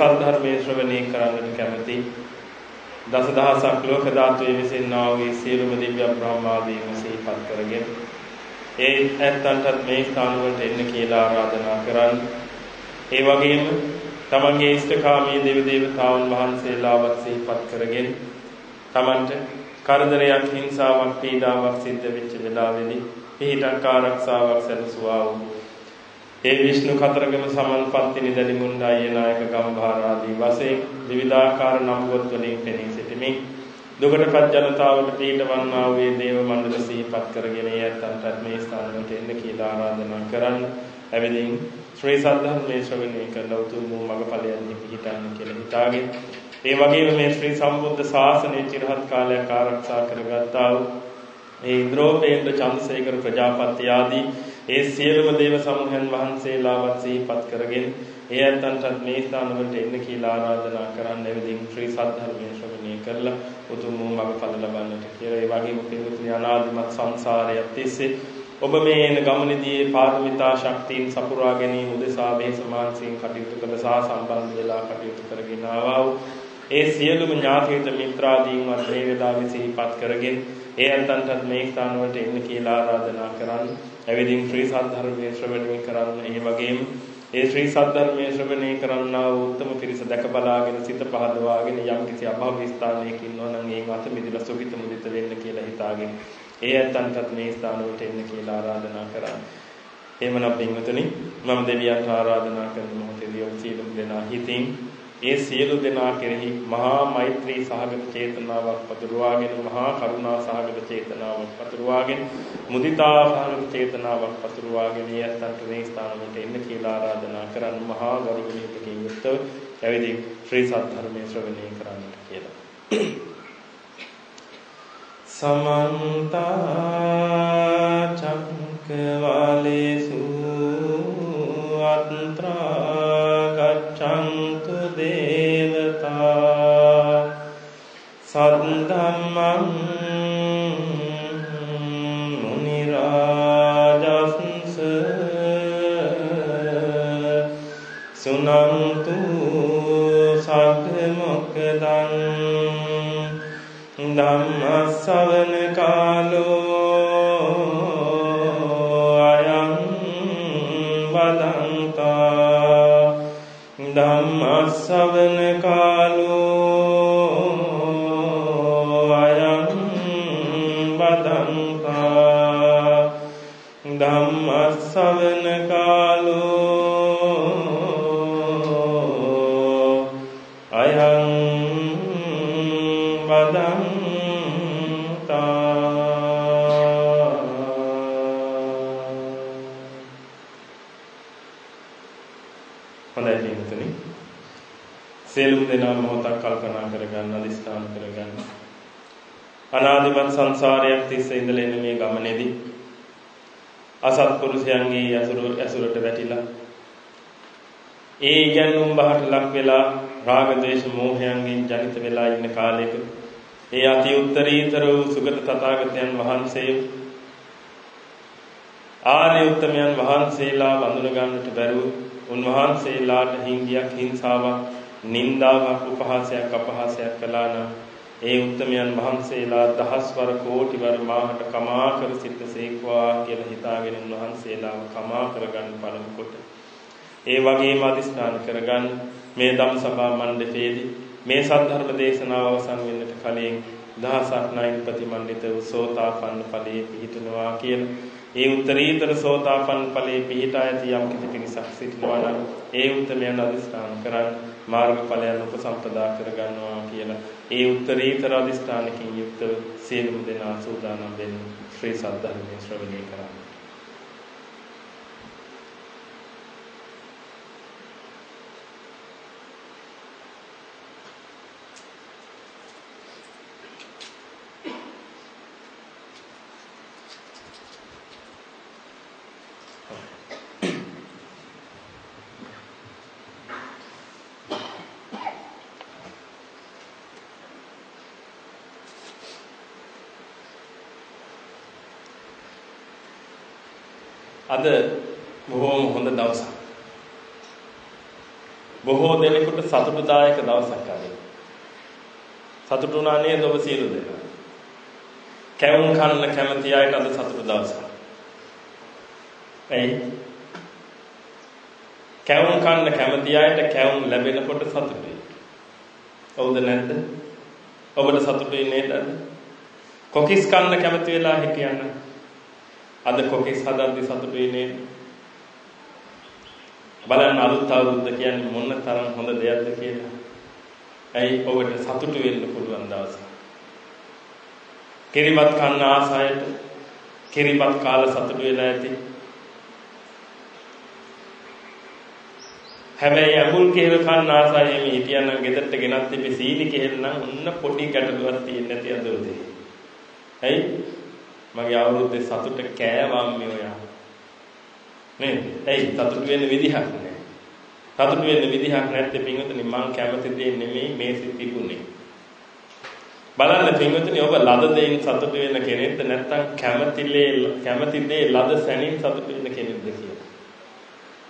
සද්ධර්මයේ ශ්‍රවණය කරන්නට කැමැති දසදහසක් ලෝක ධාතුවේ විසින්නා වූ සියලුම දිව්‍ය බ්‍රහ්මාදීන් සිහිපත් කරගෙන ඒ ඇත්තන්ටත් මේ ස්ථාන වලට එන්න කියලා ආරාධනා කරන් ඒ වගේම තමන්ගේ ඉෂ්ඨකාමී දෙවි දේවතාවුන් වහන්සේලාවත් සිහිපත් කරගෙන තමන්ට කරදරයක් හිංසාවක් පීඩාවක් සිද්ධ වෙච්ච වෙලාවේදී පිහිටක් ආරක්ෂාවක් සැලසුවා වූ ඒ විෂ්ණු කතරගම සමන්පත්ති නිදලි මුණ්ඩාය නායක ගම්භාර ආදී වශයෙන් විවිධාකාර නම්බුවත් වලින් පෙනී සිටිමින් දුකටපත් ජනතාවට පිටවන්නා වූ දේව මණ්ඩල සිහිපත් කරගෙන යැත්තන්ට මේ ස්ථානවලට එන්න කියලා ආරාධනා කරන්න. එවෙදින් ශ්‍රී සද්ධර්මයේ ශ්‍රවණය කළ උතුම් වූ මඟඵලයන්හි පිහිටන්න කියලා හිතාගෙන ඒ වගේම මේ ශ්‍රී සම්බුද්ධ ශාසනය චිරහත් කාලයක් ආරක්ෂා කරගත්තා වූ මේ ඉන්ද්‍රෝපේන්ද්‍ර චන්ද්‍රසේකර ප්‍රජාපති ආදී ඒ සියලුම දේව සමූහයන් වහන්සේලාවත් සිහිපත් කරගෙන ඒ ඇත්තන්ටත් මේ ස්ථානවලට එන්න කියලා ආරාධනා කරන්න එවදින් ශ්‍රී සද්ධර්මයේ ශ්‍රවණය කරලා උතුම් වූ මඟඵල ලබන්නට කියලා. ඒ වගේම පින්වතුනි අනාදිමත් සංසාරයක් තිස්සේ ඔබ මේ එන ගමනේදී පාරමිතා ශක්තියින් සපුරා ගැනීම උදෙසා මේ සමාන්සියෙන් කටයුතු කළ සහ සම්බන්ධ වෙලා කටයුතු කරගෙන ආවා ඒ සියලුම ඥාතිත මිත්‍රාදීන්වත් මේ වේලාවේ සිහිපත් කරගෙන ඒ අන්තන්ටත් මේ ස්ථානවලට එන්න කියලා ආරාධනා කරන්න ඇවිදින් ශ්‍රී සද්ධර්මයේ ශ්‍රවණය කරන්න. ඒ වගේම ඒ ශ්‍රී සද්ධර්මයේ ශ්‍රවණය කරන්නා වූ උත්තම පිරිස දැක බලාගෙන සිත පහදවාගෙන යම් කිසි අභව ස්ථානයක ඉන්නවා නම් ඒ මත මිදලා සුවිත මුදිත වෙන්න කියලා හිතාගෙන ඒ ඇත්තන්ටත් මේ ස්ථානවලට එන්න කියලා ආරාධනා කරා. එහෙමනම් පින්වතුනි මම දෙවියන්ට ආරාධනා කරන මොහොතේදී ඔය සීලම් දෙනා හිතින් ඒ සියලු දෙනා කෙරෙහි මහා මෛත්‍රී සහගත චේතනාවක් පතුරවාගෙන මහා කරුණා සහගත චේතනාවක් පතුරවාගෙන මුදිතා සහගත චේතනාවක් පතුරවාගෙන යත්තන්ට මේ ස්ථානවලට එන්න කියලා ආරාධනා කරන් මහා ගෞරවණීයකකින් යුක්තව පැවිදි ශ්‍රී සත්‍ය ශ්‍රවණය කරන්නට කියලා. සමන්ත චක්කවාලේසු අත්‍රා ගච්ඡන්තු සද්ධම්මං මුනි රාජස්ස සුනන්තු සග්ග මොක්කදං ධම්මස්සවන කාලෝ අයං වදන්තා ධම්මස්සවන කාලෝ ධම්මස්සවන කාලෝ අයං හොඳයි පින්තුනි. සියලුම දෙනා මොහොතක් කල්පනා කරගන්න, අදිස්ථාන කරගන්න. අනාදිමත් සංසාරයක් තිස්සේ ඉඳලා එන මේ ගමනේදී අසත්පුරුෂයන්ගේ ඇසුර ඇසුරට වැටිලා. ඒ ඉගැන්වුම් බහට ලක් වෙලා රාග දේශ මෝහයන්ගෙන් ජනිත වෙලා ඉන්න කාලයක ඒ අති උත්තරීතර වූ සුගත තථාගතයන් වහන්සේ ආර්ය උත්තමයන් වහන්සේලා වඳුන ගන්නට බැරුව උන්වහන්සේලාට හිංගියක් හිංසාවක් නින්දාවක් උපහාසයක් අපහාසයක් කළා නම් ඒ උත්තමයන් වහන්සේලා දහස්වර කෝටිවර මාහට කමා කර සිටසේක්වා කියලා හිතාගෙන උන්වහන්සේලාව කමා කරගන්න පළමු කොට ඒ වගේම අදිස්ථාන කරගන්න මේ ධම් සභා මණ්ඩපයේදී මේ සද්ධර්ම දේශනාව අවසන් වෙන්නට කලින් දහසක් නයින් ප්‍රතිමන්විත සෝතාපන්න ඵලයේ පිහිටනවා කියන ඒ උත්තරීතර සෝතාපන්න ඵලයේ පිහිටා ඇති යම් කිසි පිරිසක් සිටිනවා නම් ඒ උත්තරයන් අදිස්ථාන කරන් මාර්ගඵලයන් උපසම්පදා කරගන්නවා කියලා. ඒ උත්තරීතර අදිස්ථානකින් යුක්ත සියලුම දෙනා සූදානම් වෙන්න ශ්‍රී සද්ධර්මයේ ශ්‍රවණය කරන්න. අද බොහෝම හොඳ දවසක්. බොහෝ දෙනෙකුට සතුටුදායක දවසක් අද. සතුටු වුණා නේද ඔබ සියලු දෙනා? කැවුම් කන්න කැමති අයට අද සතුටු දවසක්. එයි කැවුම් කන්න කැමති අයට කැවුම් ලැබෙනකොට සතුටුයි. හවුද නැද්ද? ඔබට සතුටුයි නේද? කොකිස් කන්න කැමති වෙලා හිටියනම් අද කොකෙස් හදද්දි සතුටුයි නේද? බලන්න අලුත් අවුරුද්ද කියන්නේ මොන තරම් හොඳ දෙයක්ද කියලා. ඇයි ඔබට සතුටු වෙන්න පුළුවන් දවසක්. කිරිබත් කන්න ආසයට කිරිබත් කාලා සතුටු වෙලා ඇති. හැබැයි අඟුල් කෙහෙල් කන්න ආසයි මේ හිටියනම් ගෙදරට ගෙනත් තිබි සීනි කෙහෙල් නම් ඔන්න පොඩි ගැටලුවක් තියෙන්නේ නැති අද උදේ. ඇයි මගේ අවුරුද්දේ සතුට කෑවම් මේ ඔයා. නේද? එයි සතුට වෙන්න විදිහක් නැහැ. සතුට වෙන්න විදිහක් නැත්තේ පින්වතුනි මං කැමති දේ නෙමෙයි මේ සිත් තිබුණේ. බලන්න පින්වතුනි ඔබ ලද දෙයින් සතුට වෙන්න කෙනෙක්ද නැත්නම් කැමතිලේ කැමති දේ ලද සැනින් සතුට වෙන්න කෙනෙක්ද කියලා.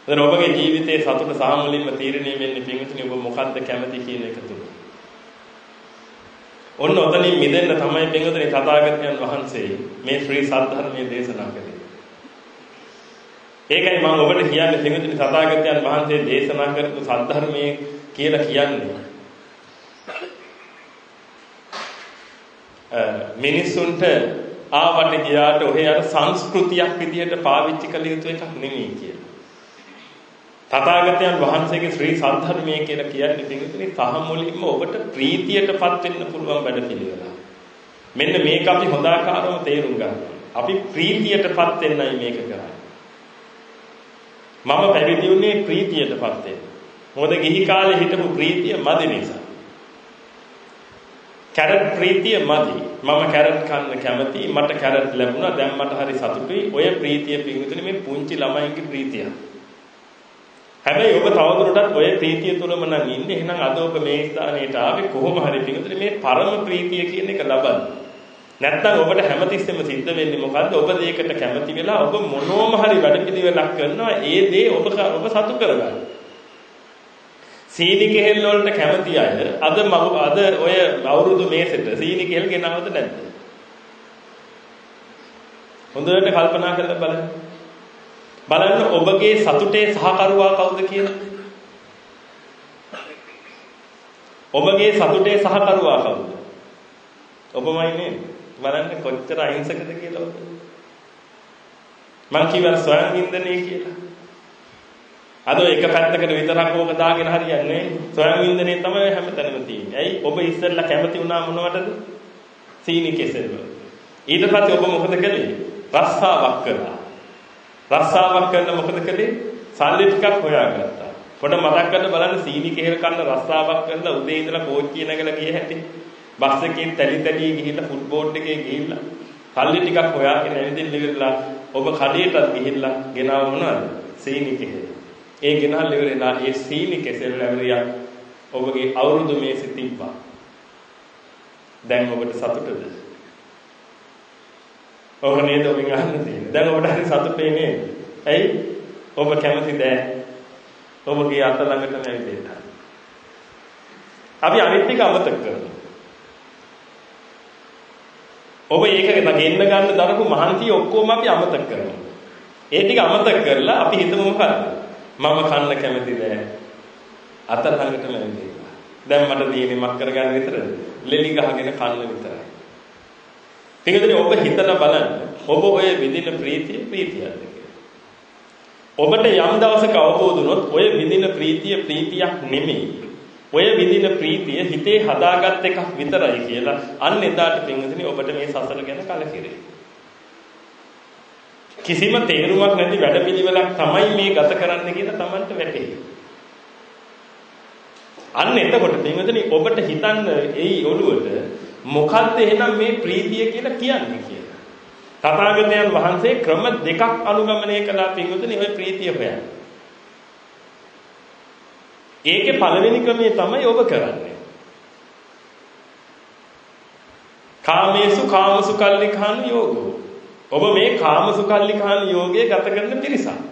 එතන ඔබගේ ජීවිතයේ සතුට සාමුලින්ම තීරණය වෙන්නේ පින්වතුනි ඔබ මොකද්ද කැමති කියන එක තුල. ඔන්න ඔතනින් මිදෙන්න තමයි පින්වතුනි තථාගතයන් වහන්සේ මේ ශ්‍රී සද්ධර්මයේ දේශනා කළේ. ඒකයි මම ඔබට කියන්නේ පින්වතුනි තථාගතයන් වහන්සේ දේශනා කරපු සද්ධර්මයේ කියලා කියන්නේ. මිනිසුන්ට ආවට ගියාට ඔහේ අර සංස්කෘතියක් විදිහට පාවිච්චි කළ යුතු එකක් නෙමෙයි කියලා. තථාගතයන් වහන්සේගේ ශ්‍රී සද්ධර්මයේ කියලා කියන්නේ පිටුතුනි තහ මුලින්ම ඔබට ප්‍රීතියටපත් වෙන්න පුළුවන් වැඩ පිළිවෙල. මෙන්න මේක අපි හොඳාකාරව තේරුම් ගන්න. අපි ප්‍රීතියටපත් වෙන්නයි මේක කරන්නේ. මම පැවිදි වුණේ ප්‍රීතියටපත් වෙන්න. මොකද ගිහි කාලේ හිටපු ප්‍රීතිය මදි නිසා. කැරට් ප්‍රීතිය මදි. මම කැරට් කන්න කැමතියි. මට කැරට් ලැබුණා. දැන් මට හරි සතුටුයි. ඔය ප්‍රීතිය පිටුතුනි මේ පුංචි ළමයින්ගේ ප්‍රීතියක්. හැබැයි ඔබ තවදුරටත් ඔය ප්‍රීතිය තුලම නම් ඉන්නේ. එහෙනම් අද ඔබ මේ ස්ථානයට ආවේ කොහොම හරි පිටුතුනේ මේ පරම ප්‍රීතිය කියන එක ලබන්න. නැත්නම් ඔබට හැමතිස්සෙම සිද්ධ වෙන්නේ මොකද්ද? ඔබ දෙයකට කැමති වෙලා ඔබ මොනෝම හරි වැඩපිළිවෙලක් කරනවා. ඒ දේ ඔබ ඔබ සතු කරගන්න. සීනි කෙහෙල් වලට කැමති අය අද අද ඔය අවුරුදු මේසෙට සීනි කෙහෙල් ගෙනවද නැද්ද? හොඳට කල්පනා කරලා බලන්න. බලන්න ඔබගේ සතුටේ සහකරුවා කවුද කියලා. ඔබගේ සතුටේ සහකරුවා කවුද? ඔබමයි නේද? බලන්න කොච්චර අහිංසකද කියලා ඔබ. මං කියවල ස්වයං ඉන්දනේ කියලා. අද එක පැත්තකට විතරක් ඕක දාගෙන හරියන්නේ ස්වයං ඉන්දනේ තමයි හැමතැනම තියෙන්නේ. ඇයි ඔබ ඉස්සෙල්ලා කැමති වුණා මොනවටද? සීනි කෙසෙල්. ඊට පස්සේ ඔබ මොකද කළේ? රස්සාවක් කළා. රස්සාවක් කරන්න මොකද කළේ? සල්ලි ටිකක් හොයාගත්තා. පොඩ මතක් කරලා බලන්න සීනි කෙහෙල් කන්න රස්සාවක් කරලා උදේ ඉඳලා කෝච්චිය නැගලා ගිය හැටි. බස් එකෙන් තැලි තැලි ගිහිල්ලා ෆුට්බෝඩ් එකේ ගිහිල්ලා සල්ලි ටිකක් හොයාගෙන ඇවිදින්න ඉවරලා ඔබ කඩේටත් ගිහිල්ලා ගෙනාව මොනවද? සීනි කෙහෙල්. ඒ ගෙනල්ලා ඉවරලා ඒ සීනි කෙසෙල් ලැබරියා ඔබගේ අවුරුදු මේසෙ තිබ්බා. දැන් ඔබට සතුටද? ඔබ නේද ඔබෙන් අහන්න තියෙන්නේ. දැන් ඔබට හරි සතුටේ නේද? ඇයි? ඔබ කැමති දෑ ඔබගේ අත ළඟටම ඇවිදින්න. අපි අනිත් එක අමතක කරනවා. ඔබ ඒක ගෙන්න ගන්න දරපු මහන්සිය ඔක්කොම අපි අමතක කරනවා. ඒ ටික අමතක කරලා අපි හිතමු මොකද්ද? මම කන්න කැමති දෑ අත ළඟටම ඇවිදින්න. දැන් මට තියෙන්නේ මක් කරගන්න විතරද? ලෙලි ගහගෙන කන්න විතරයි. පිටුදෙනි ඔබ හිතලා බලන්න. ඔබ ඔය විඳින ප්‍රීතිය ප්‍රීතියක්ද කියලා. ඔබට යම් දවසක අවබෝධ වුණොත් ඔය විඳින ප්‍රීතිය ප්‍රීතියක් නෙමෙයි. ඔය විඳින ප්‍රීතිය හිතේ හදාගත් එකක් විතරයි කියලා අන්න එදාට පිටුදෙනි ඔබට මේ සසර ගැන කලකිරේ. කිසිම තේරුමක් නැති වැඩපිළිවෙලක් තමයි මේ ගත කරන්න කියලා Tamanට වැටහෙයි. අන්න එතකොට පින්වතුනි ඔබට හිතන්න එයි ඔළුවට මොකද්ද එහෙනම් මේ ප්‍රීතිය කියලා කියන්නේ කියලා. තථාගතයන් වහන්සේ ක්‍රම දෙකක් අනුගමනය කළා පින්වතුනි ওই ප්‍රීතිය හොයන්න. ඒකේ පළවෙනි ක්‍රමය තමයි ඔබ කරන්නේ. කාමේසු කාමසු කල්ලිකාන යෝගෝ. ඔබ මේ කාමසු කල්ලිකාන යෝගයේ ගත කරන පිරිසක්.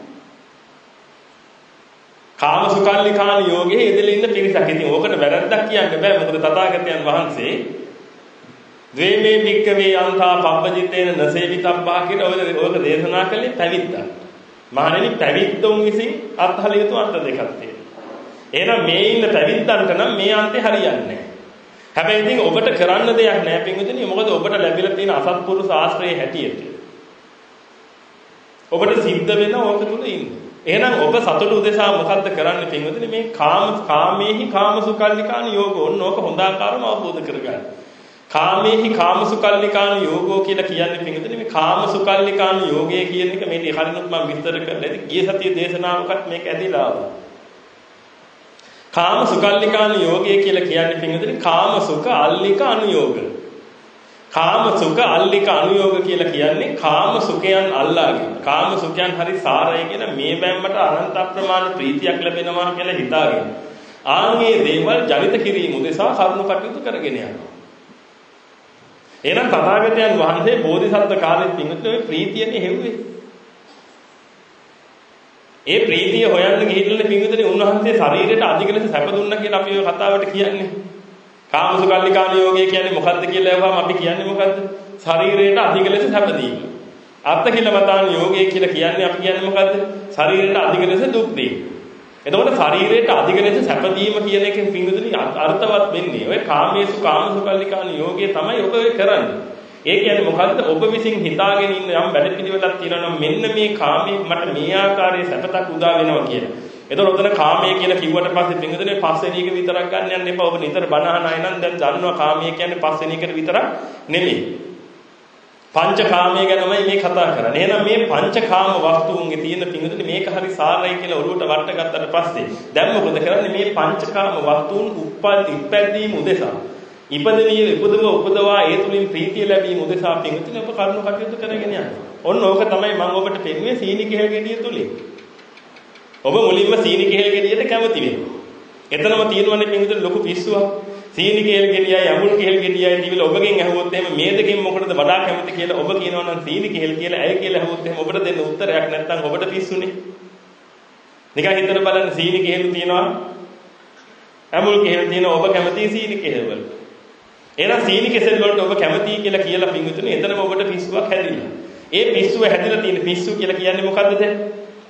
කාමසුකල්ලිකාන යෝගයේ යෙදලා ඉන්න පිරිසක්. ඉතින් ඕකට වැරද්දක් කියන්න බෑ. මොකද තථාගතයන් වහන්සේ ද්වේමේ භික්කවේ යන්තා පබ්බජිතේන නසේවිතබ්බා කියලා ඔය ඔයක දේශනා කළේ පැවිද්දා. මහණෙනි පැවිද්දොන් විසින් අත්හල යුතු අන්ත දෙකක් තියෙනවා. එහෙනම් මේ ඉන්න පැවිද්දන්ට නම් මේ අන්තේ හරියන්නේ නැහැ. හැබැයි ඉතින් ඔබට කරන්න දෙයක් නැහැ පින්විතනි. මොකද ඔබට ලැබිලා තියෙන අසත්පුරුෂ ආශ්‍රයේ හැටියට. ඔබට සිද්ධ වෙන ඕක තුල ඉන්න. එහෙනම් ඔබ සතුට උදෙසා මොකද්ද කරන්න පින්විතනි මේ කාම කාමේහි කාමසුකල්ලිකාන යෝග ඕන ඕක හොඳ ආකාරව අවබෝධ කරගන්න. කාමේහි කාමසුකල්ලිකාන යෝගෝ කියලා කියන්නේ පිටින්ද මේ කාමසුකල්ලිකාන යෝගය කියන එක මේ හරිනුත් මම විස්තර කරලා ඉතින් ගිය සතියේ දේශනාවකත් මේක ඇදලා ආවා. කාම සුකල්ලිකාන යෝගය කියලා කියන්නේ පින්වතුනි කාම සුඛ අල්ලික අනුയോഗ. කාම සුඛ අල්ලික අනුയോഗ කියලා කියන්නේ කාම සුඛයන් අල්ලාගෙන කාම සුඛයන් හරි සාරයගෙන මේ බැම්මට අනන්ත අප්‍රමාණ ප්‍රීතියක් ලැබෙනවා කියලා හිතාගෙන ආන්ගේ දේවල් ජනිත කිරීම උදෙසා කරුණු කටයුතු කරගෙන යනවා. එහෙනම් තථාගතයන් වහන්සේ බෝධිසත්ව කාලෙත් පිඟුත් ඔය ප්‍රීතියනේ හෙව්වේ ඒ ප්‍රීතිය හොයන්න ගිහිල්ලා පිඟුතනේ උන්වහන්සේ ශරීරයට අධික ලෙස සැප දුන්නා කියලා අපි ඔය කතාවට කියන්නේ කාමසුකල්ලිකාන යෝගය කියන්නේ මොකද්ද කියලා අහුවම අපි කියන්නේ මොකද්ද? ශරීරයට අධික ලෙස සැපදීම. අත්කිලමතාන යෝගය කියලා කියන්නේ අපි කියන්නේ මොකද්ද? ශරීරයට අධික ලෙස දුක් දීම. එතකොට ශරීරයට අධික ලෙස සැපදීම කියන එකෙන් පිංගුතුනි අර්ථවත් වෙන්නේ. ඔය කාමේසු කාමසුකල්ලිකාන යෝගය තමයි ඔබ ඔය කරන්නේ. ඒ කියන්නේ මොකද්ද? ඔබ විසින් හිතාගෙන ඉන්න යම් වැඩපිළිවෙලක් තියෙනවා නම් මෙන්න මේ කාමයේ මට මේ ආකාරයේ සැපතක් උදා වෙනවා කියලා. එතකොට ඔතන කාමයේ කියලා කිව්වට පස්සේ පින්වතුනේ පස්වෙනි එක විතරක් ගන්න යන්න එපා. ඔබ නිතර බණ අහන අය නම් දැන් දන්නවා කාමයේ කියන්නේ පස්වෙනි එකට විතරක් නෙමෙයි. පංචකාමයේ ගැනමයි මේ කතා කරන්නේ. එහෙනම් මේ පංචකාම වස්තුන්ගේ තියෙන පින්වතුනේ මේක හරි සාරයි කියලා ඔළුවට වට ගත්තට පස්සේ දැන් මොකද කරන්නේ මේ පංචකාම වස්තුන් උප්පත් ඉපැද්දීම උදෙසා ඉපදෙනිය ඉපදව උපදවා ඒ තුලින් ප්‍රීතිය ලැබීම උදෙසා පින්වතුනේ ඔබ කරුණු කටයුතු කරගෙන යනවා. ඔන්න ඕක තමයි මම ඔබට පෙන්වුවේ සීනි කෙහෙල් ගෙඩිය තුලින්. ඔබ මුලින්ම සීනි කෙහෙල් ගෙඩියට කැමති වෙනවා. එතනම තියෙනවනේ පින්විතට ලොකු පිස්සුවක්. සීනි කෙහෙල් ගෙඩියයි අමුල් කෙහෙල් ගෙඩියයි තිබිලා ඔබගෙන් අහුවොත් එහෙම මේ දෙකෙන් මොකටද වඩා කැමති කියලා ඔබ කියනවා නම් සීනි කෙහෙල් කියලා ඇයි කියලා අහුවොත් එහෙම ඔබට දෙන්න උත්තරයක් නැත්නම් ඔබට පිස්සුනේ. නිකන් හිතලා බලන්න සීනි කෙහෙල් තියෙනවා. අමුල් කෙහෙල් තියෙනවා ඔබ කැමති සීනි කෙහෙල් වලට. එහෙනම් සීනි කෙසෙල් වලට ඔබ කැමති කියලා කියලා පින්විතනේ එතනම ඔබට පිස්සුවක් හැදිලා. ඒ පිස්සුව හැදිලා තියෙන පිස්සු කියලා කියන්නේ මොකද්ද දැන්?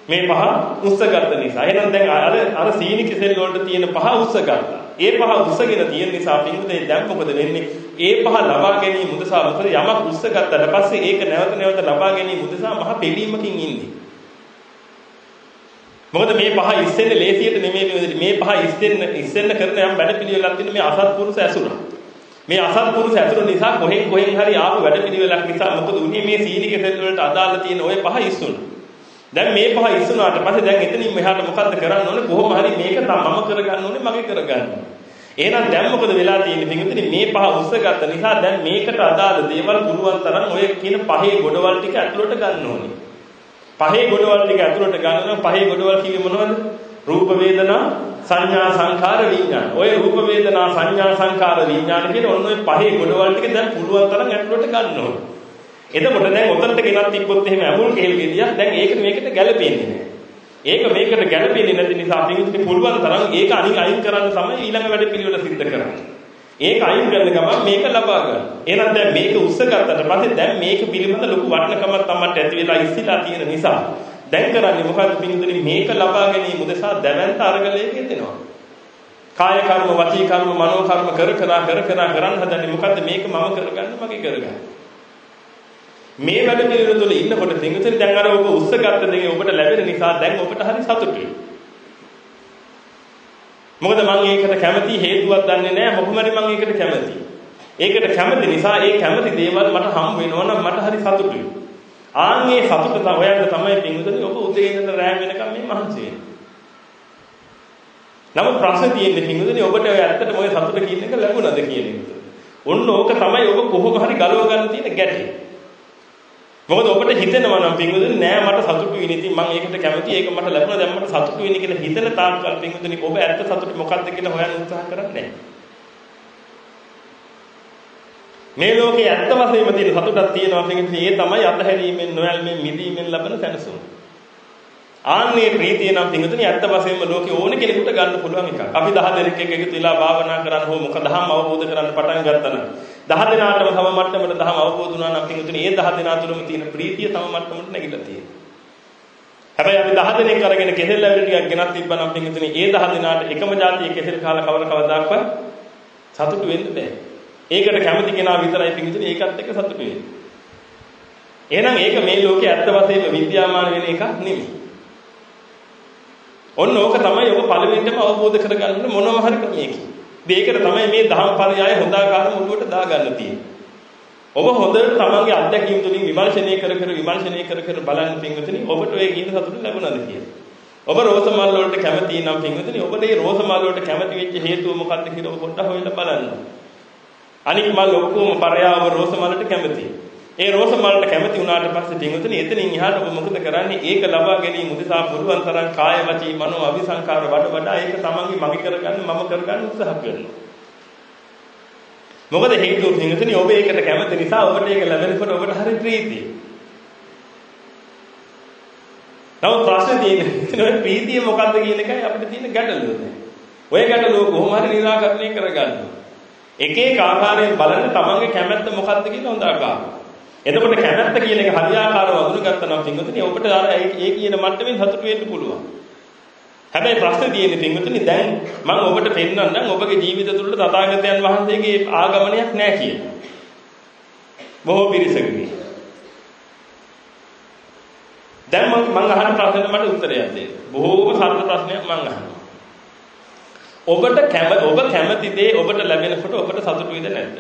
මේ පහ උස්සගත්ත නිසා. එහෙනම් දැන් අර අර සීනි කෙසෙල් වලට තියෙන පහ උස්සගත්තා. ඒ පහ උස්සගෙන තියෙන නිසා පිටුදේ දැන් මොකද වෙන්නේ? ඒ පහ ලබා ගැනීම උදෙසා මොකද යමක් උස්සගත්තට පස්සේ ඒක නැවත නැවත ලබා ගැනීම උදෙසා මහ පිළීමකින් ඉන්නේ. මොකද මේ පහ ඉස්සෙන්නේ ලේසියට නෙමෙයි මේ පහ ඉස්සෙන්න ඉස්සෙන්න කරන යම් වැඩ පිළිවෙලක් තියෙන මේ අසත්පුරුෂ ඇසුර. මේ අසත්පුරුෂ ඇසුර නිසා කොහෙන් කොහෙන් හරි ආපු වැඩ පිළිවෙලක් නිසා මොකද උනේ මේ සීනි කෙසෙල් වලට අදාළ තියෙන ওই පහ ඉස්සුණා. දැන් මේ පහ ඉස්සුනාට පස්සේ දැන් එතනින් මෙහාට මොකද්ද කරන්න ඕනේ කොහොම හරි මේක මම කරගන්න ඕනේ මගේ කරගන්න. එහෙනම් දැන් මොකද වෙලා තියෙන්නේ පිටුදින මේ පහ උස්සගත්ත නිසා දැන් මේකට අදාළ දේවල් පුරුවන් තරම් ඔය කියන පහේ ගොඩවල් ටික ඇතුළට ගන්න ඕනේ. පහේ ගොඩවල් ටික ඇතුළට ගන්නවා පහේ ගොඩවල් කිව්වේ මොනවද? රූප වේදනා සංඥා සංඛාර විඥාන. ඔය රූප වේදනා සංඥා සංඛාර විඥාන කියන ඔන්න ඔය පහේ ගොඩවල් ටික දැන් පුළුවන් තරම් ඇතුළට ගන්න ඕනේ. එතකොට දැන් ඔතනට ගෙනත් තිබ්බොත් එහෙම අමුල් කෙහෙල් ගෙඩියක් දැන් ඒකට මේකට ගැළපෙන්නේ නැහැ. ඒක මේකට ගැළපෙන්නේ නැති නිසා පිටුත් පුළුවන් තරම් ඒක අනික අයින් කරන්න තමයි ඊළඟ වැඩ පිළිවෙල සිද්ධ කරන්නේ. ඒක අයින් කරන ගමන් මේක ලබා ගන්න. එහෙනම් දැන් මේක උස්ස ගත්තට පස්සේ දැන් මේක පිළිබඳ ලොකු වටිනකමක් තමයි ඇති වෙලා ඉස්සිලා තියෙන නිසා දැන් කරන්නේ මොකද්ද පිටුතුනි මේක ලබා ගැනීම උදෙසා දැවැන්ත අරගලයක යෙදෙනවා. කාය කර්ම, වචී කර්ම, මනෝ කර්ම කර කර කර කර කරන් හදන්නේ මොකද්ද මේක මම කරගන්න මගේ කරගන්න. මේ වැඩ පිළිවෙල තුළ ඉන්නකොට පින්විතනි දැන් අර ඔබ උස්සගත්ත දේ ඔබට ලැබෙන නිසා දැන් ඔබට හරි සතුටුයි. මොකද මම ඒකට කැමති හේතුවක් දන්නේ නැහැ මොකම හරි මම ඒකට කැමති. ඒකට කැමති නිසා ඒ කැමති දේවල් මට හම් වෙනවා නම් මට හරි සතුටුයි. ආන්ගේ සතුට හොයන්න තමයි පින්විතනි ඔබ උදේ ඉඳන් රැ වෙනකම් මේ මහන්සි වෙන්නේ. නමුත් ප්‍රශ්නේ තියෙන්නේ පින්විතනි ඔබට ඔය ඇත්තටම ඔය සතුට කියන එක ලැබුණාද කියන එක. ඔන්න ඕක තමයි ඔබ කොහොම හරි ගලව ගන්න තියෙන ගැටේ. මොකද ඔබට හිතෙනවා නම් පින්වතුනි නෑ මට සතුටු වෙන්න. ඉතින් මම ඒකට කැමතියි. ඒක මට ලැබුණා. දැන් මට සතුටු වෙන්න කියලා හිතන තාක්කල් පින්වතුනි ඔබ ඇත්ත සතුට මොකක්ද කියලා හොයන්න උත්සාහ කරන්නේ මේ ලෝකේ ඇත්ත වශයෙන්ම තියෙන සතුටක් තියෙනවා පින්වතුනි. ඒ තමයි අතහැරීමෙන් නොයල්මෙන් මිදීමෙන් ලබන සැනසුම. ආන්නේ ප්‍රීතිය නම් පින්වතුනි ඇත්ත වශයෙන්ම ලෝකේ ඕන කෙනෙකුට ගන්න පුළුවන් එකක්. අපි 10 දෙනෙක් එක්ක එකතු වෙලා භාවනා කරන්න හෝ මොකද දහම් අවබෝධ කරන්න පටන් ගත්තා නම් 10 දෙනාටම තම මට්ටමට දහම් අවබෝධ වුණා නම් පින්වතුනි ඒ 10 දෙනා තුළම තියෙන ප්‍රීතිය තම මට්ටමට නැගිලා තියෙනවා. හැබැයි අපි 10 දෙනෙක් අරගෙන කෙසෙල් ලැබෙන ටිකක් ගෙනත් තිබ්බනම් පින්වතුනි ඒ 10 දෙනාට එකම જાතියේ කෙසෙල් කාලා කවර කවදාකවත් සතුටු වෙන්න බෑ. ඒකට කැමති කෙනා විතරයි පින්වතුනි ඒකත් එක්ක සතුටු වෙන්නේ. එහෙනම් ඒක මේ ලෝකේ ඇත්ත වශයෙන්ම විද්‍යාමාන වෙන එකක් නෙමෙයි. ඔන්න ඕක තමයි ඔබ පළවෙනිටම අවබෝධ කරගන්න මොනම හරි ක්‍රමයකින්. මේකට තමයි මේ දහම් පරයය හොදාකාර මුලුවට දාගන්න තියෙන්නේ. ඔබ හොඳට තමන්ගේ අත්දැකීම් තුලින් විමර්ශනය කර කර විමර්ශනය කර කර බලන්න පින්වතුනි ඔබට ඔය කියන සතුට ලැබුණාද කියලා. ඔබ රෝස මල් වලට කැමති නම් පින්වතුනි ඔබට මේ රෝස මල් වලට කැමති වෙච්ච හේතුව මොකක්ද කියලා ඔබ පොඩ්ඩක් හොයලා බලන්න. අනික් මල් ඔක්කොම පරයාව රෝස මලට කැමතියි. ඒ රෝස මලට කැමති වුණාට පස්සේ පින්වතුනි එතනින් එහාට ඔබ මොකද කරන්නේ? ඒක ලබා ගැනීම උදෙසා පුළුවන් තරම් කාය වචී මනෝ අවිසංකාර වඩ වඩා ඒක තමන්ගේ මගේ කරගන්න මම කරගන්න උත්සාහ කරනවා. මොකද හේතුව පින්වතුනි ඔබ ඒකට කැමති නිසා ඔබට ඒක ලැබෙනකොට ඔබට හරි ප්‍රීතියි. නමුත් ප්‍රශ්නේ තියෙන්නේ ප්‍රීතිය මොකද්ද කියන එකයි අපිට තියෙන ගැටලුව. ඔය ගැටලුව කොහොම හරි निराකරණය කරගන්න. එක එක ආකාරයෙන් බලන්න තමන්ගේ කැමැත්ත මොකද්ද කියලා හොඳ ආකාරයි. එතකොට කැමැත්ත කියන එක හරියාකාරව අඳුනගත්තා නම් පින්වතුනි ඔබට අර ඒ කියන මට්ටමින් සතුට වෙන්න පුළුවන්. හැබැයි ප්‍රශ්නේ තියෙන්නේ පින්වතුනි දැන් මම ඔබට පෙන්වන්නම් ඔබගේ ජීවිත තුළට තථාගතයන් වහන්සේගේ ආගමනයක් නැහැ කියලා. බොහෝ පිරිසකගේ. දැන් මම මම අහන ප්‍රශ්නෙට මට උත්තරයක් දෙන්න. බොහෝම සරල ප්‍රශ්නයක් මම අහනවා. ඔබට කැමති ඔබ කැමති දේ ඔබට ලැබෙනකොට ඔබට සතුටු වෙද නැද්ද?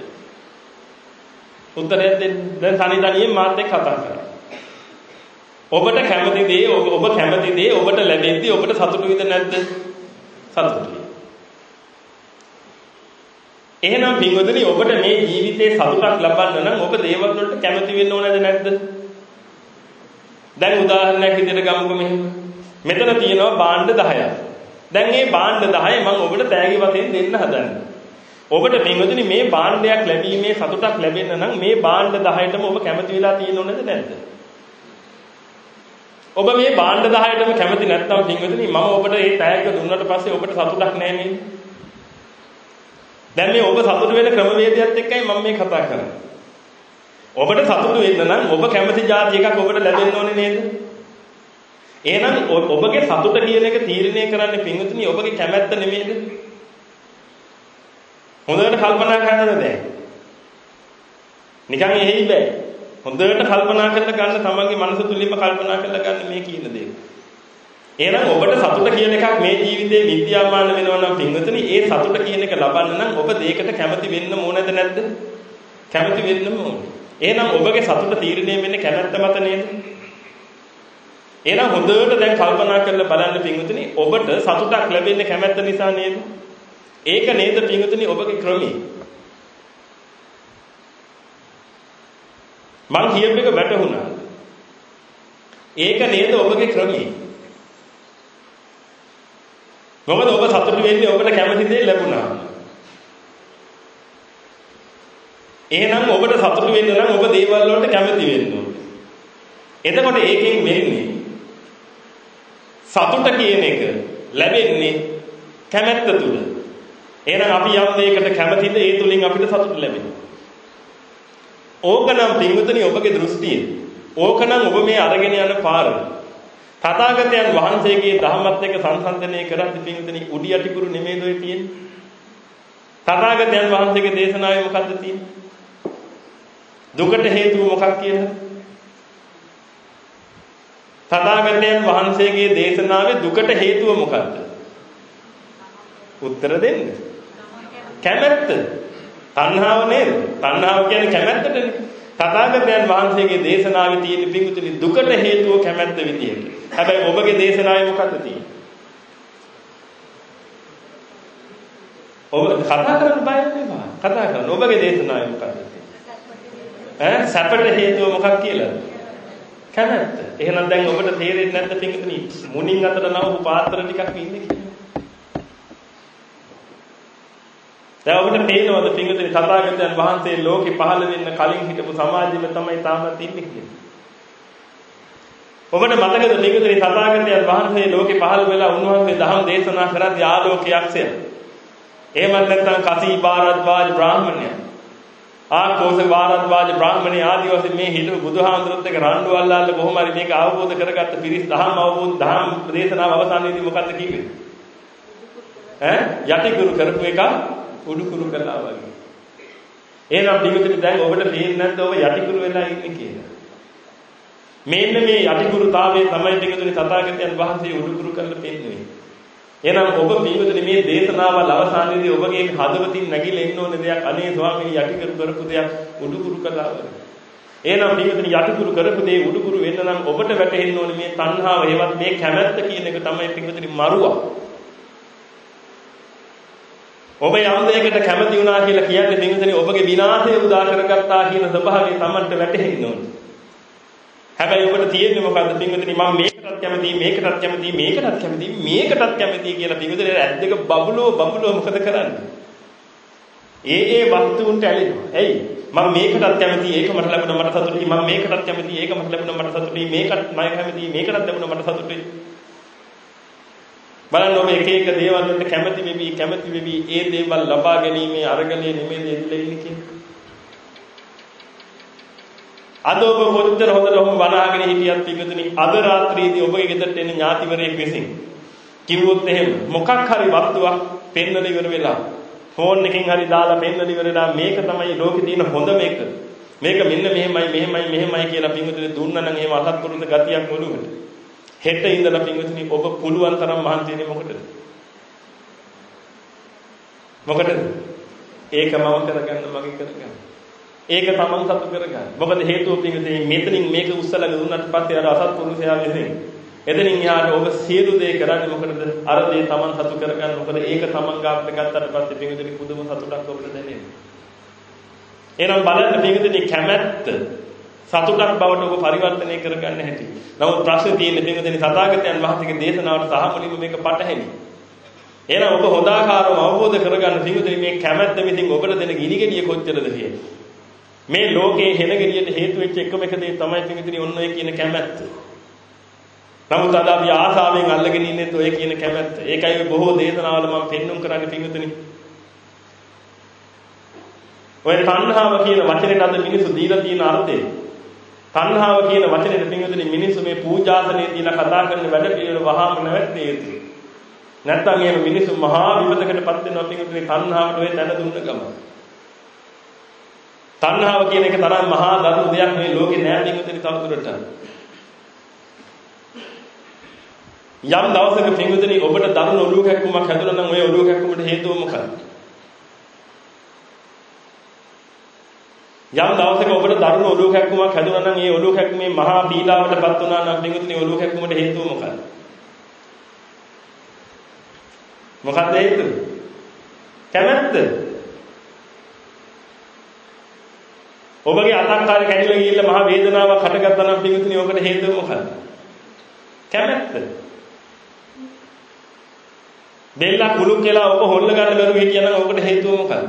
උත්තරයක් දෙන්න. දැන් තනි තනියෙන් මාත් එක්ක කතා කරා. ඔබට කැමති දේ ඔබ කැමති දේ ඔබට ලැබෙද්දී ඔබට සතුටුයිද නැද්ද? සතුටුයි. එහෙනම් පින්වතුනි ඔබට මේ ජීවිතේ සතුටක් ලබන්න නම් ඔබ දේවල් වලට කැමති වෙන්න ඕනද නැද්ද? දැන් උදාහරණයක් විදිහට ගමුකෝ මෙහෙම. මෙතන තියෙනවා භාණ්ඩ 10ක්. දැන් මේ භාණ්ඩ 10 මම ඔබට තෑගි වශයෙන් දෙන්න හදන්නේ. ඔබට පින්වතුනි මේ භාණ්ඩයක් ලැබීමේ සතුටක් ලැබෙන්න නම් මේ භාණ්ඩ 10ටම ඔබ කැමති වෙලා තියෙනව නේද නැද්ද? ඔබ මේ භාණ්ඩ 10ටම කැමති නැත්නම් පින්වතුනි මම ඔබට මේ තෑග්ග දුන්නට පස්සේ ඔබට සතුටක් නැහැ නේද? දැන් මේ ඔබ සතුට වෙන ක්‍රමවේදයත් එක්කයි මම මේ කතා කරන්නේ. ඔබට සතුට වෙන්න නම් ඔබ කැමති જાති එකක් ඔබට ලැබෙන්න ඕනේ නේද? එහෙනම් ඔබගේ සතුට කියන එක තීරණය කරන්නේ පින්වතුනි ඔබගේ කැමැත්ත නෙමෙයිද? හොඳට කල්පනා කරන්න දැන්. නිකන් එහෙයි බෑ. හොඳට කල්පනා කරලා ගන්න තමන්ගේ මනස තුලින්ම කල්පනා කරලා ගන්න මේ කියන දේ. එහෙනම් ඔබට සතුට කියන එකක් මේ ජීවිතේ විද්‍යාමාන වෙනවා නම් පින්වතුනි ඒ සතුට කියන එක ලබන්න නම් ඔබ දෙයකට කැමති වෙන්න ඕනද නැද්ද? කැමති වෙන්නම ඕනේ. එහෙනම් ඔබගේ සතුට තීරණය වෙන්නේ කැමැත්ත මත නේද? එහෙනම් හොඳට දැන් කල්පනා කරලා බලන්න පින්වතුනි ඔබට සතුටක් ලැබෙන්නේ කැමැත්ත නිසා නේද? ඒක නේද පින්වතුනි ඔබගේ ක්‍රමය. මං කියප එක වැටහුණා. ඒක නේද ඔබගේ ක්‍රමය. මොකද ඔබ සතුටු වෙන්නේ ඔබට කැමති දේ ලැබුණා. එහෙනම් ඔබට සතුටු වෙන්න නම් ඔබ දේවල් වලට කැමති වෙන්න ඕනේ. එතකොට ඒකෙන් වෙන්නේ සතුට කියන එක ලැබෙන්නේ කැමැත්ත තුල. එහෙනම් අපි යම් දෙයකට කැමතිද ඒ තුලින් අපිට සතුට ලැබෙනවා. ඕකනම් පින්වතුනි ඔබගේ දෘෂ්ටිය. ඕකනම් ඔබ මේ අරගෙන යන පාර. තථාගතයන් වහන්සේගේ ධර්මත් එක්ක සංසන්දනය කරද්දී පින්වතුනි උඩි යටිකුරු නෙමෙයිද ඔය තියෙන්නේ? තථාගතයන් වහන්සේගේ දේශනාවේ මොකද්ද තියෙන්නේ? දුකට හේතුව මොකක් කියලා? තථාගතයන් වහන්සේගේ දේශනාවේ දුකට හේතුව මොකද්ද? උත්තර දෙන්න. කැමැත්ත. තණ්හාව නේද? තණ්හාව කියන්නේ කැමැත්තටනේ. තථාගතයන් වහන්සේගේ දේශනාවේ තියෙන පිඟුතුනි දුකට හේතුව කැමැත්ත විදියට. හැබැයි ඔබගේ දේශනාවේ මොකද්ද තියෙන්නේ? ඔබ කතා කරන්න බය නෙවෙයි. කතා කරන්න. ඔබගේ දේශනාවේ මොකද්ද? ඈ සැපට හේතුව මොකක් කියලාද? කැමැත්ත. එහෙනම් දැන් ඔබට තේරෙන්නේ නැද්ද පිඟුතුනි? මුණින් අතට නවපු පාත්‍ර ටිකක් ඉන්නේ කියලා. දැන් ඔබට පේනවද පින්විතනි තථාගතයන් වහන්සේ ලෝකෙ පහළ වෙන්න කලින් හිටපු සමාජෙම තමයි තාමත් ඉන්නේ කියලා. ඔබට මතකද පින්විතනි තථාගතයන් වහන්සේ ලෝකෙ පහළ වෙලා උන්වහන්සේ ධම් දේශනා කරද්දී ආලෝකයක්සය. එහෙමත් නැත්නම් කසී භාරද්වාජ බ්‍රාහ්මණය. ආකෝෂ භාරද්වාජ බ්‍රාහ්මණය ආදී වශයෙන් මේ හිටපු බුදුහාමුදුරුත් එක්ක රණ්ඩු අල්ලාල්ල කොහොම හරි මේක අවබෝධ කරගත්ත පිරිස් ධම් අවබෝධ ධම් දේශනාව අවසානයේදී මොකද්ද කිව්වේ? ඈ යටි ගුරු කරපු එක උඩුකුරු කළා වගේ. එහෙනම් පිටුතුනි දැන් ඔබට පේන්නේ නැද්ද ඔබ යටිකුරු වෙලා ඉන්නේ කියලා? මෙන්න මේ යටිකුරුතාවයේ තමයි පිටුතුනි තථාගතයන් වහන්සේ උඩුකුරු කරලා පෙන්වන්නේ. එහෙනම් ඔබ පිටුතුනි මේ දේශනාවල් අවසානයේදී ඔබගේ හදවතින් නැගිලා එන්න ඕන දෙයක් අනේ ස්වාමීනි යටිකුරු කරපු දෙයක් උඩුකුරු කළා වගේ. එහෙනම් පිටුතුනි යටිකුරු කරපු දේ උඩුකුරු වෙන්න නම් ඔබට වැටහෙන්න ඕනේ මේ තණ්හාව හේවත් මේ කැමැත්ත කියන එක තමයි පිටුතුනි මරුවා. ඔබ යම් දෙයකට කැමති වුණා කියලා කියන්නේ දෙවියන්සේ ඔබගේ විනාශය උදා කරගත්තා කියන ස්වභාවය Tamanට වැටහෙන්න ඕනේ. හැබැයි ඔබට තියෙන්නේ මොකද්ද පින්වතුනි මම මේකටත් කැමතියි මේකටත් කැමතියි මේකටත් කැමතියි මේකටත් කැමතියි කියලා පින්වතුනි ඇද්දක බබුලෝ බබුලෝ මොකද කරන්නේ? ඒ ඒ වස්තුන්ට ඇලෙනවා. එයි මම මේකටත් කැමතියි ඒක මට ලැබුණා මට සතුටුයි මම මේකටත් කැමතියි ඒක මට ලැබුණා මට සතුටුයි මේකත් මම කැමතියි මේකටත් ලැබුණා මට සතුටුයි බලන්න ඔබ එක එක දේවල් වලට කැමැති වෙවි කැමැති වෙවි ඒ දේවල් ලබා ගැනීමේ අරගලයේ නෙමෙයි එදිලා ඉන්නේ කියන්නේ. අද ඔබ කොච්චර හොඳට ඔබ වනාගෙන හිටියත් පිටුතුනි අද රාත්‍රියේදී ඔබගේ ගෙදරට එන ඥාතිවරයෙක් විසින් කිව්වොත් එහෙම මොකක් හරි වස්තුවක් පෙන්වල ඉවර වෙලා ෆෝන් එකකින් හරි දාලා පෙන්වල ඉවර වෙලා මේක තමයි ලෝකේ තියෙන හොඳම එක. මේක මෙන්න මෙහෙමයි මෙහෙමයි මෙහෙමයි කියලා පිටුතුනි දුන්නා නම් එහෙම අසත්පුරුෂ ගතියක් ඔළුවට. හෙට ඉඳලා පින්වතුනි ඔබ පුළුවන් තරම් මහන්සි වෙන්නේ මොකටද? මොකටද? ඒක මම කරගන්න මගේ කරගන්න. ඒක තමන් සතු කරගන්න. මොකද හේතුව පින්වතුනි මෙතනින් මේක උස්සලා දුන්නාට පස්සේ අර අසත්පුරුෂයා විසින් එතනින් එහාට ඔබ සියලු දේ කරන්නේ මොකටද? අර දේ තමන් සතු කරගන්න. මොකද ඒක තමන් ගාවට ගත්තට පස්සේ පින්වතුනි පුදුම සතුටක් ඔබට දැනෙනවා. එහෙනම් බලන්න පින්වතුනි කැමැත්ත සතුටක් බවට ඔබ පරිවර්තනය කරගන්න හැටි. නමුත් ප්‍රශ්නේ තියෙන්නේ දෙවියන්දෙනි තථාගතයන් වහන්සේගේ දේශනාවට සහ මුලින්ම මේක පටහැනි. එහෙනම් ඔබ හොදාකාරව අවබෝධ කරගන්න දෙවියන්දෙනි මේ කැමැත්ත විසින් ඔබට දෙන ගිනිගෙඩිය කොච්චරද කියලා. මේ ලෝකේ හෙන ගෙඩියට හේතු වෙච්ච එකම එක දේ තමයි දෙවියන්දෙනි ඔන්න ඔය කියන කැමැත්ත. නමුත් අද අපි ආසාවෙන් අල්ලගෙන ඉන්නේ ඔය කියන කැමැත්ත. ඒකයි බොහෝ දේශනාවල මම පෙන්눔 කරන්නේ පින්විතනි. ඔය තණ්හාව කියන වචනේට අද මිනිස්සු දීලා තියෙන අර්ථය තණ්හාව කියන වචනේ පින්වතුනි මිනිස්සු මේ පූජාසනයේ තියලා කතා කරන වැඩ පිළිවෙල වහාම නැවැත්තිය යුතුයි. නැත්තම් එහෙම මිනිස්සු මහා විපතකටපත් වෙනවා පින්වතුනි තණ්හාවට ඔය තැන දුන්න ගම. තණ්හාව කියන එක තරම් මහා දරුණු දෙයක් මේ ලෝකේ නෑ පින්වතුනි තවදුරට. යම් දවසක පින්වතුනි ඔබට දරුණු ඔලුව කැක්කුමක් හැදුණා නම් ඔය ඔලුව කැක්කුමට හේතුව මොකක්ද? යම් දවසක ඔබට දරුණු ඔලුව කැක්කුමක් හැදුනා නම් ඒ ඔලුව කැක්කුමේ මහා පීඩාවටපත් වුණා නම් පිටුතුනි ඔලුව කැක්කුමට හේතුව මොකක්ද? මොකක්ද හේතුව? කැමැත්ත. ඔබගේ අතක් කාලේ කැඩිලා ගිහිල්ලා මහා වේදනාවක් හටගත්තා නම් පිටුතුනි ඔබට හේතුව මොකක්ද? කැමැත්ත. බෙල්ල කුළු කියලා ඔබ හොල්ල ගන්න බැරුව හිටියනම් ඔබට හේතුව මොකක්ද?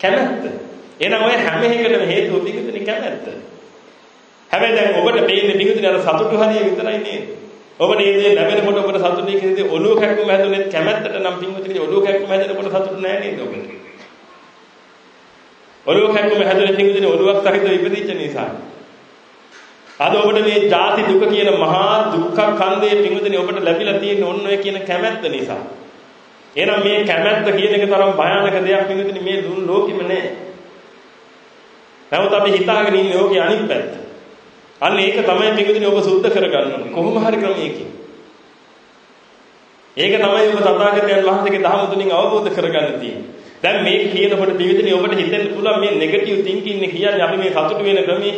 කැමැත්ත. එහෙනම් ඔය හැම එකකටම හේතුව පිඟුතුනි කැමැත්ත. හැබැයි දැන් ඔබට පේන්නේ පිඟුතුනි අර සතුටු හරිය විතරයි නේද? ඔබට මේ දේ ලැබෙනකොට ඔබට සතුටුයි කියන දේ ඔලුව කැක්කුම හැදුනේ කැමැත්තට නම් පිඟුතුනි ඔලුව කැක්කුම හැදෙනකොට සතුටු නෑ නේද ඔබට? ඔලුව කැක්කුම හැදුනේ පිඟුතුනි ඔලුවක් සහිතව ඉපදිච්ච නිසා. අද ඔබට මේ ජාති දුක කියන මහා දුක්ඛ කන්දේ පිඟුතුනි ඔබට ලැබිලා තියෙන ඔන්න ඔය කියන කැමැත්ත නිසා. එහෙනම් මේ කැමැත්ත කියන එක තරම් භයානක දෙයක් පිඟුතුනි මේ ලෝකෙම නෑ. නමුත් අපි හිතාගෙන ඉන්නේ ඕකේ අනිත් පැත්ත. අන්න ඒක තමයි පිටුදිනේ ඔබ සුද්ධ කරගන්න ඕනේ. කොහොම හරි ක්‍රමයකින්. ඒක තමයි ඔබ තථාගතයන් වහන්සේගේ ධර්ම තුලින් අවබෝධ කරගන්න තියෙන්නේ. දැන් මේක කියනකොට පිවිදෙනේ ඔබට හිතෙන්න පුළුවන් මේ නෙගටිව් තින්කින් නේ කියන්නේ අපි මේ සතුට වෙන ක්‍රමේ.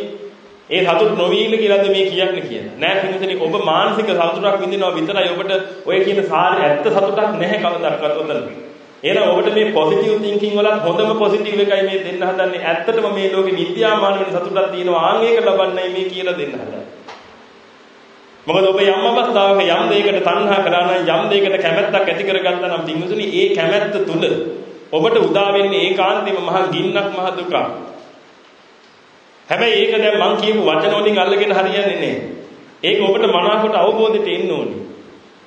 ඒ සතුට නොවීම කියලාද මේ කියන්නේ කියලා. නෑ පිවිදෙනේ ඔබ මානසික සතුටක් විඳිනවා විතරයි ඔබට ඔය කියන සාරි ඇත්ත සතුටක් නැහැ කවදාවත් ඔතන. එහෙනම් ඔබට මේ පොසිටිව් තින්කින් වලත් හොඳම පොසිටිව් එකයි මේ දෙන්න හදන්නේ. ඇත්තටම මේ ලෝකෙ විද්‍යාමාන වෙන සතුටක් තියෙනවා. ආන් ඒක ලබන්නයි මේ කියලා දෙන්න හදන්නේ. මොකද ඔබ යම් අවස්ථාවක යම් දෙයකට තණ්හා කරා නම් යම් දෙයකට කැමැත්තක් ඇති කරගත්තා නම් පින්වතුනි ඒ කැමැත්ත තුල ඔබට උදා වෙන්නේ ඒකාන්තයෙන්ම මහ ගින්නක් මහ දුකක්. හැබැයි ඒක දැන් මං කියපු වචන වලින් අල්ලගෙන හරියන්නේ නැහැ. ඒක ඔබට මනාවකට අවබෝධයට එන්න ඕනේ.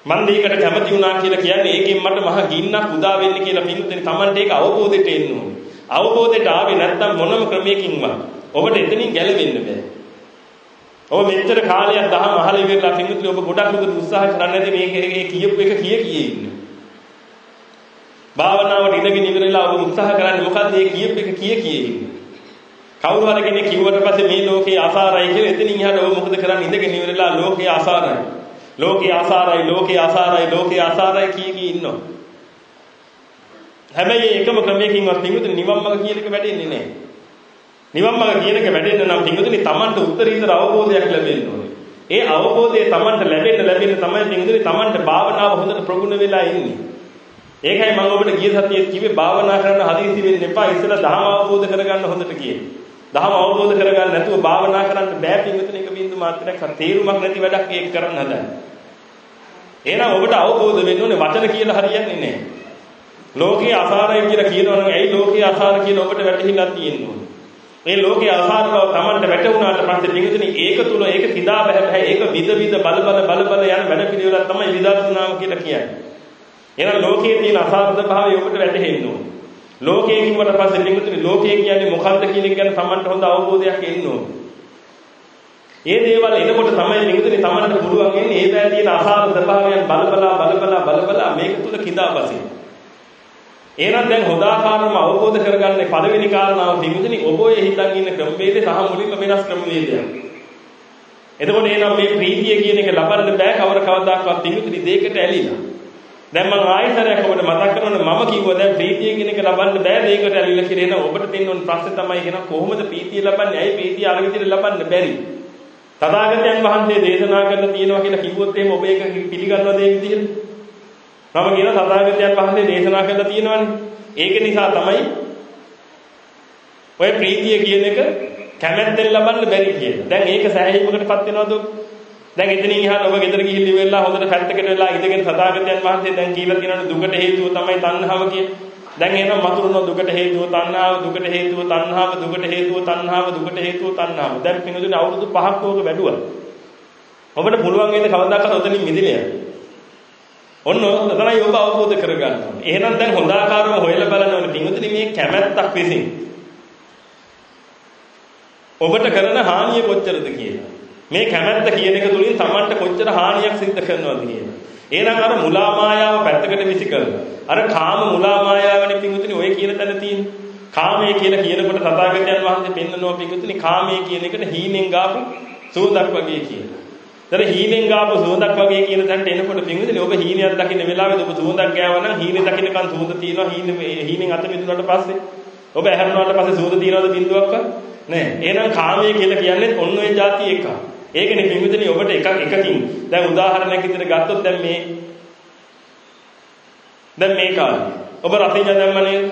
මන් දෙයකට කැමති වුණා කියලා කියන්නේ ඒකෙන් මට මහ ගින්නක් උදා වෙන්නේ කියලා පින්තුනේ Tamante ඒක අවබෝධයට එන්න ඕනේ. අවබෝධයට ආවේ නැත්නම් මොනම ක්‍රමයකින්වත් ඔබට එතනින් ගැලවෙන්න බෑ. ඔබ මෙච්චර කාලයක් දහම අහලා ඉවරලා පින්තුනේ ඔබ ගොඩක් මොකද උත්සාහ කරන්නේ නැති මේක කියපු එක කිය කියේ ඉන්නේ. භාවනාවට ඉඳගෙන ඉවරලා ඔබ උත්සාහ කරන්නේ මොකද්ද මේ කියප එක කිය කියේ ඉන්නේ. කවුරු හරි කෙනෙක් කිව්වට පස්සේ මේ ලෝකේ අසාරයි කියලා එතනින් එහාට ඔබ මොකද කරන්නේ ඉඳගෙන ඉවරලා ලෝකේ අසාරයි. ලෝකේ අසාරයි ලෝකේ අසාරයි ලෝකේ අසාරයි කී කී ඉන්නවා. හැබැයි එකම ක්‍රමයකින්වත් නිමුතු නිවන් මඟ කියන එක වැඩෙන්නේ නැහැ. නිවන් මඟ කියන එක වැඩෙන්න නම් පින්වතුනි Tamanට උත්තරීතර අවබෝධයක් ලැබෙන්න ඕනේ. ඒ අවබෝධය Tamanට ලැබෙන්න ලැබෙන්න තමයි පින්වතුනි Tamanට භාවනාව හොඳට ප්‍රගුණ වෙලා ඉන්නේ. ඒකයි මම ඔබට ගිය සතියේ කිව්වේ භාවනා කරන්න හදිසි වෙන්න එපා. ඉස්සෙල්ලා ධර්ම අවබෝධ කරගන්න හොඳට කියේ. ධර්ම අවබෝධ කරගන්න නැතුව භාවනා කරන්න බෑ පින්වතුනි එක බින්දු මාත්‍රයක් තේරුමක් නැති වැඩක් ඒක කරන්න හදන්නේ. එහෙනම් ඔබට අවබෝධ වෙන්න ඕනේ වචන කියලා හරියන්නේ නැහැ. ලෝකේ අසාරයි කියලා කියනවනම් ඇයි ලෝකේ අසාර කියලා ඔබට වැටහිලා තියෙන්නේ? මේ ලෝකේ අසාර බව Tamanට වැටුණාට පස්සේ පිටුතුනි ඒක තුල ඒක කිදා බෑ බෑ ඒක විද විද බල බල බල බල යන වැඩ පිළිවෙලක් තමයි විදර්ශනාව කියලා කියන්නේ. එහෙනම් ලෝකයේ තියෙන අසාර ස්වභාවය ඔබට වැටහෙන්න ඕනේ. ලෝකයේ කිව්වට පස්සේ පිටුතුනි ලෝකයේ කියන්නේ මොකක්ද කියන එක ගැන Tamanට හොඳ අවබෝධයක් එන්න ඕනේ. මේ දේවල් එනකොට තමයි පිටුතුනි Tamanට පුළුවන් වෙන්නේ ඒ බෑ තියෙන අසාර ස්වභාවයන් බල බල බල බල බල බල මේක තුල කිදා බසින්න. එහෙනම් දැන් හොදාකාරම අවබෝධ කරගන්නේ පළවෙනි කාරණාව පිටුදිනි ඔබ ඔය හිතන් ඉන්න ක්‍රමවේදය සහ මුලින්ම වෙනස් ක්‍රමවේදයක්. එතකොට එහෙනම් මේ ප්‍රීතිය කියන එක ලබන්න බෑ කවර කවදාකවත් පිටුදිනි දෙයකට ඇලිලා. දැන් මම ආයතරයක් ඔබට මතක් කරනවා මම කිව්වා දැන් ප්‍රීතිය කියන එක ලබන්න බෑ දෙයකට ඇලිලා කියලා එන ඔබට තියෙන ඕන ප්‍රශ්නේ තමයි එහෙනම් කොහොමද ප්‍රීතිය ලබන්නේ? ඇයි ප්‍රීතිය අර විදිහට ලබන්න බැරි? තථාගතයන් වහන්සේ දේශනා කරලා තියෙනවා කියලා කිව්වොත් එහෙම ඔබ ඒක පිළිගන්නවද ඒ විදිහට? මම කියන තථාගතයන් වහන්සේ දේශනා කළා තියෙනවානේ. ඒක නිසා තමයි ඔය ප්‍රීතිය කියන එක කැමැත්තෙන් ලබන්න බැරි කියලා. දැන් ඒක සෑහීමකටපත් වෙනවද? දැන් එතනින් එහාට ඔබ ගෙදර ගිහින් ඉවෙලා හොඳට පැත්තකට වෙලා ඉඳගෙන තථාගතයන් වහන්සේ දැන් කියලා තියෙනවා දුකට හේතුව තමයි තණ්හාව කියන්නේ. දැන් එහෙනම් මතුරුන දුකට හේතුව තණ්හාව දුකට හේතුව තණ්හාව දුකට හේතුව තණ්හාව දුකට හේතුව තණ්හාව. දැන් පිනුදුනේ අවුරුදු 5ක් ඕක වැඩුවා. ඔබට පුළුවන් වේද කවදාකවත් ඔතනින් මිදෙන්න යන්න. ඔන්න තමයි ඔබ අවබෝධ කරගන්න ඕනේ. එහෙනම් දැන් හොඳ ආකාරව හොයලා බලන්න ඕනේ. පින්වතුනි මේ කැමැත්තක් විසින් ඔබට කරන හානිය කොච්චරද කියලා. මේ කැමැත්ත කියන එක තුලින් Tamanට කොච්චර හානියක් සිද්ධ කරනවද කියලා. එහෙනම් අර මුලා මායාව පැත්තකට විසි කරලා අර කාම මුලා මායාවනේ පින්වතුනි ඔය කියන තැන තියෙන්නේ. කාමයේ කියලා කියනකොට තථාගතයන් වහන්සේ පෙන්නනවා පින්වතුනි කාමයේ කියන එකට හීනෙන් ගාපු සූදක් වගේ කියලා. තර හීනෙන් ගාපු සුවඳක් වගේ කියන තැනට එනකොට පින්විතනේ ඔබ හීනයක් දකින්න වෙලාවෙද? ඔබ සුවඳක් ගෑවා නම් හීනේ දකින්නකන් සුවඳ තියෙනවා. හීනේ හීනෙන් අත මිදුණාට පස්සේ. ඔබ ඇහැරුණාට පස්සේ සුවඳ තියනවද බින්දුවක්වත් නෑ. එහෙනම් කාමයේ කියලා කියන්නේ ඔන්න ඔය જાති එකක්. ඒකනේ පින්විතනේ ඔබට එකක් එකකින් දැන් උදාහරණයක් විදිහට ගත්තොත් දැන් මේ දැන් මේ කාලේ ඔබ රතිඤ්ඤා දැම්ම නේද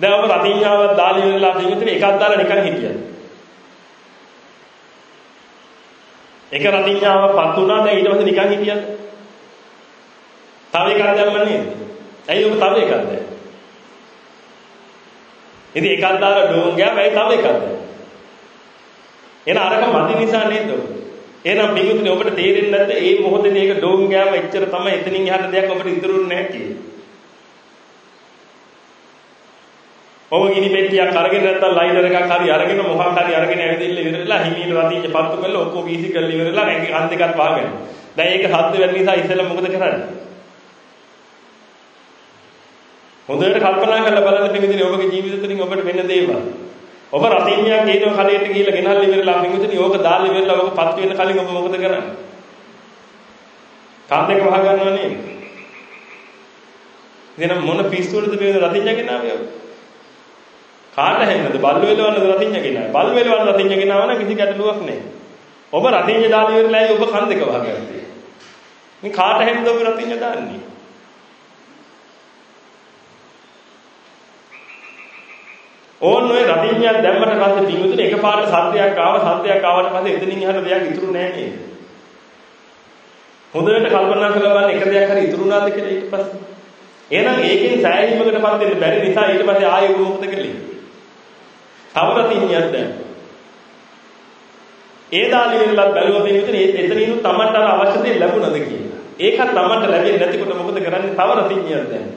දැන් ඔබ රතිඤ්ඤාව දාලා ඉවරලා පින්විතනේ එකක් දාලා නිකන් හිටියද එක රතිඤ්ඤාවපත් වුණා දැන් ඊට පස්සේ නිකන් හිටියද? තව එකක් දැම්ම නේද? ඇයි ඔබ තව එකක් දැම්මේ? ඉතින් එකක් දාලා ඩෝන් ගෑම ඇයි තව එකක් දැම්මේ? එන අරක මදි නිසා නේද ඔබ? එහෙනම් පිටුතුනේ ඔබට තේරෙන්නේ නැද්ද මේ මොහොතේ මේක ඩෝන් ගෑම එච්චර තමයි එතනින් එහාට දෙයක් ඔබට ඉතුරුන්නේ නැහැ කියන්නේ. ඔබ ගිනි පෙට්ටියක් අරගෙන නැත්නම් ලයිටර් එකක් හරි අරගෙන මොකක් හරි අරගෙන ඇවිදින්න ඉවරලා හිමීන රතිච්ච පත්තු කරලා ඔක්කොම වීසි කරලා ඉවරලා ඇඟ අන් දෙකක් වහගෙන. දැන් ඒක හද්ද වෙන නිසා ඉස්සෙල්ලා මොකද කරන්නේ? හොඳට කල්පනා කරලා බලන්න පිළිදිනේ ඔබගේ ජීවිත තුළින් ඔබට වෙන දේවල්. ඔබ රතිඤ්ඤා කියන කලයට ගිහිල්ලා ගෙනල්ලා ඉවරලා පිටුතුනි ඕක දාලා ඉවරලා ඕක පත් වෙන කලින් ඔබ මොකද කරන්නේ? කාත් එක වහ ගන්නව නේද? එහෙනම් මොන පිස්සුවලද මේ රතිඤ්ඤා ගෙනාවේ? කාට හැන්නද බල් වේලවන්නද රතිඤ්ඤා ගෙනාවේ? බල් වේලවන්න රතිඤ්ඤා ගෙනාව නම් කිසි ගැටලුවක් නැහැ. ඔබ රතිඤ්ඤා දාලා ඉවරලා ඔබ කන් දෙක වහගත්තේ. මේ කාට හැන්නද ඔබ රතිඤ්ඤා දාන්නේ? ඕන්න ඔය රතිඤ්ඤයක් දැම්මට පස්සේ පින්විතුනේ එකපාරට සත්‍යයක් ආව සත්‍යයක් ආවට පස්සේ එතනින් එහාට දෙයක් ඉතුරු නැහැ නේද? හොඳට කල්පනා කරලා බලන්න එක දෙයක් හරි ඉතුරු වුණාද කියලා ඊට පස්සේ. එහෙනම් ඒකෙන් සෑහීමකටපත් වෙන්න බැරි නිසා ඊට පස්සේ ආයෙ මොකද කළේ? තව රතිඤ්ඤයක් දැන්. ඒ දාලි වෙනලත් බැලුවා පින්විතුනේ එතනින් තමන්ට අර අවශ්‍ය දේ ලැබුණද කියලා. ඒකත් තමන්ට ලැබෙන්නේ නැතිකොට මොකද කරන්නේ? තව රතිඤ්ඤයක් දැන්.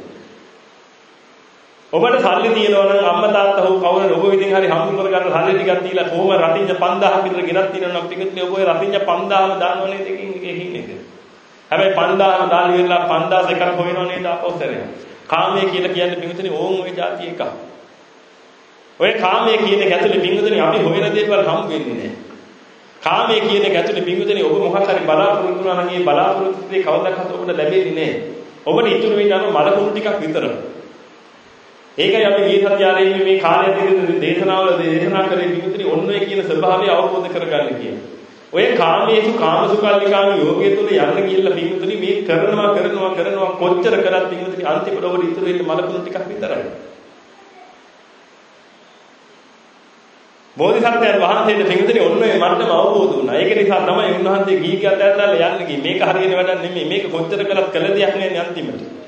ඔබට සල්ලි තියෙනවා නම් අම්මා තාත්තා හෝ කවුරුන ඔබ විදිහින් හරි හම්බ කර ගන්න සල්ලි ටිකක් දීලා කොහොම රටින්ජ 5000ක් විතර ගෙනත් තියෙනවා නම් ටිකත් ඔබ ඒ රටින්ජ 5000ම දානවා නේද එකකින් එකකින් එක. හැබැයි 5000ම දාලා ඉවරලා 5000 එකක් හොයනවා නේද අපෝස්තරය. කාමයේ කියලා කියන්නේ පිටුතනේ ඕන් ওই જાති එකක්. ඔය කාමයේ කියන එක ඇතුලේ පිටුතනේ අපි හොයන දේවල් හම් වෙන්නේ නැහැ. කාමයේ කියන එක ඇතුලේ පිටුතනේ ඔබ මොකක් හරි බලාපොරොත්තු වුණා නම් ඒ බලාපොරොත්තු දෙය කවදාවත් ඔබට ලැබෙන්නේ නැහැ. ඔබට ඉතුරු වෙන්නේ අර මල කුණු ටිකක් විතරයි. ඒකයි අපි ගිය සත්‍යාරයේ මේ කාලය දෙක දේශනාවල දේශනා කරේ විමුක්තිය ඔන්න ඔය කියන ස්වභාවය අවබෝධ කරගන්න කියන. ඔය කාමයේසු කාමසුකල්ලිකාම යෝගයේ තුල යන්න ගිහිල්ලා විමුක්තිය මේ කරනවා කරනවා කරනවා කොච්චර කරත් විමුක්තිය අන්තිමට ඔබට ඉතුරු වෙන්නේ මලකුණු ටිකක් විතරයි. බෝධිසත්වයන් වහන්සේට විමුක්තිය ඔන්න ඔය මට්ටම අවබෝධ වුණා. ඒක නිසා තමයි උන්වහන්සේ ගිහි කියත් ඇත්තලා යන්නේ ගියේ. මේක හරියන වැඩක් නෙමෙයි. මේක කොච්චර කළත් කළ දෙයක් නෙවෙයි අන්තිමට.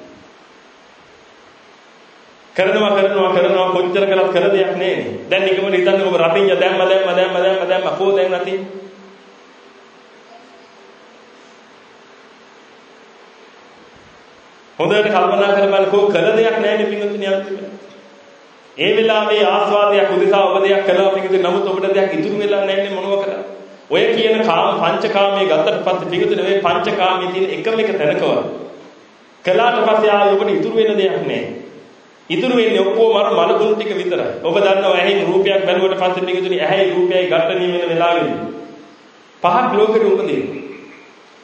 කරනවා කරනවා කරනවා කොච්චර කළත් කළ දෙයක් නෑනේ. දැන් නිකමට හිතන්නේ ඔබ රතින්ය දැම්ම දැම්ම දැම්ම දැම්ම දැම්ම කෝ දැන් රතින්. හොඳට කල්පනා කරලා කෝ කළ දෙයක් නෑනේ පින්වත්නි අන්තිමට. ඒ වෙලාවේ ආස්වාදයක් උදෙසා ඔබ දෙයක් කළා පින්වත්නි නමුත් ඔබට දෙයක් ඉතුරු වෙලා නෑනේ මොනව කරා. ඔය කියන කාම පංචකාමයේ ගත්තට පස්සේ පින්වත්නි ඔය පංචකාමයේ තියෙන එකම එක තැනකව කළාට පස්සේ ආයෙ ඔබට ඉතුරු වෙන දෙයක් නෑ. ඉතුරු වෙන්නේ ඔක්කොම අර මලකුණු ටික විතරයි. ඔබ දන්නවා ඇහි රූපයක් බැලුවට පස්සේ මේකතුනි ඇහි රූපයයි ඝට්ටණී වෙන වෙලාවෙදී පහක් ලෝකෙට උපදින.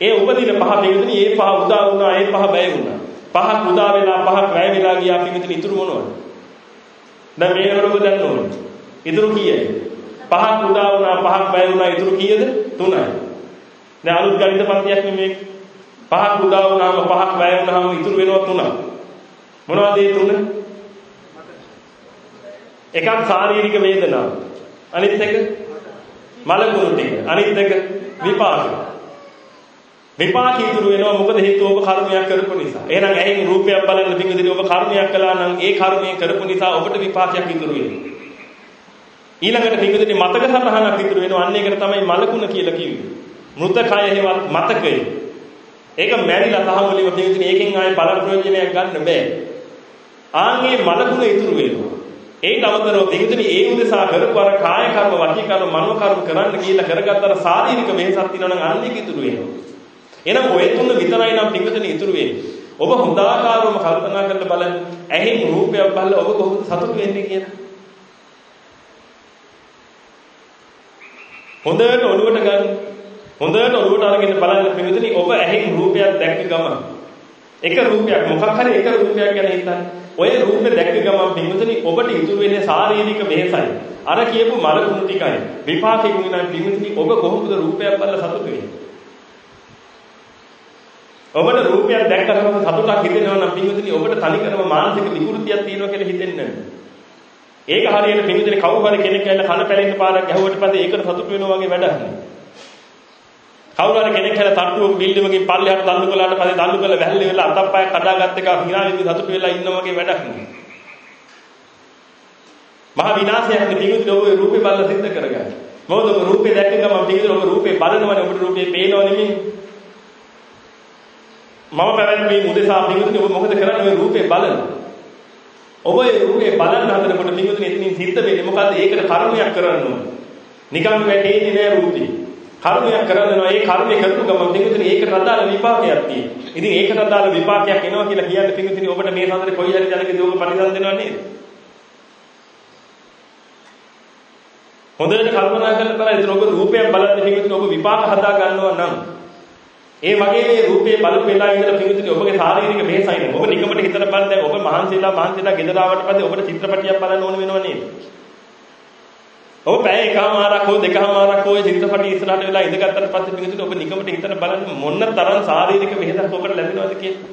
ඒ උපදින පහ මේකතුනි ඒ පහ උදා වුණා ඒ පහ බය වුණා. පහක් උදා වෙලා පහක් වැය වෙලා ගියා මේකතුනි ඉතුරු මොනවද? දැන් මේකට ඔබ දන්න ඕනේ. ඉතුරු කීයද? පහක් උදා වුණා පහක් වැය වුණා ඉතුරු කීයද? තුනයි. දැන් අලුත් ගණිත පන්තියක් නෙමෙයි. පහක් උදා වුණාම පහක් වැය වුණාම ඉතුරු වෙනවා තුනක්. මොනවද ඒ තුන? එකක් ශාරීරික වේදනාව. අනිත් එක මලකුණු ටික. අනිත් එක විපාක. විපාක ඉතුරු වෙනවා මොකද හේතුව ඔබ කර්මයක් කරපු නිසා. එහෙනම් ඇහෙන් රූපයක් බලන පිංගුදින ඔබ කර්මයක් කළා නම් ඒ කර්මය කරපු නිසා ඔබට විපාකයක් ඉතුරු වෙනවා. ඊළඟට පිංගුදින මතක සටහනක් ඉතුරු වෙනවා. අන්න ඒකට තමයි මලකුණ කියලා කිව්වේ. මෘතකය හේවත් මතකය. ඒක මැරිලා තහවුලිව පිංගුදින ඒකෙන් ආයේ බල ප්‍රයෝජනයක් ගන්න බෑ. ආන්ගේ මලකුණ ඉතුරු වෙනවා. ඒට අමතරව දෙවිතුනි ඒ උදෙසා කරපු අර කාය කර්ම වචී කර්ම මනෝ කර්ම කරන්න කියලා කරගත්තර ශාරීරික වෙහසක් තියෙනවා නම් අන්න ඒක ඉතුරු වෙනවා. එහෙනම් ඔය තුන විතරයි නම් පිටුතුනි ඉතුරු වෙන්නේ. ඔබ හොඳාකාරවම කල්පනා කරලා බලන්න ඇහෙන් රූපයක් බලලා ඔබ කොහොමද සතුටු වෙන්නේ කියලා. හොඳට ඔළුවට ගන්න. හොඳට ඔළුවට අරගෙන බලන්න පිටුතුනි ඔබ ඇහෙන් රූපයක් දැක්ක ගමන් එක රූපයක් මොකක් හරි එක රූපයක් ගැන හිතන්න. ඔය රූපේ දැක්ක ගමන් පින්වතුනි ඔබට ඉතුරු වෙන්නේ ශාරීරික වෙහසයි. අර කියපු මලකුණු ටිකයි. විපාකෙකුයි නම් පින්වතුනි ඔබ කොහොමද රූපයක් බලලා සතුටු වෙන්නේ? ඔබට රූපයක් දැක්කම සතුටක් හිතෙනවා නම් පින්වතුනි ඔබට තනිකරම මානසික විකෘතියක් තියෙනවා කියලා හිතෙන්නේ නැහැ. ඒක හරියට පින්වතුනි කවුරු හරි කෙනෙක් ඇවිල්ලා කන පැලෙන්න පාරක් ගැහුවට පස්සේ ඒකට සතුටු වෙනවා වගේ වැඩක් නෙවෙයි. කවුරු හරි කෙනෙක් හැල තට්ටුවක බිල්ඩින් එකකින් පල්ලෙහාට දල්ලු කළාට පස්සේ දල්ලු කළ වැල්ලේ වෙලා අතප්පය කඩාගත්ත එක හිනාවිදි සතුටු වෙලා ඉන්න වගේ වැඩක් නෙවෙයි. මහ විනාශයක් නෙවෙයි ඔබ රූපේ බලලා සිද්ධ කරගන්න. මොකද ඔබ රූපේ දැක්ක ගමන් පිළිතුර ඔබ රූපේ බලනවනේ ඔබට රූපේ පේනව නෙමෙයි. මම පැවැත්මේ උදෙසා පිළිතුර ඔබ මොකද කරන්නේ ඔය රූපේ බලන. ඔබ ඒ රූපේ බලන්න හදනකොට පිළිතුර එතනින් සිද්ධ වෙන්නේ මොකද්ද? ඒකට කර්මයක් කරන්න ඕනේ. නිකන් වැටෙන්නේ නෑ රූපේ. කර්මයක් කරනවා ඒ කර්මය කරපු ගමන් පින්විතනි ඒකට අදාළ විපාකයක් තියෙනවා. ඉතින් ඒකට අදාළ විපාකයක් එනවා කියලා කියන්නේ පින්විතනි ඔබට මේ සඳරේ කොයි හරි දැනකදී ඔබ පරිසම් දෙනවා නේද? හොඳට කල්පනා කරලා බලන්න ඉතින් ඔබ රූපයක් බලන්න පිටුතුනි ඔබ විපාක හදා ගන්නවා නම් ඒ වගේ මේ රූපේ බලපු වෙලාව ඉඳලා පිටුතුනි ඔබගේ ශාරීරික වෙහසයි ඔබ නිකමට හිතන බලන්න දැන් ඔබ මහන්සිලා මහන්සිලා ගෙදර ආවට පස්සේ ඔබට චිත්‍රපටියක් බලන්න ඕන වෙනව නේද? ඔබ පැය එකමාරක් හෝ දෙකමාරක් හෝ චිත්‍රපටි ඉස්සරහට වෙලා ඉඳගත්තට පස්සේ පිටුතුනි ඔබ නිකමට හිතන බලන්න මොන තරම් ශාරීරික වෙහසක් ඔබට ලැබෙනවද කියලා.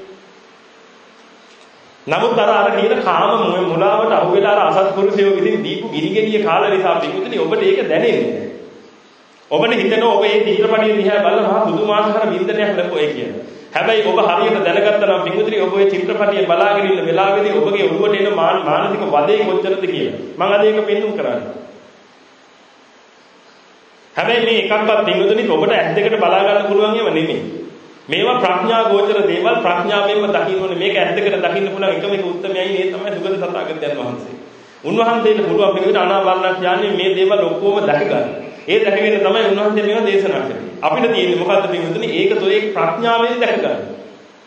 නමුත් අර අර කියන කාම මුලාවට අහු වෙලා අර අසත්පුරුෂයෝ විසින් දීපු ගිනිගෙඩිය කාලා නිසා පිටුතුනි ඔබට ඒක දැනෙන්නේ ඔබට හිතෙනවා ඔබ මේ චිත්‍රපටිය දිහා බලලා මහා පුදුමාකාර වින්දනයක් ලැබුවා කියලා. හැබැයි ඔබ හරියට දැනගත්තා නම් පිටුතුනි ඔබ මේ චිත්‍රපටිය බලාගෙන ඉන්න වෙලාවේදී ඔබගේ ඔළුවට එන මානසික වදේ කොච්චරද කියලා. මම අද ඒක පෙන්වුම් කරන්නේ. හැබැයි මේ එකක්වත් පිටුතුනි ඔබට ඇස් දෙකට බලා ගන්න පුළුවන් ඒවා නෙමෙයි. මේවා ප්‍රඥා ගෝචර දේවල් ප්‍රඥාවෙන්ම දකින්න ඕනේ. මේක ඇත්තකට දකින්න පුළුවන් එකම එක උත්තරමයි මේ තමයි සුගත සතාගතයන් වහන්සේ. උන්වහන්සේට පුළුවන් පිළිවෙත අනාවරණක් කියන්නේ මේ දේවල් ඔක්කොම දැක ගන්න. ඒ දැකගෙන තමයි උන්වහන්සේ මේවා දේශනා කරන්නේ. අපිට තියෙන්නේ මොකද්ද පිළිවෙතනේ? ඒක තොරේ ප්‍රඥාවෙන් දැක ගන්න.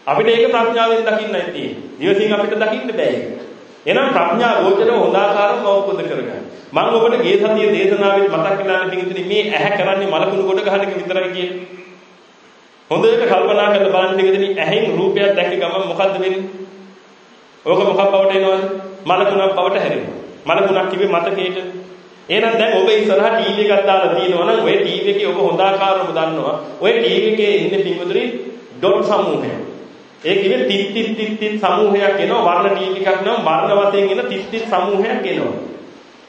අපිට ඒක ප්‍රඥාවෙන් දකින්නයි තියෙන්නේ. දිවසින් අපිට දකින්න බෑ ඒක. එහෙනම් ප්‍රඥා ගෝචරව හොඳාකාරව අවබෝධ කරගන්න. මම ඔබට ගිය සතියේ දේශනාවෙත් මතක් කළානේ පිළිවෙතනේ මේ ඇහැ කරන්නේ මලකුණු කොට ගන්න එක විතරයි කියන්නේ. හොඳට කල්පනා කරලා බලන්න දෙකෙනි ඇහෙන් රූපයක් දැක්ක ගමන් මොකද්ද වෙන්නේ? ඕක මොකක් බවට එනවද? මලකුණක් බවට හැරෙනවා. මලකුණක් කිව්වේ මතකේට. එහෙනම් දැන් ඔබ ඉස්සරහා ටීවී එකක් දාලා තියෙනවා නම් ඔය ටීවී එකේ ඔබ හොඳාකාරව දන්නවා. ඔය ටීවී එකේ ඉන්නේ පින්වතුනි ඩොට් සමූහය. ඒ කිව්වේ තිත් තිත් තිත් තිත් සමූහයක් එනවා. වර්ණ ටීවී එකක් නම් වර්ණ වශයෙන් එන තිත් තිත් සමූහයක් එනවා.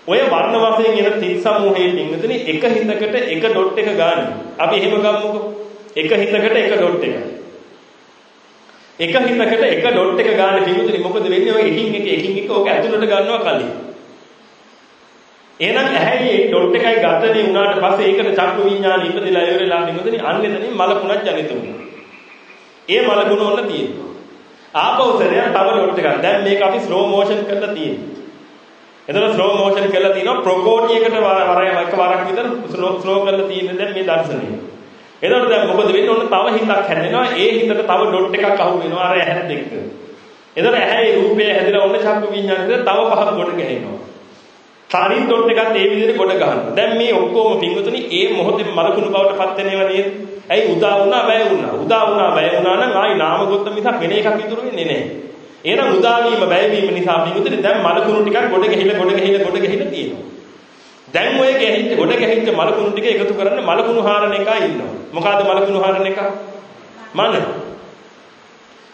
ඔය වර්ණ වශයෙන් එන තිත් සමූහයේ පින්වතුනි එක හිතකට එක ඩොට් එක ගන්න. අපි එහෙම ගමුකෝ. එක හිතකට එක ඩොට් එක. එක හිතකට එක ඩොට් එක ගන්න කිව්වොත් මොකද වෙන්නේ ඔය එකින් එක එකින් එක ඕක ඇතුළට ගන්නවා කලින්. එහෙනම් ඇහැයි ඒ ඩොට් එකයි ගතනේ උනාට පස්සේ ඒකට චක්කු විඥාන ඉපදෙලා ඉවරලා නිමුදනේ අන්න එතනින් මලකුණක් ජනිත වෙනවා. ඒ මලකුණ ඔන්න තියෙනවා. ආපෞසරය තව ඩොට් එකක්. දැන් මේක අපි ස්ලෝ මෝෂන් කරලා තියෙනවා. එතන ස්ලෝ මෝෂන් කරලා තිනවා ප්‍රොකෝටියකට වරයක් එකවරක් විතර ස්ලෝ ස්ලෝ කරලා තියෙන දැන් මේ දර්ශනය. එතකොට දැන් මොකද වෙන්නේ? ඔන්න තව හිතක් හැදෙනවා. ඒ හිතට තව ඩොට් එකක් අහු වෙනවා අර ඇහැත් එක්ක. එතකොට ඇහැයි රූපය හැදලා ඔන්න චක්කු විඤ්ඤාණයට තව පහක් ගොඩ ගැහෙනවා. සාරින් ඩොට් එකත් ඒ විදිහට ගොඩ ගන්නවා. දැන් මේ ඔක්කොම පින්වතුනි ඒ මොහොතේ මලකුණු බවට පත් වෙනේවා නේද? ඇයි උදා වුණා බය වුණා. උදා වුණා බය වුණා නම් ආයි නාම ගොත්ත මිසක් වෙන එකක් ඉතුරු වෙන්නේ නැහැ. එහෙනම් උදා වීම බය වීම නිසා පින්වතුනි දැන් මලකුණු ටිකක් ගොඩ ගහිලා ගොඩ ගහිලා ගොඩ ගහිලා තියෙනවා. දැන් ඔය ගැහිච්ච ගොඩ ගැහිච්ච මලකුණු ටික එකතු කරන්න මලකුණු හාරන එකා ඉන්නවා. මොකಾದ මලකුණු හාරන එක? මන.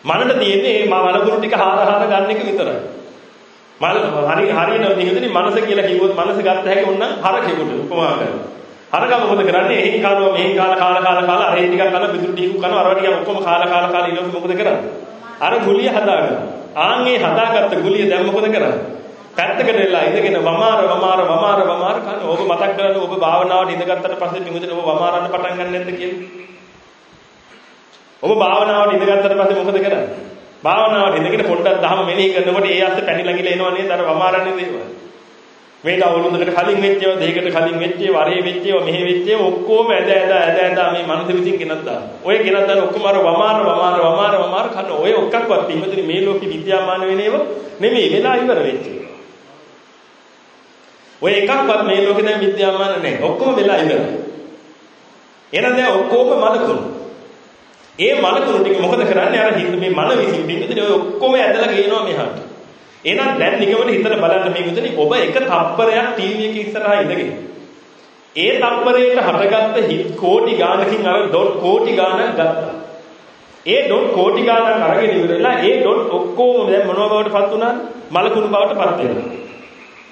මනට තියෙන්නේ මේ මලකුණු ටික හාර හාර ගන්න එක විතරයි. මල හරි හරියන විදිහටනේ මනස කියලා කිව්වොත් මනස ගත්ත හැකි වුණනම් හරකෙකුට උපමා කරනවා. හරක මොකද කරන්නේ? එහෙන් කානවා මෙහෙන් කාලා කාලා කාලා කාලා අර ටිකක් කන බිදුරු ටිකක් කනවා අර ටිකක් ඔක්කොම කාලා කාලා කාලා ඊළඟට මොකද කරන්නේ? අර ගුලිය හදාගන්න. ආන්ගේ හදාගත්ත ගුලිය දැන් මොකද කරන්නේ? පැත්තකට වෙලා ඉඳගෙන වමාර වමාර වමාර වමාර කන ඔබ මතක් කරගන්න ඔබ භාවනාවට ඉඳගත්තට පස්සේ පිඟුදෙන ඔබ වමාරන්න පටන් ගන්න නැද්ද කියලා. ඔබ භාවනාවට ඉඳගත්තට පස්සේ මොකද කරන්නේ? භාවනාවට ඉඳගෙන පොඩ්ඩක් දහම මෙනෙහි කරනකොට ඒ අස්සේ පැණි ළඟිලා එනවා නේද අර වමාරන්නේ දේවල්. මේක අවුරුද්දකට කලින් වෙච්ච ඒවා දෙයකට කලින් වෙච්ච ඒවා වරේ වෙච්ච ඒවා මෙහෙ වෙච්ච ඒවා ඔක්කොම ඇද ඇද ඇද ඇද මේ මනස විසින් ගෙනත් දාන. ඔය ගෙනත් දාන ඔක්කොම අර වමාර වමාර වමාර වමාර කන ඔය ඔක්කක්වත් ඉමදින මේ ලෝකෙ විද්‍යාමාන වෙන ඒවා නෙමෙයි වෙලා ඉවර වෙච්ච ඒවා. ඔය එකක්වත් මේ ලෝකේ දැන් විද්‍යාමාන නැහැ. ඔක්කොම වෙලා ඉවරයි. එහෙනම් දැන් ඔක්කොම මලකුණු. ඒ මලකුණු ටික මොකද කරන්නේ? අර හිත මේ මන විසින් බින්දුනේ ඔය ඔක්කොම ඇදලා ගේනවා මෙහාට. එහෙනම් දැන් නිකමට හිතලා බලන්න මේ විදිහට ඔබ එක තප්පරයක් ටීවී එකේ ඉස්සරහා ඉඳගෙන ඒ තප්පරයට හටගත්ත හිත් කෝටි ගානකින් අර ඩොට් කෝටි ගානක් ගත්තා. ඒ ඩොට් කෝටි ගානක් අරගෙන ඉවරලා ඒ ඩොට් ඔක්කොම දැන් මොනවා බවට පත් වුණාද? මලකුණු බවට පත් වෙනවා.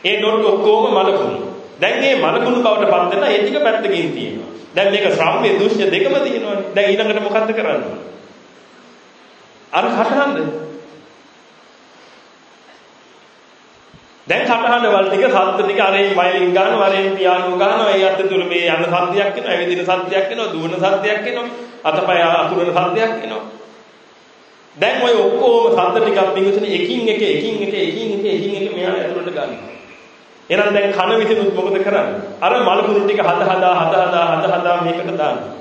ඒ ඩොට් ඔක්කොම මලකුණු. දැන් මේ මලකුණු බවට පත් වෙන ඒ ටික පැත්තකින් තියෙනවා. දැන් මේක ශ්‍රම්‍ය දෘශ්‍ය දෙකම තියෙනවනේ. දැන් ඊළඟට මොකද්ද කරන්නේ? අර කටහඬ. දැන් කටහඬ වල ටික සද්ද ටික අරෙන් වයලින් ගන්නවා, අරෙන් පියානෝ ගන්නවා. ඒ අත තුල මේ යන සද්දයක් එනවා, ඇවිදින සද්දයක් එනවා, දුවන සද්දයක් එනවා, අතපය අතුරන සද්දයක් එනවා. දැන් ඔය ඔක්කොම සද්ද ටිකක් පිඟුසනේ එකින් එක එකින් එක එකින් එක එකින් එක මෙහාට ඇතුළට ගන්නවා. එහෙනම් දැන් කන විසිනුත් මොකද කරන්නේ? අර මලකුණු ටික හද හදා හද හදා හද හදා මේකට දානවා.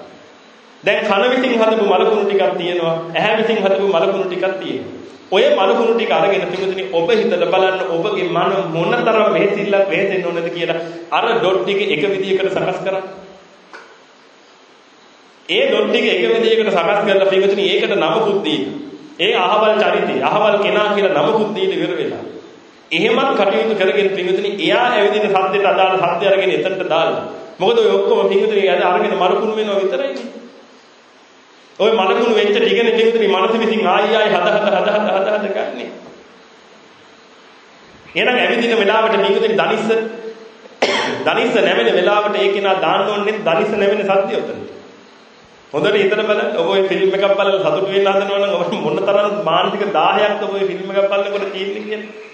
දැන් කන විසින් හදපු මලකුණු ටිකක් තියෙනවා. ඇහැ විසින් හදපු මලකුණු ටිකක් තියෙනවා. ඔය මලකුණු ටික අරගෙන පිටුදින ඔබ හිතලා බලන්න ඔබගේ මන මොනතරම් වෙහෙසිල්ලක් වෙහෙසෙන්න ඕනද කියලා අර ඩොට් ටික එක විදියකට සකස් කරන්න. ඒ ඩොට් ටික එක විදියකට සකස් කරලා පිටුදින ඒකට නමකුත් දීලා. ඒ අහවල් චරිතය අහවල් කෙනා කියලා නමකුත් දීලා ඉවර වෙලා. එහෙමත් කටයුතු කරගෙන පිටුදින එයා ඇවිදින සද්දයට අදාළ සද්ද අරගෙන එතනට දාලා. මොකද ඔය ඔක්කොම පිටුදින අරගෙන මලකුණු වෙනවා විතරයිනේ. ওই මලකුණු වෙච්ච ටිකනේ පිටුතුනි මනස විසින් ආයි ආයි හද හද හද හද හද හද ගන්නෙ. එහෙනම් ඇවිදින වෙලාවට පිටුතුනි දනිස්ස දනිස්ස නැවෙන වෙලාවට ඒ කෙනා දාන්න ඕනේ දනිස්ස නැවෙන සත්‍ය උතන. හොඳට හිතන බලන්න ඔබ ওই ෆිල්ම් එකක් බලලා සතුටු වෙන්න හදනවා නම් ඔබ මොන තරම් මානසික 10ක් ඔබ ওই ෆිල්ම් එකක් බලනකොට තියෙන්නේ කියන්නේ.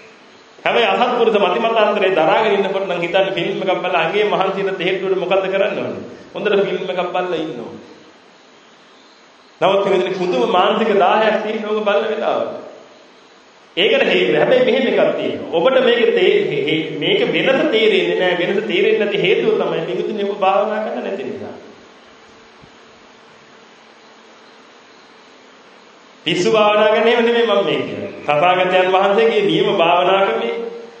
හැබැයි අසත්පුරුෂ මතිමතාන්තරේ දරාගෙන ඉන්නකොට නම් හිතන්නේ ෆිල්ම් එකක් බලලා අගේ මහන්සියට තෙහෙට්ටුවට මොකද්ද කරන්න ඕනේ? හොඳට ෆිල්ම් එකක් බලලා ඉන්න ඕනේ. නමුත් මෙතන පුදුම මානසික 10ක් තියෙන ඕක බලන වෙලාවට. ඒකට හේතුව හැබැයි මෙහෙම එකක් තියෙනවා. ඔබට මේක මේක වෙනස තේරෙන්නේ නැහැ. වෙනස තේරෙන්නේ නැති හේතුව තමයි නිකුතිනේ ඔබ භාවනා කරන්න නැති නිසා. පිස්සු භාවනා කරන එහෙම නෙමෙයි මම මේ කියන්නේ. තථාගතයන් වහන්සේගේ නියම භාවනා ක්‍රමේ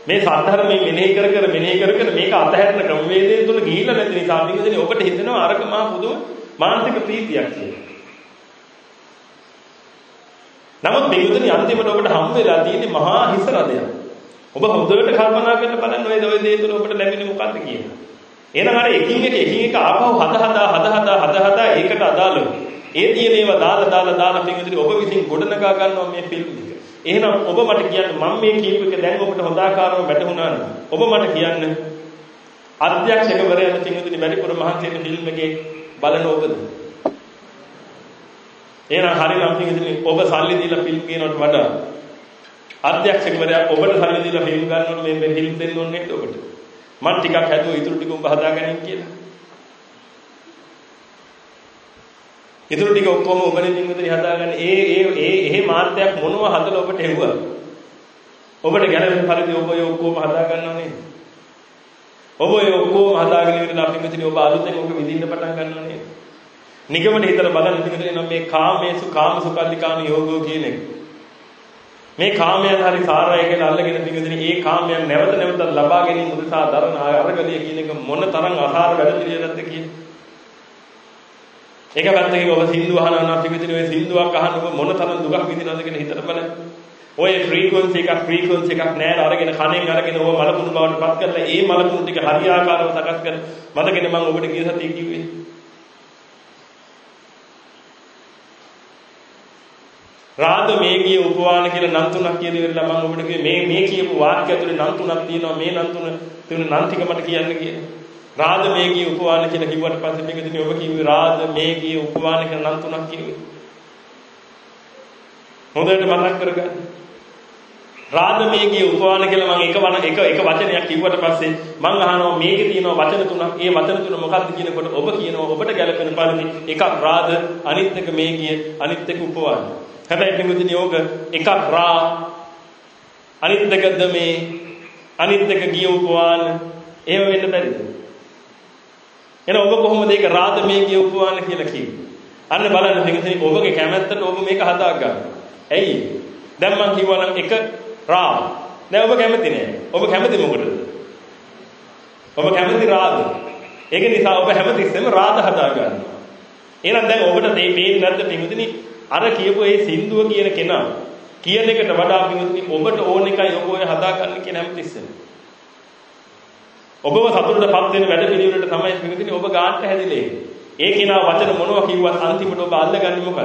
මේ සද්ධර්මයේ මෙනෙහි කර කර මෙනෙහි කර කර මේක අතහැරන ක්‍රමවේදය තුල ගිහිල්ලා නැති නිසා නිකුතිනේ ඔබට හිතෙනවා අරක මහා පුදුම මානසික ප්‍රීතියක් කියලා. නමුත් පිටුතුනි අන්තිමට ඔබට හම් වෙලා තියෙන්නේ මහා හිස රදයක්. ඔබ හොඳට කල්පනා කරලා බලන්න ඔය ඔය දේ තුළ ඔබට ලැබෙන්නේ මොකද්ද කියලා. එහෙනම් අර එකින් එක එකින් එක ආපහු හද හදා හද හදා හද හදා ඒකට අදාළව. ඒ තියෙන ඒවා දාලා දාලා දාලා පිටුතුනි ඔබ විසින් ගොඩනගා ගන්නවා මේ ෆිල්ම් එක. එහෙනම් ඔබ මට කියන්න මම මේ කියපු එක දැන් ඔබට හොඳාකාරව වැටහුණා නම් ඔබ මට කියන්න අධ්‍යක්ෂකවරයාට පිටුතුනි වැඩිපුර මහන්සි වෙන ෆිල්ම් එකේ බලන ඔබද? එහෙනම් හරිනම් පිටින් ඔබ සල්ලි දීලා ෆිල්ම් කියනවට වඩා අධ්‍යක්ෂකවරයා ඔබට සල්ලි දීලා ෆිල්ම් ගන්නකොට මේ මේ ෆිල්ම් දෙන්න ඕනේ නේද ඔබට? මම ටිකක් හැදුවා ඉතුරු ටික උඹ හදාගනින් කියලා. ඉතුරු ටික ඔක්කොම ඔබනේ පින්විතනි හදාගන්න. ඒ ඒ ඒ එහෙ මාත්‍යක් මොනව හදලා ඔබට හෙව්වා. ඔබට ගැළපෙන පරිදි ඔබ ඒ ඔක්කොම හදා ගන්නව නේද? ඔබ ඒ ඔක්කොම හදාගෙන ඉවරලා පින්විතනි ඔබ අලුතෙන් ඔබ විඳින්න පටන් ගන්නව නේද? නිගමන හිතලා බලන්න පිටුදේ නම් මේ කාමේසු කාමසුකල්ලිකාන යෝගෝ කියන එක. මේ කාමයන් හරි සාරය කියලා අල්ලගෙන පිටුදේ මේ කාමයන් නැවත නැවත ලබා ගැනීම උදෙසා දරන අරගලිය කියන එක මොන තරම් අසාර වැඩ පිළිවෙලක්ද කියන්නේ. ඒක පැත්තකින් ඔබ සින්දු අහනවා නම් පිටුදේ ඔය සින්දුවක් අහන ඔබ මොන තරම් දුකක් විඳිනවද කියලා හිතලා බලන්න. ඔය ෆ්‍රීකවන්සි එකක් ෆ්‍රීකවන්සි එකක් නෑ අරගෙන කණෙන් අරගෙන ඔබ මලකුණු බවට පත් කරලා ඒ මලකුණු ටික හරියාකාරව සකස් කර මතකනේ මම ඔබට ගිය සතියේ කිව්වේ. රාග මේගිය උපවාන කියලා නම් තුනක් කියන ඉවරලා මම ඔබට කිව්වේ මේ මේ කියපු වාක්‍ය ඇතුලේ නම් තුනක් තියෙනවා මේ නම් තුන තුන නම් ටික මට කියන්න කියලා. රාග මේගිය උපවාන කියලා කිව්වට පස්සේ මේකදී ඔබ කිව්වේ රාග මේගිය උපවාන කියලා නම් තුනක් කිව්වේ. හොඳට මතක් කරගන්න. රාග මේගිය උපවාන කියලා මම එක වන එක එක වචනයක් කිව්වට පස්සේ මම අහනවා මේකේ තියෙනවා වචන තුනක්. ඒ වචන තුන මොකක්ද කියනකොට ඔබ කියනවා ඔබට ගැළපෙන පරිදි එකක් රාග අනිත් එක මේගිය අනිත් එක උපවාන. හැබැයි පිටුදින යෝග එකක් රා. අනිත් දෙකද මේ අනිත් දෙක ගිය උපවාන එහෙම වෙන්න බැරිද? එහෙනම් ඔබ කොහොමද ඒක රාද මේ ගිය උපවාන කියලා කිව්වේ අන්න බලන්න පිටුදින ඔබගේ කැමැත්තට ඔබ මේක හදා ගන්න ඇයි? දැන් මම කිව්වා නම් එක රා. දැන් ඔබ කැමති නෑ. ඔබ කැමති මොකටද? ඔබ කැමති රාද. ඒක නිසා ඔබ හැමතිස්සෙම රාද හදා ගන්නවා එහෙනම් දැන් ඔබට මේ මේ නැද්ද පිටුදින අර කියපු ඒ සින්දුව කියන කෙනා කියන එකට වඩා පිටුතුනි ඔබට ඕන එකයි ඔබ ඔය හදාගන්න කියන හැමතිස්සෙම. ඔබව සතුටටපත් වෙන වැඩ පිළිවෙලට තමයි පිටුතුනි ඔබ ගාන්න හැදිලේ. ඒ කෙනා වචන මොනවා කිව්වත් අන්තිමට ඔබ අල්ලගන්නේ මොකද?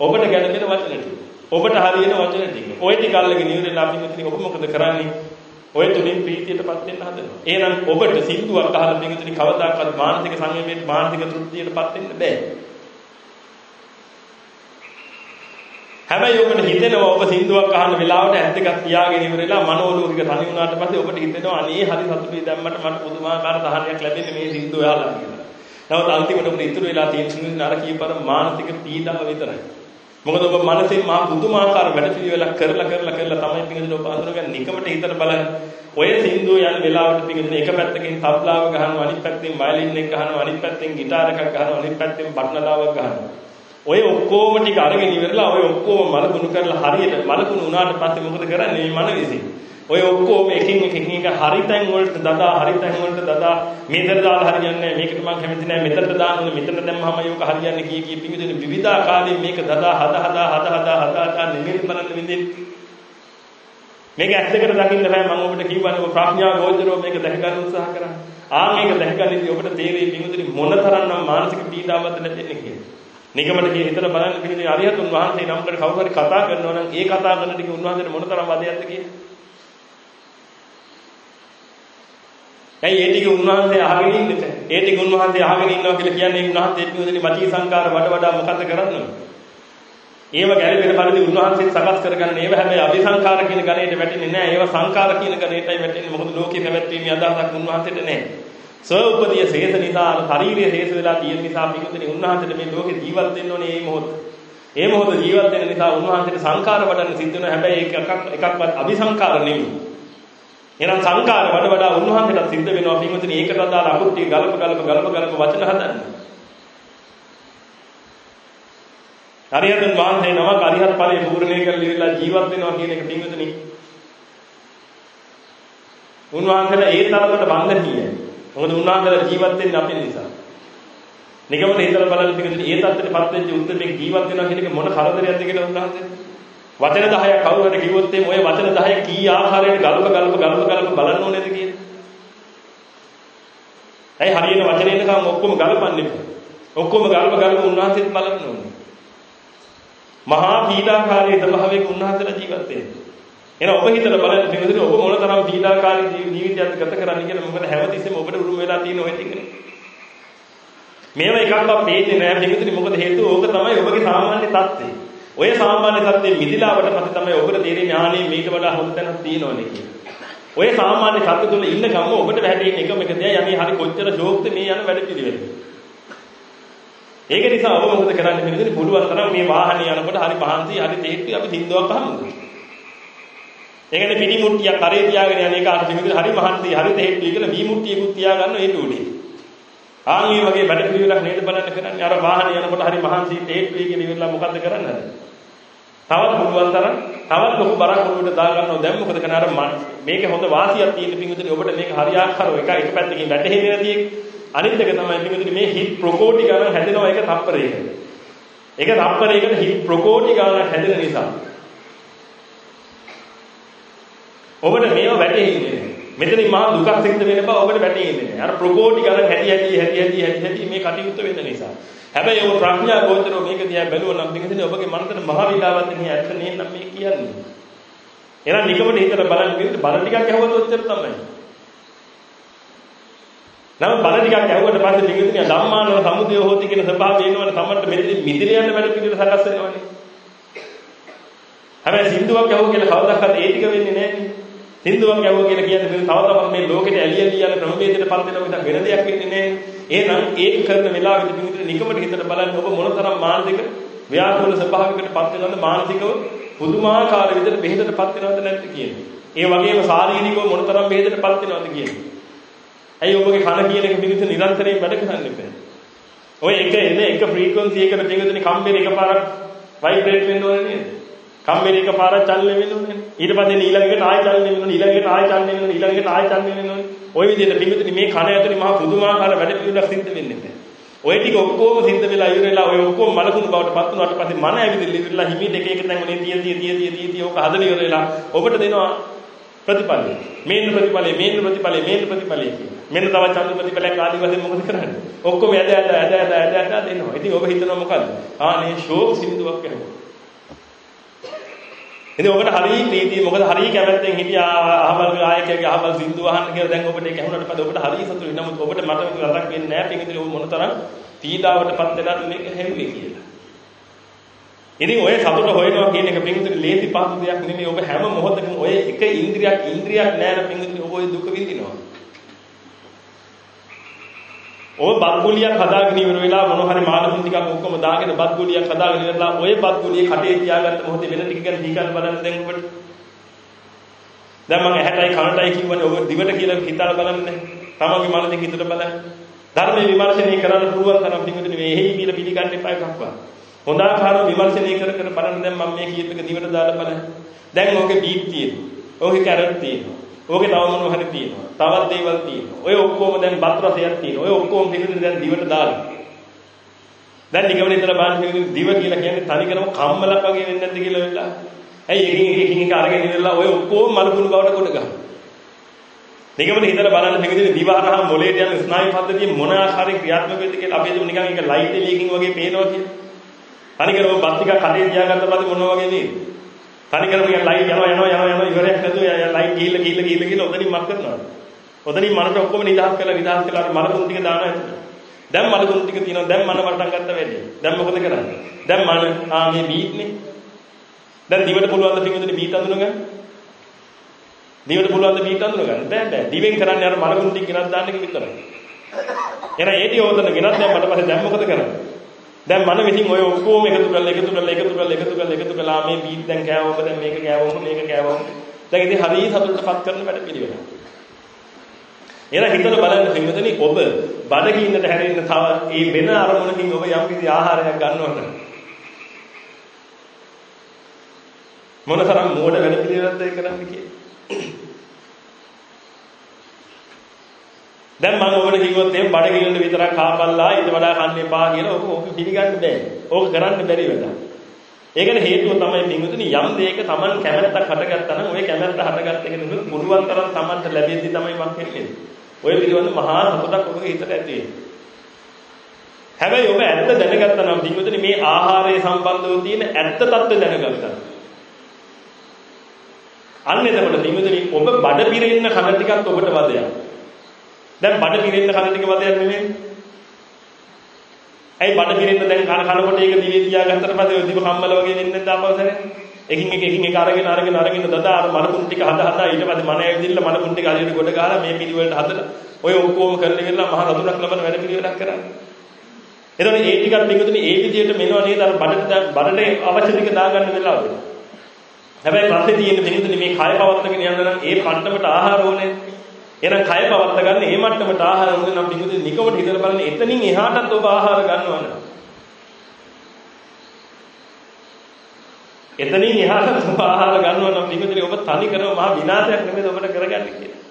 ඔබට ගැළපෙන වචන ටික. ඔබට හරියන වචන ටික. ඔය ටික අල්ලගෙන ඉවරලා පිටුතුනි ඔබ මොකද කරන්නේ? ඔය තුලින් ප්‍රීතියටපත් වෙන්න හදනවා. එහෙනම් ඔබට සින්දුවක් අහලා පිටුතුනි කවදාකවත් මානසික සංයමයට මානසික තෘප්තියටපත් වෙන්න බෑ. හැබැයි ඔබට හිතෙනවා ඔබ සින්දුවක් අහන වෙලාවට ඇස් දෙකක් පියාගෙන ඉවරලා මනෝලෝකික තනි වුණාට පස්සේ ඔබට හිතෙනවා අනේ හරි සතුටුයි දැම්මට මට පුදුමාකාර සහනයක් ලැබෙන්නේ මේ සින්දුව අහලා කියලා. නමුත් අන්තිමට ඔබට ඉතුරු වෙලා තියෙන සින්දුවේ අර කියපර මානසික පීඩාව විතරයි. මොකද ඔබ මනසින් මා පුදුමාකාර වැඩ පිළිවෙලක් කරලා කරලා කරලා තමයි පිටින් ඔබ අඳුරගන්නේ නිකමට හිතට බලන්න ඔය සින්දුව යන වෙලාවට පිටින් එක පැත්තකින් තබ්ලාව ගහනවා අනිත් පැත්තෙන් වයලින් එක ගහනවා අනිත් පැත්තෙන් ගිටාර එකක් ගහනවා අනිත් පැත්තෙන් බටනලාවක් ගහනවා. ඔය ඔක්කොම ටික අරගෙන ඉවරලා ඔය ඔක්කොම මලකුණු කරලා හරියට මලකුණු වුණාට පස්සේ මොකද කරන්නේ මේ මන විසින්? ඔය ඔක්කොම එකින් එක එකින් එක හරිතෙන් වලට දදා හරිතෙන් වලට දදා. මෙතන දාලා හරියන්නේ නැහැ. මේකට මම කැමති නැහැ. මෙතනට දාන්න ඕනේ. මෙතන දැම්මම යෝක හරියන්නේ කී කී පිඟුදෙන විවිධාකාරයෙන් මේක දදා හද හදා හද හදා හදා හදා නිමිති බලන්න විඳින්න. මේක ඇස් දෙකට දකින්න බෑ. මම ඔබට කිව්වනේ ඔබ ප්‍රඥා ගෝචරව මේක දැක ගන්න උත්සාහ කරා. ආ මේක දැක ගන්නදී ඔබට තේරෙයි පිටුදිරි මොනතරම්නම් මානසික පීඩාවක්ද නැතිනේ කියලා. නිගමන කිය හිතලා බලන්න පිටුදිරි අරිහතුන් වහන්සේ නම්කට කවුරු හරි කතා කරනවා නම් ඒ කතා කරන ටික උන්වහන්සේට මොනතරම් වදයක්ද කියලා. ඇයි ඒ ටික උන්වහන්සේ අහගෙන ඉන්නේ? ඒ ටික උන්වහන්සේ අහගෙන ඉන්නවා කියලා කියන්නේ උන්වහන්සේ පිටුදිරි මචී සංකාර වඩ වඩා මොකද කරන්නේ? ඒව ගැළපෙන පරිදි උන්වහන්සේ සකස් කරගන්න ඒව හැබැයි අபிසංකාර කියන ගණයට වැටෙන්නේ නැහැ. ඒව සංකාර කියන ගණයටයි වැටෙන්නේ. මොකද ලෝකේ පැවැත්වීමේ අදහසක් උන්වහන්සේට නැහැ. ස්ව උපදී ශේෂ නිසා ශාරීරිය ශේෂ වෙලා තියෙන නිසා පිටුදෙනේ උන්වහන්සේට මේ ලෝකේ ජීවත් වෙන්න ඕනේ මේ මොහොත. මේ මොහොත ජීවත් වෙන නිසා උන්වහන්සේට සංකාර වඩන්න සිද්ධ වෙනවා. හැබැයි ඒක එකක් එකක්වත් අபிසංකාර නෙමෙයි. එහෙනම් සංකාර වඩ වඩා උන්වහන්සේට සිද්ධ වෙනවා පිටුදෙනේ ඒකට අදාළ අකුත්‍ය ගලප ගලප ගලප ගලප වචන හදන්න. හරියටම වහන්සේ නමක් අරිහත් ඵලයේ පූර්ණේ කරලා ඉවරලා ජීවත් වෙනවා කියන එක පින්විතනි. උන්වහන්සේලා ඒ තරමට බන්ධනීයයි. මොකද උන්වහන්සේලා ජීවත් වෙන්නේ අපේ නිසා. නිගමන හිතලා බලන්න පින්විතනි ඒ தත්ත්වයටපත් වෙච්ච උත්තරේ ජීවත් වෙනවා කියන එක මොන කරදරයක්ද කියලා උන්වහන්සේ. වචන 10ක් කවුරු හරි කිව්වොත් එimhe ඔය වචන 10 කී ආකාරයට ගලප ගලප ගලප ගලප බලන්න ඕනේද කියන්නේ. ඇයි හරියන වචනේ නිකන් ඔක්කොම ගලපන්නේ. ඔක්කොම ගලප ගලප උන්වහන්සේත් බලන්න ඕනේ. මහා පීඩාකාරී ස්වභාවයක උන්වහන්සේලා ජීවත් වෙන්නේ. එහෙනම් ඔබ හිතලා බලන්න පිළිතුරේ ඔබ මොන තරම් පීඩාකාරී ජීවිතයක් ගත කරන්නේ කියලා මොකද හැමතිස්සෙම ඔබට උරුම වෙලා තියෙන ඔය ටිකනේ. මේවා එකක්වත් පේන්නේ නැහැ පිළිතුරේ මොකද හේතුව ඕක තමයි ඔබගේ සාමාන්‍ය தත්ත්වය. ඔය සාමාන්‍ය தත්ත්වයේ මිදිලාවට පස්සේ තමයි ඔබට තේරෙන්නේ ඥානෙ මේක වඩා හොඳ තැනක් තියෙනවනේ කියලා. ඔය සාමාන්‍ය தත්ත්ව තුළ ඉන්න ගම ඔබට වැටෙන්නේ එකම එක දෙයයි යන්නේ හරි කොච්චර ෂෝක්ද මේ යන වැඩ පිළිවෙල. ඒක නිසා ඔබ මොකද කරන්නේ පිළිතුරේ පුළුවන් තරම් මේ වාහනේ යනකොට හරි පහන්සි හරි තේට්ටි අපි දින්දුවක් අහමුද? ඒකනේ පිටි මුට්ටියක් කරේ තියාගෙන යන එක අර පිළිදෙන හරි මහන්සි හරි තේට්ටි කියලා වී මුට්ටියකුත් තියාගන්න ඒක උනේ. ආන් මේ වගේ වැඩ පිළිවෙලක් නේද බලන්න කරන්නේ අර වාහනේ යනකොට හරි මහන්සි තේට්ටි කියලා ඉවරලා මොකද්ද කරන්නේ? තවත් පුළුවන් තරම් තවත් ලොකු බරක් ඔළුවට දා ගන්නවා දැන් මොකද කරන්නේ අර මේක හොඳ වාසියක් තියෙන පිංගුතුනි ඔබට මේක හරියාකාරව එක එක පැත්තකින් වැටහෙන්නේ නැති එක අනිත් එක තමයි පිටුදින මේ හිත් ප්‍රකෝටි ගණන් හැදෙනවා ඒක තප්පරයකට. ඒක තප්පරයකට හිත් ප්‍රකෝටි ගණන් හැදෙන නිසා. ඔබට මේව වැටෙන්නේ මෙතනින් මහා දුකක් සිද්ධ වෙන බව ඔබට වැටෙන්නේ නැහැ. අර ප්‍රකෝටි ගණන් හැටි හැටි හැටි හැටි හැටි හැටි මේ කටයුත්ත වෙන නිසා. හැබැයි ඔබ ප්‍රඥා ගෝචරව මේක දිහා බැලුවා නම් පිටින් ඔබගේ මනසට මහ විලාවත් නේ ඇත්ත නේ නම් මේ කියන්නේ. එහෙනම් නිකමට හිතලා බලන්න බල ටිකක් ඇහුවොත් ඔච්චර තමයි. නම් බල ටිකක් ඇහුවට පස්සේ පිටින් ධම්මානව සමුදය හොති කියන ස්වභාවය එනවනේ තමන්ට මෙතන මිදිර යන වැඩ පිළිවෙල සකස් වෙනවනේ. හැබැයි සින්දුවක් ඇහුව කියලා කවදාවත් ඒ ටික වෙන්නේ නැහැ. සින්දුවක් ඇහුව කියලා කියන්නේ තව තවත් මේ ලෝකෙට ඇලිය ඇලිය යන ක්‍රමවේදයට පත් වෙනවා මිසක් වෙන දෙයක් වෙන්නේ නැහැ. එහෙනම් ඒක කරන වෙලාවෙදි පිටින් නිකමට හිතට බලන්න ඔබ මොනතරම් මානසික ව්‍යාකූල ස්වභාවයකට පත් වෙනවද මානසිකව පුදුමාකාර විදිහට බෙහෙතට පත් වෙනවද නැද්ද කියන්නේ. ඒ වගේම ශාරීරිකව මොනතරම් බෙහෙතට පත් වෙනවද කියන්නේ. ඇයි ඔබගේ කන කියන එක පිළිතුර නිරන්තරයෙන් වැඩ කරන්න බෑ. ඔය එක එන එක ෆ්‍රීකවන්සි එකකට පිළිතුරේ කම්බරේ එකපාරක් වයිබ්‍රේට් වෙන්න ඕනේ නේද? කම්බරේ එකපාරක් චලනය වෙන්න ඕනේ. ඊට පස්සේ ඊළඟට ආයෙ චලනය වෙන්න ඕනේ. ඊළඟට ආයෙ චලනය වෙන්න ඕනේ. ඊළඟට ආයෙ චලනය වෙන්න ඕනේ. ওই විදිහට පිළිතුරේ මේ කන ඇතුලේ මහා පුදුමාකාර වැඩ පිළිවෙලක් සිද්ධ වෙන්නේ නැහැ. ඔය ටික ඔක්කොම සිද්ධ වෙලා ඉවරලා ඔය ඔක්කොම මලකුණු බවට පත් වුණාට පස්සේ මන ඇවිදලා ඉවරලා හිමීට එක එක තැන් වලින් තිය තිය තිය තිය තිය ඔක හදලා ඉවරලා ඔබට දෙනවා ප්‍රතිඵලය. මේන්න ප්‍රතිඵලය, මේන්න ප්‍රතිඵලය, මේන්න ප්‍රතිඵලය කියලා. මෙන්න තවත් චන්ද ප්‍රතිඵලයක් ආදි වශයෙන් මොකද කරන්නේ? ඔක්කොම ඇද ඇද ඇද ඇද ඇද ඇද දෙනවා. ඉතින් ඔබ හිතනවා මොකද්ද? ආනේ ෂෝක් සින්දුවක් ඇහුවා. ඉතින් ඔබට හරිය ප්‍රීතිය මොකද හරිය කැමැත්තෙන් හිටියා අහවල් ආයකයාගේ අහවල් සින්දුව අහන්න කියලා දැන් ඔබට ඒක ඇහුණාට පස්සේ ඔබට හරිය සතුටුයි. නමුත් ඔබට මට මතක් වෙන්නේ නැහැ පිටින් ඔබ මොනතරම් පීඩාවටපත් වෙලාද මේක හැරුවේ කියලා. ඉතින් ඔය සතුට හොයනවා කියන එක පින්විතේ ලේසි පාසු දෙයක් නෙමෙයි. ඔබ හැම මොහොතකම ඔය එක ඉන්ද්‍රියක් ඉන්ද්‍රියක් නැහැ පින්විතේ ඔබ ඔය දුක විඳිනවා. ඔය බත් ගුලියක් හදාගෙන ඉවර වෙලා මොන හරි මාළකුන් ටිකක් ඔක්කොම දාගෙන බත් ගුලියක් හදාගෙන ඉවරලා ඔය බත් ගුලිය කටේ තියාගත්ත මොහොතේ වෙන ටික ගැන දීකල් බලන්න දැන් ඔබට දැන් මම ඇහැටයි කනටයි කියවනේ ඔබ දිවට කියලා හිතලා බලන්නේ. තමන්ගේ මනසෙන් හිතට බලන්න. ධර්මයේ විමර්ශනය කරන්න පුළුවන් තරම් පිටුදින මේ හේයි කියලා පිළිගන්න එපා එකක්වත්. හොඳ ආකාරව විමර්ශනය කර කර බලන්න දැන් මම මේ කියපේක දිවට දාලා බලන්න. දැන් ඕකේ බීට් තියෙනවා. ඕකේ කැරට් තියෙනවා. ඕකේ තව මොනවා හරි තියෙනවා. තවත් දේවල් තියෙනවා. ඔය ඔක්කොම දැන් බත් රසයක් තියෙනවා. ඔය ඔක්කොම පිටුදින දැන් දිවට දාලා. දැන් නිගමන ඉතල බලන්න පිටුදින දිව කියලා කියන්නේ තනිකරම කම්මලක් වගේ වෙන්නේ නැද්ද කියලා වෙලා. ඇයි එකින් එක එකින් එක අරගෙන ඉඳලා ඔය ඔක්කොම මලකුණු බවට කොට ගන්න. නිගමන හිතලා බලන්න පිටුදින දිව හරහා මොලේට යන ස්නායු පද්ධතිය මොන ආකාරයෙන් ක්‍රියාත්මක වෙද්ද කියලා අපි හිතමු නිකන් ඒක ලයිට් එකකින් වගේ පේනවා කියලා. තනිකරම බත් ටිකක් කඩේ තියාගත්ත පස්සේ මොනවා වගේ නේද? තනිකරම නිකන් ලයිට් යනවා යනවා යනවා යනවා ඉවරයක් නැතුව ලයිට් ගිහිල්ලා ගිහිල්ලා ගිහිල්ලා ගිහිල්ලා ඔතනින් මක් කරනවා. ඔතනින් මනස ඔක්කොම නිදහස් කරලා නිදහස් කරලා මලකුණු ටික දානවා එතන. දැන් මලකුණු ටික තියෙනවා දැන් මන වටන් ගත්ත වැඩි. දැන් මොකද කරන්නේ? දැන් මන ආ මේ බීට්නේ. දැන් දිවට පුළුවන් ද පිටුදින බීට් අඳුන ගන්න? දිවට පුළුවන් ද බීට් අඳුන ගන්න? බෑ බෑ. දිවෙන් කරන්නේ අර මලකුණු ටික ගෙනත් දාන්න එක විතරයි. එහෙනම් ඒටි ඕතන ගෙනත් දැන් මට පස්සේ දැන් මොකද කරන්නේ? දැන් මන විසින් ඔය ඔක්කොම එකතු කරලා එකතු කරලා එකතු කරලා එකතු කරලා එකතු කළා මේ බීට් දැන් කෑවොම දැන් මේක කෑවොම මේක කෑවොම දැන් ඉතින් හරිය සතුටටපත් කරන වැඩ පිළිවෙල. එන හිතලා බලන්න පින්වතුනි ඔබ බඩගින්නට හැරෙන්න තව ඒ වෙන අරමුණකින් ඔබ යම් කිසි ආහාරයක් ගන්නවද? මොනතරම් මෝඩ වැඩ පිළිවෙලක්ද ඒ කරන්නේ කියලා. දැන් මම ඔබට කිව්වොත් එහෙම බඩ කිලන විතරක් කාපල්ලා ඊට වඩා කන්න එපා කියලා ඔක ඔක පිළිගන්න බෑ. ඕක කරන්න බැරි වෙලා. ඒකට හේතුව තමයි පින්විතනි යම් දෙයක Taman කැමැත්තක් හටගත්තා නම් ওই කැමැත්ත හටගත්ත එක නෙමෙයි පුළුවන් තරම් Tamanට ලැබෙද්දී තමයි මම කියන්නේ. ඔය පිළිවෙල මහා සතුටක් ඔබගේ හිතට ඇති හැබැයි ඔබ ඇත්ත දැනගත්තා නම් පින්විතනි මේ ආහාරය සම්බන්ධව තියෙන ඇත්ත తත්ත්වය දැනගත්තා. අන්න එතකොට පින්විතනි ඔබ බඩ පිරෙන්න කන ටිකක් ඔබට වදයක්. දැන් බඩ පිරෙන්න කන ටික වදයක් නෙමෙයි. ඇයි බඩ පිරෙන්න දැන් කන කනකොට ඒක දිවේ තියාගත්තට පස්සේ ඔය දිව කම්මල වගේ වෙන්නේ නැද්ද ආපස්සනේ? එකින් එක එකින් එක අරගෙන අරගෙන අරගෙන දදා අර මනකුන් ටික හද හදා ඊට පස්සේ මන ඇවිදින්න මනකුන් ටික අරියට ගොඩ ගහලා මේ පිළිවෙලට හදලා ඔය ඔක්කොම කරලා ඉවරලා මහ රතුණක් ලබන වැඩ පිළිවෙලක් කරන්නේ. එතකොට ඒ ටිකත් මේකතුනේ ඒ විදිහට මෙනවා නේද අර බඩට බඩට අවශ්‍ය ටික දාගන්න වෙලාවට. හැබැයි ප්‍රශ්නේ තියෙන්නේ මෙහෙමනේ මේ කය පවත්තගෙන යන්න නම් ඒ පණ්ඩමට ආහාර ඕනේ. එහෙනම් කය පවත්ත ගන්න මේ මට්ටමට ආහාර උදේ නම් පිටුදී නිකවට හිතලා බලන්න එතනින් එහාටත් ඔබ ආහාර ගන්නවනේ. එතනින් එහාටත් ඔබ ආහාර ගන්නවා නම් පිටුදී ඔබ තනි කරව මහා විනාශයක් නෙමෙයි ඔබට කරගන්නේ කියලා.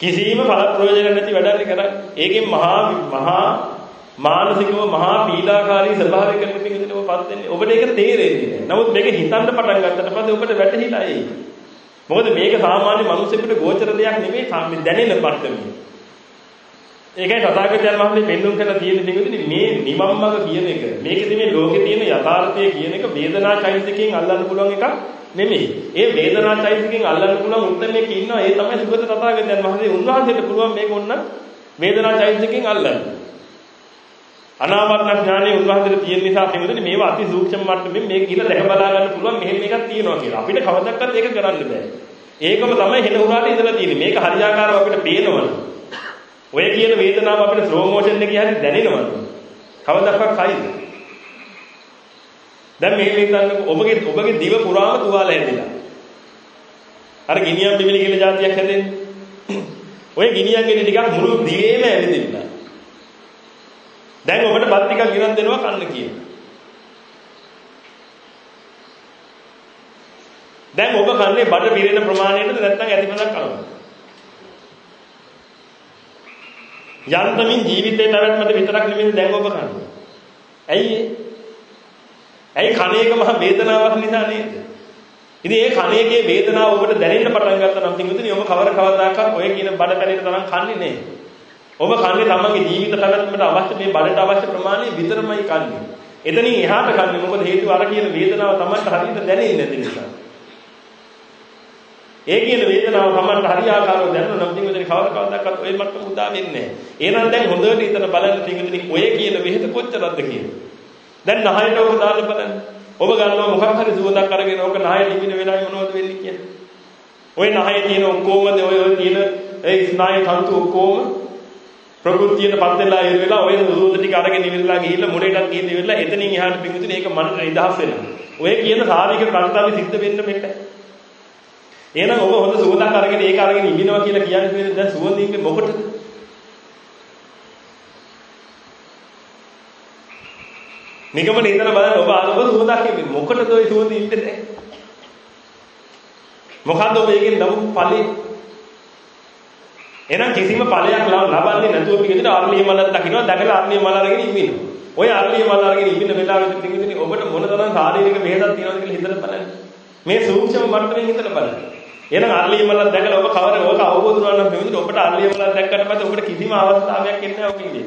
කිසිම ඵල ප්‍රයෝජන නැති වැඩක් කරන්නේ. ඒකෙන් මහා මහා මානසිකව මහා පීඩාකාරී ස්වභාවයකට පිටින් ඔබපත් වෙන්නේ. ඔබට ඒක තේරෙන්නේ නැහැ. නමුත් මේක හිතන්න පටන් ගත්තට පස්සේ ඔබට වැටහිලා ඒක. මොකද මේක සාමාන්‍ය මිනිස්සුන්ට ගෝචර දෙයක් නෙමෙයි දැනෙන මට්ටමේ. ඒකයි තථාගතයන් වහන්සේ පෙන්වුම් කරලා තියෙන දෙයකදී මේ නිවන් මඟ කියන එක මේකදී මේ ලෝකේ තියෙන යථාර්ථය කියන එක වේදනා චෛතසිකයෙන් අල්ලන්න පුළුවන් එකක් නෙමෙයි. ඒ වේදනා චෛතසිකයෙන් අල්ලන්න පුළුවන් උත්තරයක් ඉන්නවා. ඒ තමයි සුගත තථාගතයන් වහන්සේ උන්වහන්සේට පුළුවන් මේක ඔන්න වේදනා චෛතසිකයෙන් අල්ලන්න. අනාවරණ ඥානෙ උන්වහන්සේට තියෙන නිසා කෙනෙකුට මේවා අති සූක්ෂම මට්ටමින් මේක කියලා දැක බලා ගන්න පුළුවන් මෙහෙම එකක් තියෙනවා කියලා. අපිට කවදාවත් ඒක කරන්න බෑ. ඒකම තමයි හෙන උරාට ඉඳලා තියෙන්නේ. මේක හරියාකාරව අපිට පේනවනේ. ඔය කියන වේදනාව අපිට ස්ලෝ මෝෂන් එකේ හරි දැනෙනවනේ. කවදාවත් හයිද? දැන් මේ හිතන්නකො ඔබගේ ඔබගේ දිව පුරාම තුවාල හැදිලා. අර ගිනියම් බිමිලි කියන જાතියක් හැදෙන්නේ. ඔය ගිනියම් ගෙඩි ටිකක් මුළු දිවේම ඇවිදින්න. දැන් ඔබට බත් ටිකක් ගෙනත් දෙනවා කන්න කියලා. දැන් ඔබ කන්නේ බඩ පිරෙන ප්‍රමාණයටද නැත්නම් ඇතිපදක් කනවද? යන්තමින් ජීවිතේ පැවැත්මට විතරක් නෙමෙයි දැන් ඔබ කන්නේ. ඇයි ඒ? ඇයි කණේක මහ වේදනාවක් නිසා නේද? ඉතින් ඒ කණේකේ වේදනාව ඔබට දැනෙන්න පටන් ගත්තා නම් තින්ගුතුනි ඔබ කවර කවදාකවත් ඔය කියන බඩ පැලෙන තරම් කන්නේ නෑ. ඔබ කන්නේ තමන්ගේ ජීවිත පැවැත්මට අවශ්‍ය මේ බඩට අවශ්‍ය ප්‍රමාණය විතරමයි කන්නේ. එතනින් එහාට කන්නේ මොකද හේතුව අර කියන වේදනාව තමන්ට හරියට දැනෙන්නේ නැති නිසා. ඒ කියන වේදනාව තමන්ට හරියාකාරව දැනන නම් දිනුදෙන කවර කවදාකවත් ඔය මට්ටම උදා වෙන්නේ නැහැ. එහෙනම් දැන් හොඳට හිතන බලන්න දිනුදෙන ඔය කියන වෙහෙත කොච්චරද කියලා. දැන් නහයට ඔබ දාලා බලන්න. ඔබ ගන්නවා මොකක් හරි සුවඳක් අරගෙන ඔබ නහය ලිමින වෙලාවේ මොනවද වෙන්නේ කියලා. ඔය නහයේ තියෙන ඔක්කොම ඔය ඔය තියෙන ඒ ස්නායු තන්තු ඔක්කොම ප්‍රകෘතියට පත් වෙලා ඉර වෙලා ඔය රුධිර ටික අරගෙන ඉවිල්ලා ගිහිල්ලා මොලේටත් ගිහින් ඉවිල්ලා එතනින් එහාට පිඟුතුනේ ඒක මනස නිදහස් වෙනවා. ඔය කියන සාධික කර්තව්‍ය සිද්ධ වෙන්න මෙන්න. එහෙනම් ඔබ හොඳ සුවඳක් අරගෙන ඒක අරගෙන ඉන්නවා කියලා කියන්නේ දැන් සුවඳින්ගේ මොකටද? නිගමන ඉඳලා බලන්න ඔබ අර ඔබ සුවඳක් ඉන්නේ මොකටද ඔය සුවඳින් ඉන්නේ? මොකද්ද ඔබ එකෙන් ලබපු ඵලේ? එහෙනම් කිසිම ඵලයක් ලබන්නේ නැතුව පිටින් අරලිය මලක් දකින්නවා දැකලා අරලිය මල අරගෙන ඉන්නවා. ඔය අරලිය මල අරගෙන ඉන්න වෙලාවෙත් පිටින් ඔබට මොන තරම් ශාරීරික වෙහෙසක් තියෙනවද කියලා හිතලා බලන්න. මේ සූක්ෂම මට්ටමින් හිතලා බලන්න. එහෙනම් අරලිය මලක් දැකලා ඔබ කවර ඔබ අවබෝධ වුණා නම් පිටින් ඔබට අරලිය මලක් දැක්කට පස්සේ ඔබට කිසිම අවස්ථාවක් එන්නේ නැහැ ඔක ඉන්නේ.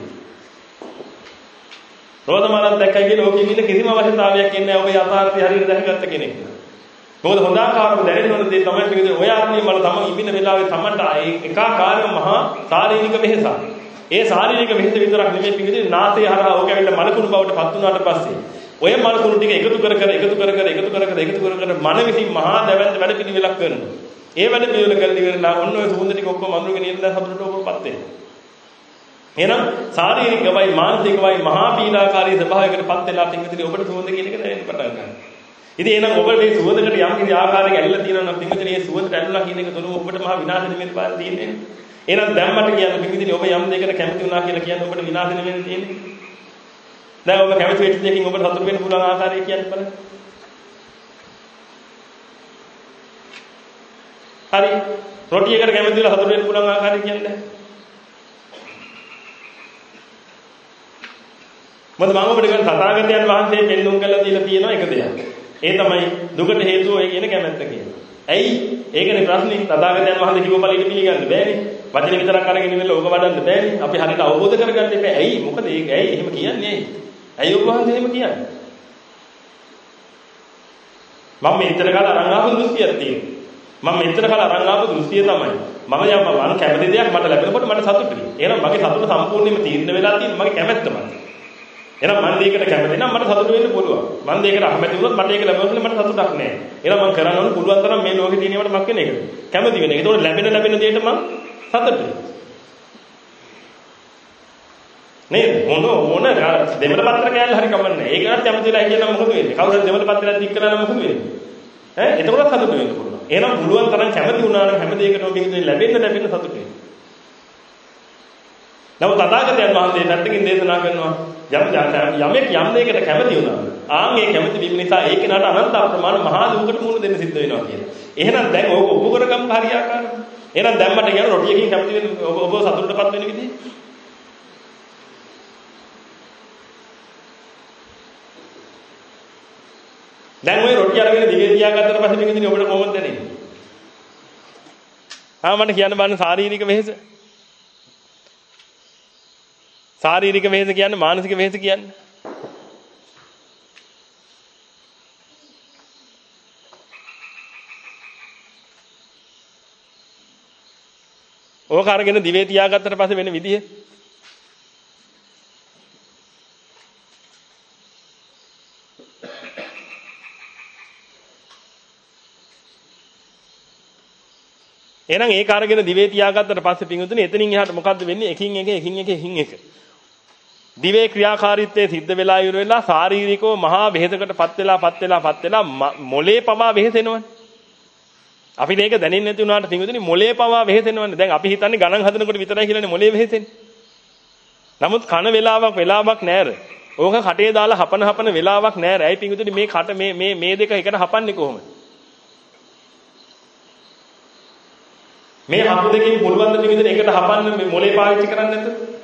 රෝදමානක් දැක්කයි කියලා ඕකෙ ඉන්න කිසිම අවශ්‍යතාවයක් ඉන්නේ නැහැ ඔබ යථාර්ථය හරියට දැනගත්ත කෙනෙක්. මොකද හොඳ ආකාරව දැනෙන දේ තමයි මේකද ඔය ආත්මය මල තමයි ඉන්න වෙලාවේ තමන්ට ඒකාකාරව මහා ශාරීරික වෙහසක්. ඒ ශාරීරික වෙහස විතරක් නෙමෙයි පිටින් නාසය හරහා ඕක ඇවිල්ලා මලකුණු බවට පත් වුණාට පස්සේ ඔය මලකුණු ටික එකතු කර කර එකතු කර කර එකතු කර කර එකතු කර කර මන විසින් මහා දැවැන්ත වැඩ පිළිවෙලක් කරනවා. ඒ වැඩ පිළිවෙල කරලා ඉවරලා ඔන්න ඔය සුහුඳ ටික ඔක්කොම අඳුරගෙන ඉන්න සතුටට ඔබපත් වෙනවා. එහෙනම් ශාරීරිකවයි මානසිකවයි මහා පීඩාකාරී ස්වභාවයකටපත් වෙලා පින්විතනේ ඔබට සුවඳ කියන එක දැනෙන්න පටන් ගන්නවා. ඉතින් එහෙනම් ඔබ මේ සුවඳකට යම් කිසි ආකාරයක ඇලිලා තියෙනවා නම් පින්විතනේ මේ සුවඳට ඇලිලා කියන එක තුන ඔබට මහා විනාශ නෙමෙයි පාර තියෙන්නේ. එහෙනම් දැන් මට කියන්න පින්විතනේ ඔබ යම් දෙයකට කැමති වුණා කියලා කියන්නේ ඔබට විනාශ නෙමෙයි තියෙන්නේ. දැන් ඔබ කැමති වෙච්ච දෙයකින් ඔබට සතුට වෙන්න පුළුවන් ආකාරය කියන්න බලන්න. හරි. රොටියකට කැමති වෙලා සතුට වෙන්න පුළුවන් ආකාරය කියන්නේ. මොකද මම ඔබට කියන තථාගතයන් වහන්සේ පෙන්눔 කළා දීලා තියෙන එක දෙයක්. ඒ තමයි දුකට හේතුව ඒ කියන කැමැත්ත කියන්නේ. ඇයි? ඒකනේ ප්‍රශ්නේ. තථාගතයන් වහන්සේ කිව්ව ඵලෙට පිළිගන්න බෑනේ. වචන විතරක් අරගෙන ඉන්න ඕක වඩන්න බෑනේ. අපි හරියට අවබෝධ කරගන්න එපා. ඇයි? මොකද ඒක ඇයි එහෙම කියන්නේ ඇයි? ඇයි ඔබ වහන්සේ එහෙම කියන්නේ? මම මෙතන කාලේ අරන් ආපු දෘෂ්ටියක් තියෙනවා. මම මෙතන කාලේ අරන් ආපු දෘෂ්ටිය තමයි මම යම් මම කැමති දෙයක් මට ලැබෙනකොට මට සතුටුයි. එහෙනම් මගේ සතුට සම්පූර්ණයෙන්ම තීරණය වෙලා තියෙන්නේ මගේ කැමැත්තමයි. එහෙනම් මම දෙයකට කැමති නම් මට සතුටු වෙන්න පුළුවන්. මම දෙයකට අකමැති වුණොත් මට ඒක ලැබෙන්නේ මට සතුටක් නෑ. එහෙනම් මම කරන්න ඕන පුළුවන් තරම් මේ ලෝකේ තියෙනවට මක් වෙන එක. කැමති වෙන එක. ඒතකොට ලැබෙන ලැබෙන දෙයට මම සතුටුයි. නේද? මොන මොන දෙමළ පත්‍ර කෑල්ල හරි කමන්නේ. ඒකට කැමති වෙලා හිටියනම් මොකද වෙන්නේ? කවුරු හරි දෙමළ පත්‍රයක් දික් කරලා නම් මොකද වෙන්නේ? ඈ එතකොට සතුටු වෙන්න පුළුවන්. එහෙනම් පුළුවන් තරම් කැමති වුණා නම් හැම දෙයකටම මේක ලැබෙන්න ලැබෙන්න සතුටු වෙන්න. නමුත් තථාගතයන් වහන්සේ පැත්තකින් දේශනා කරනවා යම් යමෙක් යම් දෙයකට කැමති වුණා. ආන් ඒ කැමති වීම නිසා ඒ කෙනාට අනන්ත ප්‍රමාණ මහා දුකට මුහුණ දෙන්න සිද්ධ වෙනවා කියලා. එහෙනම් දැන් ඕක ඔප්පු කරගන්න හරියාකාරයි. එහෙනම් දැන් මට කියන රොටියකින් කැමති වෙන ඔබ ඔබ සතුටටපත් වෙන විදිහ. දැන් ওই රොටිය අරගෙන දිවේ තියාගත්තට පස්සේ මේකෙන් ඔබට කොහොමද දැනෙන්නේ? ආ මට කියන්න බෑන ශාරීරික වෙහෙස. ශාරීරික වෙහෙස කියන්නේ මානසික වෙහෙස කියන්නේ. ඕක අරගෙන දිවේ තියාගත්තට පස්සේ වෙන විදිය. එහෙනම් ඒක අරගෙන දිවේ තියාගත්තට පස්සේ පිංගුතුනේ එතනින් එහාට මොකද්ද වෙන්නේ? එකින් එක එකින් එක එකින් එක. දිවේ ක්‍රියාකාරීත්වයේ සිද්ධ වෙලා ඉවර වෙලා ශාරීරිකව මහා වෙහෙසකටපත් වෙලාපත් වෙලාපත් වෙලා මොලේ පවා වෙහෙසෙනවනේ. අපිට ඒක දැනෙන්නේ නැති වුණාට තිඟුදුනි මොලේ පවා වෙහෙසෙනවනේ. දැන් අපි හිතන්නේ ගණන් හදනකොට විතරයි කියලානේ මොලේ වෙහෙසෙන්නේ. නමුත් කන වෙලාවක් වෙලාවක් නෑර. ඕක කටේ දාලා හපන හපන වෙලාවක් නෑර. ඇයි පිඟුදුනි මේ කට මේ මේ මේ දෙක එකට හපන්නේ කොහොමද? මේ හපු දෙකෙන් පුළුවන් ද පිඟුදුනි එකට හපන්න මේ මොලේ පාවිච්චි කරන්නේ නැතුව?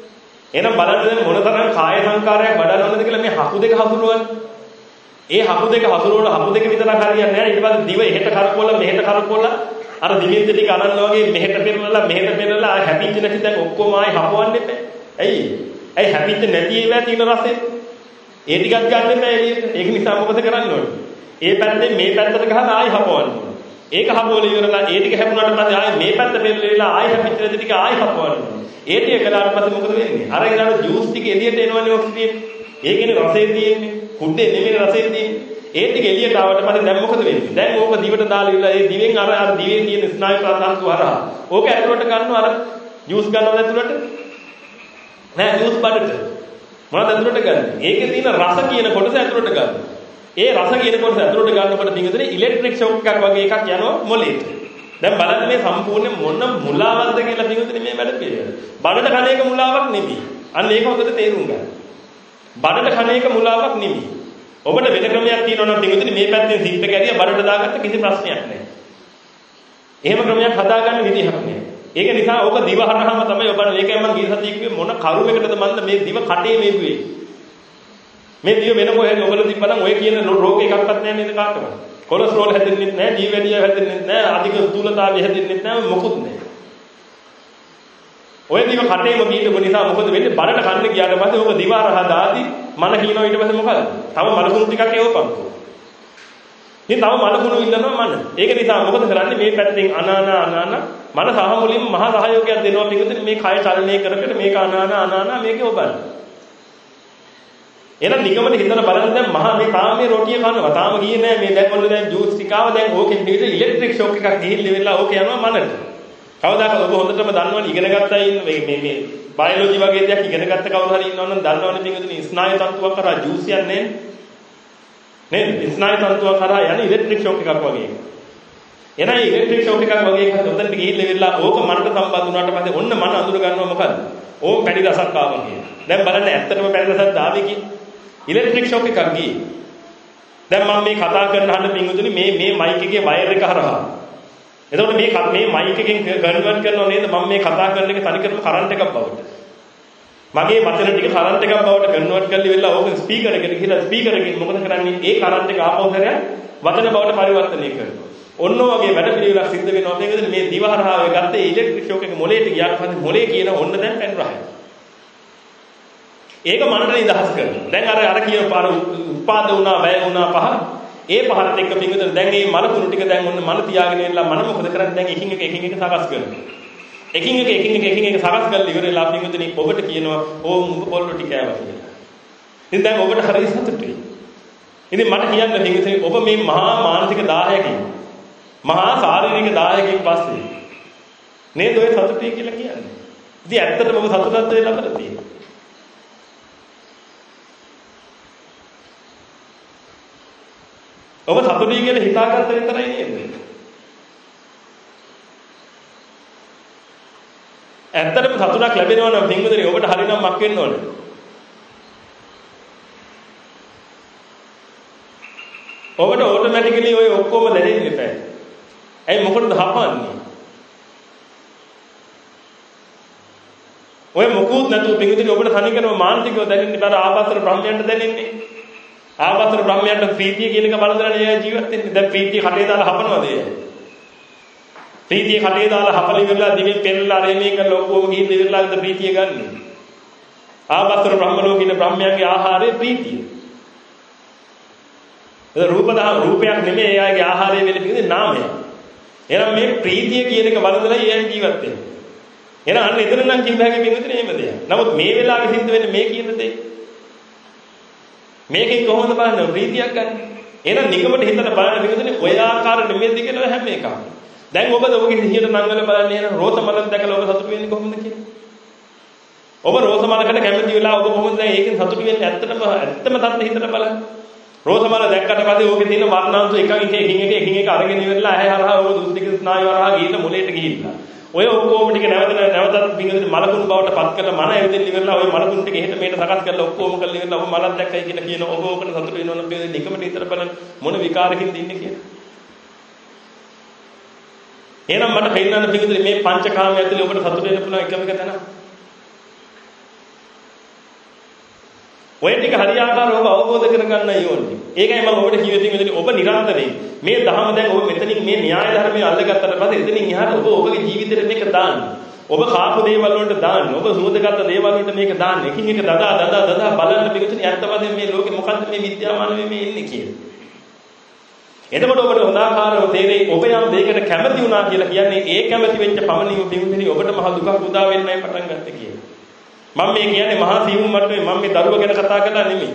එහෙනම් බලන්න දැන් මොනතරම් කාය සංකාරයක් වඩන්නවද කියලා මේ හපු දෙක හසුරුවන්නේ. ඒ හපු දෙක හසුරුවන හපු දෙක විතරක් හරියන්නේ නැහැ. ඊට පස්සේ දිව එහෙට කරකවලා මෙහෙට කරකවලා අර දිවෙද්ද ටික අනන්න වගේ මෙහෙට පෙරලලා මෙහෙට පෙරලලා ආය හැපිච්ච නැති දැන් ඔක්කොම ආය හපවන්න එපා. ඇයි? ඇයි හැපිච්ච නැති ඒවා තියෙන රසෙ? ඒ ටිකක් ගන්න එපා එළියට. ඒක නිසා මොකද කරන්න ඕනේ? ඒ පැත්තෙන් මේ පැත්තට ගහලා ආය හපවන්න ඕනේ. ඒක හපවල ඉවරලා ඒ ටික හැපුණාට පස්සේ ආයෙ මේ පැත්ත පෙරලෙලා ආයෙ හැපිච්ච නැති ටික ආයෙ හපවන්න. ඒ ටික කළාට පස්සේ මොකද වෙන්නේ? අර ඊළඟ ජූස් ටික එළියට එනවනේ ඔක්සිජන්. ඒකනේ රසය තියෙන්නේ. කුඩේ නෙමෙයි රසය තියෙන්නේ. ඒ ටික එළියට ආවට පස්සේ දැන් මොකද වෙන්නේ? දැන් ඕක දිවට දාලා ඉවරලා ඒ දිවෙන් අර අර දිවේ තියෙන ස්නායු ප්‍රාසංශු හරහා ඕක ඇතුළට ගන්නවා අර ජූස් ගන්නවද ඇතුළට? නෑ ජූස් බඩට. මොනවද ඇතුළට ගන්න? ඒකේ තියෙන රස කියන කොටස ඇතුළට ගන්න. ඒ රස කියන කොටස ඇතුළට ගන්නකොට පිංගුතුනේ ඉලෙක්ට්‍රික් ෂොක් එකක් වගේ එකක් යනවා මොලේට. දැන් බලන්න මේ සම්පූර්ණ මොන මුලාවක්ද කියලා පිංගුතුනේ මේ වැඩ පිළිවෙල. බඩට කන එක මුලාවක් නෙමෙයි. අන්න ඒක හොඳට තේරුම් ගන්න. බඩට කන එක මුලාවක් නෙමෙයි. ඔබට වෙන ක්‍රමයක් තියෙනවා නම් පිංගුතුනේ මේ පැත්තෙන් සිප් එක ඇරිය බඩට දාගත්ත කිසි ප්‍රශ්නයක් නැහැ. එහෙම ක්‍රමයක් හදාගන්න විදිහක් නැහැ. ඒක නිසා ඕක දිව හරහාම තමයි ඔබ මේකෙන් මම ගිය සතියේ කිව්වේ මොන කරුමයකටද මන්ද මේ දිව කටේ මේකුවේ. මේ දිව වෙන කොහෙද ඔබලා තිබ්බනම් ඔය කියන රෝග එකක්වත් නැහැ නේද කාටවත්. කොලෙස්ටරෝල් හැදෙන්නේ නැහැ, ජීවැඩිය හැදෙන්නේ නැහැ, අධික ස්ථූලතාවය හැදෙන්නේ නැහැ, මොකුත් නැහැ. ඔය දිව කටේම බීටපු නිසා මොකද වෙන්නේ? බරට කන්න ගියාට පස්සේ ඔබ දිව හරහා දාති මන කියනවා ඊට පස්සේ මොකද? තව මලකුණු ටිකක් එවපන්. ඉතින් තව මලකුණු ඉල්ලනවා මන. ඒක නිසා මොකද කරන්නේ මේ පැත්තෙන් අනානා අනානා මන සහ මුලින්ම මහා සහයෝගයක් දෙනවා පිටුදින් මේ කය චලනය කර කර මේක අනානා අනානා මේක ඔබන්නේ. එහෙනම් නිගමන හිතන බලන්න දැන් මහා මේ තාම මේ රොටිය කනවා. තාම ගියේ නෑ මේ දැන් ඔන්න දැන් ජූස් ටිකාව දැන් ඕකෙන් පිට ඉලෙක්ට්‍රික් ෂොක් එකක් ගිහිල්ලා වෙලා ඕක යනවා මනට. කවදාකවත් ඔබ හොඳටම දන්නවනේ ඉගෙන ගත්තා ඉන්න මේ මේ මේ බයොලොජි වගේ දෙයක් ඉගෙන ගත්ත කවුරු හරි ඉන්නවනම් දන්නවනේ පිටුදින ස්නායු තන්තුවක් කරා ජූස් යන්නේ නේද? ස්නායු තන්තුවක් කරා යන්නේ ඉලෙක්ට්‍රික් ෂොක් එකක් වගේ. එනයි ඉලෙක්ට්‍රික් ෂොක් එකක් වගේ එකක් උතන්ට ගිහිල්ලා වෙලා ඕක මනට සම්බන්ධ වුණාට පස්සේ ඔන්න මන අඳුර ගන්නවා මොකද්ද? ඕක පැණි රසක් ආවා කියලා. දැන් බලන්න ඇත්තටම පැණි රසක් ආවේ කියේ ඉලෙක්ට්‍රික් ෂොක් එකක් ගියේ. දැන් මම මේ කතා කරන හඬ පිංගුතුනි මේ මේ මයික් එකේ වයර් එක හරහා. එතකොට මේ මේ මයික් එකෙන් කන්වර්ට් කරනව නේද මම මේ කතා කරන එක තනිකරම කරන්ට් එකක් බවට. මගේ වචන ටික කරන්ට් එකක් බවට කන්වර්ට් කරලා ඉවරලා ඕක ස්පීකර් එකට ගිහලා ස්පීකර් එකෙන් මොකද කරන්නේ? ඒ කරන්ට් එක ආපහු කරලා වචන බවට පරිවර්තනය කරනවා. ඔන්න ඔයගේ වැඩ පිළිවෙලක් සිද්ධ වෙනවා. මේකද මේ දිව හරහා ගත්තේ ඉලෙක්ට්‍රික් ෂොක් එක මොලේට ගියාට පස්සේ මොලේ කියන ඔන්න දැන් පැන් රහයි. ඒක මනට නිදහස් කරනවා. දැන් අර අර කියන පාර උපාද වුණා, බය වුණා පහ. ඒ පහත් එක්ක පිංගුතන දැන් මේ මල කුණු ටික දැන් ඔන්න මන තියාගෙන ඉන්නලා මන මොකද කරන්නේ? දැන් එකින් එක එකින් එක සකස් කරනවා. එකින් එක එකින් එක එකින් එක සකස් කරලා ඉවරලා පිංගුතනි ඔබට කියනවා ඕම් උඹ පොල්ලු ටික කෑවා කියලා. ඉතින් දැන් ඔබට හරි සතුටුයි. ඉතින් මට කියන්න පිංගුතනි ඔබ මේ මහා මානසික දායකයි. මහා ශාරීරික දායකයින් පස්සේ නේද ඔය සතුටුයි කියලා කියන්නේ. ඉතින් ඇත්තටම ඔබ සතුටක් වෙලා ලබලා තියෙනවා. ඔබ සතුටුයි කියලා හිතාගත්ත විතරයි නේද? ඇත්තටම සතුටක් ලැබෙනවා නම් පින්වදනේ ඔබට හරිනම් මක් වෙන්න ඕනේ. ඔබට ඔටෝමැටිකලි ඔය ඔක්කොම දැනෙන්න එපා. ඇයි මොකටද හපන්නේ? ඔය මොකුත් නැතුව පින්වදනේ ඔබට තනිකරම මානසිකව දැනෙන්න බර ආපස්තර බ්‍රහ්මයන්ට දැනෙන්නේ. ආපතර බ්‍රහ්මයන්ට ප්‍රීතිය කියන එක බලදරනේ එයා ජීවත් වෙන්නේ. දැන් ප්‍රීතිය කටේ දාලා හපනවද එයා? ප්‍රීතිය කටේ දාලා හපලි වෙලා දිවෙන් පෙරලා අර මේ කරලා ඔක්කොම ගිහින් දෙවිලාද ප්‍රීතිය ගන්න. ආපතර බ්‍රහ්ම ලෝකින බ්‍රහ්මයන්ගේ ආහාරය ප්‍රීතිය. ඒ රූප දහ රූපයක් නෙමෙයි එයාගේ ආහාරය වෙන්නේ පිටින් නාමය. එහෙනම් මේ ප්‍රීතිය කියන එක බලදලා එයා ජීවත් වෙන්නේ. එහෙනම් අන්න එතන නම් කිව්වාගේ පිටින් එහෙම දෙයක්. නමුත් මේ වෙලාවේ සිද්ධ වෙන්නේ මේ කියන දේ මේකෙන් කොහොමද බලන්නේ ප්‍රීතියක් ගන්න? එහෙනම් නිකමට හිතලා බලන්න විදිහට ඔය ආකාර නෙමෙයිද කියලා හැම එකම. දැන් ඔබද ඔබගේ සිහියට නංගල බලන්නේ එහෙනම් රෝස මලක් දැකලා ඔබ සතුටු වෙන්නේ කොහොමද කියලා? ඔබ රෝස මලකට කැමති වෙලා ඔබ කොහොමද දැන් ඒකෙන් සතුටු වෙන්නේ? ඇත්තටම ඇත්තම තත්ත්වෙ හිතලා බලන්න. රෝස මල දැක්කට පස්සේ ඕකේ තියෙන වර්ණාංශ එකකින් එක එකින් එක එකින් එක අරගෙන ඉවරලා ඇහැ හරහා ඔබ දුස්තික ස්නායු හරහා ගිහින් මොලේට ගිහිල්ලා. ඔය ඔක්කොම ටික නැවත නැවතත් පිංගුදේ මලකුණු බවට පත් කරලා මන ඇවිදින්න ඉවරලා ඔය මලකුණු ටික එහෙට මෙහෙට සකස් කරලා ඔක්කොම කරලා ඉවරලා ඔබ මලක් දැක්කයි කියලා කියන ඔබ ඕකට සතුටු වෙනවා නම් පිංගුදේ නිකමට විතර බලන්න මොන විකාරකින්ද ඉන්නේ කියලා. එහෙනම් මට පෙන්නන්න පිංගුදේ මේ පංචකාම ඇතුලේ ඔබට සතුටු වෙන්න පුළුවන් එකම එක තැන. ඔය ටික හරියාකාරව ඔබ අවබෝධ කරගන්නයි ඕනේ. ඒකයි මම ඔබට කිව්වේ තියෙන්නේ ඔබ නිරන්තරයෙන් මේ ධහම දැන් ඔබ මෙතනින් මේ න්‍යාය ධර්මයේ අල්ලගත්තට පස්සේ එතනින් එහාට ඔබ ඔබගේ ජීවිතේට මේක දාන්න. ඔබ කාපු දේවල් වලට දාන්න. ඔබ සූදගත්ත දේවල් වලට මේක දාන්න. එකින් එක දදා දදා දදා බලන්න පිටුතුනි ඇත්තවද මේ ලෝකෙ මොකද්ද මේ විද්‍යාමාන මේ ඉන්නේ කියලා. එතකොට ඔබට උදාහරණව තේරෙයි ඔබ යම් දෙයකට කැමති වුණා කියලා කියන්නේ ඒ කැමති වෙච්ච පමණින්ම පිටුතුනි ඔබට මහ දුකක් උදා වෙන්නයි පටන් ගත්තේ කියලා. මම මේ කියන්නේ මහා සියුම් මට්ටමේ මම මේ දරුවා ගැන කතා කළා නෙමෙයි.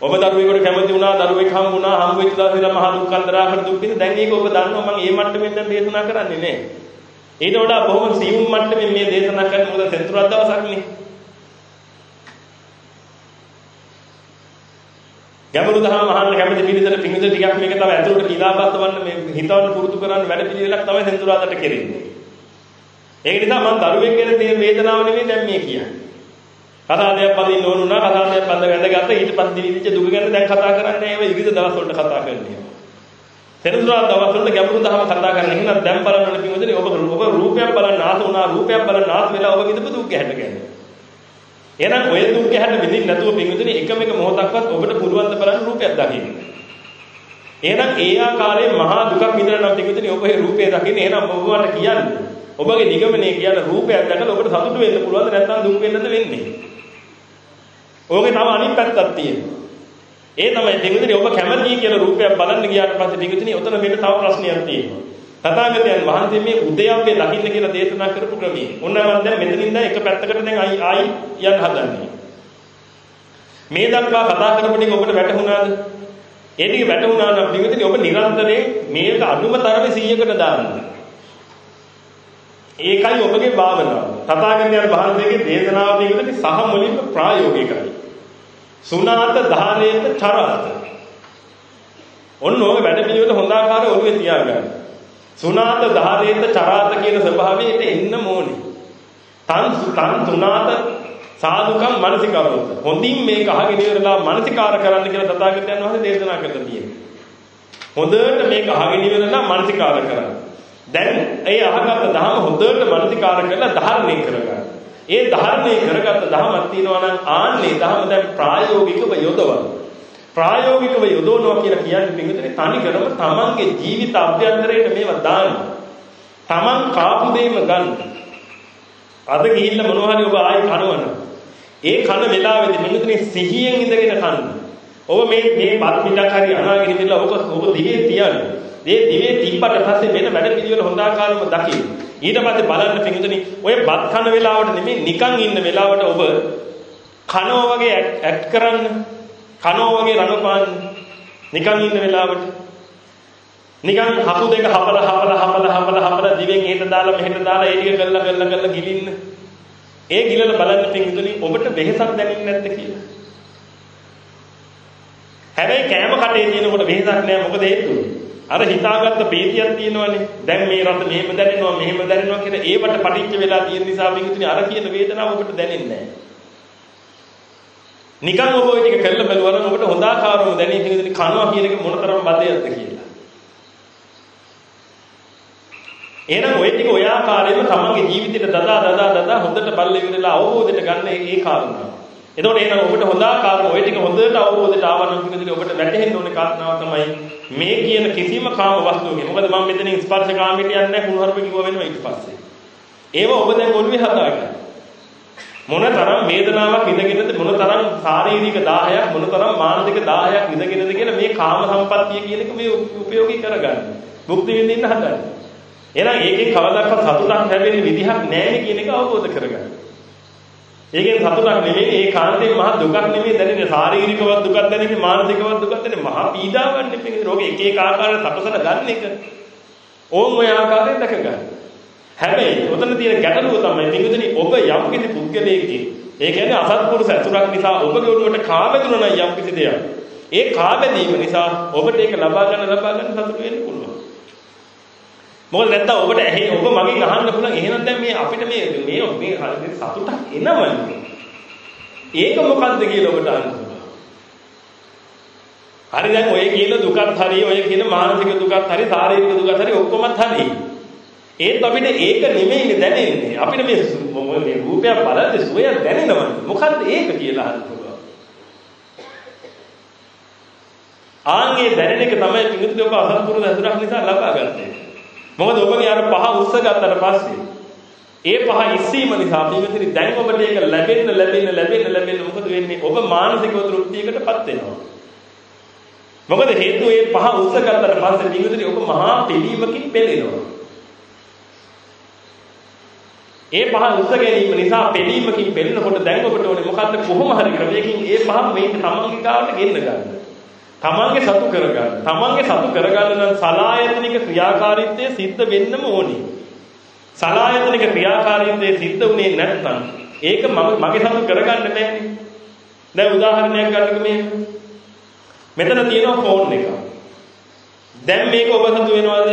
ඔබ දරුවෙකුට කැමති වුණා දරුවෙක් හම් වුණා හම් වෙච්ච දවසේ නම් මහා දුක්ඛන්දරාකට දුක් විඳ දැන් ඒක ඔබ දන්නවා මම මේ මට්ටමෙන් දැන් දේශනා කරන්නේ නෑ. ඊට වඩා බොහොම සියුම් මට්ටමේ මේ දේශනා කරන්න මොකද සෙන්තුරක් දවසක් නේ. ගැඹුරු දහම අහන්න කැමති පිළිදෙන පිළිදෙ ටිකක් මේක තව ඇතුළට කීලාපත් වන්න මේ හිතවන්න පුරුදු කරන්න වැඩ පිළිවෙලක් තමයි සෙන්තුරාදට කෙරෙන්නේ. ඒක නිසා මම දරුවෙක් ගැන තියෙන වේදනාව නෙමෙයි දැන් මේ කියන්නේ. කතාදයක් පදින්න ඕන වුණා කතාදයක් පද වැඳගත්ත ඊට පස්සේ දිවිච්ච දුක ගැන දැන් කතා කරන්නේ ඒව ඉරිද දවස් වලට කතා කරන්නේ. සෙනසුරාදා දවස් වලට ගැඹුරු දහම කතා කරන්නේ එහෙනම් දැන් බලන්න ඕනේ පින්වතුනි ඔබ ඔබ රූපයක් බලන්න ආස වුණා රූපයක් බලන්න ආස වෙලා ඔබ විඳපු දුක් ගැහැට කියන්නේ. එහෙනම් ඔය දුක් ගැහැට විඳින්න නැතුව පින්වතුනි එකම එක මොහොතක්වත් ඔබට පුළුවන් ද බලන්න රූපයක් දකින්න. එහෙනම් ඒ ආකාරයේ මහා දුකක් විඳලා නම් පින්වතුනි ඔබ ඒ රූපය දකින්න එහෙනම් ඔබ මට කියන්නේ ඔබගේ නිගමනය කියන රූපයක් දැකලා ඔබට සතුටු වෙන්න පුළුවන්ද නැත්නම් දුක් වෙන්නද වෙන්නේ? ඕකේ තව අනිත් පැත්තක් තියෙනවා. ඒ තමයි පිටුදිනේ ඔබ කැමතියි කියලා රූපයක් බලන්න ගියාට පස්සේ පිටුදිනේ ඔතන මෙන්න තව ප්‍රශ්නයක් තියෙනවා. තථාගතයන් වහන්සේ මේ උදයම්බේ දකින්න කියලා දේශනා කරපු ක්‍රමය. ඔන්න මම දැන් මෙතනින් ඉඳන් එක පැත්තකට දැන් ආයි ආයි යන්න හදන්නේ. මේ දක්වා කතා කරපු ටික ඔබට වැටහුණාද? ඒ ටික වැටහුණා නම් පිටුදිනේ ඔබ නිරන්තරයෙන් මේක අනුම තරමේ 100කට දාන්න. ඒකයි ඔබගේ භාවනාව. තථාගතයන් වහන්සේගේ දේශනාව පිළිබඳ සහ මුලින්ම ප්‍රායෝගිකයි. සුණාත ධාරේත චරාත. ඔන්න ඔය වැඩ පිළිවෙල හොඳ ආකාරව ඔළුවේ තියාගන්න. සුණාත ධාරේත චරාත කියන ස්වභාවයට එන්න ඕනේ. තන් තන් සුණාත සාදුකම් මානසිකවරුත්. හොඳින් මේක අහගෙන ඉවරලා මානසිකාර කරන්න කියලා තථාගතයන් වහන්සේ දේශනා කරලා තියෙනවා. හොඳට මේක අහගෙන ඉවරලා මානසිකාර කරන්න. දැන් ඒ අහගත්ත ධහම හොඳට මනසිකාර කරලා ධාරණය කරගන්න. ඒ ධාරණය කරගත්ත ධහමක් තියෙනවා නම් ආන්නේ ධහම දැන් ප්‍රායෝගිකව යොදවන්න. ප්‍රායෝගිකව යොදවනවා කියලා කියන්නේ පිටුනේ තනි කරම තමන්ගේ ජීවිත අභ්‍යන්තරයට මේවා දාන්න. තමන් කාපු දෙයම ගන්න. අද ගිහිල්ලා මොනවා හරි ඔබ ආයි කනවන. ඒ කන වෙලාවේදී පිටුනේ සිහියෙන් ඉඳගෙන කන්න. ඔබ මේ මේ බත් පිටක් හරි අනාගෙන ඉඳලා ඔබ ඔබ දිවේ තියන්නේ. මේ දිවේ තිබ්බට පස්සේ වෙන වැඩ පිළිවෙල හොඳ ආකාරව දකින්න. ඊට පස්සේ බලන්න පිටුතුනි ඔය බත් කන වෙලාවට නෙමෙයි නිකන් ඉන්න වෙලාවට ඔබ කනෝ වගේ ඇක්ට් කරන්න. කනෝ වගේ රඟපාන්න. නිකන් ඉන්න වෙලාවට නිකන් හපු දෙක හපලා හපලා හපලා හපලා හපලා දිවෙන් එහෙට දාලා මෙහෙට දාලා ඒ ටික කරලා කරලා කරලා ගිලින්න. ඒ ගිලලා බලන්න පිටුතුනි ඔබට වෙහෙසක් දැනෙන්නේ නැද්ද කියලා. හැබැයි කෑම කටේ තියෙනකොට වෙහෙසක් නෑ මොකද හේතුව? අර හිතාගත්ත ප්‍රීතියක් තියෙනවනේ. දැන් මේ රස මෙහෙම දැනෙනවා මෙහෙම දැනෙනවා කියන ඒවට පටිච්ච වෙලා තියෙන නිසා මිනිතුනි අර කියන වේදනාව ඔබට දැනෙන්නේ නැහැ. නිකන් ඔබ ওই ටික කරලා බලුවා නම් ඔබට හොඳ ආකාරව දැනෙන්නේ මිනිතුනි කනවා කියන එක මොනතරම් බදයක්ද කියලා. එහෙනම් ওই ටික ඔය ආකාරයෙන්ම තමන්ගේ ජීවිතේට දදා දදා දදා හොඳට බල්ල ඉවරලා අවබෝධයට ගන්න ඒ කාරණා. එතකොට එහෙනම් ඔබට හොඳ ආකාරව ওই ටික හොඳට අවබෝධයට ආවනම් පිළිදෙලි ඔබට වැටහෙන්න ඕනේ කාරණාව තමයි මේ කියන කිසිම කාම වස්තුවකින්. මොකද මම මෙතනින් ස්පර්ශ කාමයට යන්නේ නැහැ කුණුහරුප කිව්ව වෙනවා ඊට පස්සේ. ඒව ඔබ දැන් ඔළුවේ හදාගන්න. මොනතරම් වේදනාවක් විඳගෙනද මොනතරම් ශාරීරික 10ක් මොනතරම් මානසික 10ක් විඳගෙනද කියලා මේ කාම සම්පත්තිය කියන එක මේ උපයෝගී කරගන්න. භුක්ති විඳින්න හදන්න. එහෙනම් ඒකෙන් කවදාවත් සතුටක් ලැබෙන්න විදිහක් නැහැ කියන එක අවබෝධ කරගන්න. ඒකෙන් සතුටක් නෙමෙයි ඒ කාන්තේ මහා දුකක් නෙමෙයි දැනෙන්නේ. ශාරීරිකවත් දුකක් දැනෙන්නේ මානසිකවත් දුකක් දැනෙන්නේ. මහා පීඩාවක් නෙමෙයි රෝගේ එක එක ආකාරයට සකසන ගන්න එක. ඕම් ඔය ආකාරයෙන් දැක ගන්න. හැබැයි උතන තියෙන ගැටලුව තමයි පිටුදෙනි ඔබ යම් කිසි පුද්ගලයෙක්ගේ ඒ කියන්නේ අසත්පුරුෂ ඇතුරක් නිසා ඔබගේ ඔළුවට කාබැදුන නම් යම් කිසි දෙයක්. ඒ කාබැදීම නිසා ඔබට ඒක ලබා ගන්න ලබා ගන්න සතුට වෙන්න පුළුවන්. මොකද නැත්තම් ඔබට ඇහි ඔබ මගෙන් අහන්න පුළුවන් එහෙනම් දැන් මේ අපිට මේ මේ මේ සතුටක් එනවනේ. ඒක මොකද්ද කියලා ඔබට අහන්න පුළුවන්. හරි දැන් ඔය කියන දුකත් හරි ඔය කියන මානසික දුකත් හරි ශාරීරික දුකත් හරි ඔක්කොමත් හරි. ඒත් අපිට ඒක නෙමෙයිනේ දැනෙන්නේ. අපිට මේ මේ රූපය බලද්දී සුවය දැනෙනවා. මොකද්ද ඒක කියලා අහන්න පුළුවන්. ආන්ගේ දැනෙන එක තමයි පිටුදේ ඔබ අසත්පුරුෂ ඇසුරක් නිසා ලබා ගන්නේ. මොකද ඔබගේ අර පහ උස්ස ගත්තට පස්සේ ඒ පහ ඉස්සීම නිසා පින්විතනි දැන් ඔබට ඒක ලැබෙන්න ලැබෙන්න ලැබෙන්න ලැබෙන්න මොකද වෙන්නේ? ඔබ මානසික තෘප්තියකටපත් වෙනවා. මොකද හේතුව ඒ පහ උස්ස ගත්තට පස්සේ පින්විතනි ඔබ මහා පිළීමකින් පෙළෙනවා. ඒ පහ උස්ස ගැනීම නිසා පෙළීමකින් පෙළෙනකොට දැන් ඔබට ඕනේ මොකද්ද කොහොම හරි ක්‍රමයකින් ඒ පහ මේ තමන්ගේ ගාවට ගෙන්න ගන්න. තමන්ගේ සතු කරගන්න. තමන්ගේ සතු කරගන්න නම් සලායතනික ක්‍රියාකාරීත්වය සිද්ධ වෙන්නම ඕනේ. සලායතනික ක්‍රියාකාරීත්වය සිද්ධ වුණේ නැත්නම් ඒක මම මගේ සතු කරගන්න බෑනේ. දැන් උදාහරණයක් ගන්නකො මේ මෙතන තියෙනවා ෆෝන් එක. දැන් මේක ඔබ සතු වෙනවද?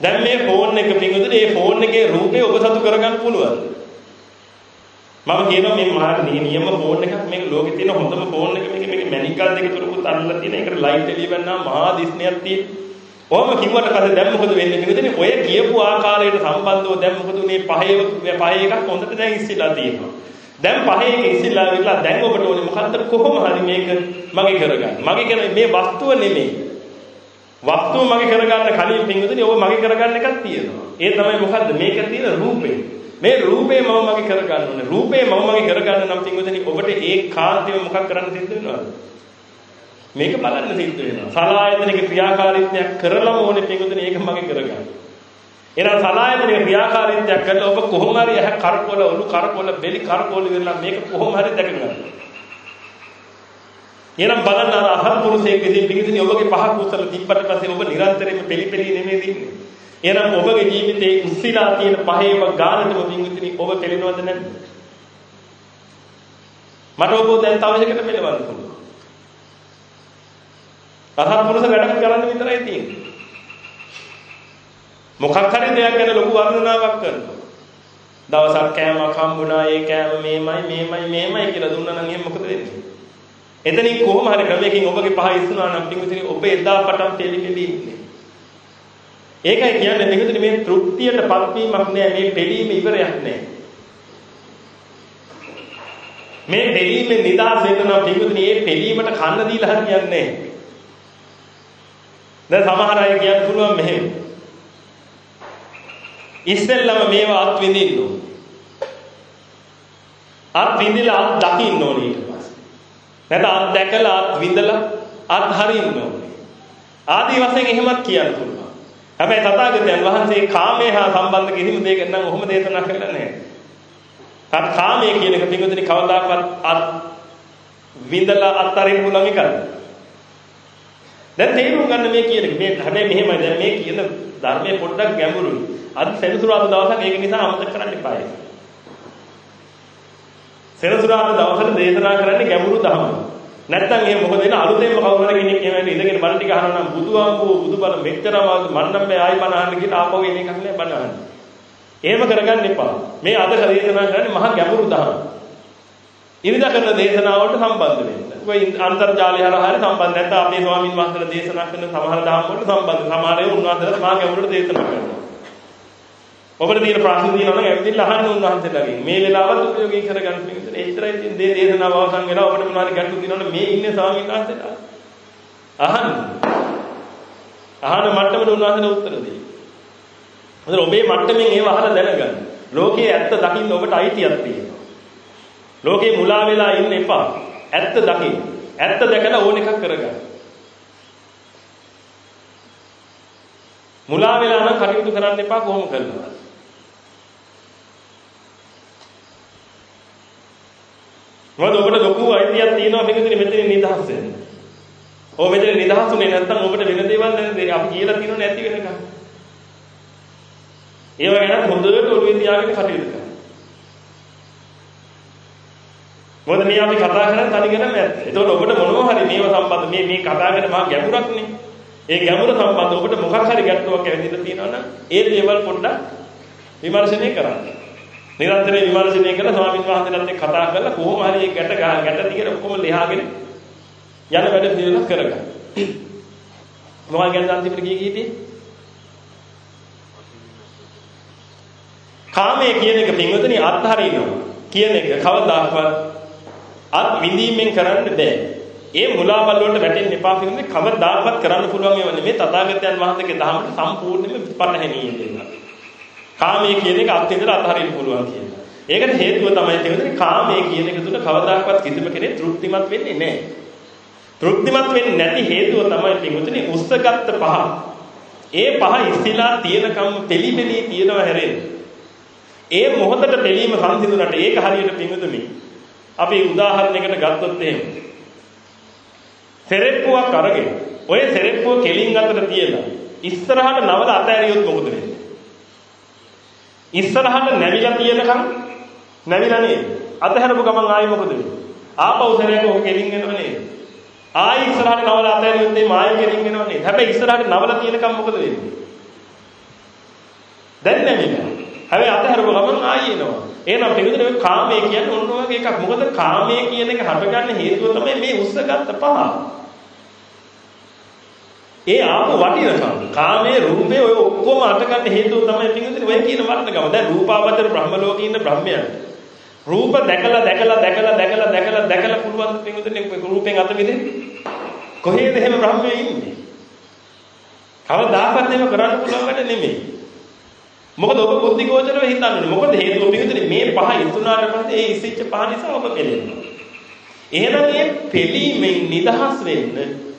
දැන් මේ ෆෝන් එක පිටුදුනේ මේ ෆෝන් එකේ රූපේ ඔබ සතු කරගන්න පුළුවන්ද? මම කියනවා මේ මහා නියම ෆෝන් එකක් මේක ලෝකේ තියෙන හොඳම ෆෝන් එක මේක මේක මැනිකල් දෙක තුනකුත් අල්ලලා තියෙන එකට ලයිට් එළිය වෙන්නා මහා දිස්නයක් තියෙන. ඔහම කිව්වට පස්සේ දැන් මොකද වෙන්නේ කිව්වද ඔය කියපු ආකාරයට සම්බන්ධව දැන් මොකද උනේ පහේ පහේ එකක් හොඳට දැන් ඉස්සිලා තියෙනවා. දැන් පහේ එක ඉස්සිලා විලා දැන් ඔබට ඕනේ මොකද්ද කොහොම හරි මේක මගේ කරගන්න. මගේ කියන මේ වස්තුව නෙමෙයි. වස්තුව මගේ කරගන්න කලින් පින්විතනේ ඔබ මගේ කරගන්න එකක් තියෙනවා. ඒ තමයි මොකද්ද මේක තියෙන රූපේ. මේ රූපේ මම මගේ කරගන්න ඕනේ. රූපේ මම මගේ කරගන්න නම් පින්වතුනි ඔබට ඒ කාන්තිය මොකක් කරන්න සිද්ධ වෙනවද? මේක බලන්න සිද්ධ වෙනවා. සලායතනික ක්‍රියාකාරීත්වයක් කරලම ඕනේ පින්වතුනි ඒක මගේ කරගන්න. එහෙනම් සලායතනික ක්‍රියාකාරීත්වයක් කරලා ඔබ කොහොම හරි ඇහ කරකොල ඔලු කරකොල බෙලි කරකොල වෙලා මේක කොහොම හරි දැක ගන්න. එහෙනම් බලන්න අර අහල් පුරුෂයෙක් විදිහින් පින්වතුනි ඔබගේ පහ කුසල තිබ්බට පස්සේ ඔබ නිරන්තරයෙන්ම පෙලි පෙලි නෙමෙයි දින්නේ. එහෙනම් ඔබගේ ජීවිතේ උස්සිලා තියෙන පහේම ගානටම පින්විතනි ඔබ පෙළෙනවද නැද්ද? මට ඔබ දැන් තව එකකට පෙළවන්න පුළුවන්. අහත් පුරුෂ වැඩක් කරන්න විතරයි තියෙන්නේ. මොකක් හරි දෙයක් ගැන ලොකු වර්ණනාවක් කරනවා. දවසක් කෑමක් හම්බුණා ඒ කෑම මේමයි මේමයි මේමයි කියලා දුන්නා නම් එහෙනම් මොකද වෙන්නේ? එතනින් කොහොම හරි ක්‍රමයකින් ඔබගේ පහ ඉස්සුනා නම් පින්විතනි ඔබ එදා පටන් තෙලි මෙලි ඉන්නේ. ඒකයි කියන්නේ මෙහෙතුනේ මේ තෘප්තියටපත් වීමක් නෑ මේ පිළීම ඉවරයක් නෑ. මේ පිළීමේ නිදාස් වෙනවා පිටුතුනේ මේ පිළීමට කන්න දීලා හරියන්නේ නෑ. දැන් සමහර අය කියන්න පුළුවන් මෙහෙම. ඉස්සෙල්ලම මේවා අත් විඳින්න ඕන. අත් විඳිලා අත් දකින්න ඕනේ ඊට පස්සේ. නැත්නම් අත් දැකලා අත් විඳලා අත් හරින්න ඕනේ. ආදි වශයෙන් එහෙමත් කියන්න පුළුවන්. හැබැයි තථාගතයන් වහන්සේ කාමයේ හා සම්බන්ධ කිසිම දෙයක නම් ඔහොම දේශනා කළා නැහැ. තත් කාමයේ කියන එක පිටුදින කවදාකවත් අත් විඳලා අත්තරින් පුළුවන් එකද? දැන් තේරුම් ගන්න මේ කියන එක මේ හැබැයි මෙහෙමයි දැන් මේ කියන ධර්මයේ පොඩ්ඩක් ගැඹුරුයි. අද සෙනසුරාදා දවසක් ඒක නිසා අමතක කරන්න එපා ඒක. සෙනසුරාදා දවසට දේශනා කරන්නේ ගැඹුරු ධර්ම. නැත්තම් එහෙම මොකද වෙන අලුතෙන්ම කවුරු හරි කෙනෙක් එහෙම ඉඳගෙන බණ ටික අහනවා නම් බුදුආඹෝ බුදුබල මෙච්චරම මන්නම් මේ ආයි බණ අහන්න කියලා ආපහු එන එකක් නෑ බණ අහන්න. එහෙම කරගන්න එපා. මේ අද දේශනා කරන්නේ මහා ගැඹුරු දහම. ඉරිදා කරන දේශනාවලට සම්බන්ධ වෙන්න. ඔය අන්තර්ජාලය හරහා හරි සම්බන්ධ නැත්නම් අපේ ස්වාමින් වහන්සේලා දේශනා කරන සමහර දහම් වලට සම්බන්ධ. සමහර ඒවා උන්වහන්සේලා මහා ගැඹුරට දේශනා කරනවා. ඔබට තියෙන ප්‍රශ්න තියෙනවා නම් ඇවිල්ලා අහන්න උන්වහන්සේලාගෙන්. මේ වෙලාවත් උපයෝගී කරගන්න පිළිතුර. ඒ විතරයි තියෙන දේ දේශනාව අවසන් වෙලා ඔබට මොනවාරි ගැටලු තියෙනවා මේ ඉන්නේ ස්වාමීන් වහන්සේලා. අහන්න. අහන මට්ටමට උන්වහන්සේලා උත්තර දෙයි. හොඳට ඔබේ මට්ටමින් ඒව අහලා දැනගන්න. ලෝකයේ ඇත්ත දකින්න ඔබට අයිතියක් තියෙනවා. ලෝකේ මුලා වෙලා ඉන්න එපා. ඇත්ත දකින්න. ඇත්ත දැකලා ඕන එකක් කරගන්න. මුලා වෙලා නම් කටයුතු කරන්න එපා කොහොම කරනවා. මොකද ඔබට ලොකු අයිතියක් තියෙනවා මේකෙන් මෙතන නිදහස් වෙන්න. ඔය මෙතන නිදහස්ුනේ නැත්තම් ඔබට වෙන දේවල් නැද්ද? අපි කියලා තියෙනව නැති වෙනකම්. ඒව ගැන හොඳට ඔළුවේ තියාගෙන කටයුතු කරන්න. මොකද මේ අපි කතා කරන්නේ තනිකරම ඇත්ත. ඒතකොට ඔබට මොනවා හරි මේව සම්බන්ධ මේ මේ කතා කරන මහා ගැඹුරක්නේ. ඒ ගැඹුර සම්බන්ධ ඔබට මොකක් හරි ගැටලුවක් ඇවිදලා තියෙනවා නම් ඒ දේවල් පොඩ්ඩක් විමර්ශනය කරන්න. නිරන්තරයෙන් විමර්ශනය කරලා ස්වාමීන් වහන්සේලාත් එක්ක කතා කරලා කොහොම හරි මේ ගැට ගැට දිගට ඔක්කොම ලියාගෙන යන වැඩ පිළිවෙලක් කරගන්න. මොකක්ද ගැන අන්තිමට කී කීදී? කාමයේ කියන එක පින්වතුනි අත්හරිනවා කියන එක කවදාකවත් අත් විඳීමෙන් කරන්න බෑ. ඒ මුලාවල් වලට වැටෙන්න එපා කියන්නේ කවදාකවත් කරන්න පුළුවන් ඒවා නෙමෙයි තථාගතයන් වහන්සේගේ දහමට සම්පූර්ණයෙන්ම පරණහැනීය දෙන්නා. කාමයේ කියන එක අත්විඳලා අතහරින්න පුළුවන් කියලා. ඒකට හේතුව තමයි තේරෙන්නේ කාමයේ කියන එක තුල කවදාකවත් කිසිම කෙනෙක් තෘප්තිමත් වෙන්නේ නැහැ. තෘප්තිමත් වෙන්නේ නැති හේතුව තමයි පිටුතුනේ උස්සගත්ත පහ. ඒ පහ ඉස්තිලා තියෙනකම් පිළිපෙලී තියෙනව හැරෙන්නේ. ඒ මොහොතට පිළීම සංසිඳුනට ඒක හරියට පිටුතුනේ. අපි උදාහරණයකට ගත්තොත් එහෙම. සෙරෙප්පුවක් අරගෙන ඔය සෙරෙප්පුව කෙලින් අතට තියලා ඉස්සරහට නවල අතෑරියොත් මොකද වෙන්නේ? ඉස්සරහට නැවිලා තියෙනකන් නැවිලා නේද? අතහැරපු ගමන් ආයෙ මොකද වෙන්නේ? ආපහු සරයක් ඔක කෙලින් එනව නේද? ආයි ඉස්සරහට නවලා අතහැරියොත් මේ මාය කෙලින් එනව නේද? හැබැයි ඉස්සරහට නවලා තියෙනකම් මොකද වෙන්නේ? දැන් නැමිලා. හැබැයි අතහැරපු ගමන් ආයි එනවා. එහෙනම් පිළිදෙන ඔය කාමයේ කියන්නේ ඔන්න ඔය එකක්. මොකද කාමයේ කියන එක හටගන්න හේතුව තමයි මේ උස්සගත්ත පහ. ඒ ආපු වටිනකම කාමයේ රූපේ ඔය ඔක්කොම අටගන්න හේතුව තමයි පිළිදෙන ඔය කියන වටිනකම. දැන් රූපාවචර බ්‍රහ්ම ලෝකේ ඉන්න බ්‍රහ්මයන්. රූප දැකලා දැකලා දැකලා දැකලා දැකලා දැකලා පුළුවන් පිළිදෙන රූපෙන් අත මිදෙන්න. කොහේද එහෙම බ්‍රහ්මයේ ඉන්නේ? කවදාකවත් එහෙම කරන්න පුළුවන් වැඩ නෙමෙයි. මොකද ඔබ බුද්ධි ගෝචරව හිතන්නේ මොකද හේතුව පිළිතුරේ මේ පහ ඉතුණාට පස්සේ ඒ ඉසිච්ච පහ නිසා ඔබ පෙළෙනවා. එහෙනම් මේ පෙළීමෙන් නිදහස් වෙන්න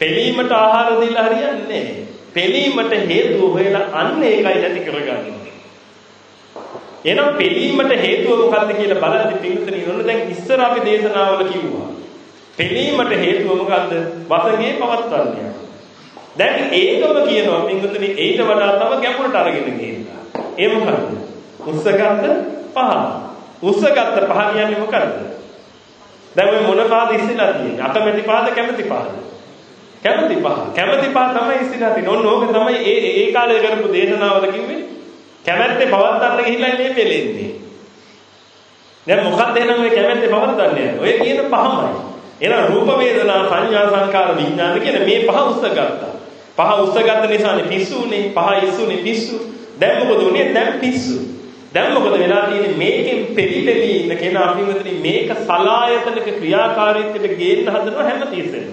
පෙළීමට ආහාර දීලා හරියන්නේ නැහැ. පෙළීමට හේතුව හොයලා අන්න ඒකයි නැති කරගන්නේ. එහෙනම් පෙළීමට හේතුව මොකද්ද කියලා බලද්දි පිළිතුරේ නෝන දැන් ඉස්සර අපි දේශනාවල කිව්වා. පෙළීමට හේතුව මොකද්ද? වසඟේ පවත්වන්නේ. දැන් ඒකම කියනවා පින්වතුනි ඊට වඩා තව ගැඹුරට අරගෙන ගිහිල්ලා. ඒ මොකද්ද? උස්සගත්ත පහ. උස්සගත්ත පහ කියන්නේ මොකද්ද? දැන් මේ මොන පාද ඉස්සෙල්ලා තියෙන්නේ? අකමැති පාද කැමැති පාද. කැමැති පහ. කැමැති පහ තමයි ඉස්සෙල්ලා තියෙන්නේ. ඔන්න ඕක තමයි ඒ ඒ කාලේ කරපු දේශනාවල කිව්වේ. කැමැත්තේ පවත්තන්න ගිහිල්ලා මේ වෙලෙන්නේ. දැන් මොකක්ද එහෙනම් මේ කැමැත්තේ පවත්තන්නේ? ඔය කියන පහමයි. එහෙනම් රූප වේදනා සංඥා සංකාර විඥාන කියන මේ පහ උස්සගත්තා. පහ උස්සගත්ත නිසානේ පිස්සුනේ පහ ඉස්සුනේ පිස්සු දැන් මොකද උනේ දැන් පිස්සු දැන් මොකද වෙලා තියෙන්නේ මේකෙන් පෙරි පෙරි ඉන්න කෙනා අපිමතනි මේක සලායතනක ක්‍රියාකාරීත්වයට ගේන්න හදනවා හැමතිස්සෙම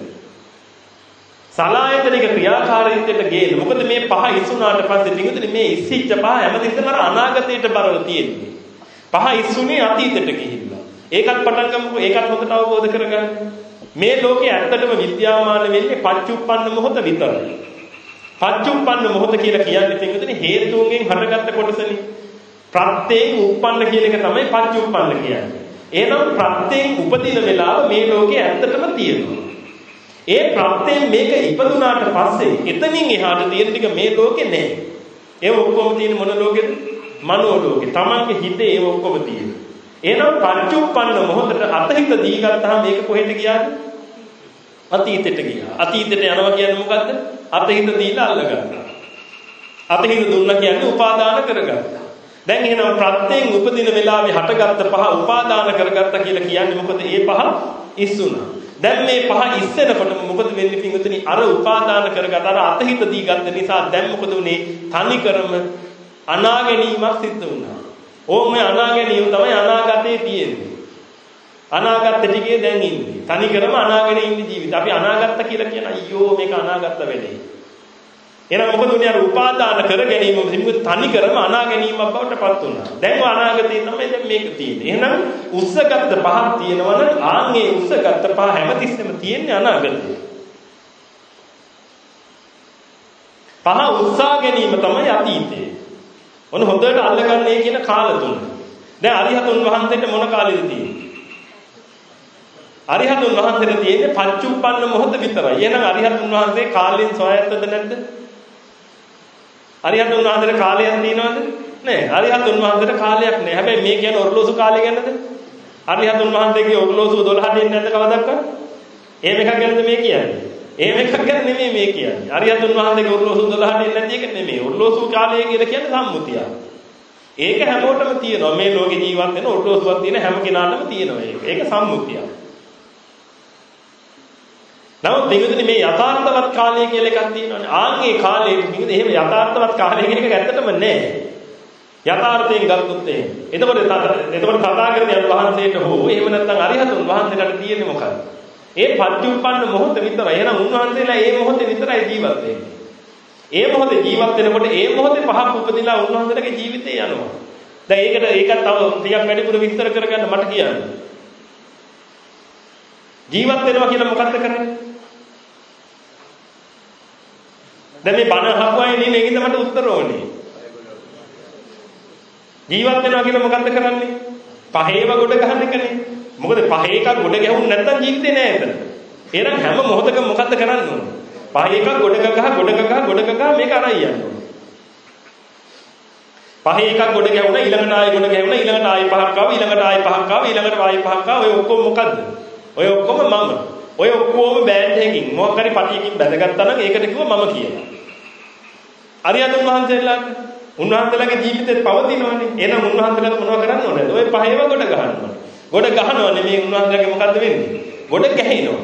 සලායතනික ක්‍රියාකාරීත්වයට ගේන්න මොකද මේ පහ ඉස්සුනාට පස්සේ පිටුනේ මේ ඉස්සිච්ච පහ හැමතිස්සෙම අර අනාගතයට බරව තියෙන්නේ පහ ඉස්සුනේ අතීතයට ගිහිල්ලා ඒකත් පටන් ගමුකෝ ඒකත් හොඳට අවබෝධ කරගන්න මේ ලෝකේ ඇත්තටම විද්‍යාමාන වෙන්නේ පච්චුප්පන්න මොහොත විතරයි පච්චුප්පන්න මොහොත කියලා කියන්නේ පිටුදෙන හේතුන්ගෙන් හටගත්ත කොටසනේ. ප්‍රත්‍යයෙන් උප්පන්න කියන එක තමයි පච්චුප්පන්න කියන්නේ. එහෙනම් ප්‍රත්‍යයෙන් උපදින වෙලාව මේ ලෝකේ ඇත්තටම තියෙනවා. ඒ ප්‍රත්‍යයෙන් මේක ඉපදුනාට පස්සේ එතනින් එහාට තියෙන ටික මේ ලෝකේ නැහැ. ඒ ඔක්කොම තියෙන මොන ලෝකෙද? මනෝ ලෝකේ. Tamange හිතේ ඒ ඔක්කොම තියෙනවා. එහෙනම් පච්චුප්පන්න මොහොතට අතහිත දී ගත්තාම මේක කොහෙද ගියාද? අතීතයට ගියා. අතීතයට යනවා කියන්නේ මොකද්ද? අතහිත දීලා අල්ලගත්තා. අතහිත දුන්නා කියන්නේ උපාදාන කරගත්තා. දැන් එහෙනම් ප්‍රත්‍යයෙන් උපදින වෙලාවේ හටගත්ත පහ උපාදාන කරගත්තා කියලා කියන්නේ මොකද? ඒ පහ ඉස්සුණා. දැන් මේ පහ ඉස්සෙනකොට මොකද වෙන්නේ පින්වතුනි? අර උපාදාන කරගත්ත අර අතහිත දී ගන්න නිසා දැන් මොකද උනේ? තනි කරම අනාගැනීමක් සිද්ධ වුණා. ඕම අනාගැනීම තමයි අනාගතේ තියෙන්නේ. අනාගත ටිකේ දැන් ඉන්නේ. තනි කරම අනාගෙන ඉන්න ජීවිත. අපි අනාගත කියලා කියන අයියෝ මේක අනාගත වෙන්නේ. එහෙනම් මොකද උනේ අර උපාදාන කර ගැනීම සිමුත් තනි කරම අනාගැනීමක් බවට පත් වුණා. දැන් අනාගතේ තමයි දැන් මේක තියෙන්නේ. එහෙනම් උස්සගත් පහක් තියෙනවනම් ආන්ගේ උස්සගත් පහ හැමතිස්සෙම තියෙන්නේ අනාගතේ. පහ උස්සා ගැනීම තමයි අතීතේ. ඔන්න හොඳට අල්ලගන්නේ කියන කාල තුන. දැන් අරිහතුන් වහන්සේට මොන කාලෙද තියෙන්නේ? අරිහතුන් වහන්සේට තියෙන්නේ පච්චුප්පන්න මොහොත විතරයි. එහෙනම් අරිහතුන් වහන්සේ කාලයෙන් සොයත්තද නැද්ද? අරිහතුන් වහන්සේට කාලයක් තියෙනවද? නෑ. අරිහතුන් වහන්සේට කාලයක් නෑ. හැබැයි මේ කියන්නේ ඔර්ලෝසු කාලය ගැනද? අරිහතුන් වහන්සේගේ ඔර්ලෝසු 12 දෙන්නේ නැද්ද කවදක්වත්? එහෙම එකක් ගැනද මේ කියන්නේ? එහෙම එකක් ගැන නෙමෙයි මේ කියන්නේ. අරිහතුන් වහන්සේගේ ඔර්ලෝසු 12 දෙන්නේ නැති එක නෙමෙයි. ඔර්ලෝසු කාලය කියලා කියන්නේ සම්මුතිය. ඒක හැමෝටම තියෙනවා. මේ ලෝකේ ජීවත් වෙන ඔර්ලෝසුවක් තියෙන හැම කෙනාටම තියෙනවා ඒක. ඒක සම්මුතියක්. නමුත් මේකෙදි මේ යථාර්ථවත් කාලය කියලා එකක් තියෙනවානේ. ආන්ගේ කාලේ මේකෙදි එහෙම යථාර්ථවත් කාලය කියන එක ඇත්තටම නැහැ. යථාර්ථයෙන් ගත්තොත් එහෙම. එතකොට එතකොට තථාගතයන් වහන්සේට හෝ එහෙම නැත්නම් අරිහතුන් වහන්සේලාට තියෙන්නේ මොකක්ද? ඒ පත්‍යුප්පන්න මොහොත විතරයි. එහෙනම් උන්වහන්සේලා ඒ මොහොතේ විතරයි ජීවත් වෙන්නේ. ඒ මොහොතේ ජීවත් වෙනකොට ඒ මොහොතේ පහක් උපදිනා උන්වහන්සේලාගේ ජීවිතේ යනවා. දැන් ඒකට ඒකත් තව ටිකක් වැඩිපුර විස්තර කරගන්න මට කියන්න. ජීවත් වෙනවා කියලා මොකක්ද කරන්නේ? දැන් මේ බණ අහපු අය නේ මේකෙන්ද මට උත්තර ඕනේ. ජීවත් වෙනවා කියලා මොකද්ද කරන්නේ? පහේව ගොඩ ගන්න එකනේ. මොකද පහේ එකක් ගොඩ ගැහුන්නේ නැත්නම් ජීවිතේ නෑ එතන. එහෙනම් හැම මොහොතකම මොකද්ද කරන්න ඕනේ? පහේ එකක් ගොඩ ගහ ගොඩ ගහ ගොඩ ගහ මේක අරයි යන්න ඕනේ. පහේ එකක් ගොඩ ගැහුණා ඊළඟට ආයෙ ගොඩ ගැහුණා ඊළඟට ආයෙ පහක් ආවා ඊළඟට ආයෙ පහක් ආවා ඊළඟට ආයෙ පහක් ආවා ඔය ඔක්කොම මොකද්ද? ඔය ඔක්කොම මම. ඔය ඔක්කොම බෑන්ඩ් එකකින් මොකක් හරි පටියකින් බැඳගත්තා නම් ඒකට කිව්ව මම කියලා. අරියතුන් වහන්සේලාට උන්වහන්සේලාගේ ජීවිතේ පවතිනවනේ. එහෙනම් උන්වහන්සේලාට මොනව කරන්න ඕනද? ඔය පහේව ගොඩ ගහන්න ඕනේ. ගොඩ ගහනවා නෙමෙයි උන්වහන්සේලාගේ මොකද්ද වෙන්නේ? ගොඩ ගැහිනවා.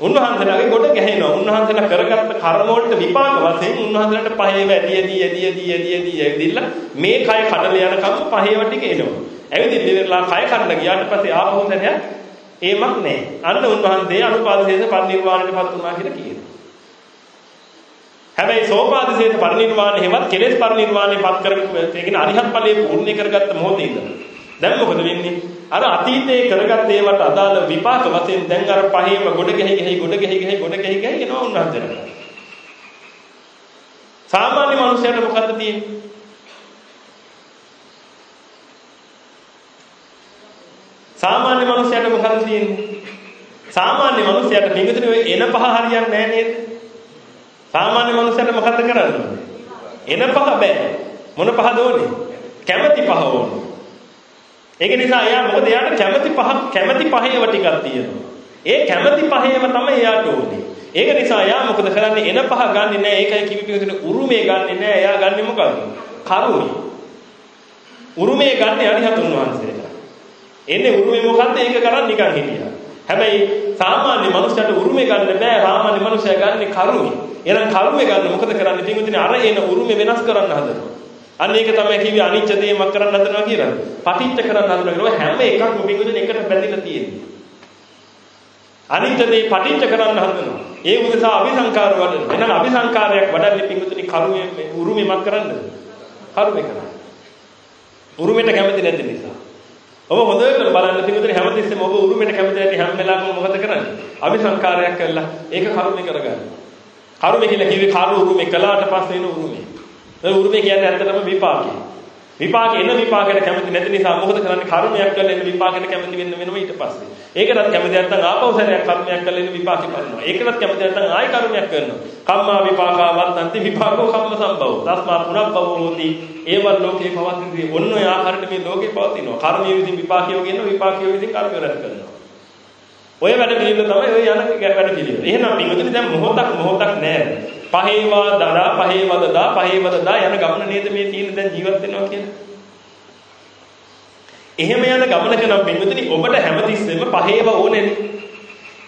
උන්වහන්සේලාගේ ගොඩ ගැහෙනවා. උන්වහන්සේලා කරගත්ත කර්ම වලට විපාක වශයෙන් උන්වහන්සේලාට පහේ වැඩි ඇදී ඇදී ඇදී ඇදී ඇදී ඇවිදින්න මේ කය කඩල යනකම් පහේව ටික එනවා. ඇවිදින්න ඉවරලා කය කඩලා ගියාට පස්සේ ආපහු දැනයක් ඒමක් නැහැ. අන්න උන්වහන්සේ අනුපාදශේෂ පරිනිර්වාණයටපත් වුණා කියලා කියනවා. හැබැයි සෝපාදශේෂ පරිනිර්වාණය හැවත් කෙලෙස් පරිනිර්වාණයපත් කරගන්න ඒ කියන්නේ අරිහත් ඵලයේ පූර්ණ කරගත්ත මොහොතේ ඉඳලා. දැන් මොකද වෙන්නේ? අර අතීතයේ කරගත් ඒවට අදාළ විපාක වශයෙන් දැන් අර පහේම ගොඩ ගැහි ගැහි ගොඩ ගැහි ගැහි ගොඩ ගැහි ගැහි එනවා උන්වහන්සේට. සාමාන්‍ය මනුස්සයට මොකද්ද තියෙන්නේ? සාමාන්‍ය මනුස්සයට මොකද්ද තියෙන්නේ? සාමාන්‍ය මනුස්සයට පිඟුතුනේ ඔය එන පහ හරියන්නේ නැහැ නේද? සාමාන්‍ය මනුස්සයට මොකද්ද කරන්නේ? එන පහ බෑ. මොන පහද ඕනේ? කැමැති පහ ඕනේ. ඒක නිසා එයා මොකද එයාට කැමැති පහ කැමැති පහේව ටිකක් තියෙනවා. ඒ කැමැති පහේව තමයි එයාට ඕනේ. ඒක නිසා එයා මොකද කරන්නේ එන පහ ගන්නෙ නෑ ඒකයි කිවි පිටින් උරුමේ ගන්නෙ නෑ එයා ගන්නෙ මොකද්ද? කරුමේ. උරුමේ ගන්නෙ අරිහතුන් වහන්සේලා. එන්නේ උරුමේ මොකද්ද ඒක කරන් නිකන් හිටියා. හැබැයි සාමාන්‍ය මනුස්සයට උරුමේ ගන්න බෑ සාමාන්‍ය මනුස්සයා ගන්නෙ කරුමේ. එහෙනම් කරුමේ ගන්න මොකද කරන්නේ? පිටුදිනේ අර එන උරුමේ වෙනස් කරන්න හදනවා. අන්න ඒක තමයි කිව්වේ අනිච්ච දේමක් කරන්න හදනවා කියලා. පටිච්ච කරන්න හදනවා කියලා හැම එකක්ම පිටුදින එකට බැඳිලා තියෙන්නේ. අනිච්ච දේ පටිච්ච කරන්න හදනවා. ඒ උදෙසා අபிසංකාර වඩන. එහෙනම් අபிසංකාරයක් වඩන්නේ පිටුදින කරුමේ උරුමෙමක් කරන්නද? කරුමේ කරන්න. උරුමෙට කැමති නැති නිසා. ඔබ හොඳට බලන්න පිටුදින හැමතිස්සෙම ඔබ උරුමෙට කැමති නැති හැම වෙලාවකම මොකද කරන්නේ? අபிසංකාරයක් කළා ඒක කරුමේ කරගන්න. කරුමේ කියලා කිව්වේ කාරු උරුමේ කළාට පස්සේ එන උරුමේ. ඒ උරුමේ කියන්නේ ඇත්තටම විපාකය. විපාක එන විපාකයට කැමති නැති නිසා මොකද කරන්නේ කර්මයක් කරලා එන විපාකයට කැමති වෙන්න වෙනවා ඊට පස්සේ. ඒකටත් කැමති නැත්නම් ආපහු සැරයක් කර්මයක් කරලා එන විපාකෙ කරනවා. ඒකටත් කැමති නැත්නම් ආයි කර්මයක් කරනවා. කම්මා විපාකා වර්තන්ති විපාකෝ කම්ම සම්භව. තස්මා පුනබ්බව හෝති. ඒවත් ලෝකේ පවතින ඔන්න ඔය ආකාරයට මේ ලෝකේ පවතිනවා. කර්මයේ විදිහින් විපාකයෝ කියනවා විපාකයෝ විදිහින් කර්මය රැස් කරනවා. ඔය වැඩ පිළිවෙල තමයි ඔය යන වැඩ පිළිවෙල. එහෙනම් පින්වතුනි දැන් මොහොතක් මොහොතක් නෑ. පහේවා දඩා පහේවදදා පහේවදදා යන ගමන නේද මේ තියෙන දැන් ජීවත් වෙනවා කියන්නේ. එහෙම යන ගමනක නම් පින්වතුනි ඔබට හැමතිස්සෙම පහේව ඕනේනේ.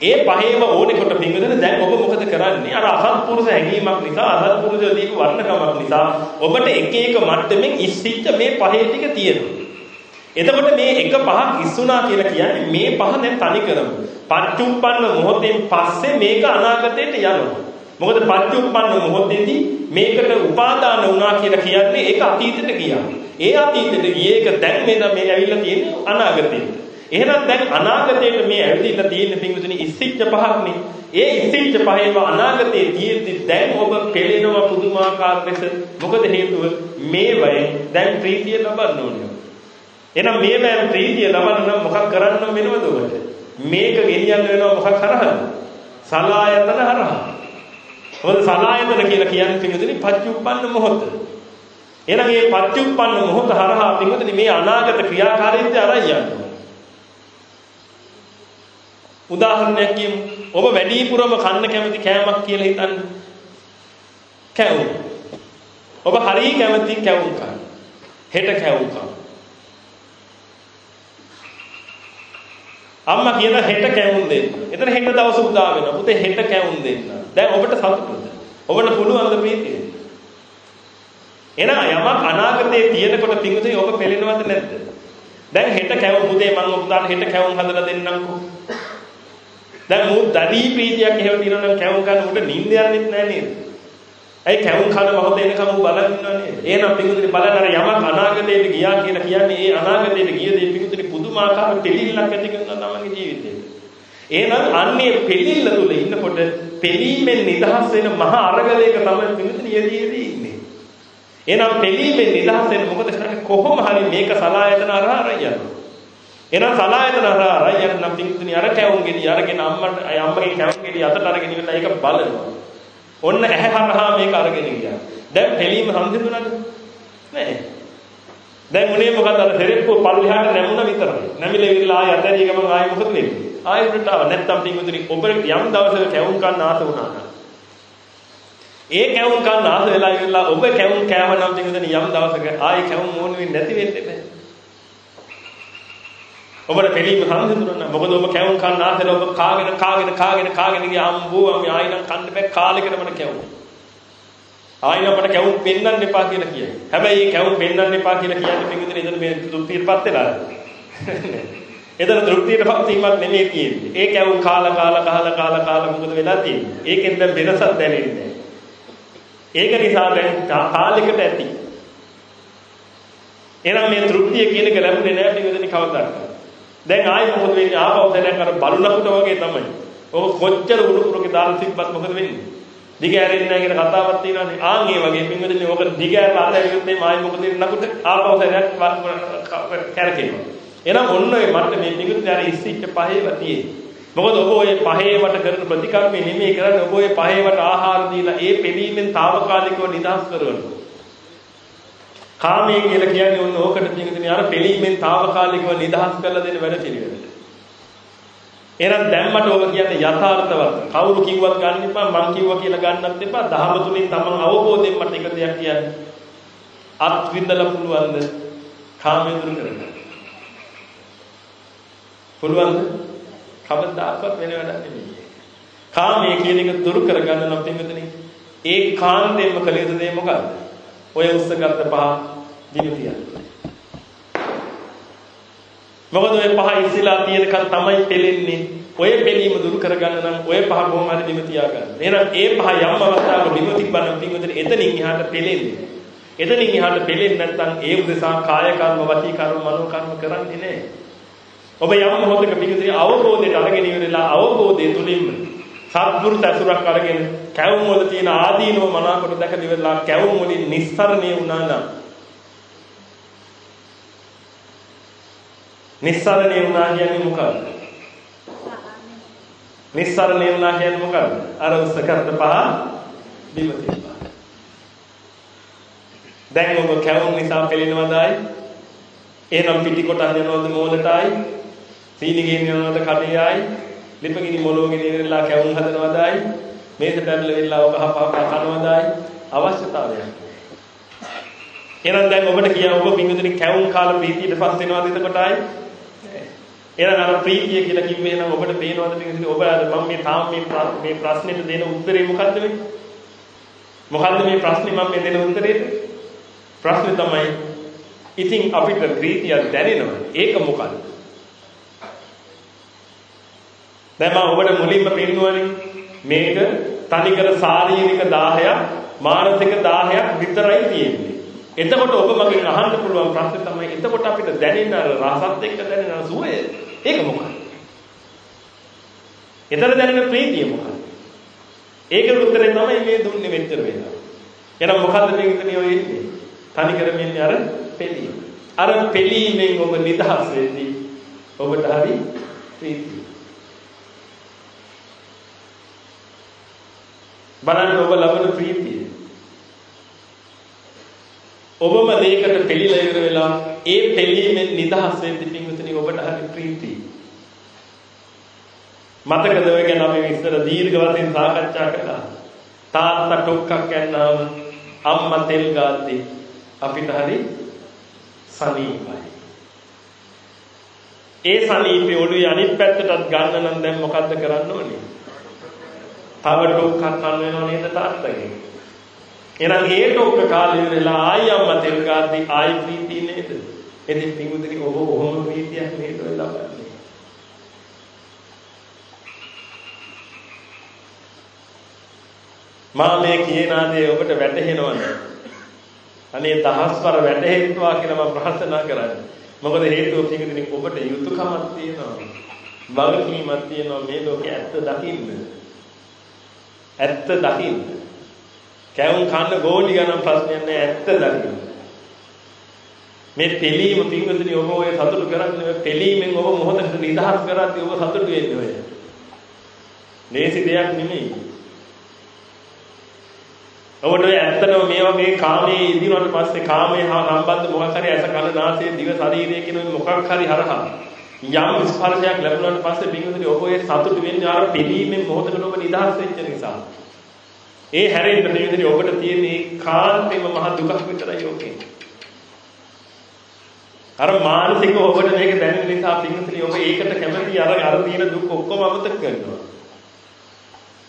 ඒ පහේව ඕනේ කොට පින්වතුනි දැන් ඔබ මොකද කරන්නේ? අර අසත්පුරුෂ හැඟීමක් නිසා අසත්පුරුෂ දීප වර්ණකමක් නිසා ඔබට එක එක මට්ටමින් ඉස්සිච්ච මේ පහේ ටික තියෙනවා. එතකොට මේ එක පහක් ඉස්සුනා කියලා කියන්නේ මේ පහ දැන් තනි කරමු. පච්චුප්පන්න මොහොතෙන් පස්සේ මේක අනාගතයට යනවා. මොකද පච්චුප්පන්න මොහොතේදී මේකට උපාදාන වුණා කියලා කියන්නේ ඒක අතීතයට ගියා. ඒ අතීතයට ගියේ ඒක දැන් මේ මේ ඇවිල්ලා තියෙන්නේ අනාගතයට. එහෙනම් දැන් අනාගතයට මේ ඇවිල්ලා තියෙන පින්විතනි ඉස්සිච්ච පහක්නේ. ඒ ඉස්සිච්ච පහේම අනාගතයේ තියෙද්දි දැන් ඔබ පෙළෙනවා පුදුමාකාර ලෙස. මොකද හේතුව මේ වයෙන් දැන් ප්‍රීතිය ලබන්න ඕනේ. එහෙනම් මේ වයෙන් ප්‍රීතිය ලබන්න නම් මොකක් කරන්න වෙනවද ඔබට? මේක ගෙනියන්න වෙනවා මොකක් හරහාද? සලායතන හරහා. මොකද සලායතන කියලා කියන්නේ පින්වතුනි පච්චුප්පන්න මොහොත. එහෙනම් මේ පච්චුප්පන්න මොහොත හරහා පින්වතුනි මේ අනාගත ක්‍රියාකාරීත්වය අරන් යනවා. උදාහරණයක් කියමු. ඔබ වැඩිපුරම කන්න කැමති කෑමක් කියලා හිතන්න. කැවුම්. ඔබ හරිය කැමති කැවුම් කන්න. හෙට කැවුම් කන්න. අම්මා කියන හෙට කැවුම් දෙන්න. එතන හෙට දවස උදා වෙනවා. පුතේ හෙට කැවුම් දෙන්න. දැන් ඔබට සතුටුද? ඔබට පුළුවන් ද ප්‍රීතිය? එන යමක් අනාගතයේ තියෙනකොට පිඟුතුනි ඔබ පෙළෙනවද නැද්ද? දැන් හෙට කැවුම් පුතේ මම ඔබට හෙට කැවුම් හදලා දෙන්නම්කෝ. දැන් මු දඩී ප්‍රීතියක් එහෙම තියෙනවා නම් කැවුම් ගන්න උඩ නිින්ද යන්නෙත් නැහැ නේද? ඇයි කැවුම් කන මොහොත එනකම් ඌ බලන් ඉන්නව නේද? එහෙනම් පිඟුතුනි බලන්න අර යමක් අනාගතයට ගියා කියලා කියන්නේ ඒ අනාගතයට ගිය දේ පිඟුතුනි පුදුමාකාර පිළිල්ලක් ඇති කරනවා තමන්ගේ ජීවිතේ. එහෙනම් අන්නේ පිළිල්ල තුල ඉන්නකොට පිළීමෙන් නිදහස් වෙන මහා අරගලයක තමයි පිඟුතුනි යෙදීදී ඉන්නේ. එහෙනම් පිළීමෙන් නිදහස් වෙන්න මොකද කරන්නේ කොහොම හරි මේක සලායතන අරහා අරයන්. එහෙනම් සලායතන අරහා අරයන් නම් පිඟුතුනි අර කැවුම් ගෙඩි අරගෙන අම්මට අම්මගේ කැවුම් ගෙඩි අතට අරගෙන ඉවරලා ඒක බලනවා. ඔන්න ඇහැ හරහා මේක අරගෙන ගියා. දැන් පිළීම සම්සිඳුණාද? නෑ. දැන් උනේ මොකද අර තෙරෙප්පුව පල්ලෙහාට නැමුණා විතරයි. නැමිලා ඉවිල්ලා ආය අතරිය ගමන් ආයෙ මොකද වෙන්නේ? ආයෙ උඩට ආව. නැත්තම් පින්වතුනි ඔබට යම් දවසක කැවුම් කන්න ආස වුණා නම් ඒ කැවුම් කන්න ආස වෙලා ඉවිල්ලා ඔබ කැවුම් කෑව නම් පින්වතුනි යම් දවසක ආයෙ කැවුම් ඕන වෙන්නේ නැති වෙන්නේ නැහැ. ඔබට පිළිම සංසිඳුණා. මොකද ඔබ කැවුම් කන්න ආසල ඔබ කාගෙන කාගෙන කාගෙන කාගෙන ගියා අම්බෝ අපි ආයෙ නම් කන්න බෑ කාලෙකට මට කැවුම්. ආයෙ අපට කැවුම් පෙන්වන්න එපා කියලා කියයි. හැබැයි මේ කැවුම් පෙන්වන්න එපා කියලා කියන්නේ පිටුදින එතන මේ තෘප්තියටපත් වෙලා. එතන තෘප්තියටපත් වීමක් නෙමෙයි තියෙන්නේ. ඒ කැවුම් කාලා කාලා කාලා කාලා කාලා මොකද වෙලා තියෙන්නේ? ඒකෙන් දැන් වෙනසක් දැනෙන්නේ ඒක නිසා දැන් කාලයකට ඇති. එහෙනම් මේ තෘප්තිය කියන එක ලැබුණේ නැහැ පිටුදින කවදාවත්. දැන් ආයෙ මොකද වෙන්නේ? ආපහු දැන් අර බලුණකුට වගේ තමයි. ඔක කොච්චර උඩු පුරකේ දාලා තිබ්බත් මොකද වෙන්නේ? දිග ඇරෙන්නේ නැහැ කියන කතාවක් තියෙනවානේ. ආන් ඒ වගේ පින්වදින්නේ ඕක දිග ඇරලා අතහැරියොත් මේ මායි මොකද නකුට ආපහු සැරයක් කැරකෙනවා. එහෙනම් ඔන්න ඔය මට මේ පින්වදින්නේ අර ඉස්සිච්ච පහේව තියෙන්නේ. මොකද ඔබ ඔය පහේවට කරන ප්‍රතිකර්මය නෙමෙයි කරන්නේ ඔබ ඔය පහේවට ආහාර දීලා ඒ පිළීමෙන් తాවකාලිකව නිදහස් කරනවා. කාමයේ කියලා කියන්නේ ඔන්න ඕකට පින්වදින්නේ අර පිළීමෙන් తాවකාලිකව නිදහස් කරලා දෙන වැඩ පිළිවෙලට. එහෙනම් දැන් මට ඔබ කියන්නේ යථාර්ථවත්. කවුරු කිව්වත් ගන්න එපා, මං කිව්වා කියලා ගන්නත් එපා. දහම තුලින් තමන් අවබෝධයෙන් මට එක දෙයක් කියන්න. අත් විඳලා පුළුවන්ද? කාමයේ දුරු කරගන්න. පුළුවන්ද? කවදාකවත් වෙන වැඩක් නෙමෙයි. කාමයේ කියන එක දුරු කරගන්න නම් පින්විතනේ ඒ කාන්තේම කළ යුතු දේ මොකක්ද? ඔය උස්සගත්ත පහ දිනුතියක්. මොකද ඔය පහ ඉස්සලා තියෙනකන් තමයි පෙලෙන්නේ. ඔය පෙලීම දුරු කරගන්න නම් ඔය පහ කොහොම හරි බිම තියාගන්න. එහෙනම් ඒ පහ යම් අවස්ථාවක බිම තිබ්බනම් පින්වතුනි එතනින් එහාට පෙලෙන්නේ. එතනින් එහාට පෙලෙන්නේ නැත්නම් ඒ උදෙසා කාය කර්ම, වචී කර්ම, මනෝ කර්ම කරන්නේ නැහැ. ඔබ යම් මොහොතක පින්වතුනි අවබෝධයට අරගෙන ඉවරලා අවබෝධය තුලින්ම සත්පුරු තසුරක් අරගෙන කැවුම් වල තියෙන ආදීනව මනාකොට දැකලා ඉවරලා කැවුම් වලින් නිස්සරණේ වුණා නම් නිස්සරණේ වුණා කියන්නේ මොකක්ද? නිස්සරණේ වුණා කියන්නේ මොකක්ද? අර උස්සකරත පහ බිම තිබ්බා. දැන් ඔබ කැවුම් නිසා පෙළෙනවදයි? එහෙනම් පිටි කොටන් යනවද මෝලටයි? සීනිගෙන් යනවද කඩේයි? ලිපගිනි මොලෝගෙන ඉවරලා කැවුම් හදනවදයි? මේසට ඇරලා වෙලා ඔබ හපහ කනවදයි? අවශ්‍යතාවයක්. එහෙනම් දැන් ඔබට කියන ඔබ පින්විතනි කැවුම් කාලා ප්‍රීතියටපත් වෙනවද එතකොටයි? එහෙනම් අර ප්‍රීතිය කියලා කිව්වේ නම් ඔබට පේනවද මේක ඔබ මම මේ තාම මේ මේ ප්‍රශ්නෙට දෙන උත්තරේ මොකද්ද මේ? මොකද්ද මේ ප්‍රශ්නේ මම මේ දෙන උත්තරේ? ප්‍රශ්නේ තමයි ඉතින් අපිට ප්‍රීතිය දැනෙනවා. ඒක මොකද්ද? දැන් මම ඔබට මුලින්ම පෙන්නුවනේ මේක තනිකර ශාරීරික 10ක් මානසික 10ක් විතරයි තියෙන්නේ. එතකොට ඔබ මගෙන් අහන්න පුළුවන් ප්‍රශ්නේ තමයි එතකොට අපිට දැනෙන අර රසත් එක්ක දැනෙන සුවය ඒක මොකක්ද? එතන දැනෙන ප්‍රීතිය මොකක්ද? ඒකට උත්තරේ තමයි මේ දුන්නේ මෙච්චර වෙලා. එහෙනම් මොකද්ද මේ ඉතින් ඔය ඉන්නේ? තනි කරමින් අර පෙළීම. අර පෙළීමෙන් ඔබ නිදහස් වෙදී ඔබට හරි ප්‍රීතිය. බලන්න ඔබ ලබන ප්‍රීතිය. ඔබම දෙයකට පෙළිලා ඉවර වෙලා ඒ පෙළීමෙන් නිදහස් වෙද්දී පින්විතනි ඔබට හරි ප්‍රීතියි. මතකද ඔය ගැන අපි විස්තර දීර්ඝ වශයෙන් සාකච්ඡා කළා. තාත්තා ටොක්කක් ගන්නාම අම්මා තෙල් ගාද්දී අපිට හරි සනීපයි. ඒ සනීපේ ඔළුවේ අනිත් පැත්තටත් ගන්න නම් දැන් මොකද්ද කරන්න ඕනේ? තව ටොක්කක් ගන්න වෙනව නේද තාත්තගෙන්? එහෙනම් ඒ ටොක්ක කාලේ ඉවරලා ආයි අම්මා තෙල් ගාද්දී ආයි ප්‍රීතිය නේද? එදින් පිඟුදෙනි ඔබ ඔහොම ප්‍රීතියක් නේද ලබන්නේ? මා මේ කියන දේ ඔබට වැටහෙනවද? අනේ දහස්වර වැටහෙත්වා කියලා මම ප්‍රාර්ථනා කරන්නේ. මොකද හේතුව පිඟුදෙනි ඔබට යුතුයකමක් තියෙනවා. වගකීමක් තියෙනවා මේ ලෝකේ ඇත්ත දකින්න. ඇත්ත දකින්න. කැවුම් කන්න ගෝලි ගණන් ප්‍රශ්නයක් නෑ ඇත්ත දකින්න. මේ පිළීම පින්වතුනි ඔබ ඔය සතුටු කරන්නේ පිළීමෙන් ඔබ මොහොතකට නිදහස් කරද්දී ඔබ සතුටු වෙන්නේ ඔය. මේසි දෙයක් නෙමෙයි. ඔබට ඔය ඇත්තටම මේවා මේ කාමයේ ඉදිනුවට පස්සේ කාමයේ හා සම්බන්ධ මොකක් හරි ඇස කන නාසය දිව ශරීරය කියන මොකක් හරි හරහා යම් ස්පර්ශයක් ලැබුණාට පස්සේ පින්වතුනි ඔබ ඒ සතුට වෙන්නේ අර පිළීමෙන් මොහොතකට ඔබ නිදහස් වෙච්ච නිසා. ඒ හැරෙන්න පින්වතුනි ඔබට තියෙන ඒ කාන්තේම මහ දුකක් විතරයි ඔකේ. අර මානසික ඔබට මේක දැනෙන නිසා පින්වතුනි ඔබ ඒකට කැමති අර අර තියෙන දුක් ඔක්කොම අමතක කරනවා.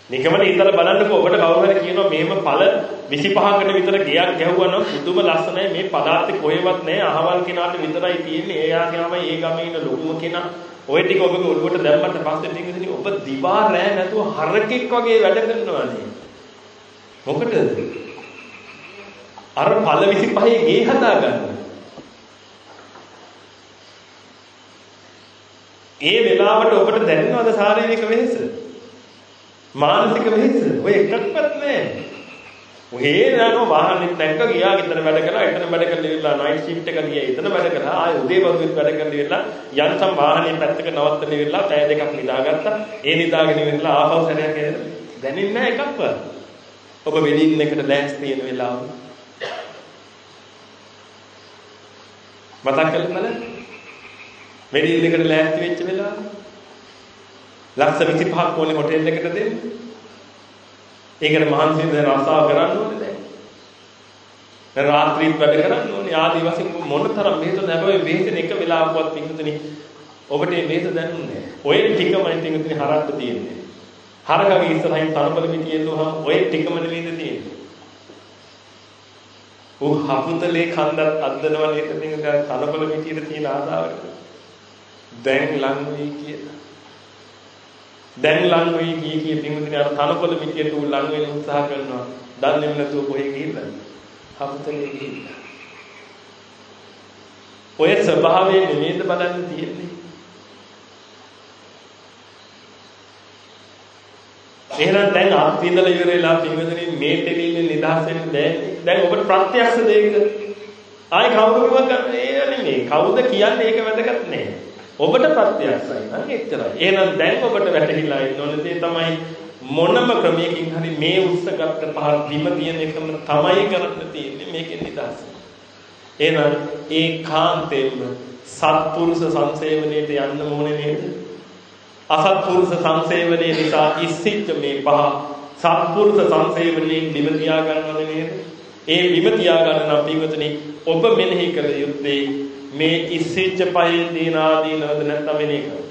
නිකමන ඉතල බලන්නකෝ. ඔබට කවුරු හරි කියනවා මේම ඵල 25කට විතර ගියක් ගැහුවා නම් පුදුම ලස්සනයි. මේ පදාර්ථ කොහෙවත් නැහැ. අහවල් කෙනාට විතරයි තියෙන්නේ. එයාගේමයි ඒ ගමේ ඉන්න ලොකුම කෙනා. ඔය ටික ඔබගේ ඔළුවට දැම්මට පස්සේ ටිකදී ඔබ දිවා රෑ නැතුව හරකෙක් වගේ වැඩ කරනවානේ මොකටද අර ඵල 25 ගේ හදාගන්න ඒ වෙලාවට ඔබට දැනෙනවද ශාරීරික වෙහෙස? මානසික වෙහෙස. ඔය එකක්වත් නැහැ. ඔහේ නෑනෝ වාහනේ නැග්ග ගියා ගෙදර වැඩ කළා එතන වැඩ කරලා ඉවරලා නයිට් ෂිෆ්ට් එක ගියා එතන වැඩ කළා ආය උදේ වරුවෙත් වැඩ කරලා ඉවරලා යන්තම් වාහනේ පැත්තක නවත්තලා ඉවරලා පැය දෙකක් නිදාගත්තා. ඒ නිදාගෙන ඉවරලා ආපහු සැරයක් එනවා දැනෙන්නේ නැහැ එකක්වත්. ඔබ වෙඩින් එකට ලෑස්ති වෙන වෙලාව මතක් කරලා බලන්න. වෙඩින් එකට ලෑස්ති වෙච්ච වෙලාව ලක්ෂ 25ක් ඕනේ හොටෙල් එකට දෙන්න. ඒකට මහන්සි වෙන රස්සාව කරන්න ඕනේ දැන්. දැන් රාත්‍රීත් වැඩ කරන්න ඕනේ ආදි වශයෙන් මොනතරම් මේක නැබැයි වේදන එක වෙලාවකවත් පිටුතුනි ඔබට මේ වේද දැනුන්නේ ඔය ටිකමයි පිටුතුනි හරක්ට තියෙන්නේ. හරකගේ ඉස්සරහින් තනබල පිටියෙන්දුවහම ඔය ටිකම නෙමෙයිද තියෙන්නේ. ਉਹ හපුතලේ කන්දත් අද්දනවා නේද පිටුතුනි තනබල පිටියේ තියෙන ආසාවට. දැන් ලං වෙයි කියලා දැන් ලං වෙයි කී කී පින්විතනේ අර තනකොළ මිටියට උ ලං වෙන්න උත්සාහ කරනවා. දන්නේම නැතුව කොහෙ ගිහින්ද? හපුතලේ ගිහින්. ඔය ස්වභාවයෙන් නෙමෙයිද බලන්න තියෙන්නේ. එහෙනම් දැන් අත්විඳලා ඉවර වෙලා පින්විතනේ මේ දෙවියන් නිදහස් වෙන්න බෑ. දැන් ඔබට ප්‍රත්‍යක්ෂ දෙයක ආයි කවුරු කිව්වත් ගන්න ඒ නෙමෙයි. කවුද කියන්නේ ඒක වැදගත් නෑ. ඔබට ප්‍රත්‍යක්ෂයි නම් එච්චරයි. එහෙනම් දැන් ඔබට වැටහිලා ඉන්න ඕනේ දේ තමයි මොනම ක්‍රමයකින් හරි මේ උස්සගත්ත පහ බිම තියෙන එකම තමයි කරන්න තියෙන්නේ මේකෙන් නිදහස. එහෙනම් ඒ කාන්තේම සත්පුරුෂ සංසේවනයේට යන්න ඕනේ නේද? අසත්පුරුෂ සංසේවනයේ නිසා ඉස්සිච්ච මේ පහ සත්පුරුෂ සංසේවනයේ බිම තියා ගන්නවද නේද? ඒ බිම තියා ගන්න නම් පින්වතුනි ඔබ මෙනෙහි කළ යුත්තේ මේ ඉස්සිච්ච පහේ තියෙන ආදීනවද නැත්නම් මෙනේ කරන්නේ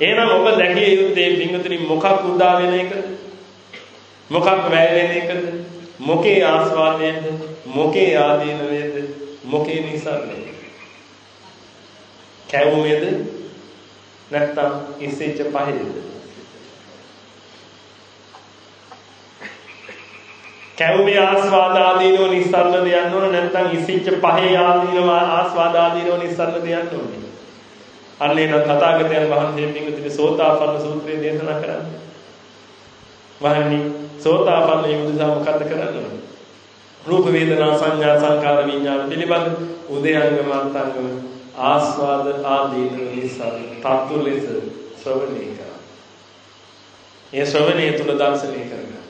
එහෙනම් ඔබ දැකිය යුත්තේ පින්වතුනි මොකක් උදා වෙන එකද? මොකක් වැය වෙන එකද? මොකේ ආස්වාදයේද? මොකේ ආදීනවේද මොකේ නිසාද? කැවුමේද? නැත්නම් ඉස්සිච්ච පහේද? කැවුමේ ආස්වාද ආදීනෝ නිස්සරණ දෙයන්න ඕන නැත්නම් ඉසිච්ච පහේ ආදීනව ආස්වාද ආදීනෝ නිස්සරණ දෙයන්න ඕනේ. අන්නේ නම් තථාගතයන් වහන්සේ පිටුදී සෝතාපන්න සූත්‍රයේ දේශනා කරන්නේ. වහන්නේ සෝතාපන්න යුදුසා මොකද්ද කරන්නේ? රූප වේදනා සංඥා සංකාර විඥාන පිළිබඳ උදයංගම අන්තංගම ආස්වාද ආදීන නිස්සරණ තත්තු ලෙස ශ්‍රවණය කරා. ඒ ශ්‍රවණය තුල දර්ශනය කරගන්න.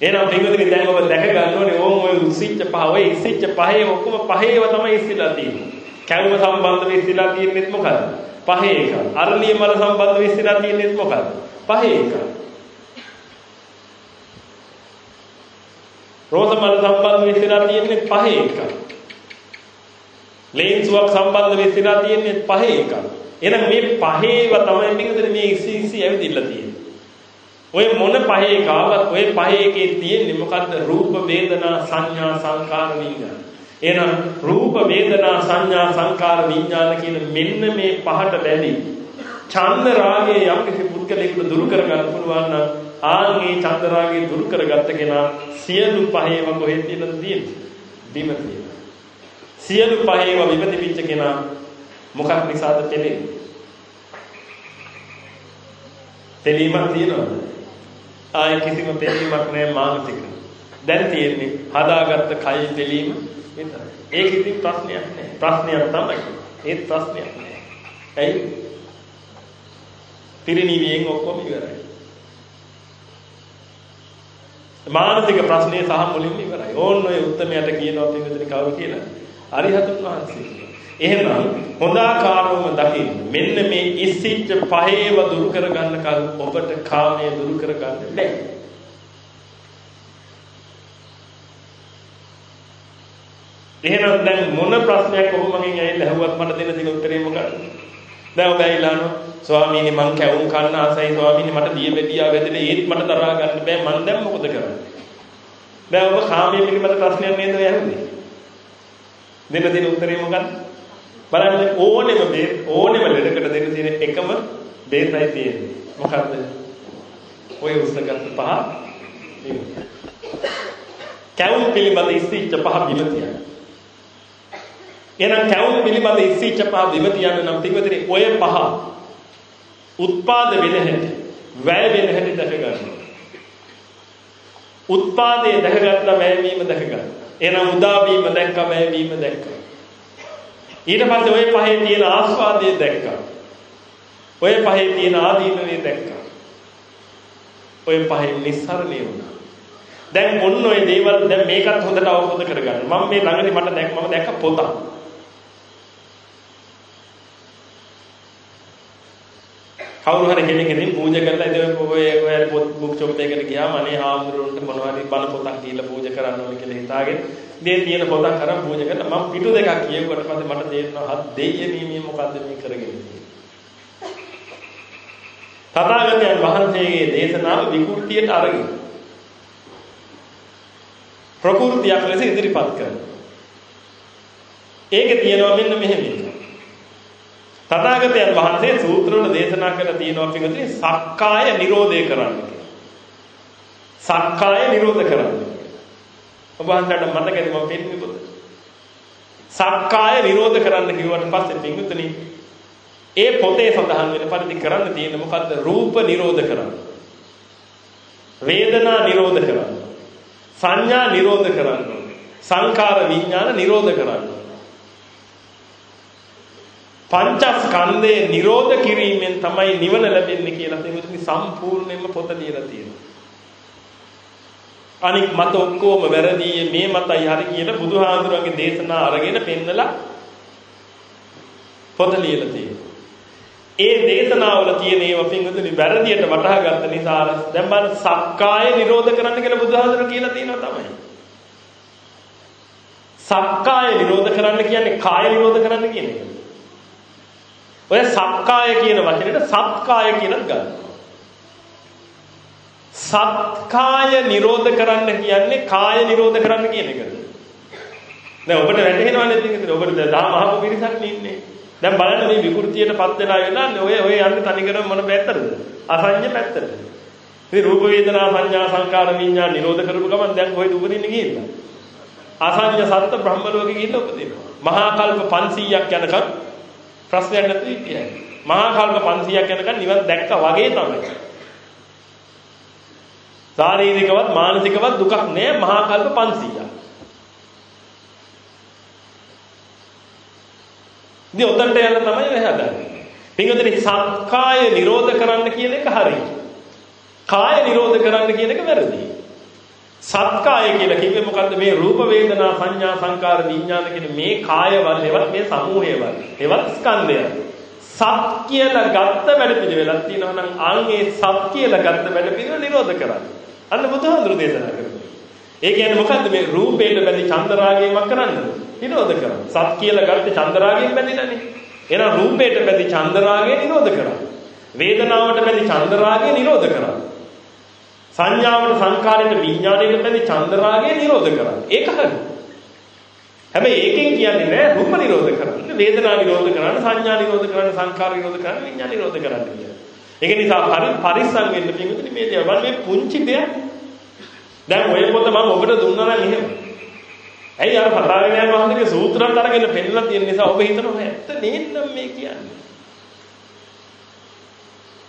එහෙනම් පින්වතුනි දැන් ඔබ දැක ගන්න ඕනේ ඕම් ඔය උසිච්ච පහ ඔය ඉසිච්ච පහේ ඔක්කොම පහේව තමයි ඉස්සිලා තියෙන්නේ. කැවුම සම්බන්ධව ඉස්සිලා තියෙන්නේ මොකද? පහේ එක. අරලිය මල සම්බන්ධව ඉස්සිලා තියෙන්නේ මොකද? පහේ එක. රෝස මල සම්බන්ධව ඉස්සිලා තියෙන්නේ පහේ එක. ලේන්සුවක් සම්බන්ධව ඉස්සිලා තියෙන්නේ පහේ එක. එහෙනම් මේ පහේව තමයි පින්වතුනි මේ ඉසි ඉසි ඇවිදින්න තියෙන්නේ. ඔය මොන පහේ කාවත් ඔය පහේ එකේ තියෙන්නේ මොකද්ද? රූප වේදනා සංඥා සංකාර විඥාන. එහෙනම් රූප වේදනා සංඥා සංකාර විඥාන කියන මෙන්න මේ පහට බැඳි චන්ද රාගයේ යම් කිසි පුද්ගලයෙකුට දුරු කරගන්න පුළුවන් නම් ආන්ගේ චන්ද රාගය දුරු කරගත්ත කෙනා සියලු පහේම කොහෙද තියෙනද තියෙන්නේ? බිම තියෙනවා. සියලු පහේම බිම තිබිච්ච කෙනා මොකක් නිසාද තෙලෙන්නේ? තෙලීමක් තියෙනවද? ආය කිසිම පෙළීමක් නැහැ මානසික. දැන් තියෙන්නේ හදාගත්ත කය පෙළීම විතරයි. ඒක ඉතින් ප්‍රශ්නයක් නෑ. ප්‍රශ්නයක් තමයි. ඒත් ප්‍රශ්නයක් නෑ. ඇයි? පිරිණිවියෙන් ඔක්කොම ඉවරයි. මානසික ප්‍රශ්නේ සහ මුලින්ම ඉවරයි. ඕන්න ඔය උත්තරමයට කියනවා පින්විතනි කවුරු කියලා? අරිහතුන් වහන්සේ. එහෙනම් හොඳාකාරවම දකින්න. මෙන්න මේ ඉස්සිච්ච පහේව දුරු කරගන්න කල් ඔබට කාමයේ දුරු කරගන්න බැහැ. එහෙනම් දැන් මොන ප්‍රශ්නයක් ඔබ මගෙන් ඇවිල්ලා ඇහුවත් මට දෙන්න තියෙන උත්තරේ මොකක්ද? දැන් ඔබ ඇවිල්ලා අහනවා ස්වාමීනි මං කැවුම් කන්න ආසයි ස්වාමීනි මට දිය බෙදියා වැදෙන්නේ ඒත් මට දරා ගන්න බෑ මං දැන් මොකද කරන්නේ? දැන් ඔබ කාමයේ පිළිබඳ ප්‍රශ්නයක් නේද ඇහුවේ? දෙන්න තියෙන උත්තරේ මොකක්ද? බලන්න ඕනෙම මේ ඕනෙම ලෙඩකට දෙන්න තියෙන එකම බේතයි තියෙන්නේ. මොකද්ද? ඔය උස්සගත්ත පහ කැවුම් පිළිබඳ ඉස්සිච්ච පහ බිම තියන්න. එහෙනම් කැවුම් පිළිබඳ ඉස්සිච්ච පහ බිම තියන්න නම් පිටුතරේ ඔය පහ උත්පාද වෙන හැටි වැය වෙන හැටි දැක ගන්න. උත්පාදයේ දැකගත්ත වැය වීම දැක ගන්න. එහෙනම් උදා වීම දැක්ක වැය වීම දැක්ක. ඊට පස්සේ ඔය පහේ තියෙන ආස්වාදයේ දැක්කා. ඔය පහේ තියෙන ආදීනවේ දැක්කා. ඔය පහෙන් නිස්සරණේ වුණා. දැන් ඔන්න ඔය දේවල් දැන් මේකත් හොඳට අවබෝධ කරගන්න. මම මේ ළඟදී මට දැක් මම දැක්ක පොතක්. කවුරු හරි කෙනෙක් ඉතින් පූජා කරලා ඉතින් ඔය ඔය පොත් බුක් ෂොප් එකකට ගියාම අනේ හාමුදුරුවන්ට මොනවා හරි බණ පොතක් දීලා පූජා කරන්න ඕනේ කියලා හිතාගෙන ඉතින් තියෙන පොතක් අරන් පූජා කරලා මම පිටු දෙකක් කියවුවට පස්සේ මට තේරෙනවා හත් දෙයියනේ මේ මොකද්ද මේ කරගෙන තථාගතයන් වහන්සේගේ දේශනාව විකෘතියට අරගෙන ප්‍රകൃතියක් ලෙස ඉදිරිපත් කරනවා. ඒකේ තියෙනවා මෙන්න මෙහෙම. තථාගතයන් වහන්සේ සූත්‍රවල දේශනා කරලා තියෙනවා පිටුදී සක්කාය නිරෝධය කරන්න කියලා. සක්කාය නිරෝධ කරන්න. ඔබ හන්දට මතකද මම පෙන්වන්නේ පොත. සක්කාය නිරෝධ කරන්න කිව්වට පස්සේ පිටුතුනි ඒ පොතේ සඳහන් වෙන පරිදි කරන්න තියෙන මොකද්ද? රූප නිරෝධ කරන්න. වේදනා නිරෝධ කරන්න. සංඥා නිරෝධ කරන්න. සංකාර විඥාන නිරෝධ කරන්න. පංචස්කන්ධේ නිරෝධ කිරීමෙන් තමයි නිවන ලැබෙන්නේ කියලා තේරුම් සම්පූර්ණයෙන්ම පොත ලියලා තියෙනවා. අනික් මත ඔක්කොම වැරදි මේ මතයි හරි කියන බුදුහාඳුරන්ගේ දේශනා අරගෙන පෙන්නලා පොත ලියලා තියෙනවා. ඒ දේශනාවල තියෙන ඒවා පින්වතුනි වැරදියට වටහා ගන්න නිසා දැන් බලන්න සක්කාය නිරෝධ කරන්න කියලා බුදුහාඳුර කියලා තියෙනවා තමයි. සක්කාය නිරෝධ කරන්න කියන්නේ කාය නිරෝධ කරන්න කියන එක. ඔය සක්කාය කියන වචනෙට සත්කාය කියලා ගන්නවා. සත්කාය නිරෝධ කරන්න කියන්නේ කාය නිරෝධ කරන්න කියන එකද? දැන් ඔබට වැටහෙනවනේ ඉතින් ඔබට දහම අහපු පිරිසක් ඉන්නේ. දැන් බලන්න මේ විකෘතියටපත් වෙලා වෙලා ඔය ඔය යන්නේ තනිකරම මොන පැත්තටද? අසඤ්ඤ පැත්තට. මේ රූප වේදනා සංඥා සංකාර විඤ්ඤාණ නිරෝධ කරපු ගමන් දැන් කොහෙද උපදින්නේ කියලා? අසඤ්ඤ සත්ත්ව බ්‍රහ්ම ලෝකෙ ගිහිල්ලා උපදිනවා. මහා කල්ප 500ක් යනකම් ප්‍රශ්නයක් නැතුව හිටියයි. මහා කල්ප 500ක් යනකම් නිවන් දැක්කා වගේ තමයි. ශාරීරිකවත් මානසිකවත් දුකක් නෑ මහා කල්ප 500ක්. ඉතින් උතන්ට යන්න තමයි මේ හදන්නේ. පින්වතුනි සක්කාය නිරෝධ කරන්න කියන එක හරියි. කාය නිරෝධ කරන්න කියන එක වැරදියි. සත්කාය කියලා කිව්වේ මොකද්ද? මේ රූප වේදනා සංඥා සංකාර විඥාන කියන මේ කායවල ඒවත් මේ සමූහයවල ඒවත් ස්කන්ධය. සත් කියලා ගත්ත වැඩ පිළිවෙලක් තියෙනවා නම් ආන්ගේ සත් කියලා ගත්ත වැඩ පිළිවෙල නිරෝධ කරන්න. අන්න බුදුහාමුදුරු දේශනා කරනවා. ඒ කියන්නේ මොකද්ද? මේ රූපේට බැඳි චන්දරාගයමක් කරන්නද නිරෝධ කරන්න. සත් කියලා ගත්තේ චන්දරාගයෙන් බැඳිලානේ. එහෙනම් රූපේට බැඳි චන්දරාගය නිරෝධ කරන්න. වේදනාවට බැඳි චන්දරාගය නිරෝධ කරන්න. සංඥාවට සංකාරයට විඥාණයට බැඳි චන්දරාගය නිරෝධ කරන්න. ඒක හරි. හැබැයි ඒකෙන් කියන්නේ නෑ රූප නිරෝධ කරන්න, වේදනා නිරෝධ කරන්න, සංඥා නිරෝධ කරන්න, සංකාර නිරෝධ කරන්න, විඥාන නිරෝධ කරන්න කියන්නේ. ඒක නිසා හරි පරිස්සම් වෙන්න පිටුනේ මේ දේවල්. මේ පුංචි දෙයක්. දැන් ඔය පොත මම ඔබට දුන්නා නම් එහෙම. ඇයි අර පතාගෙන යන වහන්සේගේ සූත්‍රات අරගෙන පෙන්නලා තියෙන නිසා ඔබ හිතනවා ඇත්ත නේනම් මේ කියන්නේ.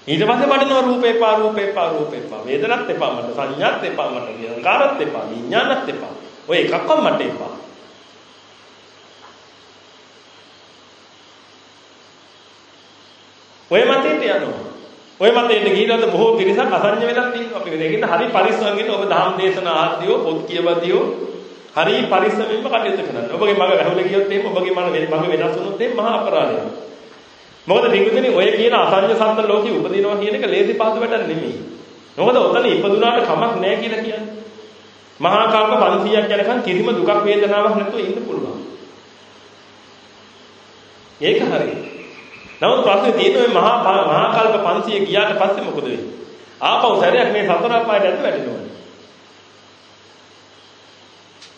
ඊට පස්සේ වඩනවා රූපේ පා රූපේ පා රූපේ පා වේදනත් එපා මට සංඥාත් එපා මට විඥානත් එපා විඥානත් එපා ඔය එකක්වත් මට එපා ඔය මතේට යනවා. ඔය මතේට ගිහිනොත් බොහෝ පිරිසක් අසඤ්ඤ වෙලා ඉන්නවා අපි. ඒකින් හරි පරිස්සම් වෙන්න ඔබ දහම් දේශනා ආදියෝ පොත් කියවදියෝ හරි පරිස්සමෙන්ම කටයුතු කරන්න. ඔබගේ මග වැහුල ගියොත් එහෙම ඔබගේ මන මග වෙනස් වුණොත් එහෙම මහා අපරාධයක්. මොකද පින්විතනි ඔය කියන අසඤ්ඤ සත්ත්ව ලෝකෙ උපදිනවා කියන එක ලේසි පහසු වැඩක් නෙමෙයි. මොකද ඔතන ඉපදුනාට කමක් නැහැ කියලා කියන්නේ. මහා කල්ප 500ක් යනකම් කිසිම දුකක් වේදනාවක් නැතුව ඉන්න පුළුවන්. ඒක හරියි. නමුත් ප්‍රශ්නේ තියෙන්නේ මේ මහා මහා කල්ප 500 ගියාට පස්සේ මොකද වෙන්නේ? ආපහු සැරයක් මේ සතර අපායට ඇද වැටෙනවා.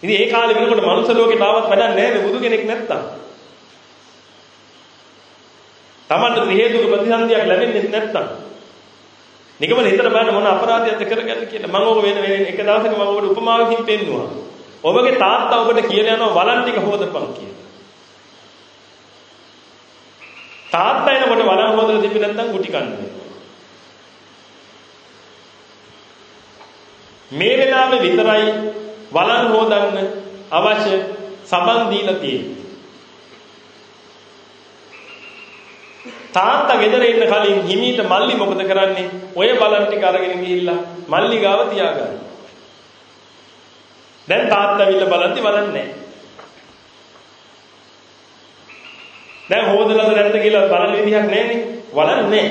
ඉතින් ඒ කාලේ වෙනකොට මනුස්ස ලෝකෙට ආවත් වැඩක් නැහැ මේ බුදු කෙනෙක් නැත්තම්. Tamanට හේතුක ප්‍රතිසන්දියක් ලැබෙන්නේ නැත්තම්. නිකමන හිතට බලන්න මොන අපරාධයක්ද කරගන්නේ කියලා. මම ඔබ වෙන වෙන එක දවසක මම ඔබට උපමාවකින් පෙන්නුවා. ඔබගේ තාත්තා ඔබට කියලා යනවා වලන් ටික හොදපන් කියලා. තාත්තා එනකොට වලන් හොදලා තිබි නැත්නම් ගුටි කන්න මේ වෙලාවේ විතරයි වලන් හොදන්න අවශ්‍ය සබන් දීලා තියෙන්නේ. තාත්තා ගෙදර ඉන්න කලින් හිමීට මල්ලි මොකද කරන්නේ? ඔය බලන් ටික අරගෙන ගිහිල්ලා මල්ලි ගාව තියාගන්න. දැන් තාත්තා විල්ල බලද්දි බලන්නේ දැන් හොදලද නැද්ද කියලා බලන විදිහක් නැහැනේ. වලන්නේ.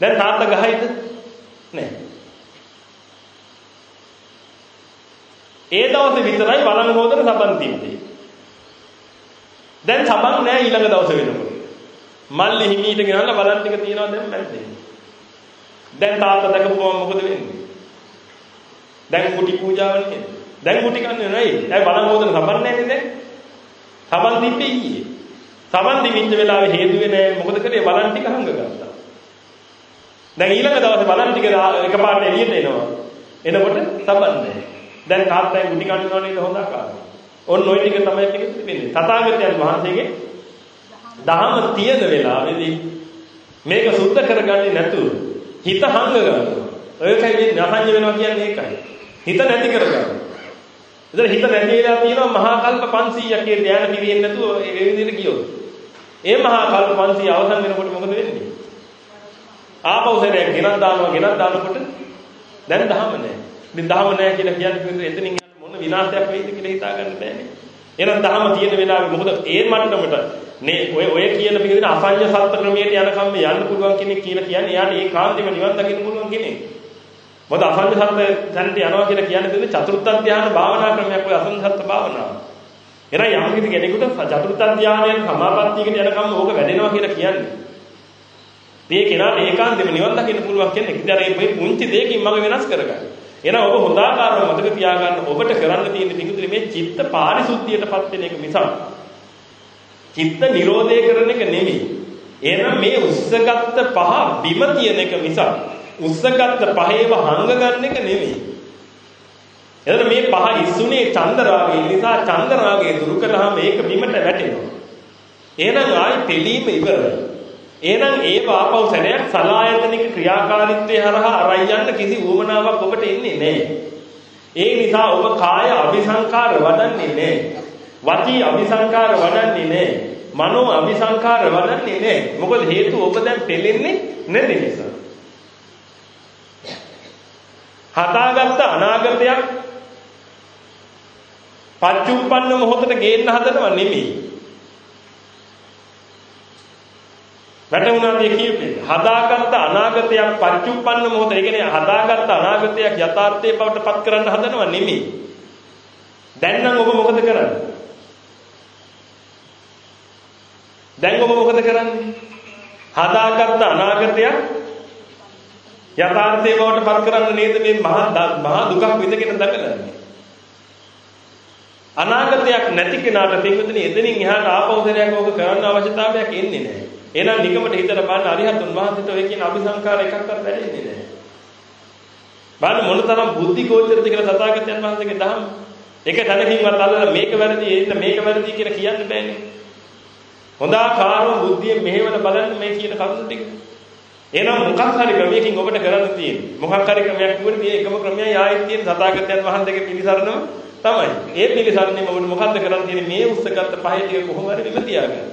දැන් තාත්තා ගහයිද? නැහැ. ඒ දවසේ විතරයි බලන හොදන සබන් තිබ්බේ. දැන් සබන් නැහැ ඊළඟ දවසේ වෙනකොට. මල්ලි හිමීට ගෙනල්ලා බලන් ටික තියනවා දැන් මැද්දේ. දැන් තාත්තා දැකපුවම මොකද වෙන්නේ? දැන් කුටි පූජාවනේ. දැන් කුටි කන්නේ නැයි. දැන් බලන් හොදන සබන් නැන්නේ දැන්. සබන් තිබ්බේ ඊයේ. සබන් දිවිච්ච වෙලාවේ හේතුවේ නෑ මොකද කරේ බලන් ටික හංග ගත්තා. දැන් ඊළඟ දවසේ බලන් ටික එකපාරට එළියට එනවා. එනකොට සබන් නෑ. දැන් තාත්තයි කුටි කන්නවා නේද හොඳ ආකාරය. ඔන්න ওই ටික තමයි ටික තිබෙන්නේ. තථාගතයන් වහන්සේගේ දහම තියෙන වෙලාවේදී මේක සුද්ධ කරගන්නේ නැතුව හිත හංග ගන්නවා. ඔයකයි මේ නසඤ්ඤ වෙනවා කියන්නේ ඒකයි. හිත නැති කරගන්නවා. ඉතින් හිත නැති වෙලා තියෙනවා මහා කල්ප 500ක් ඒ ධානය පිරෙන්නේ නැතුව ඒ විදිහට ගියොත්. ඒ මහා කල්ප 500 අවසන් වෙනකොට මොකද වෙන්නේ? ආපහු සැරයක් ගෙනත් දානවා ගෙනත් දානකොට දැන් දහම නැහැ. ඉතින් දහම නැහැ කියලා කියන්නේ එතනින් මොන විනාශයක් වෙයිද කියලා හිතා ගන්න බෑනේ. එහෙනම් දහම තියෙන වෙලාවේ මොකද ඒ මට්ටමට මේ ඔය ඔය කියන පිළිදෙන අසඤ්ඤ සත්ත්ව ක්‍රමයට යනකම් මේ යන්න පුළුවන් කෙනෙක් කියලා කියන්නේ එයාට ඒ කාන්තේම නිවන් දකින්න පුළුවන් කෙනෙක්. මොකද අසඤ්ඤ සත්ත්ව දැනට යනවා කියලා කියන්නේ දෙන්නේ චතුර්ථ ධානය භාවනා ක්‍රමයක් ඔය අසඤ්ඤ සත්ත්ව භාවනාව. එහෙනම් යම් කිසි කෙනෙකුට චතුර්ථ ධානයෙන් සමාපත්තියකට යනකම් ඕක වැඩෙනවා කියලා කියන්නේ. මේ කෙනාට ඒකාන්තෙම නිවන් දකින්න පුළුවන් කෙනෙක්. ඉතින් මේ පුංචි දෙයකින් මම වෙනස් කරගන්න. එහෙනම් ඔබ හොඳ ආකාරව මතක තියාගන්න ඔබට කරන්න තියෙන පිටුදුරේ මේ චිත්ත පාරිශුද්ධියටපත් වෙන එක මිසක් චිත්ත නිරෝධය කරන එක නෙමෙයි. එහෙනම් මේ උස්සගත්ත පහ බිම තියෙන එක මිසක් උස්සගත්ත පහේව හංග ගන්න එක නෙමෙයි. එතන මේ පහ ඉස්සුනේ චන්දරාගය නිසා චන්දරාගය දුරු කළාම ඒක බිමට වැටෙනවා. එහෙනම් ආයි පිළීම ඉවරයි. එහෙනම් ඒ ආපහු සැරයක් සලායතනික ක්‍රියාකාරීත්වය හරහා අරයි යන්න කිසි උවමනාවක් ඔබට එන්නේ නැහැ. ඒ නිසා ඔබ කාය අபிසංකාර වඩන්නේ නැහැ. වචී අபிසංකාර වඩන්නේ නැහැ. මනෝ අபிසංකාර වඩන්නේ නැහැ. මොකද හේතුව ඔබ දැන් පෙලෙන්නේ නැති නිසා. හදාගත්ත අනාගතයක් පච්චුප්පන්න මොහොතට ගේන්න හදනව නෙමෙයි. වැටුණාද කියපේ හදාගත්ත අනාගතයක් පච්චුප්පන්න මොහොත ඒ කියන්නේ හදාගත්ත අනාගතයක් යථාර්ථයේ බවට පත් කරන්න හදනව නෙමෙයි. දැන් නම් ඔබ මොකද කරන්නේ? දැන් ඔබ මොකද කරන්නේ? හදාගත්ත අනාගතයක් යථාර්ථයේ බවට පත් කරන්න නේද මේ මහා මහා දුකක් විඳගෙන දඟලන්නේ. අනාගතයක් නැති කෙනාට පින්විතනි එතනින් එහාට ආපෞදරයක් ඕක කරන්න අවශ්‍යතාවයක් එන්නේ නැහැ. එහෙනම් නිකමට හිතට බලන්න අරිහතුන් වහන්සේට ඔය කියන අபிසංකාර එකක්වත් වැඩෙන්නේ නැහැ. බලන්න මොනතරම් බුද්ධි ගෝචරද කියලා තථාගතයන් වහන්සේගේ දහම. එක තැනකින්වත් අල්ලලා මේක වැරදි, එන්න මේක වැරදි කියලා කියන්න බෑනේ. හොඳාකාරව බුද්ධියෙන් මෙහෙවල බලන්න මේ කියන කරුණු ටික. එහෙනම් මොකක් හරි ක්‍රමයකින් ඔබට කරන්න තියෙන්නේ. මොකක් හරි ක්‍රමයක් වුණේ මේ එකම ක්‍රමයයි ආයෙත් තියෙන සතාගතයන් වහන්සේගේ පිළිසරණම තමයි. ඒ පිළිසරණයම ඔබට මොකද්ද කරන්න තියෙන්නේ මේ උස්සගත්ත පහේ ටික කොහොම හරි විම තියාගන්න.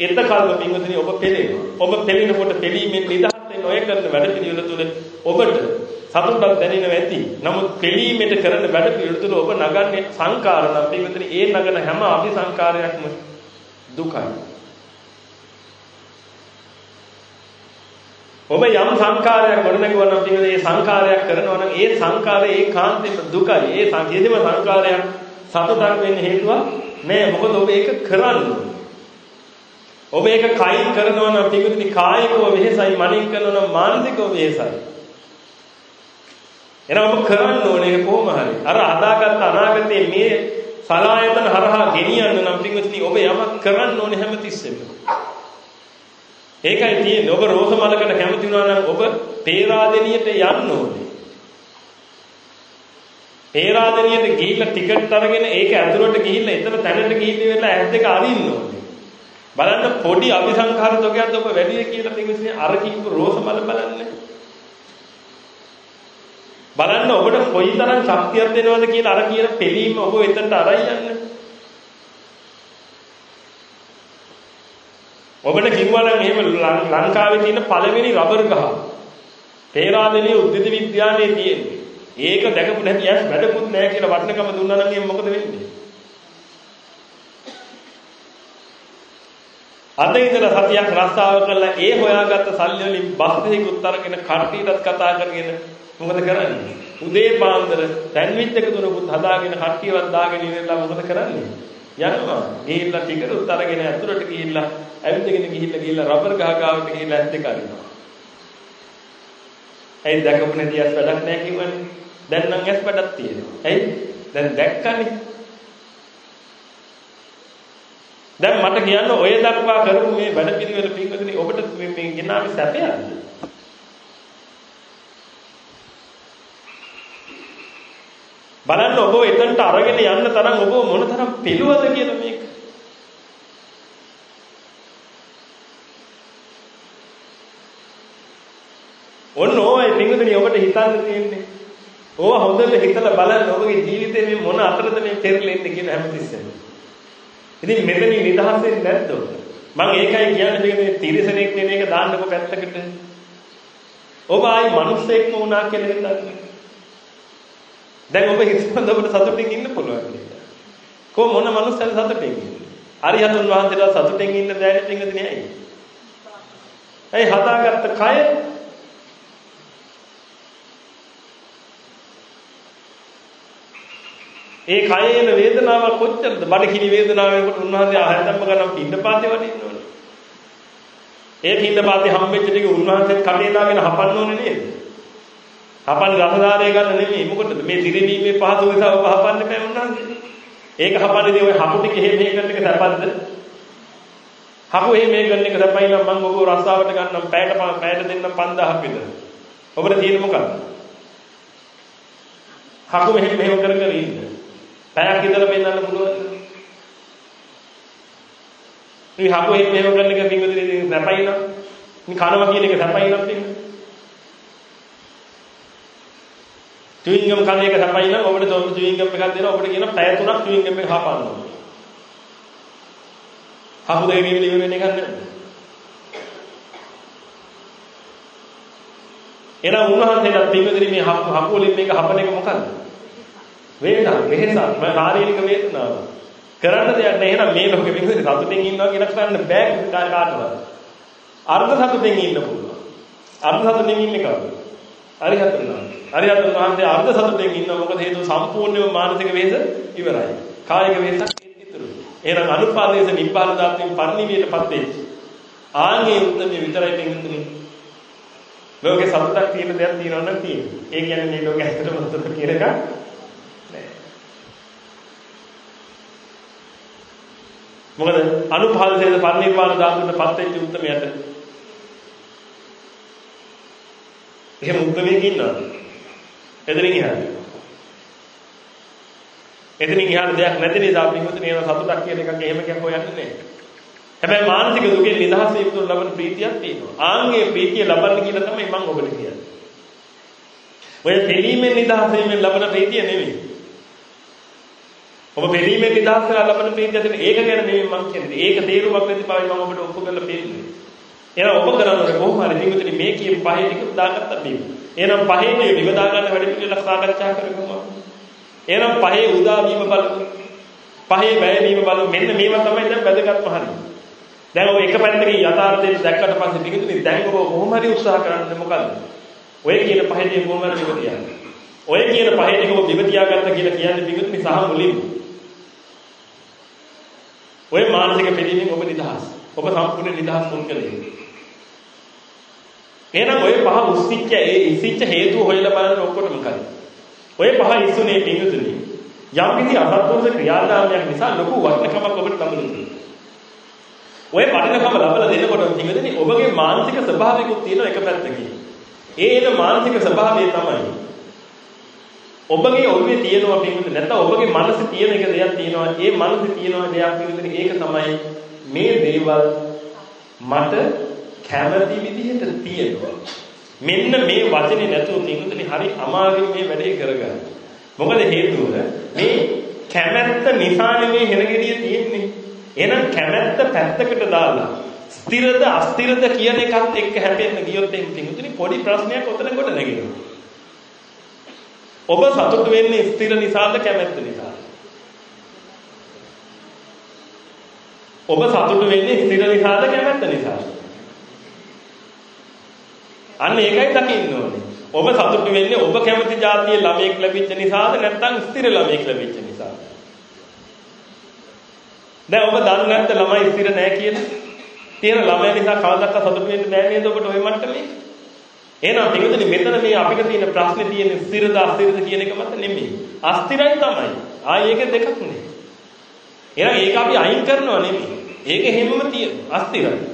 එතකල්ම පින්වතුනි ඔබ පෙළෙනවා. ඔබ පෙළෙනකොට පෙළීමෙන් නිදහස් වෙන ඔය කරන වැඩ පිළිවෙල තුළ ඔබට සතුටක් දැනෙනවා ඇති. නමුත් පෙළීමෙට කරන වැඩ පිළිවෙල තුළ ඔබ නගන්නේ සංකාර නම් පින්වතුනි ඒ නගන හැම අபிසංකාරයක්ම දුකයි. ඔබ යම් සංකාරයක් ගොඩනගුවා නම් පින්වතුනි ඒ සංකාරයක් කරනවා නම් ඒ සංකාරය ඒකාන්තයෙන්ම දුකයි. ඒ සංකේතම සංකාරයක් සතුටක් වෙන්න හේතුවක් නෑ. මොකද ඔබ ඒක කරන්නේ ඔබ ඒක කයින් කරනවා නම් පිටුනි කායිකව වෙහෙසයි මනින් කරනවා නම් මානසිකව වෙහෙසයි. එහෙනම් ඔබ කරන්න ඕනේ කොහොම හරි. අර අදාගත් අනාගතයේ මේ සලායතන හරහා ගෙනියන්න නම් පිටුනි ඔබ යමක් කරන්න ඕනේ හැමතිස්සෙම. ඒකයි තියෙන්නේ. ඔබ රෝස මලකට කැමති වුණා නම් ඔබ පේරාදෙනියට යන්න ඕනේ. පේරාදෙනියට ගිහිල්ලා ටිකට් අරගෙන ඒක ඇතුළට ගිහිල්ලා එතන තැනට ගිහිල්ලා ඇස් දෙක අරින්න ඕනේ. බලන්න පොඩි අபிසංඛාර තෝගයක් ඔබ වැඩි කියලා තියෙන්නේ අර කියපු රෝස මල බලන්න. බලන්න ඔබට කොයිතරම් ශක්තියක් දෙනවද කියලා අර කියන පෙලීම ඔබ එතනට අරයි යන්න. ඔබට කිව්වා නම් එහෙම ලංකාවේ තියෙන පළවෙනි රබර් ගහ. පේරාදෙණිය උද්දිත විද්‍යාලයේ තියෙන්නේ. ඒක දැකපු නැති ඇස් වැඩකුත් නැහැ කියලා වටනකම දුන්නා නම් මොකද වෙන්නේ? අද ඉඳලා සතියක් රස්සාව කරලා ඒ හොයාගත්ත සල්ලි වලින් බස් දෙකකුත් අරගෙන කට්ටියටත් කතා කරගෙන මොකද කරන්නේ? උදේ පාන්දර සෑන්ඩ්විච් එක තුනකුත් හදාගෙන කට්ටියවත් දාගෙන ඉඳලා මොකද කරන්නේ? යනවා. ගිහිල්ලා ටිකටුත් අරගෙන ඇතුළට ගිහිල්ලා ඇවිදගෙන ගිහිල්ලා ගිහිල්ලා රබර් ගහ ගාවට ගිහිල්ලා ඇස් දෙක අරිනවා. ඇයි දැකපු නැති ඇස් වැඩක් නැහැ කිව්වනේ. දැන් නම් ඇස් වැඩක් තියෙනවා. ඇයි? දැන් දැක්කනේ. දැන් මට කියන්න ඔය දක්වා කරපු මේ වැඩ පිළිවෙල පින්වතුනි ඔබට මේ මේ ගෙනාවේ සැපයක්ද? බලන්න ඔබ එතනට අරගෙන යන්න තරම් ඔබ මොන තරම් පිළුවද කියලා මේක. ඔන්න ඕයි පින්වතුනි ඔබට හිතන්න තියෙන්නේ. ඕවා හොඳට හිතලා බලන්න ඔබගේ ජීවිතේ මේ මොන අතරද මේ පෙරලෙන්නේ කියන හැමතිස්සෙම. ඉතින් මෙතනින් නිදහස් වෙන්නේ නැද්ද ඔබ? මම ඒකයි කියන්නේ මේ තිරසනෙක් නෙන එක දාන්නකො පැත්තකට. ඔබ ආයි මිනිස්සෙක්ම වුණා කියලා හිතන්නේ. දැන් ඔබ හිතනද ඔබට සතුටින් ඉන්න පුළුවන් කියලා. කො මොන මනුස්සයද සතුටින් ඉන්නේ? අරිහතුන් වහන්සේලා සතුටින් ඉන්න බැරි පිංගදිනේ ඇයි? ඇයි හදාගත්ත කය ඒ කයේන වේදනාව කොච්චරද? බඩගිනි වේදනාව වෙනකොට උන්වහන්සේ ආහාරදම්ම ගන්න පින්නපාතේ වඩින්න ඕනේ. ඒ පින්නපාතේ හම්බෙච්ච ටික උන්වහන්සේත් කටේ දාගෙන හපන්න ඕනේ නේද? හපන්න රසදාරය ගන්න නෙමෙයි. මොකටද? මේ දිරිදීමේ පහසු නිසා ඔබ හපන්න බෑ උන්වහන්සේ. ඒක හපන්නේදී ඔය හපු ටික එහෙම මෙහෙ කරන එක සැපද්ද? හපු එහෙම මෙහෙ කරන එක සැපයි නම් මම ඔබව රස්සාවට ගන්නම් පැයට පැයට දෙන්නම් 5000ක් විතර. ඔබට තියෙන්නේ මොකක්ද? හපු මෙහෙම මෙහෙම කර කර ඉන්න. පැයක් ඉඳලා පෙන්නන්න පුළුවන්. මේ හපුවෙන් මෙහෙම කරන එක පින්වදිනේ සැපයි නම්. මේ කනවා කියන එක සැපයි නම් පින්න. චුවින්ගම් කන එක සැපයි නම් ඔබට තොම් චුවින්ගම් එකක් දෙනවා ඔබට කියන පැය තුනක් චුවින්ගම් එක හපන්න ඕනේ. හපු දෙවි විලි වෙන එකක් නේද? එහෙනම් උන්වහන්සේලා පින්වදිනේ මේ හපු වලින් මේක හපන එක මොකද්ද? වේදනාව වෙහසක් ශාරීරික වේදනාව කරන්න දෙයක් නැහැ එහෙනම් මේ ලෝකෙ වින්දේ සතුටින් ඉන්නවා කියලා කරන්න බෑ කාටවත් අර්ධ සතුටින් ඉන්න පුළුවන් අර්ධ සතුටින් ඉන්නේ කවුද අරිහතුන් අරිහතුන් වහන්සේ අර්ධ සතුටින් ඉන්න මොකද හේතුව සම්පූර්ණයෙන්ම මානසික වේද ඉවරයි. කායික වේදක් ඉතුරු. එහෙනම් අනුපාදේශ නිබ්බාන ධාතුන් පරිනිවියටපත් වෙච්ච ආන්ගේ උත්තරේ විතරයි පින්තුනේ. ලෝකේ සතුටක් තියෙන දෙයක් තියෙනවා නම් තියෙනවා. ඒ කියන්නේ මේ ලෝකේ ඇත්තටම සතුට කියන එක මොකද අනුපාදසේද පරිනිර්වාණ ධාතුවට පත් වෙච්ච උත්මයට එහෙම උත්මයක ඉන්නවද? එතනින් එහාට. එතනින් එහාට දෙයක් නැති නිසා අපි හිතුවේ නේද සතුටක් කියන එකක් එහෙම එකක් හොයන්නේ නැහැ. හැබැයි මානසික දුකෙන් නිදහස් වීම තුළ ලබන ප්‍රීතියක් තියෙනවා. ආන්ගේ ප්‍රීතිය ලබන්න කියලා තමයි මම ඔබට කියන්නේ. ඔය පිළීමෙන් නිදහස් වීමෙන් ලබන ප්‍රීතිය නෙමෙයි. ඔබ පෙනීමෙන් නිදහස් කරලා ලබන ප්‍රීතිය දෙන ඒක ගැන නෙමෙයි මම කියන්නේ. ඒක තේරුමක් නැති බවයි මම ඔබට ඔප්පු කරලා පෙන්නන්නේ. එහෙනම් ඔබ කරන්නේ කොහොම හරි නිමුතනි මේ කියන පහේ ටික දාගත්තා මේ. එහෙනම් පහේ මේ විවදා ගන්න වැඩ පිළිවෙලක් සාකච්ඡා කරගමු. එහෙනම් පහේ උදා වීම බලමු. පහේ වැය වීම බලමු. මෙන්න මේවා තමයි දැන් වැදගත්ම හරිය. දැන් ඔය එක පැත්තකින් යථාර්ථය දැක්කට පස්සේ පිටින් දැන් ඔබ කොහොම හරි උත්සාහ කරන්නේ මොකද්ද? ඔය කියන පහේදී කොහොම හරි විවතියන්නේ. ඔය කියන පහේදී ඔබ විවතියාගත්ත කියලා කියන්නේ පිටින් සහ මුලින්ම. ඔය මානසික පිළිමින් ඔබ නිදහස්. ඔබ සම්පූර්ණ නිදහස් මොන්කලේ. එහෙනම් ඔය පහ උස්සිච්ච ඒ ඉසිච්ච හේතු හොයලා බලන්න ඔක්කොටම කරයි. ඔය පහ ඉස්සුනේ පිඟුතුනි. යම් කිසි අසත්පුරුෂ ක්‍රියාදාමයක් නිසා ලොකු වටිනකමක් ඔබට ලැබෙනවා. ඔය වටිනකම ලබලා දෙනකොට පිඟුතුනි ඔබගේ මානසික ස්වභාවයකුත් තියෙන එක පැත්තකින්. ඒ එන මානසික ස්වභාවය තමයි ඔබගේ ඔළුවේ තියෙනවා පිඟුතුනි නැත්නම් ඔබගේ මනසේ තියෙන එක දෙයක් තියෙනවා. ඒ මනසේ තියෙනවා දෙයක් පිඟුතුනි ඒක තමයි මේ දේවල් මට කැමති විදිහට තියෙනවා. මෙන්න මේ වචනේ නැතුව තින්දුනේ හරි අමාරුයි මේ වැඩේ කරගන්න. මොකද හේතුව මේ කැමැත්ත නිසානේ මේ හෙනගෙඩිය තියෙන්නේ. එහෙනම් කැමැත්ත පැත්තකට දාලා ස්ථිරද අස්ථිරද කියන එකත් එක්ක හැපෙන්න ගියොත් එහෙනම් තින්දුනේ පොඩි ප්‍රශ්නයක් ඔතන කොට නැගෙනවා. ඔබ සතුට වෙන්නේ ස්ථිර නිසාද කැමැත්ත නිසාද? ඔබ සතුට වෙන්නේ ස්ථිර නිසාද කැමැත්ත නිසාද? අන්න ඒකයි දකින්න ඕනේ. ඔබ සතුටු වෙන්නේ ඔබ කැමති જાතියේ ළමයෙක් ලැබිච්ච නිසාද නැත්නම් ස්ථිර ළමයෙක් ලැබිච්ච නිසාද? දැන් ඔබ දන්නේ නැත්නම් ළමයි ස්ථිර නැහැ කියලා. තියෙන ළමයා නිසා කවදාවත් සතුටු වෙන්න බෑ නේද ඔබට ওই මට්ටමේ? එහෙනම් පිටුදෙනි මෙතන මේ අපිට තියෙන ප්‍රශ්නේ තියෙන ස්ථිරද අස්ථිරද කියන එක මත නෙමෙයි. අස්ථිරයි තමයි. ආයි ඒක දෙකක් නේ. එහෙනම් ඒක අපි අයින් කරනවා නෙමෙයි. ඒක හැමම තියෙන අස්ථිරයි.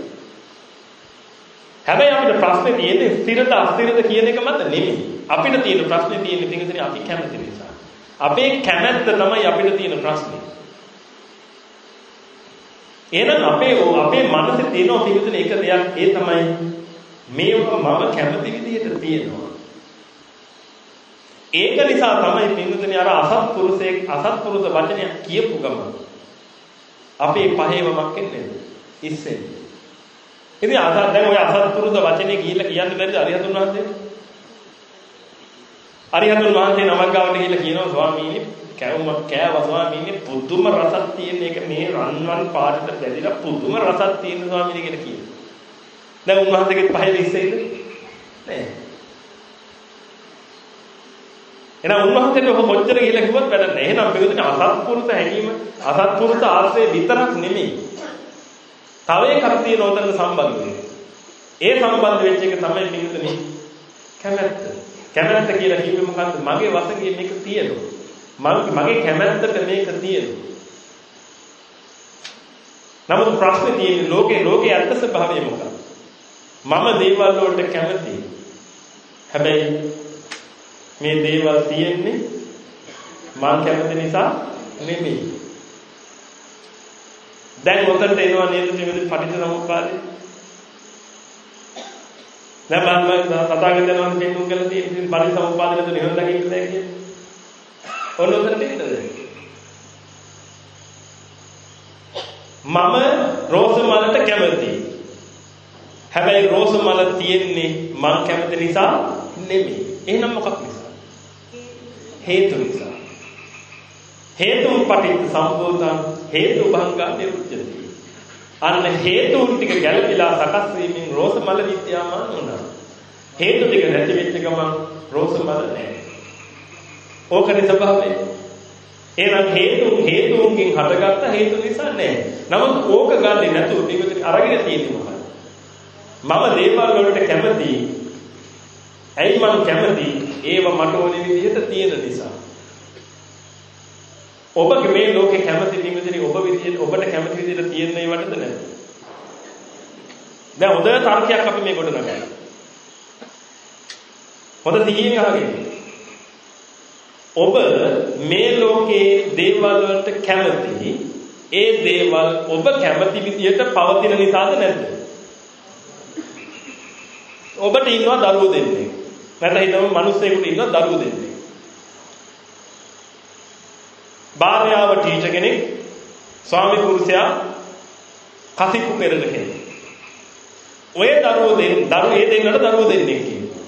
හැබැයි අපිට ප්‍රශ්නේ තියෙන්නේ ස්ථිරද අස්ථිරද කියන එක මත නෙමෙයි. අපිට තියෙන ප්‍රශ්නේ තියෙන්නේ පිටින් අපි කැමති නිසා. අපේ කැමැත්ත තමයි අපිට තියෙන ප්‍රශ්නේ. එහෙනම් අපේ අපේ මනසේ තියෙන පිටින් එක දෙයක් ඒ තමයි මේක මම කැමති විදිහට තියෙනවා. ඒක නිසා තමයි පින්විතනි අර අසත්පුරුෂයෙක් අසත්පුරුෂ වචනයක් කියපු ගමන් අපේ පහේවමක් එන්නේ ඉස්සෙල්ලා ඉතින් අසත් දැන් ඔය අසත්පුරුෂ වචනේ ගිහිල්ලා කියන්න බැරිද අරිහතුන් වහන්සේට? අරිහතුන් වහන්සේ නමක් ගාවට ගිහිල්ලා කියනවා ස්වාමීනි කැවුමක් කෑවා ස්වාමීනි පුදුම රසක් තියෙන එක මේ රන්වන් පාටට බැඳිලා පුදුම රසක් තියෙන ස්වාමීනි කියලා කියනවා. දැන් උන්වහන්සේගෙත් පහේ ඉස්සෙයිද? නෑ. එහෙනම් උන්වහන්සේට ඔබ කොච්චර ගිහිල්ලා කිව්වත් වැඩක් නෑ. එහෙනම් මෙතන අසත්පුරුෂ හැඟීම අසත්පුරුෂ ආශ්‍රය විතරක් නෙමෙයි. තව එකක් තියෙන උතන සම්බන්ධ ඒ සම්බන්ධ වෙච්ච එක තමයි පිටුනේ කැමැත්ත. කැමැත්ත කියලා කිව්වේ මොකද්ද? මගේ වශයෙන් මේක තියෙනවා. මගේ කැමැත්තට මේක තියෙනවා. නමුත් ප්‍රශ්නේ තියෙන්නේ ලෝකේ ලෝකේ අර්ථ ස්වභාවය මොකක්ද? මම දේවල් වලට කැමතියි. හැබැයි මේ දේවල් තියෙන්නේ මම කැමති නිසා නෙමෙයි. දැන් ඔතනට එනවා නේද මේ පටිච්චසමුප්පාදේ? දැන් මම තථාගතයන් වහන්සේ පෙන්වුම් කළ තියෙන ඉතින් පටිච්චසමුප්පාදේ නේද නිවන් දකින්න බෑ කියන්නේ. ඔන්න ඔතනට එන්නද? මම රෝස මලට කැමතියි. හැබැයි රෝස මල තියෙන්නේ මං කැමති නිසා නෙමෙයි. එහෙනම් මොකක් නිසා? හේතු නිසා. හේතුන් පටිච්ච සම්භූතං හේතු භංගා නිරුද්ධති. අන්න හේතුන් ටික ගැළපීලා සකස් වීමෙන් රෝස මල විද්‍යාමාන වුණා. හේතු ටික නැති වෙච්ච ගමන් රෝස මල නැහැ. ඕකනේ ස්වභාවය. එහෙනම් හේතු හේතුන්ගෙන් හටගත්ත හේතු නිසා නැහැ. නමුත් ඕක ගන්නේ නැතුව මේකට අරගෙන තියෙන්නේ මොකක්ද? මම දේවල් වලට කැමතියි. ඇයි මම කැමති? ඒව මට ඕන විදිහට තියෙන නිසා. ඔබ මේ ලෝකේ කැමති නිමිතිනේ ඔබ විදිහට ඔබට කැමති විදිහට තියෙන ඒවටද නැද්ද? දැන් හොඳ තර්කයක් අපි මේ කොට නගනවා. හොඳ සිහියෙන් අහගෙන. ඔබ මේ ලෝකේ දේවල් වලට කැමති ඒ දේවල් ඔබ කැමති විදිහට පවතින නිසාද නැද්ද? ඔබට ඉන්නවා දරුවෝ දෙන්නේ. නැත්නම් හිතමු මිනිස්සෙකුට ඉන්නවා දරුවෝ දෙන්නේ. භාර්යාව ටීචර් කෙනෙක්, ස්වාමි පුරුෂයා කසිප්පු පෙරන කෙනෙක්. ඔය දරුවෝ දෙන්න දරුවෝ ඒ දෙන්නට දරුවෝ දෙන්නෙක් කියනවා.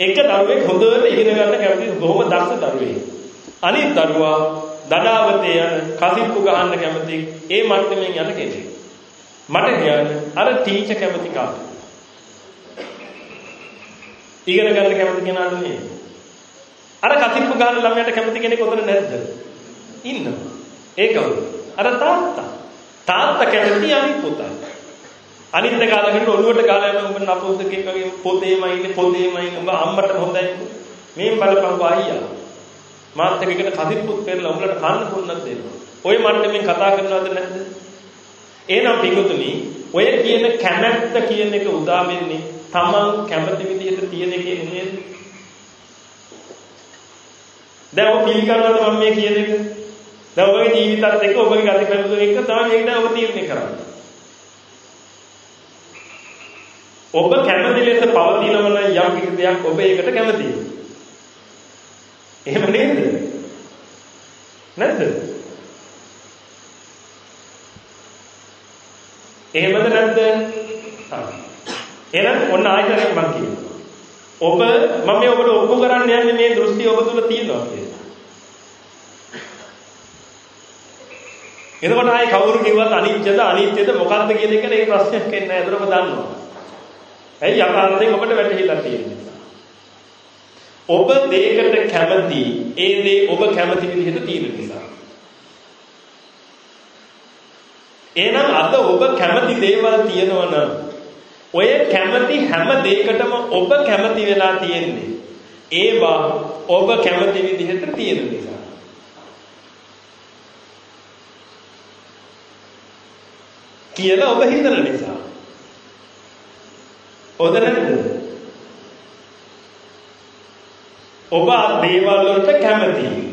එක දරුවෙක් හොඳට ඉගෙන ගන්න කැමති බොහොම දක්ෂ දරුවෙක්. අනිත් දරුවා දඩාවතේ යන කසිප්පු ගහන්න කැමති ඒ මට්ටමින් යන කෙනෙක්. මට කියන්න අර ටීචර් කැමති කාට? ඉගෙන ගන්න කැමති කෙනාට නෙමෙයි. අර කතිප්පු ගන්න ළමයට කැමති කෙනෙක් උතන නැද්ද? ඉන්නවා. ඒ කවුද? අර තාත්තා. තාත්තා කැමති අනිත් පුතා. අනිත් කාලෙකට ඔළුවට ගාලා යන උඹ නපුසකෙක් වගේ පොතේමයි ඉන්නේ පොතේමයි ඉන්නේ උඹ අම්මට හොඳයි. මේ බලපංකෝ අයියා. මාත් එක්ක එකට කතිප්පුත් පෙරලා උඹලට කන්න පුන්නක් දෙනවා. ඔය මට්ටමින් කතා කරනවද නැද්ද? එහෙනම් පිටුතුනි ඔය කියන කැමැත්ත කියන එක උදා වෙන්නේ තමන් කැමති විදිහට තියෙන එකේ නේද? දැන් ඔබ පිළිගන්නවද මම මේ කියන එක? දැන් ඔබගේ ජීවිතත් එක්ක ඔබගේ ගති පැවතුම් එක්ක තමයි මේක දැන් ඔබ තීරණය කරන්නේ. ඔබ කැමති ලෙස පවතිනවන යම් කිසි දෙයක් ඔබ ඒකට කැමතියි. එහෙම නේද? නැද්ද? එහෙමද නැද්ද? එහෙනම් ඔන්න ආයතනයක් මම කියනවා. ඔබ මම මේ ඔබට ඔප්පු කරන්න යන්නේ මේ දෘෂ්ටි ඔබ තුල තියෙනවා කියලා. එතකොට ආයේ කවුරු කිව්වත් අනිත්‍යද අනිත්‍යද මොකක්ද කියන එක නේ ප්‍රශ්නයක් එන්නේ නැහැ. ඒතර ඔබ දන්නවා. ඇයි යථාර්ථයෙන් ඔබට වැටහිලා තියෙන්නේ. ඔබ දෙයකට කැමති ඒ දේ ඔබ කැමති විදිහට තියෙන නිසා. එහෙනම් අද ඔබ කැමති දේවල් තියෙනවා නම් ඔය කැමති හැම දෙයකටම ඔබ කැමති වෙලා තියෙන්නේ. ඒවා ඔබ කැමති විදිහට තියෙන නිසා. කියලා ඔබ හිතන නිසා. ඔද නැද්ද? ඔබ දේවල් වලට කැමතියි.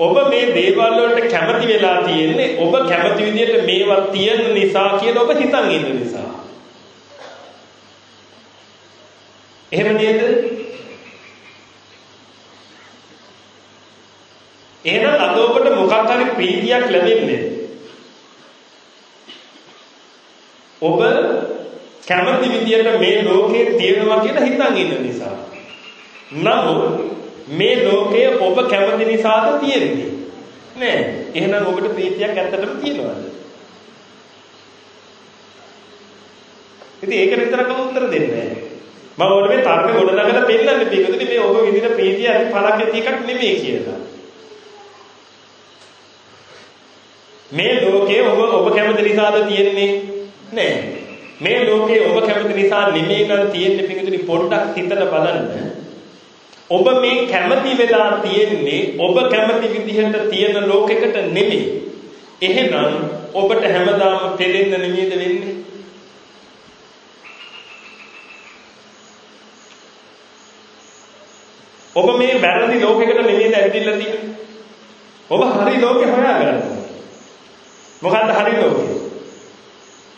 ඔබ මේ දේවල් වලට කැමති වෙලා තියෙන්නේ ඔබ කැමති විදිහට මේවා තියෙන නිසා කියලා ඔබ හිතන් ඉන්න නිසා. එහෙම නේද? එහෙනම් අද ඔබට මොකක් හරි ප්‍රීතියක් ලැබෙන්නේ ඔබ කැමති විදියට මේ ලෝකේ තියෙනවා කියලා හිතන් ඉන්න නිසා. නමුත් මේ ලෝකය ඔබ කැමති නිසාද තියෙන්නේ? නෑ. එහෙනම් ඔබට ප්‍රීතියක් ඇත්තටම තියෙනවද? ඉතින් ඒක විතරකම උත්තර දෙන්නේ නෑ මම ඔබට මේ තර්ක ගොඩනගලා පෙන්නන්නේ පිටුදී මේ ඔබ විඳින ප්‍රීතිය අති පළක් ඇති එකක් නෙමෙයි කියලා. මේ ලෝකයේ ඔබ ඔබ කැමති නිසාද තියෙන්නේ? නෑ මේ ලෝකයේ ඔබ කැමති නිසා නෙමෙයි නම් තියෙන්නේ පිටුදී පොඩ්ඩක් හිතලා බලන්න ඔබ මේ කැමති වෙලා තියෙන්නේ ඔබ කැමති විදිහට තියෙන ලෝකයකට නෙමෙයි. එහෙනම් ඔබට හැමදාම පෙලෙන්න නෙමෙයිද වෙන්නේ? ඔබ මේ වැරදි ලෝකයකට නෙමෙයිද ඇවිදilla තියෙන්නේ? ඔබ හරි ලෝකේ හොයාගන්න. මොකද්ද හරි ලෝකේ?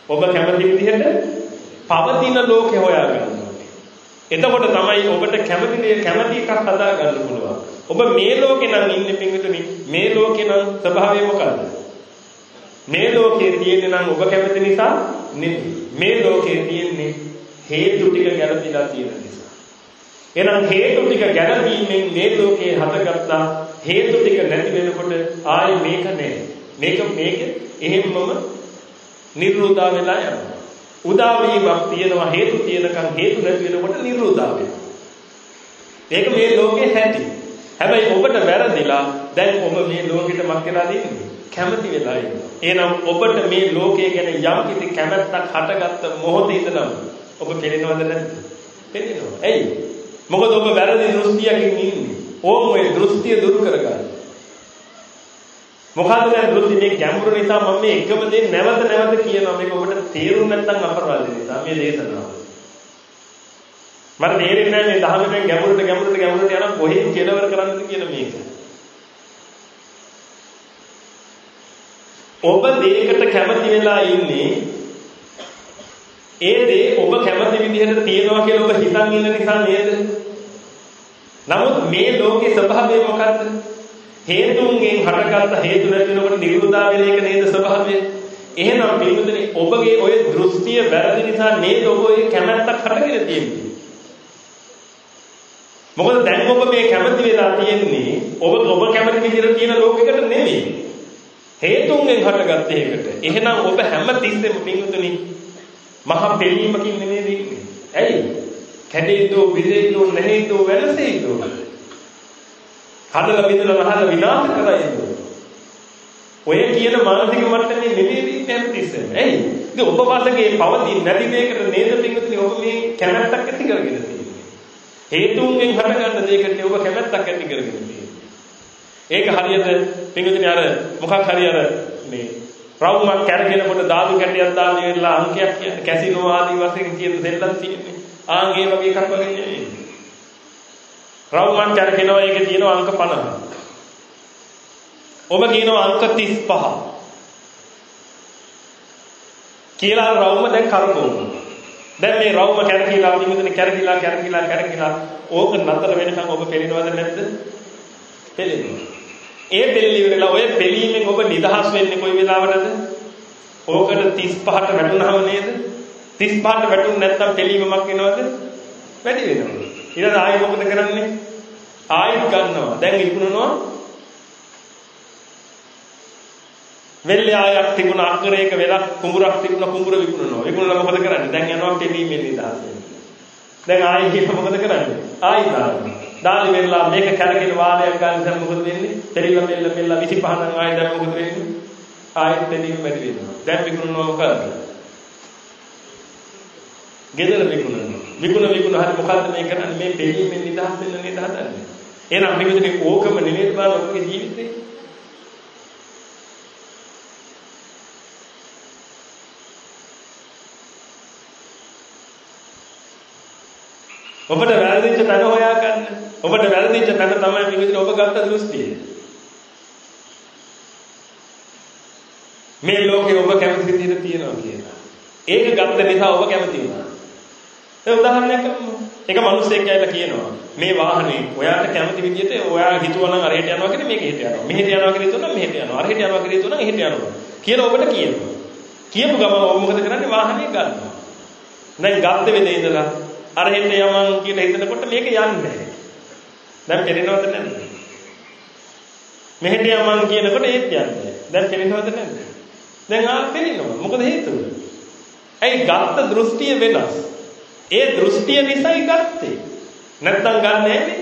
ඔබ කැමති විදිහට පවතින ලෝකේ හොයාගන්න. එතකොට තමයි ඔබට කැමති දේ කැමති එකක් හදා ගන්න පුළුවන්. ඔබ මේ ලෝකේ නම් ඉන්නේ පින්විතනි මේ ලෝකේ නම් ස්වභාවය මොකද්ද? මේ ලෝකේ තියෙන්නේ නම් ඔබ කැමති නිසා නෙමෙයි. මේ ලෝකේ තියෙන්නේ හේතු ටික ගැළපීලා තියෙන නිසා. එහෙනම් හේතු ටික ගැළපීමෙන් මේ ලෝකේ හටගත්තා හේතු ටික නැති වෙනකොට ආයේ මේක නෑ. මේක මේක එහෙම්මම නිර්රුදා වෙලා යනවා. උදා වීමක් තියෙනවා හේතු තියෙනකන් හේතු නැති වෙනකොට නිරෝධා වෙනවා. ඒක මේ ලෝකේ හැටි. හැබැයි ඔබට වැරදිලා දැන් ඔබ මේ ලෝකෙට මක් වෙලා ඉන්නේ. කැමති වෙලා ඉන්නවා. එහෙනම් ඔබට මේ ලෝකය ගැන යම් කිසි කැමැත්තක් හටගත්ත මොහොතේ ඉඳලම ඔබ පෙළෙනවද නැද්ද? පෙළෙනවා. ඇයි? මොකද ඔබ වැරදි දෘෂ්ටියකින් ඉන්නේ. ඕම ඔය දෘෂ්ටිය දුරු කරගන්න. මොකද්ද දැන් දෘෂ්ටි මේ ගැඹුරු නිසා මම මේ එකම දේ නැවත නැවත කියනවා මේක ඔබට තේරුම් නැත්නම් අපරාධ නිසා මේ දේශනාව. මට තේරෙන්නේ නැහැ මේ ධර්මයෙන් ගැඹුරට ගැඹුරට ගැඹුරට යන කොහෙන් කෙලවර කරන්නද කියන මේක. ඔබ දෙයකට කැමති වෙලා ඉන්නේ ඒ දේ ඔබ කැමති විදිහට තියනවා කියලා ඔබ හිතන් ඉන්න නිසා නේද? නමුත් මේ ලෝකේ ස්වභාවය මොකද්ද? හේතුන්ගෙන් හටගත්ත හේතු නැති වෙනකොට නිරුද්ධා වෙන එක නේද ස්වභාවය? එහෙනම් පිළිතුරේ ඔබගේ ওই දෘෂ්ටිය වැරදි නිසා නේද ඔබ ඔය කැමැත්තක් හටගෙන තියෙන්නේ? මොකද දැන් ඔබ මේ කැමති වෙලා තියෙන්නේ ඔබ ඔබ කැමති විදිහට තියෙන ලෝකයකට නෙමෙයි. හේතුන්ගෙන් හටගත්ත එකට. එහෙනම් ඔබ හැම තිස්සෙම පින්තුනි මහා පිළීමකින් නෙමෙයි ඉන්නේ. ඇයි? කැඩෙයිදෝ විදෙයිදෝ නැහැයිදෝ වෙනසෙයිදෝ. හදලා බිඳලා වහලා විනාශ කරයිදෝ. ඔය කියන මානසික මට්ටමේ නෙමෙයි ඉන්නේ හැම තිස්සෙම. ඇයි? ඉතින් ඔබ වාසකේ පවතින නැති දෙයකට නේද පින්තුනි ඔබ මේ කැමැත්තක් ඇති කරගෙන තියෙන්නේ. හේතුන්ගෙන් හටගන්න දෙයකට ඔබ කැමැත්තක් ඇති කරගෙන තියෙන්නේ. ඒක හරියට පින්විතනේ අර මොකක් හරි අර මේ රවුමක් කැරගෙනකොට ධාතු කැටයක් දාලා ඉවරලා අංකයක් කියන්නේ කැසිනෝ ආදී වශයෙන් කියන දෙල්ලක් තියෙන්නේ. ආන් ඒ වගේ එකක් වගේ නෙමෙයි. රවුමක් කැරගෙනවා ඒකේ තියෙනවා අංක 50. ඔබ කියනවා අංක 35. කියලා රවුම දැන් කරකවනවා. දැන් මේ රවුම කැරකිලා පින්විතනේ කැරකිලා කැරකිලා කැරකිලා ඕක නතර වෙනකන් ඔබ පෙළෙනවද නැද්ද? පෙළෙනවා. ඒ පෙළලි ඉවරලා ඔය පෙළීමෙන් ඔබ නිදහස් වෙන්නේ කොයි වෙලාවටද? ඕකට 35ට වැටුනහම නේද? 35ට වැටුනේ නැත්නම් පෙළීමක් වෙනවද? වැඩි වෙනවා. ඊට ආයෙ මොකද කරන්නේ? ආයෙත් ගන්නවා. දැන් ඉක්ුණනවා. වෙල්ලේ ආයක් තිබුණ අක්කරයක වෙලක් කුඹුරක් තිබුණ කුඹුර විකුණනවා. විකුණලා මොකද කරන්නේ? දැන් යනවා පෙළීමෙන් නිදහස් වෙන්න. දැන් ආයෙ ගිහින් මොකද කරන්නේ? ආයෙ දානවා. දාලි වෙලා මේක කැරගෙන වාරයක් ගන්න දැන් මොකද වෙන්නේ? තෙරිල මෙල්ල මෙල්ල 25 නම් ආයෙ දැන් මොකද වෙන්නේ? ආයෙත් දෙනින් වැඩි වෙනවා. දැන් විකුණනවා මොකද? ගෙදර විකුණනවා. විකුණ විකුණ හරි මොකද්ද මේ කරන්නේ? මේ පිළිමෙන් නිදහස් වෙන්න නේද හදන්නේ? එහෙනම් මේකදී ඕකම නෙමෙයි බලන්න ඔබගේ ජීවිතේ. ඔබට වැරදිච්ච තැන හොයාගන්න. ඔබට වැරදිච්ච තැන තමයි මේ විදිහට ඔබ ගත්ත දෘෂ්ටිය. මේ ලෝකේ ඔබ කැමති විදිහට තියනවා කියලා. ඒක ගත්ත නිසා ඔබ කැමති වුණා. ඒ උදාහරණයක් ගමු. එක මිනිහෙක් ඇවිල්ලා කියනවා මේ වාහනේ ඔයාට කැමති විදිහට ඔයා හිතුවා නම් අරහෙට යනවා කියන්නේ මේක හෙට යනවා. මෙහෙට යනවා කියලා හිතුවා නම් මෙහෙට යනවා. අරහෙට යනවා කියලා හිතුවා නම් එහෙට යනවා. කියලා ඔබට කියනවා. කියපු ගමන් ඔබ මොකද කරන්නේ වාහනේ ගන්නවා. දැන් ගත්ත වෙලේ ඉඳලා අර හෙන්න යමන් කියලා හිතනකොට මේක යන්නේ නැහැ. දැන් පෙරෙනවද නැද්ද? මෙහෙට යමන් කියනකොට ඒත් යන්නේ නැහැ. දැන් පෙරෙනවද නැද්ද? දැන් ආ පෙරෙනවා. මොකද හේතුව? ඇයි ගත්ත දෘෂ්ටිය වෙනස්. ඒ දෘෂ්ටිය නිසායි ගත්තේ. නැත්තම් ගන්න නැහැ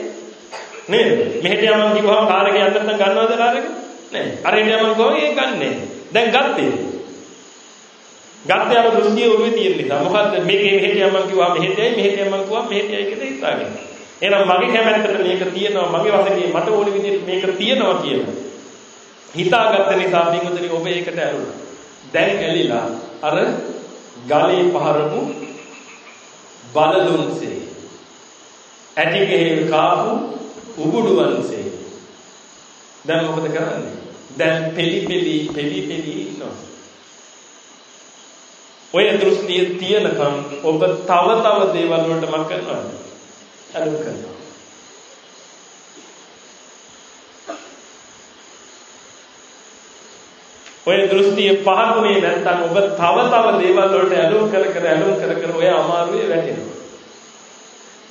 නේද? මෙහෙට යමන් කිව්වම කාර් එක යන්න නැත්තම් ගන්නවද කාර් එක? නැහැ. අර හෙට යමන් කිව්වම ඒක ගන්නෑ. දැන් ගත්තේ. ගත්තේ අර දෘෂ්ටිය ඔළුවේ තියෙන නිසා. මොකද්ද මේකේ මෙහෙට යමන් කිව්වා මෙහෙටයි මෙහෙට යමන් කිව්වා මෙහෙටයි කියලා හිතාගෙන. එහෙනම් මගේ කැමැත්තට මේක තියෙනවා මගේ වශයෙන් මට ඕන විදිහට මේක තියෙනවා කියලා. හිතාගත්ත නිසා බින්දුතරි ඔබ ඒකට ඇරුණා. දැන් ඇලිලා අර ගලේ පහරමු බලදුන්සේ. ඇටිගෙහි කාපු උගුඩුවන්සේ. දැන් මොකද කරන්නේ? දැන් පෙලි පෙලි පෙලි පෙලි ඉන්නවා. ඔය දෘෂ්ටිය තියෙනකම් ඔබ තව තව දේවල් වලට මක් කරනවද? අලුත් කරනවා. ඔය දෘෂ්ටිය පහකුනේ නැත්නම් ඔබ තව තව දේවල් වලට ඇලුම් කර කර ඇලුම් කර කර ඔය අමාරුවේ වැටෙනවා.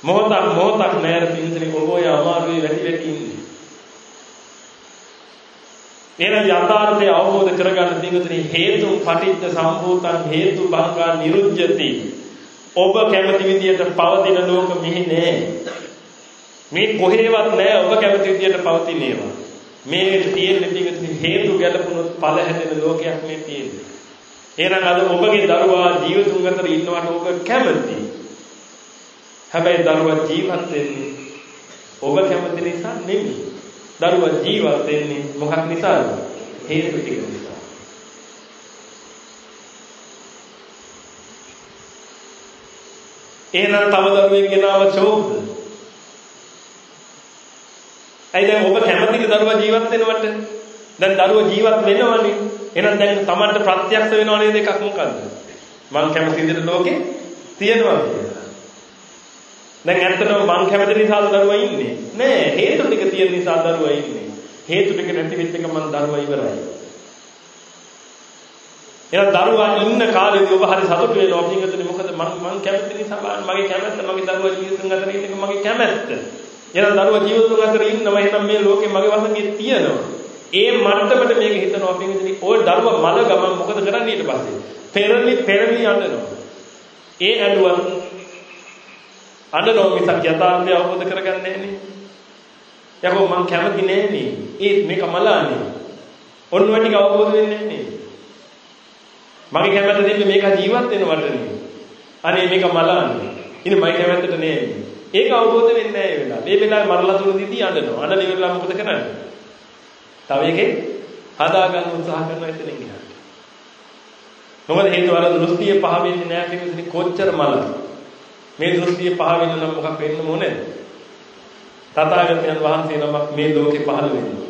මොහොතක් මොහොතක් නෑර පින්සලි ඔබ ඔය අමාරුවේ වැටි වැටි ඉන්නේ. එහෙනම් යථාර්ථය අවබෝධ කරගන්න දිනුතුනි හේතු පටිච්ච සම්භූතං හේතු භංගා නිරුද්ධති. ඔබ කැමති විදියට පවතින ලෝක මෙහි නෑ. මේ කොහෙවත් නෑ ඔබ කැමති විදියට පවතින ඒවා. මේ තියෙන දිනුතුනි හේතු ගැලපුණොත් ඵල හැදෙන ලෝකයක් මේ තියෙන්නේ. එහෙනම් අද ඔබගේ දරුවා ජීවිතුන් අතර ඉන්නවට ඔබ කැමති. හැබැයි දරුවා ජීවත් වෙන්නේ ඔබ කැමති නිසා නෙමෙයි. දරුවා ජීවත් වෙන්නේ මොකක් නිසාද? හේතු ටික නිසා. එහෙනම් තව දරුවෙක් ගෙනාව චෝක්ද? ඇයි දැන් ඔබ කැමතිද දරුවා ජීවත් වෙනවට? දැන් දරුවා ජීවත් වෙනවනේ. එහෙනම් දැන් Tamanට ප්‍රත්‍යක්ෂ වෙනව නේද එකක් මොකද්ද? මං කැමති විදිහට ලෝකේ තියෙනවා කියලා. දැන් ඇත්තටම මං කැමති නිසා දරුවා ඉන්නේ. නෑ හේතු ටික තියෙන නිසා දරුවා ඉන්නේ. හේතු ටික නැති වෙච්ච එක මම දරුවා ඉවරයි. එහෙනම් දරුවා ඉන්න කාලේදී ඔබ හරි සතුටු වෙනවා පින්වතුනි මොකද මම මම කැමති නිසා මගේ කැමැත්ත මගේ දරුවා ජීවිතුන් අතර ඉන්න එක මගේ කැමැත්ත. එහෙනම් දරුවා ජීවිතුන් අතර ඉන්නම එහෙනම් මේ ලෝකේ මගේ වශයෙන් තියෙනවා. ඒ මට්ටමට මේක හිතනවා පින්වතුනි ඔය දරුවා මල ගමන් මොකද කරන්නේ ඊට පස්සේ? පෙරලි පෙරලි යනවා. ඒ ඇඬුවා අඬනවා මිසක් යථාර්ථය අවබෝධ කරගන්නේ නැහැ නේ. යකෝ මං කැමති නෑනේ. ඒ මේක මලානේ. ඔන්න ඔය ටික අවබෝධ වෙන්නේ නැහැ මගේ කැමැත්ත දෙන්න මේක ජීවත් වෙනවට නේ. අනේ මේක මලානේ. ඉතින් මගේ කැමැත්තට නෑ. ඒක අවබෝධ වෙන්නේ නැහැ ඒ වෙලාව. මේ වෙලාවේ මරලා තුන දිදී අඬනවා. අඬන ඉවරලා මොකද කරන්නේ? තව එකෙක් හදාගන්න උත්සාහ කරනවා එතනින් එහාට. මොකද හේතුව අර දෘෂ්ටිය පහ වෙන්නේ නැහැ කියන්නේ කොච්චර මල. මේ දෘෂ්ටිය පහ වෙන්න නම් මොකක් වෙන්න ඕනේ? තථාගතයන් වහන්සේ නමක් මේ ලෝකේ පහළ වෙන්නේ.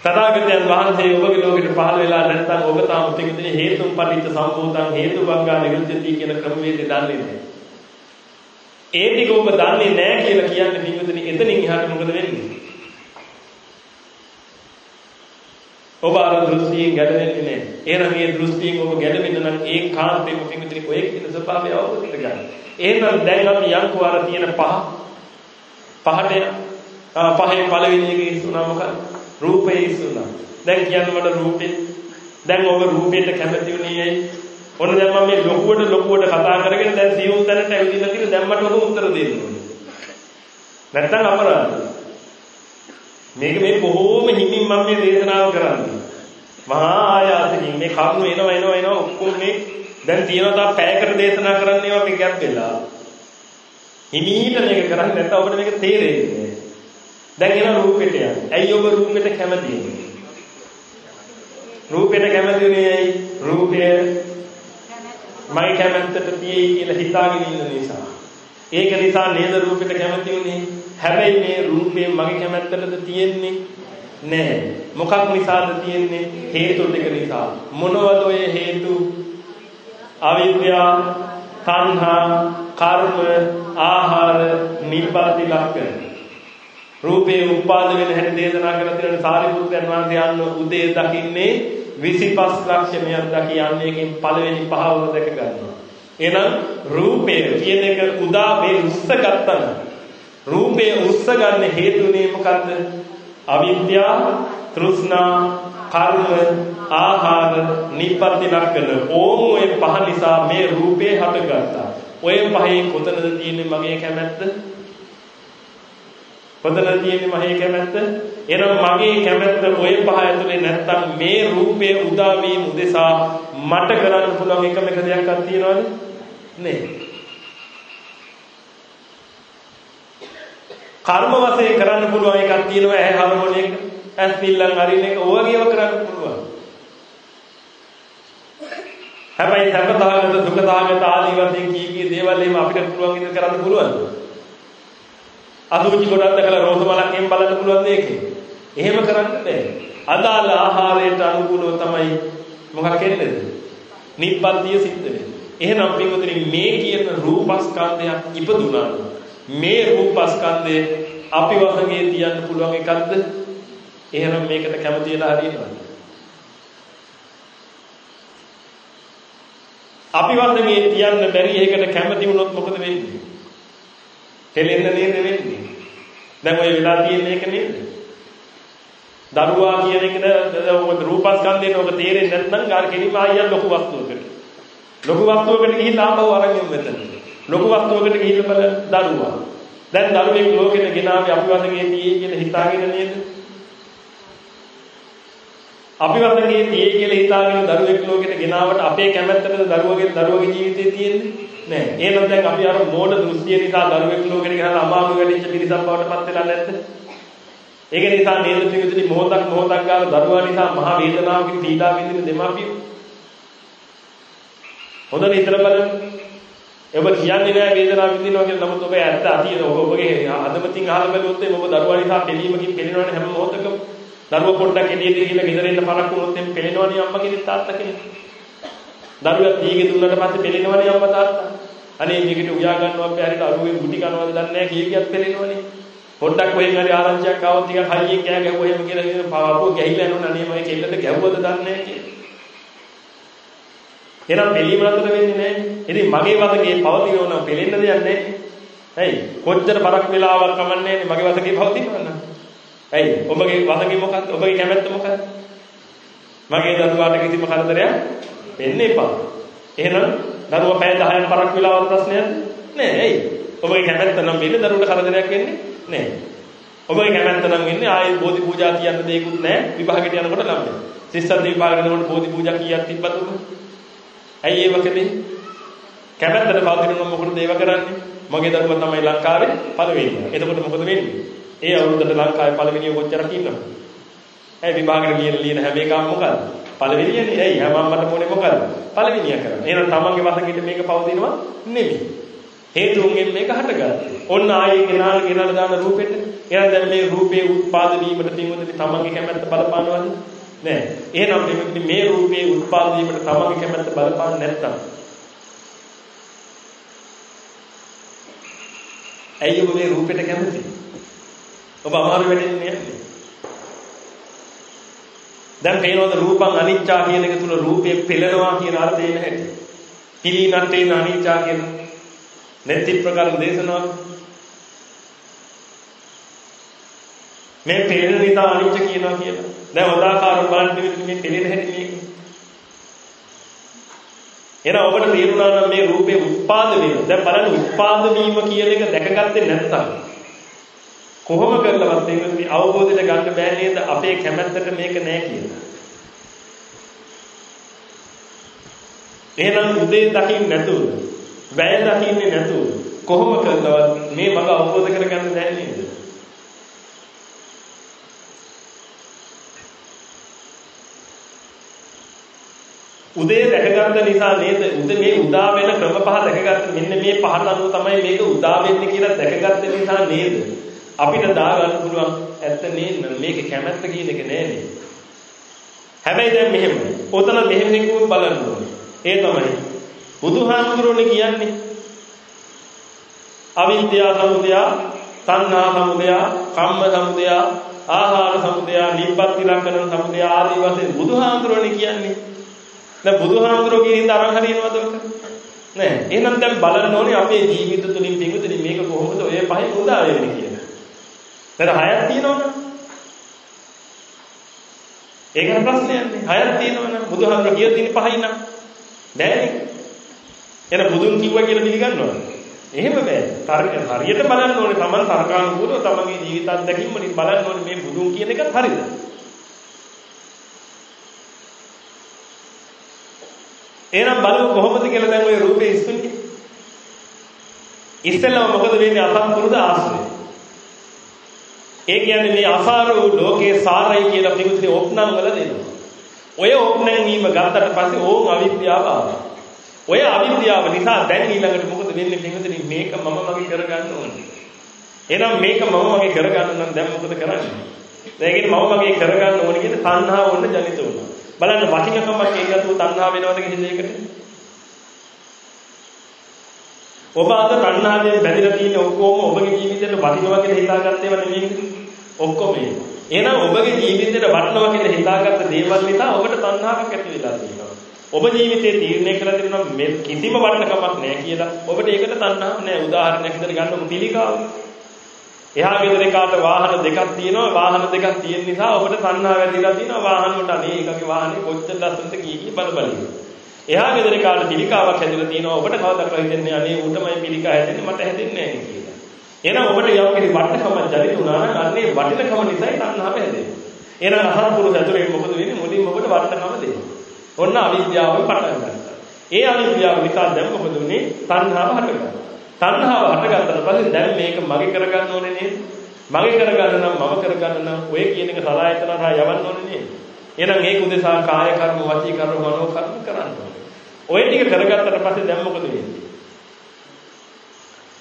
තථාගතයන් වහන්සේ ඔබගේ ලෝකෙට පහළ වෙලා නැත්නම් ඔබ තාම තිකදී හේතුන් පටිච්ච සම්පූර්ණ හේතු වංගා නිරුද්ධති කියන ක්‍රමවේදය දන්නේ නැහැ. ඒ ටික ඔබ දන්නේ නැහැ කියලා කියන්නේ පින්වතුනි එතනින් එහාට මොකද වෙන්නේ? ඔබ අර දෘෂ්ටියෙන් ගැලවෙන්නේ නැහැ. එහෙනම් මේ දෘෂ්ටියෙන් ඔබ ගැලවෙන්න නම් ඒ කාන්තේම පින්වතුනි ඔය කියන ස්වභාවය අවබෝධ කරගන්න. එහෙනම් දැන් අපි යන්කෝ අර තියෙන පහ පහට පහේ පළවෙනි එකේ ඉස්සුනා මොකක්ද? රූපේ ඉස්සුනා. දැන් කියන්න මට රූපේ දැන් ඔබ රූපේට කැමති වුණේ ඇයි? ඔන්න දැන් මම මේ ලොකුවට ලොකුවට කතා කරගෙන දැන් සියුම් තැනට ඇවිදින්න කියලා දැන් මට ඔබ උත්තර දෙන්න ඕනේ. නැත්තම් අපරාධයි. මේක මේ බොහෝම හිමින් මම මේ දේශනාව කරන්නේ. මහා ආයාසකින් මේ කරුණු එනවා එනවා එනවා ඔක්කොම මේ දැන් තියෙනවා තා පැයකට දේශනා කරන්න ඒවා මේ ගැප් වෙලා. හිමීට මේක කරන්නේ නැත්නම් ඔබට මේක තේරෙන්නේ නැහැ. දැන් එන රූපෙට යන්න. ඇයි ඔබ රූපෙට කැමති රූපෙට කැමති වෙන්නේ ඇයි? රූපය මගේ කැමැත්තට තියෙයි කියලා හිතාගෙන ඉන්න නිසා. ඒක නිසා නේද රූපෙට කැමති වුනේ. හැබැයි මේ රූපේ මගේ කැමැත්තටද තියෙන්නේ නෑ. මොකක් නිසාද තියෙන්නේ? හේතු ටික නිසා. මොනවද ඔය හේතු? අවිද්‍යාව, තණ්හා, කර්ම, ආහාර, නිබ්බති ලක්ෂණ. රූපේ උපාද වෙන හැටි දේශනා කරලා තියෙන සාරිපුත්‍රයන් වහන්සේ අන්න උදේ දකින්නේ 25 ලක්ෂණයක් දකියන්නේ එකෙන් පළවෙනි පහවව දැක ගන්නවා. එහෙනම් රූපය කියන එක උදා මේ උස්ස ගත්තම රූපය උස්ස ගන්න හේතුනේ මොකද්ද? අවිද්‍යාව, තෘෂ්ණා, කර්ම, ආහාර, නිප්පත්ති ලක්ෂණ. ඕම ඔය පහ නිසා මේ රූපේ හටගත්තා. ඔය පහේ කොතනද තියෙන්නේ මගේ කැමැත්ත? කොතනද තියෙන්නේ මගේ කැමැත්ත? එහෙනම් මගේ කැමැත්ත ඔය පහ ඇතුලේ නැත්තම් මේ රූපේ උදා වීම උදෙසා මට කරන්න පුළුවන් එකම එක දෙයක්වත් තියනවද? නෑ. කර්ම වශයෙන් කරන්න පුළුවන් එකක් තියෙනවා ඇහැ හරවන එක, ඇස් පිල්ලන් අරින එක, ඕවගේව කරන්න පුළුවන්. හැබැයි සැපතාවකට දුකතාවකට ආදී වශයෙන් කී කී දේවල් එහෙම අපිට පුළුවන් ඉඳ කරන්න පුළුවන්. අදුචි ගොඩක් දැකලා රෝස මලක් එහෙම බලන්න පුළුවන් දෙයක. එහෙම කරන්න බෑ. අදාළ ආහාරයට අනුකූලව තමයි මොකක් වෙන්නේ? නිබ්බන්තිය සිද්ධ වෙන්නේ. එහෙනම් පින්වතුනි මේ කියන රූපස්කන්ධයක් ඉපදුනා මේ රූපස්කන්ධය අපි වශයෙන් තියන්න පුළුවන් එකක්ද? එහෙනම් මේකට කැමති වෙලා හරියනවද? අපි වශයෙන් තියන්න බැරි එකකට කැමති වුණොත් මොකද වෙන්නේ? කෙලෙන්න නේද වෙන්නේ? දැන් ඔය වෙලා තියෙන එක නේද? දරුවා කියන එකද ඔබ රූපස්කන්ධයෙන් ඔබ තේරෙන්නේ නැත්නම් ගාර කෙලිම ආයියන් ලොකු වස්තුවකට. ලොකු වස්තුවකට ගිහිල්ලා ආපහු අරන් යමු මෙතන. ලොකු වස්තුවකට ගිහිල්ලා බල දරුවා. දැන් දරුවෙක් ලෝකෙට ගෙනාවේ අපි වශයෙන් තියෙයි කියලා හිතාගෙන නේද? අපි වශයෙන් තියෙයි කියලා හිතාගෙන දරුවෙක් ලෝකෙට ගෙනාවට අපේ කැමැත්තටද දරුවගේ දරුවගේ ජීවිතේ තියෙන්නේ? නෑ. එහෙනම් දැන් අපි අර මෝඩ දෘෂ්ටිය නිසා දරුවෙක් ලෝකෙට ගෙනලා අමාරු වැඩිච්ච පිරිසක් බවට පත් වෙලා නැද්ද? ඒක නිසා නේද පිටුදී මොහොතක් මොහොතක් ගාන දරුවා නිසා මහ වේදනාවකින් පීඩා විඳින දෙමාපියෝ හොඳට හිතලා බලන්න. ඔබ කියන්නේ නෑ වේදනාව විඳිනවා කියලා. නමුත් ඔබ ඇත්ත අතිය ඔබ ඔබගේ අදමතින් අහලා බැලුවොත් ඔබ දරුවා නිසා පිළීමකින් පෙළෙනවනේ හැම මොහොතකම. දරුවා පොඩ්ඩක් එළියට ගිහිල්ලා ගෙදරින් පරක් වුණොත් එම් පෙළෙනවනේ අම්මා කෙනෙක් තාත්තා කෙනෙක්. දරුවා දීගේ දුන්නට පස්සේ පෙළෙනවනේ අම්මා තාත්තා. අනේ මේකට උයා ගන්නවා අපි හරියට අරුවේ ගුටි කනවාද දන්නේ නැහැ කී කියක් පෙළෙනවනේ. පොඩ්ඩක් කොහෙන් හරි ආරංචියක් ආවොත් ටිකක් හයියෙන් කෑ ගැහුවා එහෙම කියලා කියන පාවපුව ගැහිලා යනවා නේ මම කෙල්ලට ගැහුවද දන්නේ නැහැ කියලා. එහෙනම් පිළීම නතර වෙන්නේ නැහැ. ඉතින් මගේ වදකේ පවතිනව නම් පිළෙන්න දෙයක් නැහැ. ඇයි? කොච්චර බරක් වෙලාවක් කමන්නේ මගේ වදකේ පවතිනවා නම්. ඇයි? ඔබගේ වදකේ මොකක්ද? ඔබගේ කැමැත්ත මොකක්ද? මගේ දරුවාට කිසිම කරදරයක් වෙන්න එපා. එහෙනම් දරුවා පැය 10ක් පරක් වෙලාවක් ප්‍රශ්නයක් නෑ. ඇයි? ඔබගේ කැමැත්ත නම් වෙන්නේ දරුවට කරදරයක් වෙන්නේ නෑ. ඔබගේ කැමැත්ත නම් වෙන්නේ ආයේ බෝධි පූජා කියන්න දෙයක්වත් නෑ විභාගයට යනකොට ළමයි. සිස්සත් විභාගයට යනකොට බෝධි පූජා කීයක් තිබ්බද ඔබ? ඇයි ඒ වකනේ? කැමැත්තට පවතින මොකටද ඒව කරන්නේ? මගේ දරුවා තමයි ලංකාවේ පළවෙනි. එතකොට මොකද වෙන්නේ? ඒ අවුරුද්දට ලංකාවේ පළවෙනිය කොච්චරක් ඉන්නවද? ඇයි විභාගෙට ලියන ලියන හැම එකම මොකද්ද? පළවෙනියනේ. ඇයි හැම අම්මට මොනේ මොකද්ද? පළවෙනිය කරන්නේ. එහෙනම් තමන්ගේ වසඟිට මේක පවතිනවා නෙමෙයි. හේතුන්ගෙන් මේක හටගත්තා. ඔන්න ආයේ ගෙනාල ගෙනාල දාන රූපෙට. එහෙනම් දැන් මේ රූපේ උත්පාද වීමට තිමුදේ තමන්ගේ කැමැත්ත බලපානවද? නෑ. එහෙනම් මේ රූපේ උත්පාද වීමට තමන්ගේ කැමැත්ත බලපාන්නේ නැත්තම් ඇයි ඔබ මේ රූපෙට කැමති? ඔබ අමාරු වෙන්නේ නැහැ. දැන් පේනවද රූපං අනිච්චා කියන එක තුල රූපේ පෙළෙනවා කියන අර්ථය නැහැ. පිළිනත්තේන අනිච්චා කියන නැති ප්‍රකාර දේශනාව. මේ පෙළෙන නිසා අනිච්ච කියනවා කියලා. දැන් උදාකාරව බලන්න මේ පෙළෙන හැටි මේක. එහෙනම් ඔබට තේරුණා නම් මේ රූපේ උත්පාද වීම. දැන් බලන්න උත්පාද වීම කියන එක දැකගත්තේ නැත්නම් කොහොම කරලවත් මේ අවබෝධයට ගන්න බෑ නේද අපේ කැමැත්තට මේක නෑ කියලා. එහෙනම් උදේ දකින්න නැතුව, වැය දකින්නේ නැතුව කොහොම කරලවත් මේ මඟ අවබෝධ කරගන්න බෑ නේද? උදේ දැකගත්ත නිසා නේද උදේ මේ උදා වෙන ක්‍රම පහ දැකගත්ත මෙන්න මේ පහට අනුව තමයි මේක උදා වෙන්නේ කියලා දැකගත්ත නිසා නේද අපිට දාගන්න පුළුවන් ඇත්ත නේද මේක කැමැත්ත කියන එක නෑනේ. හැබැයි දැන් මෙහෙම. ඔතන මෙහෙම නිකුත් බලන්න ඕනේ. ඒ තමයි බුදුහාමුදුරනේ කියන්නේ අවිද්‍යා සමුදය, තණ්හා සමුදය, කම්ම සමුදය, ආහාර සමුදය, නිබ්බති ලක්ෂණ සමුදය ආදී වශයෙන් බුදුහාමුදුරනේ කියන්නේ. දැන් බුදුහාමුදුරෝ කියන හින්දා අරන් හරියනවද ඔක? නෑ. එහෙනම් දැන් බලන්න ඕනේ අපේ ජීවිත තුලින් පිඟුතුනි මේක කොහොමද ඔය පහෙන් උදා වෙන්නේ කියලා. දැන් හයක් තියෙනවනේ. ඒකට ප්‍රශ්නයක් නෑ. හයක් තියෙනවනේ. බුදුහාමර කියලා තියෙන පහයි නම්. බෑනේ. එන බුදුන් කිව්වා කියලා පිළිගන්නවද? එහෙම බෑ. හරියට බලන්න ඕනේ Taman තරකානුකූලව තමන්ගේ ජීවිත අත්දැකීම් වලින් බලන්න ඕනේ මේ බුදුන් කියන එක හරිද? එහෙනම් බලමු කොහොමද කියලා දැන් ওই රූපේ ඉස්සුන්නේ. ඉස්සෙල්ලාම මොකද වෙන්නේ අසම්පුරුද ආශ්‍රය. ඒ කියන්නේ මේ අසාර වූ ලෝකේ සාරයි කියලා පිටුනේ ඔප්නම් වල දෙනවා. ඔය ඔප්නම් වීම ගත්තට පස්සේ ඕන් අවිද්‍යාව ආවා. ඔය අවිද්‍යාව නිසා දැන් ඊළඟට මොකද වෙන්නේ පිටුනේ මේක මම මගේ කරගන්න ඕනේ. එහෙනම් මේක මම මගේ කරගන්න නම් දැන් මොකද කරන්නේ? දැන් මම මගේ කරගන්න ඕනේ කියන තණ්හාව ඔන්න ජනිත වුණා. බලන්න වටිනකමක් ඒකතු තණ්හා වෙනවද කියන එකට? ඔබ අද තණ්හාවෙන් බැඳිලා තියෙන ඔක්කොම ඔබගේ ජීවිතේට වටිනවා කියලා හිතාගත්තේව නෙමෙයි. ඔක්කොම ඒවා. එහෙනම් ඔබගේ ජීවිතේට වටනවා කියලා හිතාගත්ත දේවල් නිසා ඔබට තණ්හාවක් ඇති වෙලා තියෙනවා. ඔබ ජීවිතේ තීරණය කරලා තියෙනවා මේ කිසිම වටිනකමක් නැහැ කියලා. ඔබට ඒකට තණ්හාවක් නැහැ. උදාහරණයක් විදිහට ගන්නකො පිළිකාව. එහා ගෙදර එකාට වාහන දෙකක් තියෙනවා. වාහන දෙකක් තියෙන නිසා ඔබට තණ්හාව ඇතිලා තියෙනවා. වාහන වලට අනේ එකගේ වාහනේ කොච්චර ලස්සනද කී කී බල බල. එහා ගෙදර එකාට පිළිකාවක් හැදිලා තියෙනවා. ඔබට කවදාවත් හිතෙන්නේ අනේ ඌටමයි පිළිකා හැදෙන්නේ මට හැදෙන්නේ නැහැ කියලා. එහෙනම් ඔබට යම්කිසි වටිනකමක් ජනිත වුණා නම් අන්නේ වටිනකම නිසායි තණ්හාව හැදෙන්නේ. එහෙනම් අසත්පුරුෂ ඇතුලේ මොකද වෙන්නේ? මුලින්ම ඔබට වටිනකම දෙන්නේ. ඔන්න අවිද්‍යාව පටන් ගන්නවා. ඒ අවිද්‍යාව නිසා දැන් මොකද උනේ? තණ්හාව හටගන්නවා. තණ්හාව හටගත්තට පස්සේ දැන් මේක මගේ කරගන්න ඕනේ නේද? මගේ කරගන්න නම් මම කරගන්න නම් ඔය කියන එක සලායතන හා යවන්න ඕනේ නේද? එහෙනම් ඒක උදෙසා කාය කර්ම, වචී කර්ම, මනෝ කර්ම කරන්න ඕනේ. ඔය ටික කරගත්තට පස්සේ දැන් මොකද වෙන්නේ?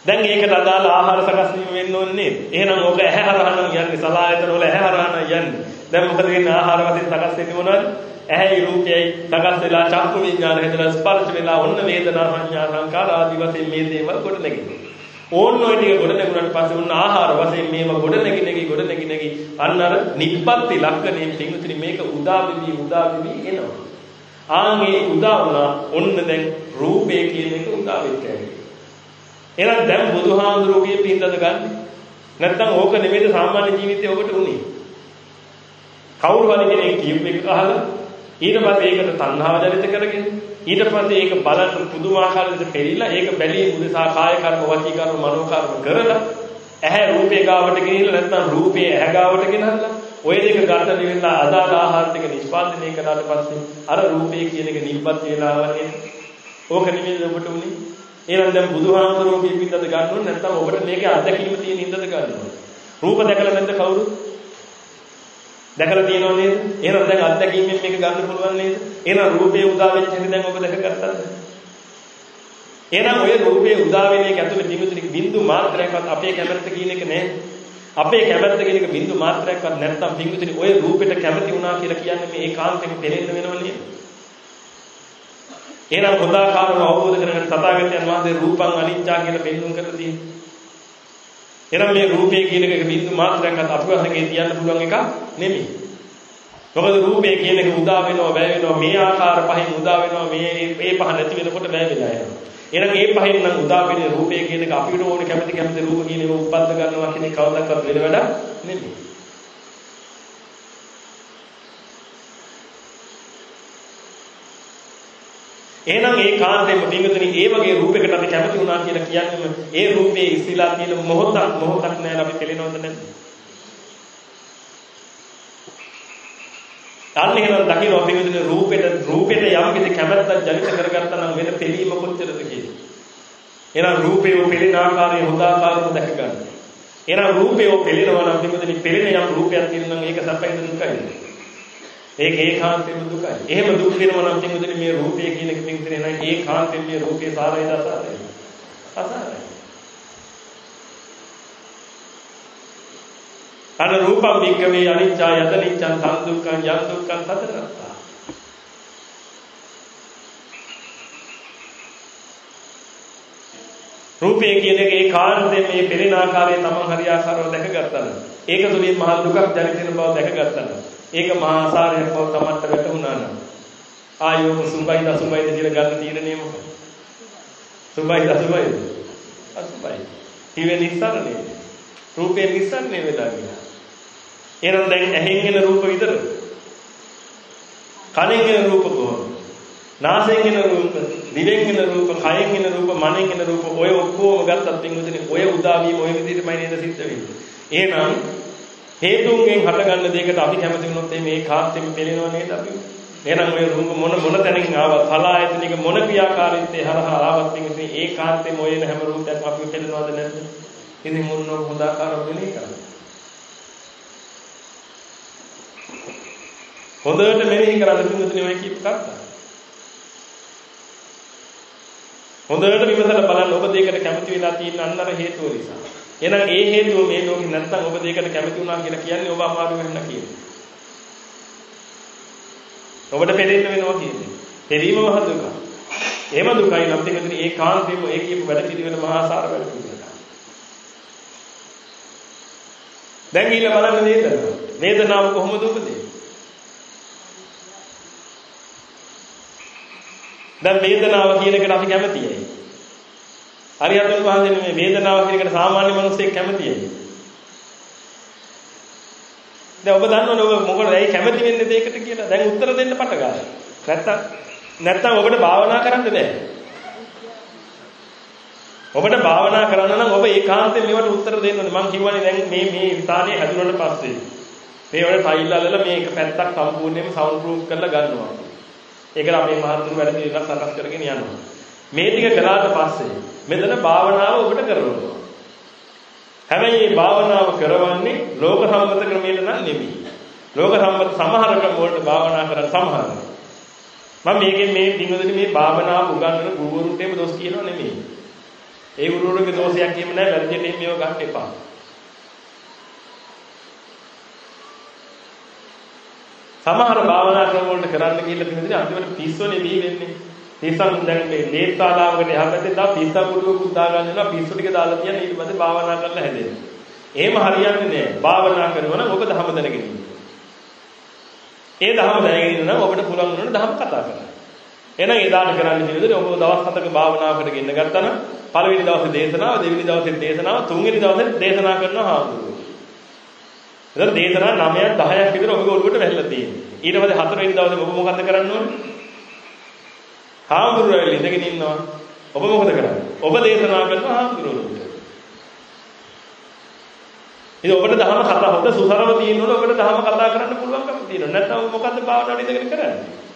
දැන් ඒකට අදාළ ආහාර සකස් වීම වෙන්න ඕනේ. එහෙනම් ඕක ඇහැ හරහා නම් යන්නේ සලායතන වල ඇහැ හරහා නම් යන්නේ. දැන් මොකද වෙන්නේ ආහාර වශයෙන් සකස් වෙන්නේ මොනවද? ඇහැයි රූපයයි සකස් වෙලා චක්කු විඥාන හැදලා ස්පර්ශ වෙලා ඔන්න වේදනා සංඥා සංකාර ආදී වශයෙන් මේ දේවල් කොට නැගෙනවා. ඕන්න ඔය ටික ගොඩ නැගුණාට පස්සේ උන්න ආහාර වශයෙන් මේව ගොඩ නැගි නැගි ගොඩ නැගි නැගි අන්න අර නිබ්බත්ති ලක්ෂණයෙන් පිටුතුනි මේක උදා වෙවි උදා වෙවි එනවා. ආන්ගේ උදා වුණා ඔන්න දැන් රූපේ කියන එක උදා වෙච්ච හැටි. එහෙනම් දැන් බුදුහාමුදුරුවෝ පින්දද ගන්න. නැත්තම් ඕක නෙමෙයිද සාමාන්‍ය ජීවිතේ ඔබට උනේ. කවුරු හරි කෙනෙක් කියපු එක අහලා ඊට පස්සේ ඒකට තණ්හාව ජනිත කරගෙන ඊට පස්සේ ඒක බලන්න පුදුමාකාර විදිහට පෙරිලා ඒක බැලීම උදෙසා කාය කර්ම වචී කර්ම මනෝ කර්ම කරලා ඇහැ රූපේ ගාවට ගෙනිහිල්ලා නැත්නම් රූපේ ඇහැ ගාවට ගෙනහල්ලා ඔය දෙක ගන්න දෙවිලා අදාළ ආහාර ටික නිෂ්පාදනය කරාට පස්සේ අර රූපේ කියන එක නිල්පත් වෙලා වගේ ඕක නෙමෙයි ඔබට උනේ එහෙනම් දැන් බුදුහාමුදුරුවෝ කියපින්දද ගන්න ඕනේ නැත්නම් ඔබට මේකේ අත්දැකීම තියෙන හින්දාද ගන්න ඕනේ රූප දැකලා නැද්ද කවුරුත් දැකලා තියෙනව නේද? එහෙනම් දැන් අත්දැකීමෙන් මේක ගන්න පුළුවන් නේද? එහෙනම් රූපේ උදා වෙච්ච හැටි දැන් ඔබ දැකගත්තද? එහෙනම් ඔය රූපේ උදා වෙන එක ඇතුලේ බිඳුනි බිඳු මාත්‍රයක්වත් අපේ කැමැත්ත කියන එක නෑ. අපේ කැමැත්ත කියන එක බිඳු මාත්‍රයක්වත් නැත්තම් බිඳුනි ඔය රූපෙට කැමති වුණා කියලා කියන්නේ මේ ඒකාන්තයෙන් පෙරෙන්න වෙනව නේද? එහෙනම් හොදාකාරව අවබෝධ කරගන්න තථාගතයන් වහන්සේ රූපං අනිච්චා කියලා පෙන්වුම් කරලා තියෙනවා. එහෙනම් මේ රූපය කියන එක බින්දු මාත්‍රයක්වත් අපේ වශයෙන් තියන්න පුළුවන් එකක් නෙමෙයි. මොකද රූපය කියන එක උදා වෙනවා වැය වෙනවා මේ ආකාර පහෙන් උදා වෙනවා මේ මේ පහ නැති වෙනකොට වැය වෙලා යනවා. එහෙනම් මේ පහෙන් නම් උදා වෙන රූපය කියන එක අපිට ඕනේ කැමති කැමති රූප කියන එක උප්පද්ද ගන්නවා කියන එක කවදාවත් වෙන වැඩක් නෙමෙයි. එහෙනම් ඒ කාන්තේම පින්විතනි ඒ වගේ රූපයකට අපි කැමති වුණා කියලා කියන්නේම ඒ රූපේ ඉස්සිලා තියෙන මොහොතක් මොහොතක් නෑ අපි පෙළෙනවද නැද්ද? අන්න එහෙනම් දකින්න පින්විතනි රූපෙට රූපෙට යම් කිසි කැමැත්තක් ජනිත කරගත්තා නම් වෙන පෙළීම කොච්චරද කියන්නේ. එහෙනම් රූපේ පෙළෙන ආකාරය හොඳ ආකාරව දැක ගන්න. එහෙනම් රූපේ පෙළෙනවා නම් පින්විතනි පෙළෙන යම් රූපයක් තියෙනවා නම් ඒක සැපයිද දුකයිද? ඒක ඒකාන්තයෙන්ම දුකයි. එහෙම දුක් වෙනවා නම් තින්දුනේ මේ රූපය කියන එක තින්දුනේ නැහැ. ඒකාන්තයෙන් මේ රූපේ සාරය දසාරයි. අසාරයි. අන රූපම් වික්කවේ අනිච්චා යත නිච්ඡං තං දුක්ඛං යං දුක්ඛං තතරත්තා. රූපය කියන එක ඒකාන්තයෙන් මේ පෙළෙන ආකාරය තමන් හරියාකාරව දැකගත්තා නම් ඒක තුලින් මහ දුකක් ජනිත වෙන බව දැකගත්තා නම් ඒක මහා සාරයක් බව තමන්ට වැටහුණා නම් ආයෝක සුභයිද අසුභයිද කියලා ගන්න තීරණය මොකක්ද? සුභයිද අසුභයිද? අසුභයි. හිවේ නිස්සාරණේ. රූපේ නිස්සාරණේ වෙලා ගියා. එහෙනම් දැන් ඇහෙන් එන රූප විතරද? කනෙන් එන රූප කොහොමද? නාසයෙන් එන රූප, දිවෙන් එන රූප, කයෙන් එන රූප, මනෙන් එන රූප ඔය ඔක්කොම ගත්තත් පින්වතුනි ඔය උදා වීම ඔය විදිහටමයි නේද සිද්ධ වෙන්නේ. එහෙනම් හේතුන්ගෙන් හටගන්න දෙයකට අපි කැමති වුණොත් මේ කාර්යයෙන් පෙළෙනව නේද අපි? එහෙනම් ඔය රූප මොන මොන තැනින් ආවත් ඵලායතනික මොන ක්‍රියාකාරීත්වයේ හරහා ආවත් ඉතින් ඒ කාර්යයෙන් ඔය එන හැම රූපයක්ම අපි පෙළෙනවද නැද්ද? ඉතින් මොන හොදාකාරව වෙන්නේ කරන්නේ? හොඳට මෙනෙහි කරන්න පිටුතුනේ ඔය කීප කතා. හොඳට විමසලා බලන්න ඔබ දෙයකට කැමති වෙලා තියෙන අන්නර හේතුව නිසා. එහෙනම් ඒ හේතුව මේ ලෝකෙ නැත්තම් ඔබ දෙයකට කැමති වුණා කියලා කියන්නේ ඔබ අමාරු වෙන්න කියන්නේ. ඔබට පෙරෙන්න වෙනවා කියන්නේ. පෙරීම මහ දුක. එහෙම දුකයි නම් තේකදී ඒ කාන්තේම ඒ කියපු වැඩ පිළිවෙල මහා සාර වැඩ පිළිවෙල. දැන් ඊළ බලන්න වේදනාව. වේදනාව කොහොමද උපදින්නේ? දැන් වේදනාව කියන එකට අපි කැමතියි. හරියටම වහන්සේ මේ වේදනාව කියන එකට සාමාන්‍ය මිනිස්සෙක් කැමතියි. දැන් ඔබ දන්නවනේ ඔබ මොකද ඇයි කැමති වෙන්නේ මේකට කියලා. දැන් උත්තර දෙන්න පට ගන්න. නැත්තම් නැත්තම් ඔබට භාවනා කරන්න බෑ. ඔබට භාවනා කරන්න නම් ඔබ ඒකාන්තයෙන් මේවට උත්තර දෙන්න ඕනේ. මම කියවනේ දැන් මේ මේ විතානේ හැදුනට පස්සේ මේ වල ටයිල් අල්ලලා මේක පැත්තක් සම්පූර්ණයෙන්ම සවුන්ඩ් ප්‍රූෆ් කරලා ගන්නවා. ඒකට අපේ මහත්තුරු වැඩ පිළිවෙලක් සකස් කරගෙන යනවා. මේ ටික කළාට පස්සේ මෙතන භාවනාව ඔබට කරනවා. හැබැයි මේ භාවනාව කරවන්නේ ලෝක සම්මත ක්‍රමයට නම් නෙමෙයි. ලෝක සම්මත සමහර ක්‍රම වලට භාවනා කරන සමහර. මම මේකෙන් මේ පින්වදනි මේ භාවනාව උගන්වන ගුරුවරුන්ට එහෙම දොස් කියනව නෙමෙයි. ඒ ගුරුවරුන්ගේ දෝෂයක් කියන්න නෑ වැරදියට මේව ගන්න එපා. සමහර භාවනා ක්‍රම වලට කරන්න ගිහිල්ලා පින්වදනි අන්තිමට පිස්සෝනේ බිහි වෙන්නේ. පිස්සන් දැන් මේ දේශාලාවකට යහපැත්තේ දා පිස්සන් කුඩුවකුත් දාගන්න වෙනවා පිස්සු ටික දාලා තියන ඊට පස්සේ භාවනා කරලා හැදෙනවා. එහෙම හරියන්නේ නැහැ. භාවනා කරනවා නම් ඔබ ධම දැනගෙන ඉන්න. ඒ ධම දැනගෙන ඉන්න නම් ඔබට පුළුවන් වෙනවා ධම කතා කරන්න. එහෙනම් එදාට කරන්න තියෙන්නේ ඔබ දවස් හතක භාවනාවකට ගෙන්න ගත්තා නම් පළවෙනි දවසේ දේශනාව, දෙවෙනි දවසේ දේශනාව, තුන්වෙනි දවසේ දේශනා කරනවා හාමුදුරුවෝ. එතන දේශනා 9ක් 10ක් විතර ඔබගේ ඔළුවට වැහිලා තියෙනවා. ඊට පස්සේ හතරවෙනි දවසේ ඔබ මොකද්ද කරන්න ඕනේ? හාමුදුරුවෝ ඉඳගෙන ඉන්නවා. ඔබ මොකද කරන්නේ? ඔබ දේශනා කරනවා හාමුදුරුවෝ. ඉතින් ඔබට දහම කතා හොඳ සුසරව තියෙනවනේ ඔබට දහම කතා කරන්න පුළුවන්කම තියෙනවා. නැත්නම් මොකද්ද භාවනාවට ඉඳගෙන කරන්නේ?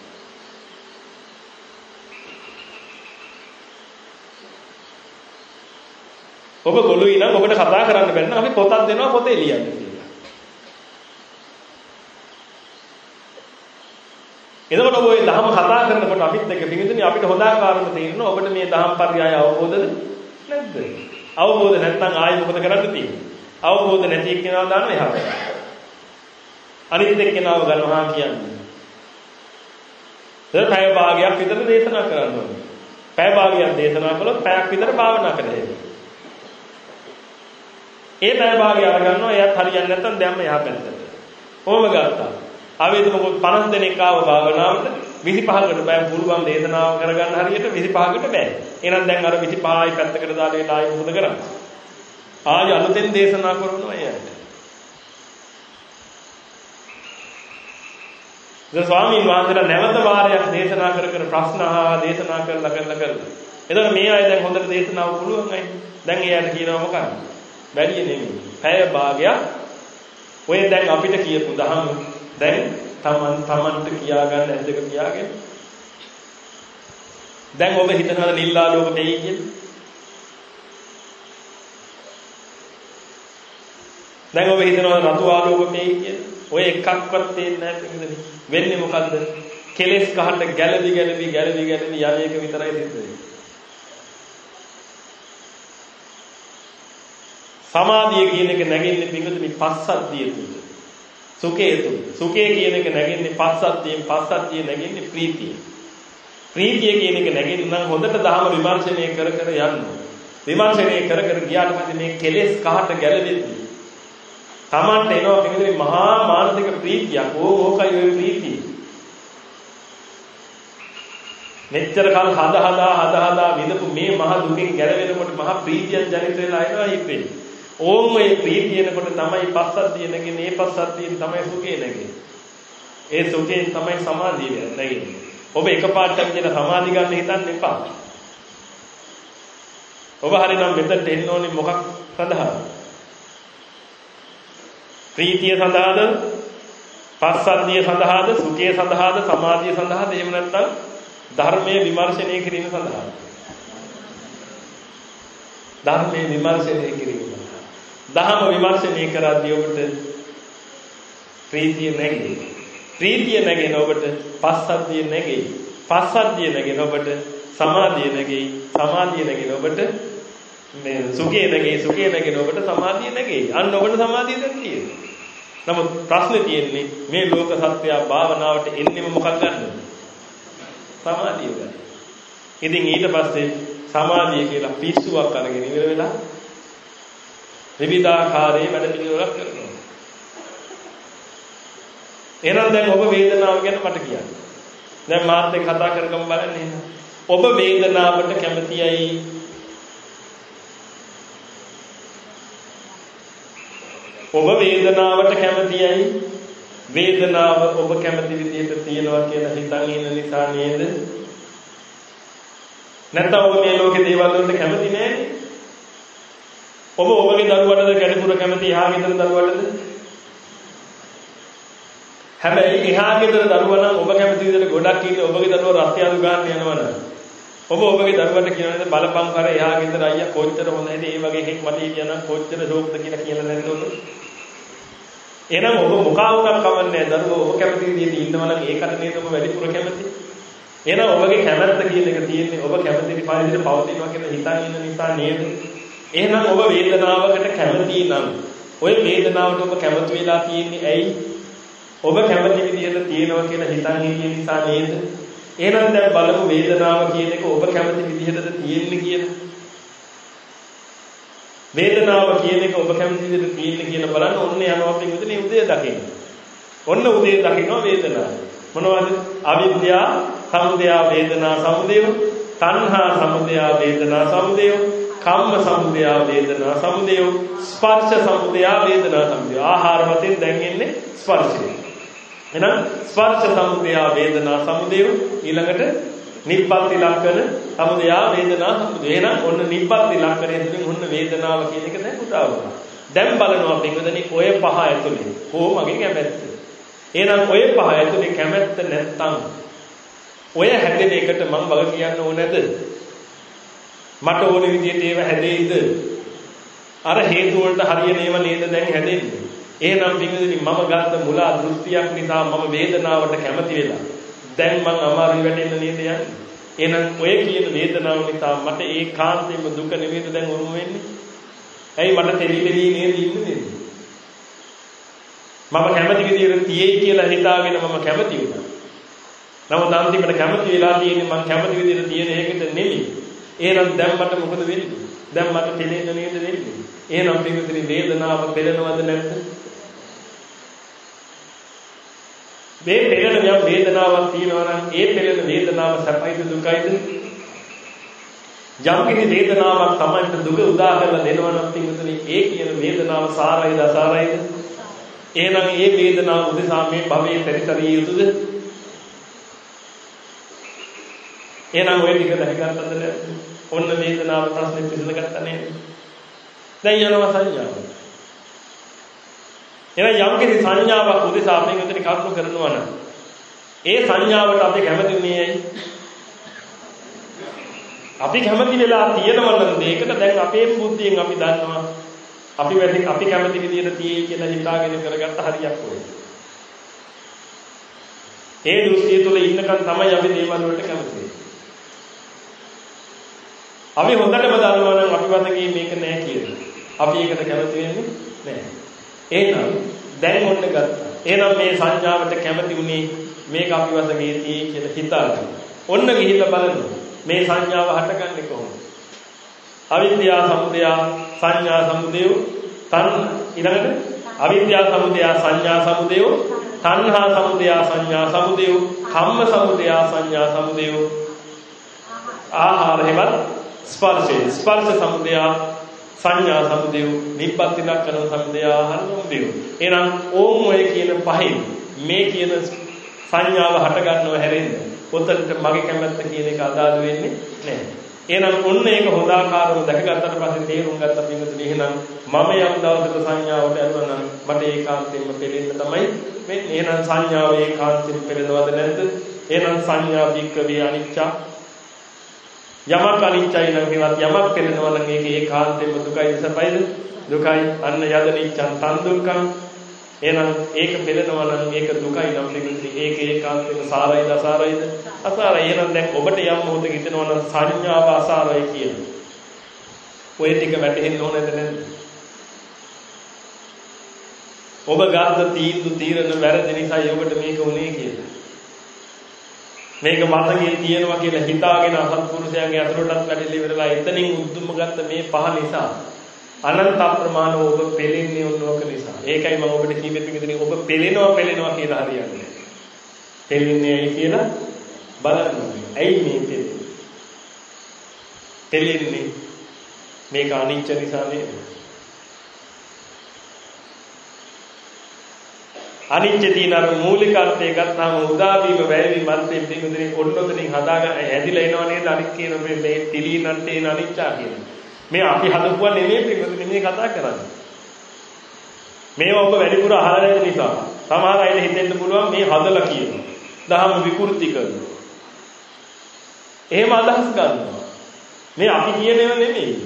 ඔබ ගොළුයි නම් ඔබට කතා කරන්න බැන්න අපි පොතක් දෙනවා පොතේ ලියන්න කියලා. එතකොට ඔබ මේ දහම කතා කරනකොට අපිත් එක්ක පිළිඳිනේ අපිට හොඳ ආකාරම තේරෙනවා ඔබට මේ දහම් පරියය අවබෝධද නැද්ද? අවබෝධ නැත්නම් ආයෙ මොකද කරන්න තියෙන්නේ? අවබෝධ නැති එක්කෙනාව දාන්න එහා පැත්තට. අනිත් එක්කෙනාව ගන්නවා කියන්නේ. ඒක පැය භාගයක් විතර දේශනා කරන්න ඕනේ. පැය භාගයක් දේශනා කළොත් පැයක් විතර භාවනා කරලා ඒ පැය භාගය අරගන්නවා එයාත් හරියන්නේ නැත්නම් දැම්ම එහා පැත්තට. කොහොම ගත්තා? ආවේද මොකද 50 දෙනෙක් ආව භාවනාවට 25කට බෑ පුළුවන් දේශනාව කරගන්න හරියට 25කට බෑ. එහෙනම් දැන් අර 25යි පැත්තකට දාලා ඒට ආයෙ මොකද කරන්නේ? ආයෙ අලුතෙන් දේශනා කරනවා එයාට. දැන් ස්වාමීන් වහන්සේලා නැවත වාරයක් දේශනා කර කර ප්‍රශ්න අහා දේශනා කරලා කරලා කරලා. එතකොට මේ අය දැන් හොඳට දේශනාව පුළුවන් අය. දැන් එයාට කියනවා මොකක්ද? වැඩි නෙමෙයි. පැය භාගයක් ඔය දැන් අපිට කියපු දහම් දැන් තමන් තමන්ට කියාගන්න ඇද්දක කියාගෙන දැන් ඔබ හිතනවාද නිල්ලාලෝක දෙයි කියලා? දැන් ඔබ හිතනවාද රතු ආලෝක දෙයි කියලා? ඔය එකක්වත් තේන්නේ නැහැ වෙන්නේ මොකද්ද? කෙලස් කහට ගැළවි ගැළවි ගැළවි ගැළවි යන එක විතරයි සිද්ධ වෙන්නේ. සමාධිය කියන එක නැගෙන්නේ පිඟුතුනි පස්සද්ධිය තුල. සුඛේ තුල. සුඛේ කියන එක නැගෙන්නේ පස්සද්ධියෙන් පස්සද්ධිය නැගෙන්නේ ප්‍රීතිය. ප්‍රීතිය කියන එක නැගෙන්නේ නම් හොඳට දහම විමර්ශනය කර කර යන්න. විමර්ශනය කර කර ගියාට පස්සේ මේ කෙලෙස් කහට ගැලවෙද්දී Tamante එනවා පිඟුතුනි මහා මානසික ප්‍රීතියක්. ඕකයි ඔය ප්‍රීතිය. මෙච්චර කල් හද හදා හද හදා විඳපු මේ මහ දුකින් ගැලවෙනකොට මහ ප්‍රීතියක් ජනිත වෙලා එනවා හිතෙන්නේ. ඕම් මේ ප්‍රීතියනකොට තමයි පස්සද්ධිය නැගෙන්නේ. ඒ පස්සද්ධියෙන් තමයි සුඛය නැගෙන්නේ. ඒ සුඛයෙන් තමයි සමාධිය නැගෙන්නේ. ඔබ එකපාරටම කියන සමාධි ගන්න හිතන්න එපා. ඔබ හරිනම් මෙතනට එන්න ඕනේ මොකක් සඳහාද? ප්‍රීතිය සඳහාද? පස්සද්ධිය සඳහාද? සුඛය සඳහාද? සමාධිය සඳහාද? එහෙම නැත්නම් ධර්මයේ විමර්ශනය කිරීම සඳහාද? ධර්මයේ විමර්ශනය කිරීම දහම විමර්ශනය කරද්දී ඔබට ප්‍රීතිය නැගෙයි. ප්‍රීතිය නැගෙන ඔබට පස්සද්ධිය නැගෙයි. පස්සද්ධිය නැගෙන ඔබට සමාධිය නැගෙයි. සමාධිය නැගෙන ඔබට මේ සුඛය නැගෙයි. සුඛය නැගෙන ඔබට සමාධිය නැගෙයි. අන්න ඔබට සමාධිය දැන් තියෙනවා. නමුත් ප්‍රශ්නේ තියෙන්නේ මේ ලෝක සත්‍යය භාවනාවට එන්නෙම මොකක් ගන්නද? සමාධිය ගන්න. ඉතින් ඊට පස්සේ සමාධිය කියලා පිස්සුවක් අරගෙන ඉවර වෙලා විවිධාකාරයේ වැඩ පිළිවෙලක් කරනවා. එහෙනම් දැන් ඔබ වේදනාව ගැන මට කියන්න. දැන් මාත් එක්ක කතා කරගමු බලන්න එහෙනම්. ඔබ වේදනාවට කැමතියි ඔබ වේදනාවට කැමතියි වේදනාව ඔබ කැමති විදිහට තියනවා කියලා හිතන් ඉන්න නිසා නේද නැත්නම් ඔබ මේ ලෝකේ දේවල් වලට කැමති නෑනේ ඔබ ඔබගේ දරුවටද කැඩපුර කැමති එහා ගෙදර දරුවටද? හැබැයි එහා ගෙදර දරුවා නම් ඔබ කැමති විදිහට ගොඩක් ඉන්නේ ඔබගේ දරුවා රස්තිය අඳු ගන්න යනවනම් ඔබ ඔබගේ දරුවට කියනවාද බලපං කර එහා ගෙදර අයියා කොච්චර හොඳයිද ඒ වගේ එකෙක් මට හිටියනම් කොච්චර ෂෝක්ද කියලා කියලා නැද්ද ඔබ? එහෙනම් ඔබ මොකා වුණත් කවන්නේ දරුවෝ ඔබ කැමති විදිහට ඉන්නවනම් ඒකට නේද ඔබ වැඩිපුර කැමති? එහෙනම් ඔබගේ කැමැත්ත කියන එක තියෙන්නේ ඔබ කැමති විදිහට පවතිනවා කියලා හිතන් ඉන්න නිසා නේද? එහෙනම් ඔබ වේදනාවකට කැමති නම් ওই වේදනාවට ඔබ කැමති වෙලා තියෙන්නේ ඇයි? ඔබ කැමති විදිහට තියෙනවා කියලා හිතන් හිටිය නිසා නේද? එහෙනම් දැන් බලමු වේදනාව කියන එක ඔබ කැමති විදිහටද තියෙන්නේ කියලා. වේදනාව කියන එක ඔබ කැමති විදිහට තියෙන්නේ කියලා බලන්න ඔන්න යනවා අපි මුදනේ උදේ දකින්න. ඔන්න උදේ දකින්න වේදනාව. මොනවද? අවිද්‍යා, සමුදය, වේදනා, සමුදය, තණ්හා, සමුදය, වේදනා, සමුදය, කම්ම සමුදය, වේදනා, සමුදය, ස්පර්ශ සමුදය, වේදනා, සමුදය. ආහාර වශයෙන් දැන් ඉන්නේ ස්පර්ශය. එහෙනම් ස්පර්ශ සමුදය, වේදනා, සමුදය ඊළඟට නිබ්බත්ති ලක්ෂණ සමුදය වේදනා සමුදය. එහෙනම් ඔන්න නිබ්බත්ති ලක්ෂණය තුළින් ඔන්න වේදනාව කියන එක දැන් උදා වුණා. දැන් බලනවා පින්වදනි ඔය පහ ඇතුලේ කොහොමගේ කැමැත්ත. එහෙනම් ඔය පහ ඇතුලේ කැමැත්ත නැත්තම් ඔය හැදෙන එකට මම වග කියන්න ඕනේද? මට ඕන විදිහට ඒව හැදෙයිද? අර හේතු වලට හරියන ඒවා නේද දැන් හැදෙන්නේ. එහෙනම් පින්වදනි මම ගත්ත මුලා දෘෂ්ටියක් නිසා මම වේදනාවට කැමති වෙලා දැන් මං අමාරු වෙටෙන්න නේද යන්නේ? එහෙනම් ඔය කියන වේදනාව නිසා මට ඒකාන්තයෙන්ම දුක නෙවෙයිද දැන් උරුම වෙන්නේ? ඇයි මට තෙලිලෙලී නේද ඉන්නේ? මම කැමති විදියට තියෙයි කියලා හිතාගෙන මම කැමති වුණා. නමුත් අන්තිමට කැමති වෙලා තියෙන්නේ මම කැමති විදියට තියෙන එකද නෙමෙයි. එහෙනම් දැන් මට මොකද වෙන්නේ? දැන් මට තෙලෙන්න නේද වෙන්නේ? එහෙනම් පිටුදින වේදනාව පෙළෙනවද නැද්ද? මේ පෙළෙන යම් වේදනාවක් තියෙනවා නම් ඒ පෙළෙන වේදනාව සැපයිද දුකයිද? යම් කිසි වේදනාවක් Tamanට දුක උදා කරලා දෙනවා නම් පිටුතුනි ඒ කියන වේදනාව සාරයිද අසාරයිද? එහෙනම් ඒ වේදනාව උදෙසා මේ භවයේ පරිතරිය යුතුද? එහෙනම් ඔය ටික දැනගත්තද නැද්ද? ඔන්න වේදනාව ප්‍රශ්නේ විසඳගත්තා නේද? දැන් යනවා සංඥාව. එහෙනම් යම් කිසි සංඥාවක් උදෙසා අපි මෙතන කරුණු කරනවා නම් ඒ සංඥාවට අපි කැමති නේයි. අපි කැමති වෙලා තියෙනවා නම් මේකට දැන් අපේ බුද්ධියෙන් අපි දන්නවා අපි වැඩි අපි කැමති විදියට තියෙයි කියලා හිතාගෙන කරගත්ත හරියක් ඔය. ඒ දෘෂ්ටිය තුළ ඉන්නකන් තමයි අපි දේවල් වලට කැමති. අපි හොඳටම දන්නවා නම් අපි වතගේ මේක නෑ කියලා. අපි ඒකට කැමති වෙන්නේ නෑ. එහෙනම් දැන් ඔන්න ගත්තා. එහෙනම් මේ සංඥාවට කැමති උනේ මේක අපි වශයෙන් තියෙයි කියලා හිතාගන්න. ඔන්න ගිහිල්ලා බලන්න. මේ සංඥාව හටගන්නේ කොහොමද? අවිද්‍යා සමුදය සංඥා සමුදය තන් ඊළඟට අවිද්‍යා සමුදය සංඥා සමුදය තණ්හා සමුදය සංඥා සමුදය කම්ම සමුදය සංඥා සමුදය ආහාර හේවත් ස්පර්ශේ ස්පර්ශ සමුදය සංඥා සමුදය නිබ්බති ලක්ෂණ සමුදය ආහාර සමුදය එහෙනම් ඕම් ඔය කියන පහෙන් මේ කියන සංඥාව හට ගන්නව හැරෙන්න. පොතට මගේ කැමැත්ත කියන එක අදාළ වෙන්නේ නැහැ. එහෙනම් ඔන්න ඒක හොඳ ආකාරව දැකගත්තට පස්සේ තේරුම් ගත්ත පින්වතුනි එහෙනම් මම යම් දවසක සංඥාවට යනවා නම් මට ඒකාන්තයෙන්ම පෙළෙන්න තමයි වෙන්නේ. එහෙනම් සංඥාව ඒකාන්තයෙන් පෙළෙනවද නැද්ද? එහෙනම් සංඥා වික්කවේ අනිච්චා යමක් අනිච්චයි නම් ඒවත් යමක් පෙළෙනවා නම් ඒක ඒකාන්තයෙන්ම දුකයි සපයිද දුකයි. අන්න යදනිච්ඡන් තන් දුක්ඛං එහෙනම් ඒක පෙළෙනවා නම් ඒක දුකයි නම් පිළිගන්නේ ඒක ඒකාන්තයෙන්ම සාරයිද අසාරයිද? අසාරයි. එහෙනම් දැන් ඔබට යම් මොහොතක හිතෙනවා නම් සංඥාව අසාරයි කියන ඔය ටික වැටහෙන්න ඕනද නැද්ද? ඔබ ගත්ත තීන්දුව තීරණ වැරදි නිසා ඔබට මේක උනේ කියලා. මේක මතකයේ තියෙනවා කියලා හිතාගෙන අසත්පුරුෂයන්ගේ අතුරටත් වැටිලි ඉවරලා එතනින් උද්දුම ගත්ත මේ පහ නිසා අනන්ත අප්‍රමාණ ඔබ පෙලෙන්නේ ඕනෝක නිසා. ඒකයි මම ඔබට කීවෙත් පිටින් ඔබ පෙලෙනවා පෙලෙනවා කියලා හරියන්නේ. පෙලෙන්නේ ඇයි කියලා බලන්න. ඇයි මේ පෙලෙන්නේ? පෙලෙන්නේ මේක අනිච්ච නිසා නේද? අනිත්‍ය තියෙන අර මූලික අර්ථය ගත්තාම උදාවීම වැයවීම අර්ථයෙන් පිටුදිනේ ඔන්නොතනින් හදාගන්න හැදිලා එනවා නේද අනිත් කියන මේ තිලීනන් තේන අනිච්චා කියන. මේ අපි හදපුවා නෙමෙයි පිටුදිනේ මේ කතා කරන්නේ. මේවා ඔබ වැඩිපුර අහලා නැති නිසා සමහර අය හිතෙන්න පුළුවන් මේ හදලා කියනවා. දහම විකෘති කරනවා. එහෙම අදහස් ගන්නවා. මේ අපි කියන ඒවා නෙමෙයි.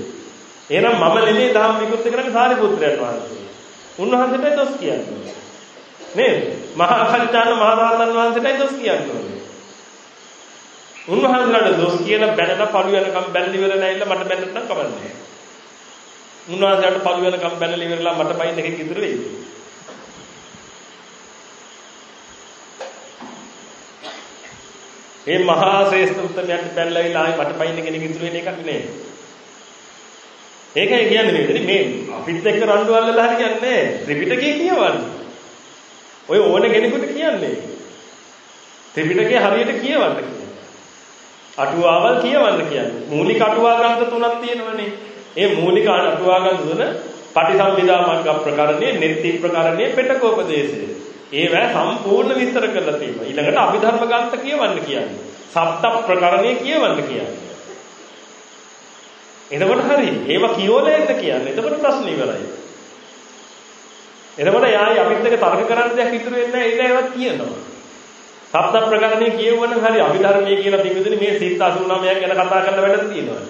එහෙනම් මම නෙමෙයි දහම් විකෘති කරන්නේ සාරිපුත්‍රයන් වහන්සේ. උන්වහන්සේට දොස් කියන්නේ. නේද? මහා කල්චාන මහ රහතන් වහන්සේටයි දොස් කියන්නේ. උන්වහන්සේලාට දොස් කියලා බැනලා පළු වෙනකම් බැනලි ඉවරලා ඉන්න මට බැන්නත් නම් කමන්නේ. උන්වහන්සේලාට පළු වෙනකම් බැනලි ඉවරලා මට බයින් එකක් ඉතුරු වෙයි. ඒ මහා ශ්‍රේෂ්ඨ උත්තරයට බැලලා ආයි මට පයින් කෙනෙක් ඉතුරු වෙන එකක් නෙමෙයි. ඒකයි කියන්නේ මේ මේ අපිත් එක්ක රණ්ඩු අල්ලලා හරි කියන්නේ ත්‍රිපිටකය කියවන්නේ. ඔය ඕන කෙනෙකුට කියන්නේ. ත්‍රිපිටකය හරියට කියවන්න කියන්නේ. අටුවාවල් කියවන්න කියන්නේ. මූලික අටුවා ග්‍රන්ථ තුනක් තියෙනවනේ. ඒ මූලික අටුවා ග්‍රන්ථ තුන පටිසම්භිදා මග්ග ප්‍රකරණේ, නෙත්ති ප්‍රකරණේ, පෙටකෝපදේශය. ඒවැ සම්පූර්ණ විස්තර කරලා තියෙනවා. ඊළඟට අභිධර්ම ග්‍රන්ථ කියවන්න කියන්නේ. සප්ත ප්‍රකරණේ කියවන්න කියන්නේ. එතකොට හරි. ඒවා කියවලා එන්න කියන්නේ. එතකොට ප්‍රශ්න ඉවරයි. එතකොට යායි අපිත් එක්ක තර්ක කරන්න දෙයක් ඉතුරු වෙන්නේ නැහැ. ඒක ඒවත් කියනවා. සප්ත ප්‍රකරණේ කියවුවනම් හරි අභිධර්මයේ කියලා පිටුදින මේ සිත් 89ක් ගැන කතා කරන්න වැඩක් තියෙනවා.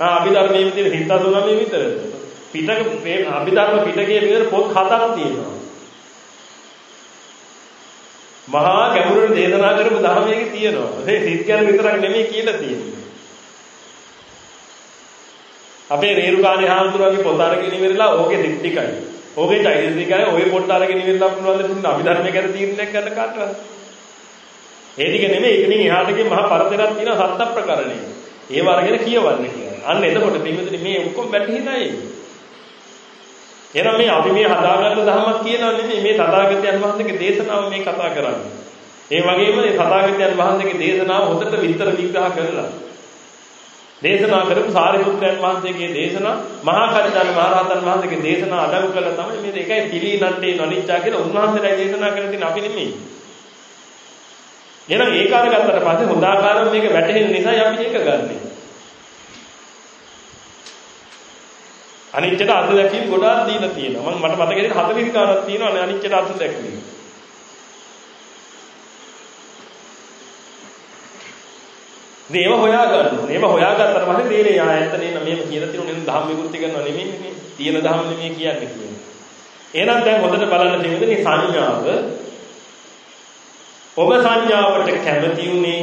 ආ අභිධර්මයේ විදිහට සිත් 89 විතරද? පිටක මේ අභිධර්ම පිටකයේ විතර පොත් හතක් තියෙනවා. මහා ගැඹුරින් දේශනා කරපු ධර්මයේ තියෙනවා. ඒ සිත් ගැන විතරක් නෙමෙයි කියලා තියෙන්නේ. අපේ රේරුකාණේ හාමුදුරුවන්ගේ පොත අරගෙන ඉවරලා ඕකේ සිත් ටිකයි. ඕකේ චෛතසිකයි ඔය පොත් අරගෙන ඉවරලා පුළුවන් දෙන්න අභිධර්මයේ ගැන තීරණයක් ගන්න කාටවත්. ඒ ටික නෙමෙයි ඒකෙන් එහාට ගිය මහා පරතරයක් තියෙනවා සත්ත ප්‍රකරණේ. ඒව අරගෙන කියවන්න කියලා. අන්න එතකොට පින්විතනි මේ ඔක්කොම වැටහිනයි. එහෙනම් මේ අපි මේ හදාගන්න ධර්මයක් කියනවා නෙමෙයි මේ තථාගතයන් වහන්සේගේ දේශනාව මේ කතා කරන්නේ. ඒ වගේම මේ තථාගතයන් වහන්සේගේ දේශනාව හොඳට විස්තර විග්‍රහ කරලා දේශනා කරපු සාරිපුත්‍රයන් වහන්සේගේ දේශනා මහා කල්යාණ මහරහතන් වහන්සේගේ දේශනා අඩංගු කරලා තමයි මේ එකයි පිළිනට්ටේ නොනිච්චා කියලා උන්වහන්සේලා දේශනා කරලා තියෙන අපි නෙමෙයි. එහෙනම් ඒක අරගත්තට පස්සේ හොඳාකාරව මේක වැටහෙන නිසා අපි ඒක ගන්නෙ. අනිච්චට අර්ථ දැකීම ගොඩාක් දීලා තියෙනවා. මම මට මතකයි 40 ගානක් තියෙනවා අනිච්චට අර්ථ දැක්වීම. මේව හොයා ගන්න. මේව හොයාගත්තට පස්සේ තේරෙයි ආ ඇත්ත නේ මේව කියලා තියෙන නේ ධම්ම විකෘති කරනවා නෙමෙයි නේ. තියෙන ධම්ම නෙමෙයි කියන්නේ කියන්නේ. එහෙනම් දැන් හොඳට බලන්න තියෙන්නේ මේ සංඥාව ඔබ සංඥාවට කැමති උනේ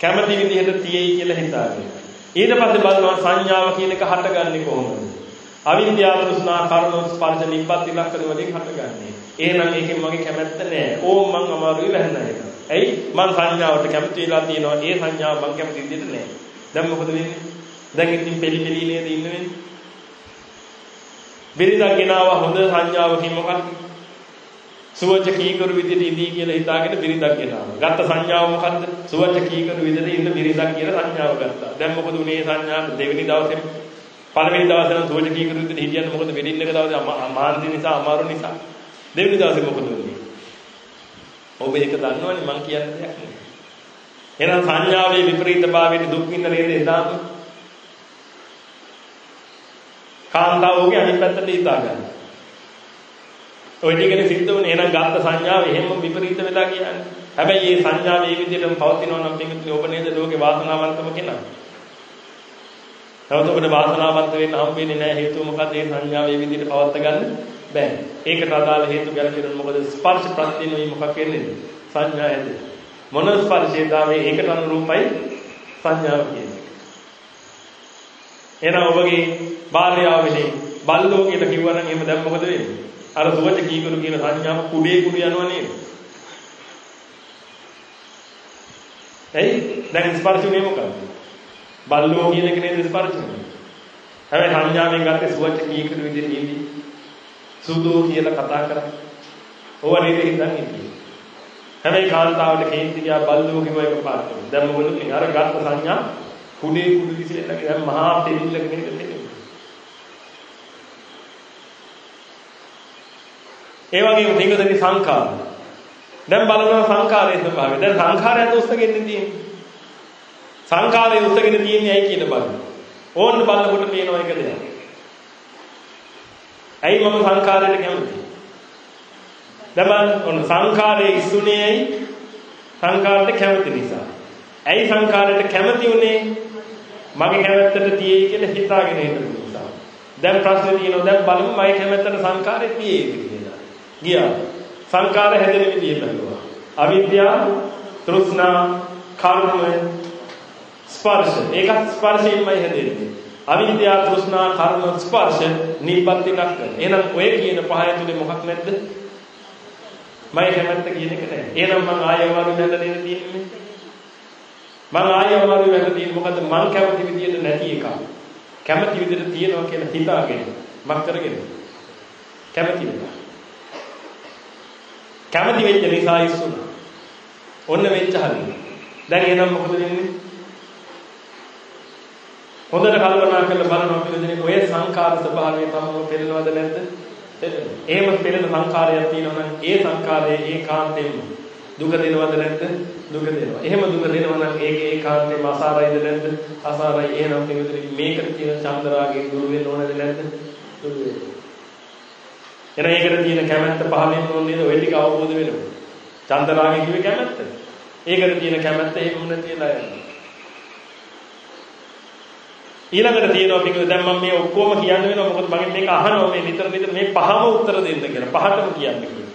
කැමති විදිහට තියෙයි කියලා හිතාගෙන. ඊට පස්සේ බලනවා සංඥාව කියන එක හටගන්නේ කොහොමද? අවිද්‍යාව තෘෂ්ණා කර්ම ස්පර්ශ නිබ්බත් ඉලක්කන වලින් හටගන්නේ. එහෙනම් ඒකෙන් මගේ කැමැත්ත නෑ. ඕම් මං අමාරුයි වැහෙනා එක. ඇයි? මං සංඥාවට කැමති වෙලා තියෙනවා. ඒ සංඥාව මං කැමති විදිහට නෑ. දැන් මොකද වෙන්නේ? දැන් ඉතින් පෙලි පෙලි නේද ඉන්න වෙන්නේ? බිරිඳක් ගෙනාව හොඳ සංඥාවකින් මොකක්ද? සුවච කීකරු විදිහට ඉදී කියලා හිතාගෙන බිරිඳක් ගෙනාවා. ගත්ත සංඥාව මොකද්ද? සුවච කීකරු විදිහට ඉන්න බිරිඳක් කියලා සංඥාව ගත්තා. දැන් මොකද උනේ සංඥාව දෙවෙනි දවසේ පළවෙනි දවසේ නම් සුවච කීකරු විදිහට හිටියන්න මොකද වෙඩින් එක දවසේ මානසික නිසා අමාරු නිසා. දෙවෙනි දවසේ මොකද වෙන්නේ? ඔබ ඒක දන්නවනේ මං කියන්න දෙයක් නෑ. එහෙනම් සංඥාවේ විපරීතභාවයේ දුක් විඳ නේද එදාම? කාන්තාවෝගේ අනිත් පැත්තට හිතා ගන්න. ඔය ටිකනේ සිද්ධ වුනේ එහෙනම් ගත්ත සංඥාව එහෙම විපරීත වෙලා කියන්නේ. හැබැයි මේ සංඥාව මේ විදිහටම පවතිනවා නම් පින්විතනේ ඔබ නේද ලෝකේ වාසනාවන්තම කෙනා. තවද ඔබට වාසනාවන්ත වෙන්න හම් වෙන්නේ නැහැ හේතුව මොකද මේ සංඥාව මේ විදිහට පවත්ත ගන්න බෑ. ඒකට අදාළ හේතු ගැලපෙන්න මොකද ස්පර්ශ ප්‍රත්‍යයෙන් මේ මොකක් වෙන්නේ? සංඥා ඇද. මොන ස්පර්ශයද මේ ඒකට අනුරූපයි සංඥාව කියන්නේ. එහෙනම් ඔබගේ බාල්‍යාවේදී බල්ලෝ කියලා කිව්වනම් එහෙම දැන් මොකද වෙන්නේ? අර සුවච කීකරු කියන සංඥාව කුඩේ කුඩු යනවා නේද? එයි දැන් ස්පර්ශුනේ මොකක්ද? බල්ලෝ කියන එක නේද ස්පර්ශුනේ. හැබැයි සංඥාවෙන් ගත්තේ සුවච කීකරු විදිහට ඉඳි සුදෝ කියලා කතා කරා. ඕව නේද හිතන්නේ ඉතින්. හැබැයි කාන්තාවට කේන්ති ගියා බල්ලෝ කිව්ව එක පාට. දැන් මොකද මේ අර ගත්ත සංඥා කුඩේ කුඩු විසිලෙන්න දැන් මහා දෙවිල්ලක නේද තියෙන්නේ. ඒ වගේම තිඟදෙනි සංඛාර. දැන් බලනවා සංඛාරයේ ස්වභාවය. දැන් සංඛාරයත් උස්සගෙන තියෙන්නේ. සංඛාරයේ උස්සගෙන තියෙන්නේ ඇයි කියන බලන්න. ඕන්න බලනකොට පේනවා එක දෙයක්. ඇයි මම සංඛාරයට කැමති? දැන් බලන්න ඔන්න සංඛාරයේ ඉස්සුනේ ඇයි? සංඛාරයට කැමති නිසා. ඇයි සංඛාරයට කැමති උනේ? මගේ කැමැත්තට තියෙයි කියලා හිතාගෙන ඉන්න නිසා. දැන් ප්‍රශ්නේ තියෙනවා දැන් බලමු මගේ කැමැත්තට සංඛාරය තියෙයිද ගියා. සංකාර හැදෙන විදිය බැලුවා. අවිද්‍යාව, තෘෂ්ණා, කර්ම, ස්පර්ශ. ඒක ස්පර්ශයෙන්මයි හැදෙන්නේ. අවිද්‍යාව, තෘෂ්ණා, කර්ම, ස්පර්ශ නිබ්බත් එකක් කරන. එහෙනම් ඔය කියන පහ ඇතුලේ මොකක් නැද්ද? මගේ කැමැත්ත කියන එක නෑ. එහෙනම් මං ආයෙ අමාරු වෙන්න නේද තියෙන්නේ? මං ආයෙ අමාරු වෙන්න තියෙන්නේ මොකද මං කැමති විදියට නැති එක. කැමති විදියට තියනවා කියලා හිතාගෙන මක් කරගෙන කැමති වෙනවා. කැමති වෙච්ච නිසා ඉස්සුනා. ඔන්න වෙච්ච හරිය. දැන් එහෙනම් මොකද වෙන්නේ? හොඳට කල්පනා කරලා බලනවා පිළිදෙනේ ඔය සංකාර ස්වභාවය තමයි පෙළනවද නැද්ද? එහෙම පෙළෙන සංකාරයක් තියෙනවා නම් ඒ සංකාරයේ ඒකාන්තයෙන්ම දුක දෙනවද නැද්ද? දුක දෙනවා. එහෙම දුක දෙනවා නම් ඒක ඒකාන්තයෙන්ම අසාරයිද නැද්ද? අසාරයි. එහෙනම් පිළිදෙනේ මේකට තියෙන චන්දරාගේ දුරු වෙන්න ඕනද නැද්ද? දුරු වෙනවා. එන ඒකට තියෙන කැමැත්ත පහලෙන් ඕනේ නේද? ඔය ටික අවබෝධ වෙනවා. චන්දරාගේ කිව්වේ කැමැත්ත. ඒකට තියෙන කැමැත්ත එහෙම නැතිලා යනවා. ඊළඟට තියෙනවා පිටු දැන් මම මේ ඔක්කොම කියන්න වෙනවා මොකද මගෙන් මේක අහනවා මේ නිතර නිතර මේ පහම උත්තර දෙන්න කියලා පහටම කියන්න කියලා.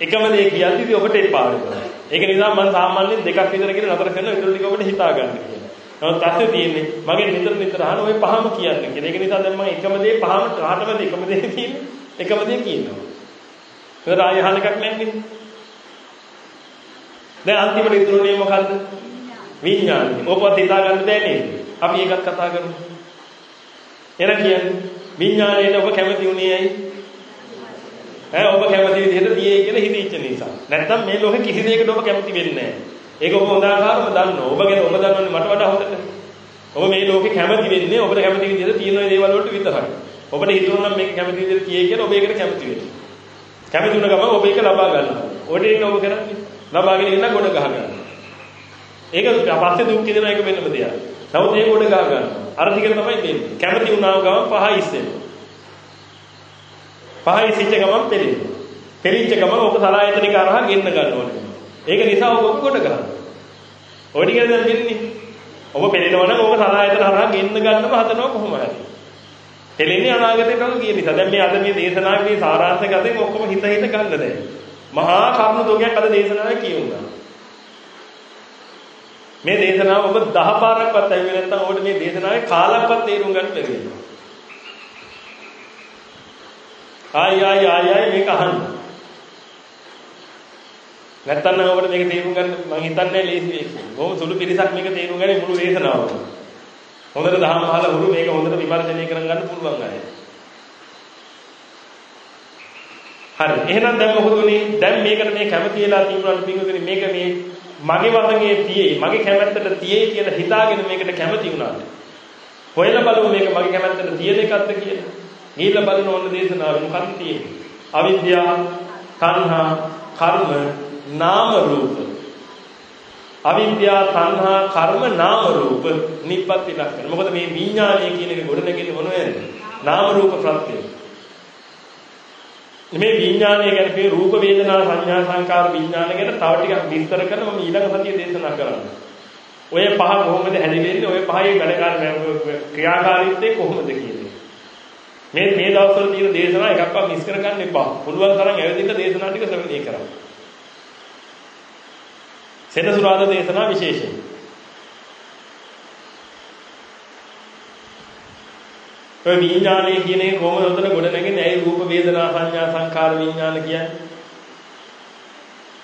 එකම දේ කියද්දී ඔබට එපා වෙනවා. ඒක නිසා මම සාමාන්‍යයෙන් දෙකක් විතර කියලා නතර කරනවා ඊට ටික ඔබට හිතා ගන්න කියලා. නමුත් පස්සේ තියෙන්නේ මගෙන් නිතර නිතර අහන ওই පහම කියන්න කියලා. ඒක නිසා දැන් මම එකම දේ පහම රහටම එකම දේ තියෙන්නේ. එකම දේ කියනවා. ඒක ආයෙ අහන එකක් නැන්නේ. දැන් අන්තිමට ඉතුරුනේ මොකද්ද? විඥානය. ඔබවත් හිතා ගන්න බෑ නේද? අපි ඒකත් කතා කරමු. එන කියන්නේ විඥාණයට ඔබ කැමති උනේ ඇයි? ඈ ඔබ කැමති විදිහට තියේ කියලා හිතීච්ච නිසා. නැත්නම් මේ ලෝකෙ කිසි දෙයකට ඔබ කැමති වෙන්නේ නැහැ. ඒක ඔබ හොඳ ආකාරව දන්නවා. ඔබ ගැන ඔබ දන්නවනේ මට වඩා හොඳට. ඔබ මේ ලෝකෙ කැමති වෙන්නේ ඔබට කැමති විදිහට තියෙන දේවල් වලට විතරයි. ඔබට හිතුණා නම් මේක කැමති විදිහට තියේ කියලා ඔබ ඒකට කැමති වෙනවා. කැමති වුණ ගමන් ඔබ ඒක ලබා ගන්නවා. ඔඩ ඉන්න ඔබ කරන්නේ ලබාගෙන ඉන්න ගොඩ ගහ ගන්නවා. ඒක පස්සේ දුක් විඳින එක වෙනම දෙයක්. නමුත් ඒක උඩ ගා ගන්නවා. අර ටික තමයි දෙන්නේ. කැමති වුණාම ගමන් පහ ඉස්සෙනවා. පහ ඉසිච්ච ගමන් පෙරෙනවා. පෙරිච්ච ගමන් ඔක සලායතනික අරහා ගෙන්න ගන්න ඕනේ. ඒක නිසා ඔක කොට ගන්නවා. ඔය ටික දැන් දෙන්නේ. ඔබ පෙරෙනවා නම් ඔක සලායතන හරහා ගෙන්න ගන්නම හදනවා කොහොම හරි. පෙරෙන්නේ අනාගතයට නම් කියන නිසා. දැන් මේ අද මේ දේශනාවේ සාරාංශ ගතේ ඔක්කොම හිත හිත ගන්න දැන්. මහා කරුණු තෝගයක් අද දේශනාවේ කියුණා. මේ දේශනාව ඔබ 10 පාරක්වත් ඇහුවේ නැත්නම් ඔබට මේ දේශනාවේ කාලක්වත් තේරුම් ගන්න බැරි වෙනවා. ආයි ආයි ආයි ආයි මේක අහන්න. නැත්තම් නම් ඔබට මේක තේරුම් ගන්න මම හිතන්නේ ලේසි වෙයි කියලා. බොහොම සුළු පිරිසක් මේක තේරුම් ගන්නේ මුළු දේශනාවම. හොඳට දහම් අහලා හුරු මේක හොඳට විමර්ශනය කරගන්න පුළුවන් අය. හරි. එහෙනම් දැන් මොකද උනේ? දැන් මේකට මේ කැමති වෙලා තිබුණාට පිටුනේ මේක මේ මගේ වදගේ තියේ මගේ කැමැත්තට තියේ කියලා හිතාගෙන මේකට කැමති වුණාද? හොයලා බලමු මේක මගේ කැමැත්තට තියෙන එකක්ද කියලා. ගිහිල්ලා බලන ඕන දේශනාවේ මොකක්ද තියෙන්නේ? අවිද්‍යාව, තණ්හා, කර්ම, නාම රූප. අවිද්‍යාව, තණ්හා, කර්ම, නාම රූප නිබ්බත් ලක්ෂණ. මොකද මේ විඥානය කියන එක ගොඩනගන්නේ මොනවද? නාම රූප ප්‍රත්‍යය. මේ විඥානය ගැන මේ රූප වේදනා සංඥා සංකාර විඥාන ගැන තව ටිකක් විස්තර කරලා මම ඊළඟ සතියේ දේශනා කරන්න. ඔය පහ කොහොමද හැදෙන්නේ? ඔය පහේ වැඩ කරන ක්‍රියාකාරීත්වය කොහොමද කියන්නේ? මේ මේ දවස්වල තියෙන දේශනා එකක්වත් මිස් කරගන්න එපා. පුළුවන් තරම් ඇවිදින්න දේශනා ටික ශ්‍රවණය කරන්න. සෙනසුරාදා දේශනා විශේෂයි. ඔය විඥානය කියන එක කොහොමද උතන ගොඩ නැගෙන්නේ? ඇයි රූප වේදනා සංඥා සංකාර විඥාන කියන්නේ?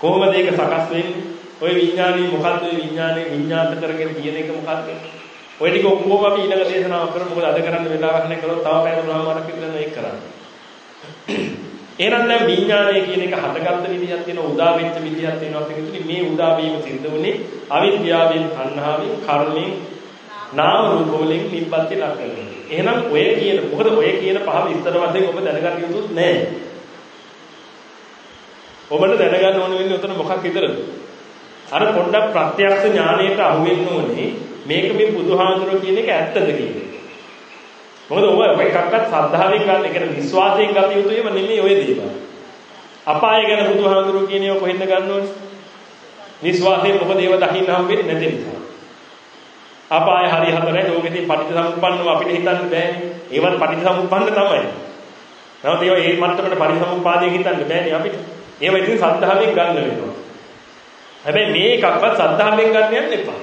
කොහොමද ඒක සකස් වෙන්නේ? ඔය විඥානේ මොකද්ද ඔය විඥානේ විඥාත කරගෙන කියන එක මොකද්ද? ඔය ටික ඔක්කොම අපි ඊළඟ දේශනාවක් කරමු. මොකද අද කරන්න වෙලාවක් නැහැ කරොත් තව පැය තුනමාරක් විතර මේක කරන්න. එහෙනම් දැන් විඥානය කියන එක හටගත්ත විදිහක් තියෙනවා උදා වෙච්ච විදිහක් තියෙනවා අපි හිතුනේ මේ උදා වීම සිද්ධ වුණේ අවිද්‍යාවෙන් තණ්හාවෙන් කර්මෙන් නාම රූප වලින් නිබ්බත්ති ලක්ෂණ. එහෙනම් ඔය කියන මොකද ඔය කියන පහ විස්තර වශයෙන් ඔබ දැනගන්න යුතුත් නැහැ. ඔබට දැනගන්න ඕන වෙන්නේ උතන මොකක් විතරද? අර පොඩ්ඩක් ප්‍රත්‍යක්ෂ ඥානයට අහු වෙන්න ඕනේ මේක මේ බුදුහාඳුර කියන එක ඇත්තද කියන්නේ. මොකද ඔබ ඔය එකක්වත් සද්ධාවෙන් ගන්න, ඒ කියන්නේ විශ්වාසයෙන් ගත යුතු ඒවා නෙමෙයි ඔය දේවල්. අපාය ගැන බුදුහාඳුර කියන ඒවා කොහෙන්ද ගන්න ඕනේ? විශ්වාසයෙන් මොකද ඒවා දකින්න හම් වෙන්නේ නැති නිසා. අපාය හරි හතරයි ලෝකෙදී පටිච්චසමුප්පන්නව අපිට හිතන්න බෑනේ. ඒවත් පටිච්චසමුප්පන්න තමයි. නමුත් ඒවා ඒ මට්ටමට පරිසමුප්පාදයෙන් හිතන්න බෑනේ අපිට. ඒවා ඉතින් සද්ධාවෙන් ගන්න වෙනවා. හැබැයි මේ එකක්වත් සද්ධාවෙන් ගන්න යන්න එපා.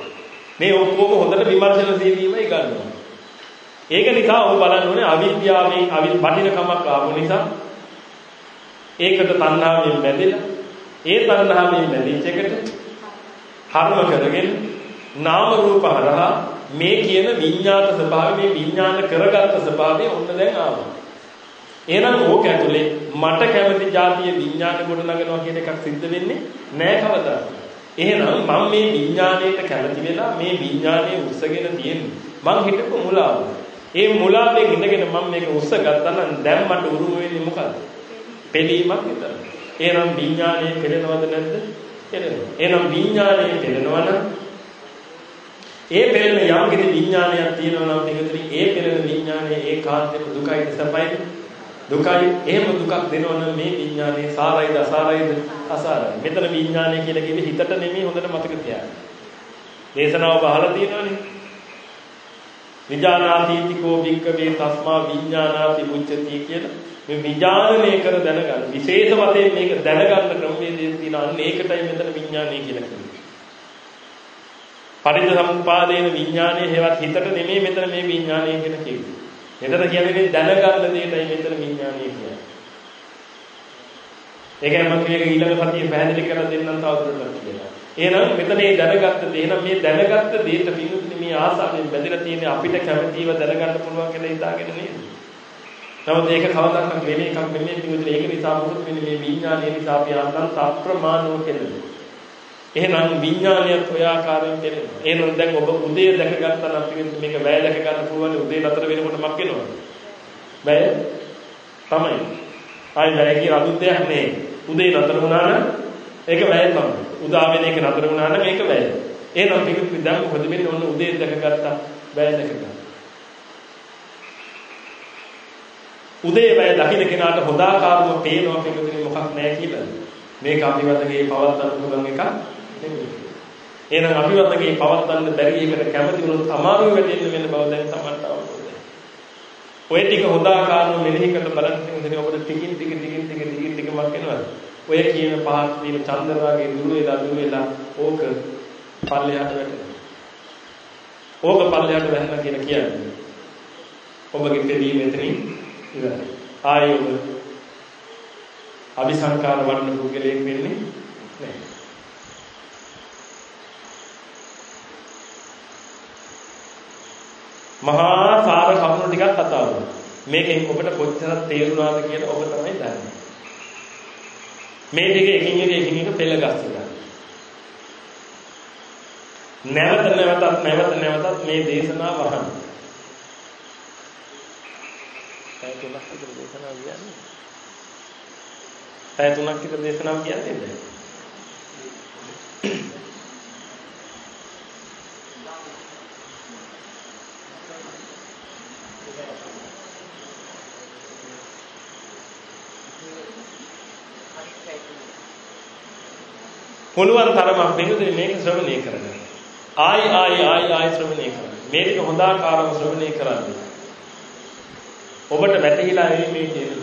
මේ ඔක්කොම හොඳට විමර්ශනශීලීවයි ගන්නවා. ඒක නිසා ඔබ බලන්න ඕනේ අවිද්‍යාවෙන් අවිල් වටිනකමක් ආපු නිසා ඒකට තණ්හාවෙන් බැඳිලා ඒ තණ්හාවෙන් බැඳිච්ච එකට කර්ම කරගෙන නාම රූප හරහා මේ කියන විඤ්ඤාත ස්වභාවය මේ විඤ්ඤාණ කරගත්ත ස්වභාවය ඔන්න දැන් ආවා. එහෙනම් ඕක ඇතුලේ මට කැමති જાතිය විඤ්ඤාණ ගොඩ නගනවා කියන එකක් සිද්ධ වෙන්නේ නෑ කවදාවත්. එහෙනම් මම මේ විඤ්ඤාණයට කැමති වෙලා මේ විඤ්ඤාණය උස්සගෙන තියෙන්නේ. මං හිතපු මුලාව. ඒ මුලාවෙන් ඉඳගෙන මම මේක උස්ස ගත්තා නම් දැන් මට උරුම වෙන්නේ මොකද්ද? පෙළීමක් විතරයි. එහෙනම් විඤ්ඤාණය පෙළෙනවද නැද්ද? පෙළෙනවා. එහෙනම් විඤ්ඤාණය පෙළෙනවා නම් ඒ පෙළෙන යම් කිසි විඥානයක් තියෙනවා නම් පිටුතරි ඒ පෙළෙන විඥානය ඒකාන්තයෙන්ම දුකයි සපයි දුකයි එහෙම දුකක් දෙනවා නම් මේ විඥානේ සාරයිද අසාරයිද? අසාරයි. මෙතන විඥානය කියලා කිව්වේ හිතට නෙමෙයි හොඳට මතක තියාගන්න. දේශනාව බහලා තියෙනවනේ. විඥානාතීතිකෝ වික්කවේ තස්මා විඥානාති මුච්චති කියලා මේ විඥානනය කර දැනගන්න. විශේෂ වශයෙන් මේක දැනගන්න ක්‍රමවේදයක් තියෙනවා. අන්න ඒකටයි මෙතන විඥානය කියලා කියන්නේ. පරිදසම්පාදේන විඥානයේ හේවත් හිතට නෙමෙයි මෙතන මේ විඥානය කියලා කිව්වේ. මෙතන කියන්නේ මේ දැනගන්න දෙයටයි මෙතන විඥානය කියන්නේ. ඒකයි මම මේක ඊළඟ සතියේ පැහැදිලි කරලා දෙන්නම් තවදුරටත් කියලා. එහෙනම් මෙතන මේ දැනගත්ත දේ එහෙනම් මේ දැනගත්ත දේට පිනුත් මේ ආසාවෙන් බැඳලා තියෙන අපිට කැමැතිව දැනගන්න පුළුවන් කියලා හිතාගෙන නේද? නමුත් ඒක කවදාවත් වෙන එකක් නෙමෙයි පිනුත් ඒක නිසා මොකද මේ විඥානය නිසා අපි අන්තම් අප්‍රමාණව කෙරෙන්නේ. එහෙනම් විඥානයත් ඔය ආකාරයෙන් කෙරෙනවා. එහෙනම් දැන් ඔබ උදේ දැක ගත්තා නම් මේක වැය දැක ගන්න පුළුවන් උදේ නතර වෙනකොට මක් වෙනවද? වැය තමයි. ආයි වැය කියන අදුද්දයක් නේ. උදේ නතර වුණා නම් ඒක වැය තමයි. උදා වෙන එක නතර වුණා නම් ඒක වැය. එහෙනම් පිටු දැන් මොකද වෙන්නේ? ඔන්න උදේ දැක ගත්තා වැය දැක ගත්තා. උදේ වැය දකින්න කෙනාට හොදාකාරව පේනවා පිටුදින මොකක් නැහැ කියලා. මේක අපි වතගේ පවත්තන්න පුළුවන් එකක් නෙමෙයි. එහෙනම් අපි වතගේ පවත්වන්න බැරි එකට කැමති වුණොත් අමාරුව වැටෙන්න වෙන බව දැන් සමහරට අවබෝධයි. ඔය ටික හොදාකාරව මෙනෙහි කරලා බලන්න ඉතින් ඔබට ටිකින් ටික ටිකින් ටික ටිකින් ටික මක් වෙනවද? ඔය කියන පහත් වීම චන්දරාගේ දුර වෙලා දුර වෙලා ඕක පල්ලෙහාට වැටෙනවා. ඕක පල්ලෙහාට වැටෙනවා කියන කියන්නේ. ඔබගේ පෙදීම එතනින් ඉවරයි. ආයෙ ඔබ අபிසංකාර වඩන පුද්ගලයෙක් වෙන්නේ නැහැ. මහා සාර කරුණු ටිකක් කතා වුණා. මේකෙන් ඔබට කොච්චර තේරුණාද කියලා ඔබ තමයි දන්නේ. මේ දෙක එකින් එක එකින් එක පෙළ ගස්සා. නැවත නැවතත් නැවත නැවතත් මේ දේශනාව වහන්න. පැය තුනක් විතර දේශනාව කියන්නේ. පැය තුනක් විතර දේශනාව කියන්නේ නේද? පුළුවන් තරමක් බෙහෙදේ මේක ශ්‍රවණය කරගන්න. ආයි ආයි ආයි ආයි ශ්‍රවණය කරන්න. මේක හොඳාකාරව ශ්‍රවණය කරන්න. ඔබට වැටහිලා මේ කියන්නේ.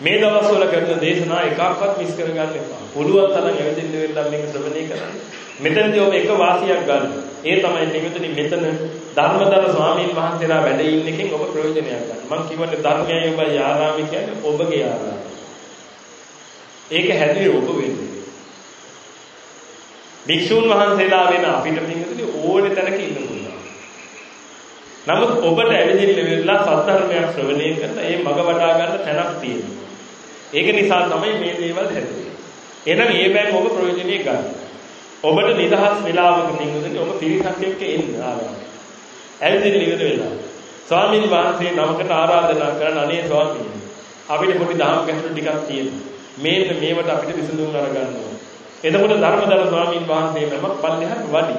මේ දවස්වල කරන දේශනා එකක්වත් මිස් කරගන්න එපා. පුළුවන් තරම් ඇවිදින්න වෙලා මේක ශ්‍රවණය කරන්න. මෙතනදී ඔබ එක වාසියක් ගන්න. ඒ තමයි නිමිතනි මෙතන ධර්මදර ස්වාමීන් වහන්සේලා වැඩ ඉන්න එකෙන් ඔබ ප්‍රයෝජනයක් ගන්න. මම කියවනේ ධර්මයයි ඔබයි ආරාමයි කියන්නේ ඔබගේ ආරාමය. ඒක හැදුවේ ඔබ වෙන්නේ. භික්ෂුන් වහන්සේලා වෙන අපිට පින්විතනේ ඕනේ තැනක ඉන්න පුළුවන්. නමුත් ඔබට ඇවිදින්න වෙලා සත්‍යර්මයක් ශ්‍රවණය කරලා ඒ මග වඩා ගන්න තැනක් තියෙනවා. ඒක නිසා තමයි මේ දේවල් හැදෙන්නේ. එහෙනම් මේ බෑන් ඔබ ප්‍රයෝජනෙයි ගන්න. ඔබට නිදහස් වෙලාවක පින්විතනේ ඔබ පිරිසක් එක්ක එන්න ආරම්භ. ඇවිදින්න ඉවර වෙලා. ස්වාමීන් වහන්සේ නමකට ආරාධනා කරන අනේ ස්වාමීන් අපිට පොඩි දහම් ගැටලු ටිකක් තියෙනවා. මේන්න මේවට අපිට විසඳුම් අරගන්න ඕන. එතකොට ධර්මදර ස්වාමීන් වහන්සේ නමක් පල්ලෙහාට වඩි.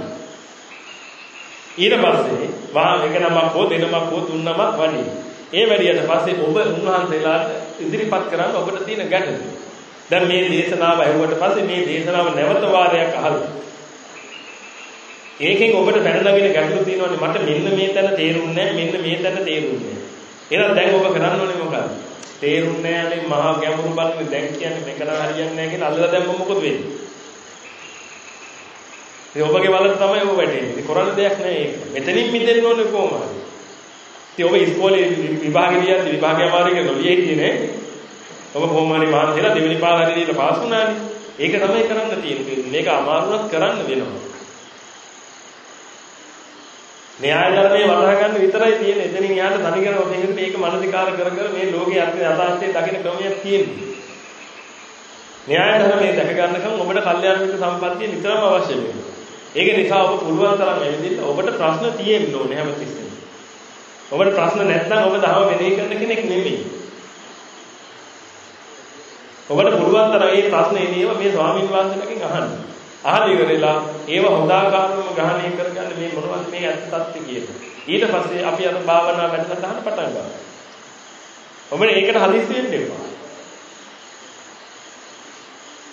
ඊට පස්සේ වා එක නමක් හෝ දෙනමක් හෝ තුන් නමක් වඩි. ඒ වැඩියට පස්සේ ඔබ උන්වහන්සේලාට ඉදිරිපත් කරන්න ඔබට තියෙන ගැටලු. දැන් මේ දේශනාව ඇහුවට පස්සේ මේ දේශනාව නැවත වාරයක් අහලා ඒකෙන් ඔබට පැනනගෙන ගැටලු තියෙනවානේ මට මෙන්න මේ තැන තේරුන්නේ මෙන්න මේ තැන තේරුන්නේ. එහෙනම් දැන් ඔබ කරන්න ඕනේ මොකක්ද? තේරුන්නේ නැහැනේ මහා ගැඹුරු බලන්නේ දැන් කියන්නේ මේක නම් හරියන්නේ නැහැ කියලා අල්ලලා දැම්ම මොකද වෙන්නේ? ඒ ඔබගේ වලට තමයි ඔබ වැටෙන්නේ. ඉතින් කරන්න දෙයක් නැහැ ඒක. මෙතනින් මිදෙන්න ඕනේ කොහොමද? ඉතින් ඔබ ඉස්කෝලේ විභාගෙ ලියද්දි විභාගය අමාරු කියලා නොලියෙ හිටියේ නේ. ඔබ කොහොම හරි මහන්සියලා දෙවෙනි පාර හරි දීලා පාස් වුණානේ. ඒක තමයි කරන්න තියෙන්නේ. මේක අමාරුවක් කරන්න වෙනවා. න්‍යාය ධර්මයේ වටහා ගන්න විතරයි තියෙන්නේ. එතනින් යාට තනිකර ඔතෙන් මේක මානසිකාර කර කර මේ ලෝකයේ අර්ථය යථාර්ථයේ දකින්න ක්‍රමයක් තියෙන්නේ. න්‍යාය ධර්මයේ දැක ගන්නකම් ඔබට කල්යාණ මිත්‍ර සම්පත්තිය නිතරම අවශ්‍ය වෙනවා. ඒක නිසා ඔබ පුළුවන් තරම් එවිදින්න ඔබට ප්‍රශ්න තියෙන්න ඕනේ හැමතිස්සෙම. ඔබට ප්‍රශ්න නැත්නම් ඔබ දහම මෙනෙහි කරන කෙනෙක් නෙමෙයි. ඔබට පුළුවන් තරම් මේ ප්‍රශ්නේ එනේව මේ ස්වාමීන් වහන්සේලාගෙන් අහන්න. අහලා ඉවරලා ඒව හොදාකාරවම ග්‍රහණය කරගන්න මේ මොනවද මේ ඇත්ත තත්ත්වය කියලා. ඊට පස්සේ අපි අර භාවනා වැඩසටහන පටන් ගන්නවා. ඔබට ඒකට හදිස්සි වෙන්න එපා.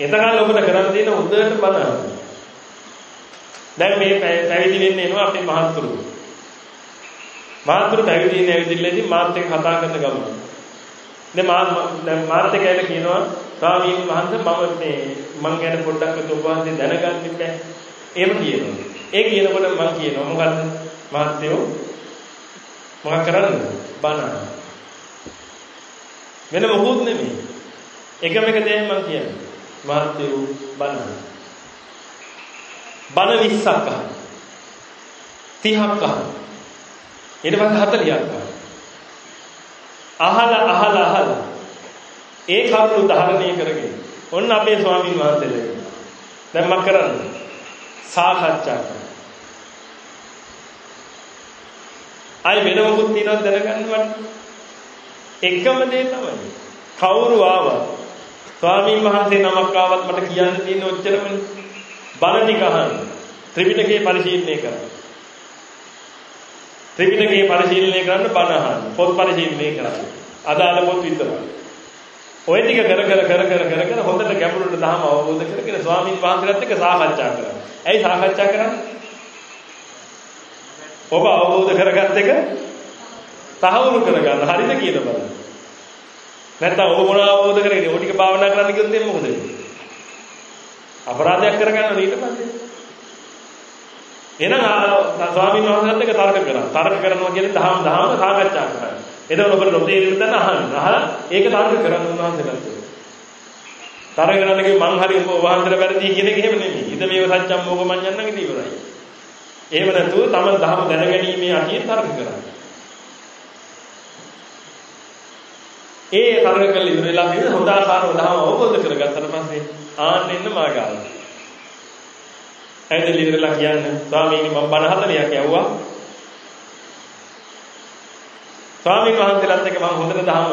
එතකල් ඔබට කරන්න තියෙන හොඳට බලන්න. දැන් මේ පැවිදි වෙන්න එනවා අපේ මහත්තුරු. මහත්තුරු පැවිදි වෙන්න ඇවිදින්නේදී මාත් එක්ක කතා කරන ගමන. දැන් මා දැන් මාත් එක්ක ඇවිල්ලා කියනවා ස්වාමීන් වහන්සේ මම මේ මං ගැන පොඩ්ඩක් ඔබ වහන්සේ දැනගන්න බෑ. එහෙම කියනවා. ඒ කියනකොට මං කියනවා මොකද්ද? මහත්යෝ මොකක් කරන්නද? බණ. වෙන මොකුත් නෙමෙයි. එකම එක දෙයක් මං කියන්නේ. මහත්යෝ බණ. බණ 20ක් අහන්න. 30ක් අහන්න. ඊට පස්සේ 40ක් අහන්න. අහලා අහලා අහලා ඒ කරුණු ධාරණය කරගෙන ඔන්න අපේ ස්වාමීන් වහන්සේලා දැන් මම කරන්නේ සාකච්ඡා කරනවා. අය වෙන මොකුත් තියනවද දැනගන්නවට? එකම දේ තමයි. කවුරු ආවත් ස්වාමීන් වහන්සේ නමක් ආවත් මට කියන්න තියෙන ඔච්චරමනේ. බණ ටික අහන්න. ත්‍රිපිටකේ පරිශීලනය කරන්න. ත්‍රිපිටකේ පරිශීලනය කරන්න බණ අහන්න. පොත් පරිශීලනය කරන්න. අදාළ පොත් විතරයි. ওই ටික කර කර කර කර කර කර හොඳට ගැඹුරට දහම අවබෝධ කරගෙන ස්වාමීන් වහන්සේලාත් එක්ක සාකච්ඡා කරා. ඇයි සාකච්ඡා කරන්නේ? ඔබ අවබෝධ කරගත්ත එක තහවුරු කරගන්න හරිද කියන බලන්න. නැත්නම් ඔබ මොනව අවබෝධ කරගෙන ඔය ටික භාවනා කරන්න කියොත් එන්නේ මොකද වෙන්නේ? අපරාධයක් කරගන්න ඊට පස්සේ. එහෙනම් ස්වාමීන් වහන්සේලාත් එක්ක තර්ක කරා. තර්ක කරනවා කියන්නේ දහම් දහම සාකච්ඡා කරා. එතකොට ඔබට නොතේරෙන තැන අහන්න. අහලා ඒක තර්ක කරන්න උන්වහන්සේලාට. තර්ක කරන්නගේ මං හරි ඔබ වහන්සේලා වැරදි කියන එක එහෙම නෙමෙයි. ඉත මේව සත්‍යම් මොක මඤ්ඤන්නගේ ඉවරයි. එහෙම නැතුව තම දහම දැනගැනීමේ අතිය තර්ක කරන්න. ඒ තර්ක කළ ඉවරලා මේ හොඳ ආකාරව දහම අවබෝධ කරගත්තට පස්සේ ආන්න එන්න මාර්ගාල. ඇයිද ඉවරලා කියන්නේ ස්වාමීනි මම බණ 40ක් ඇහුවා ස්වාමීන් වහන්සේලාත් එක්ක මම හොඳට දහම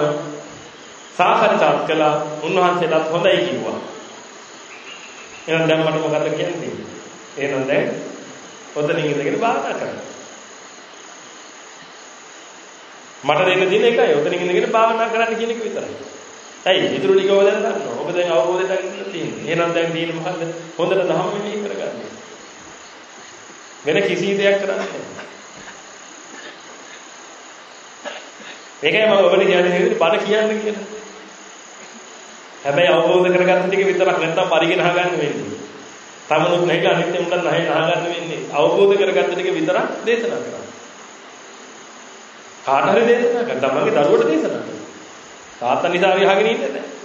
සාකච්ඡා කළා. උන්වහන්සේලාත් හොඳයි කිව්වා. එහෙනම් දැන් මට මොකද කියන්නේ? එහෙනම් දැන් ඔතනින් ඉඳගෙන භාවනා කරන්න. මට දෙන්න තියෙන එකයි ඔතනින් ඉඳගෙන භාවනා කරන්න කියන එක විතරයි. ඇයි? ඊටු ටික ඔබ දැන් දන්නවා. ඔබ දැන් අවබෝධයට ගන්න තියෙන්නේ. එහෙනම් දැන් තියෙන්නේ මොකද්ද? හොඳට දහම මෙහෙය කරගන්න. වෙන කිසි දෙයක් කරන්නේ නැහැ. ඒකයි මම ඔබට කියන්නේ බණ කියන්න කියලා. හැබැයි අවබෝධ කරගත්ත ටික විතරක් නැත්තම් පරිගෙන අහගන්න වෙන්නේ. තමනුත් නැගලා අනිත් උන්ට නැහැ අහගන්න වෙන්නේ. අවබෝධ කරගත්ත ටික විතරක් දේශනා කරන්න. කාට හරි දේශනා කරන්න. තමන්ගේ දරුවට දේශනා කරන්න. තාත්තා නිසා හරි අහගෙන ඉන්නේ නැහැ.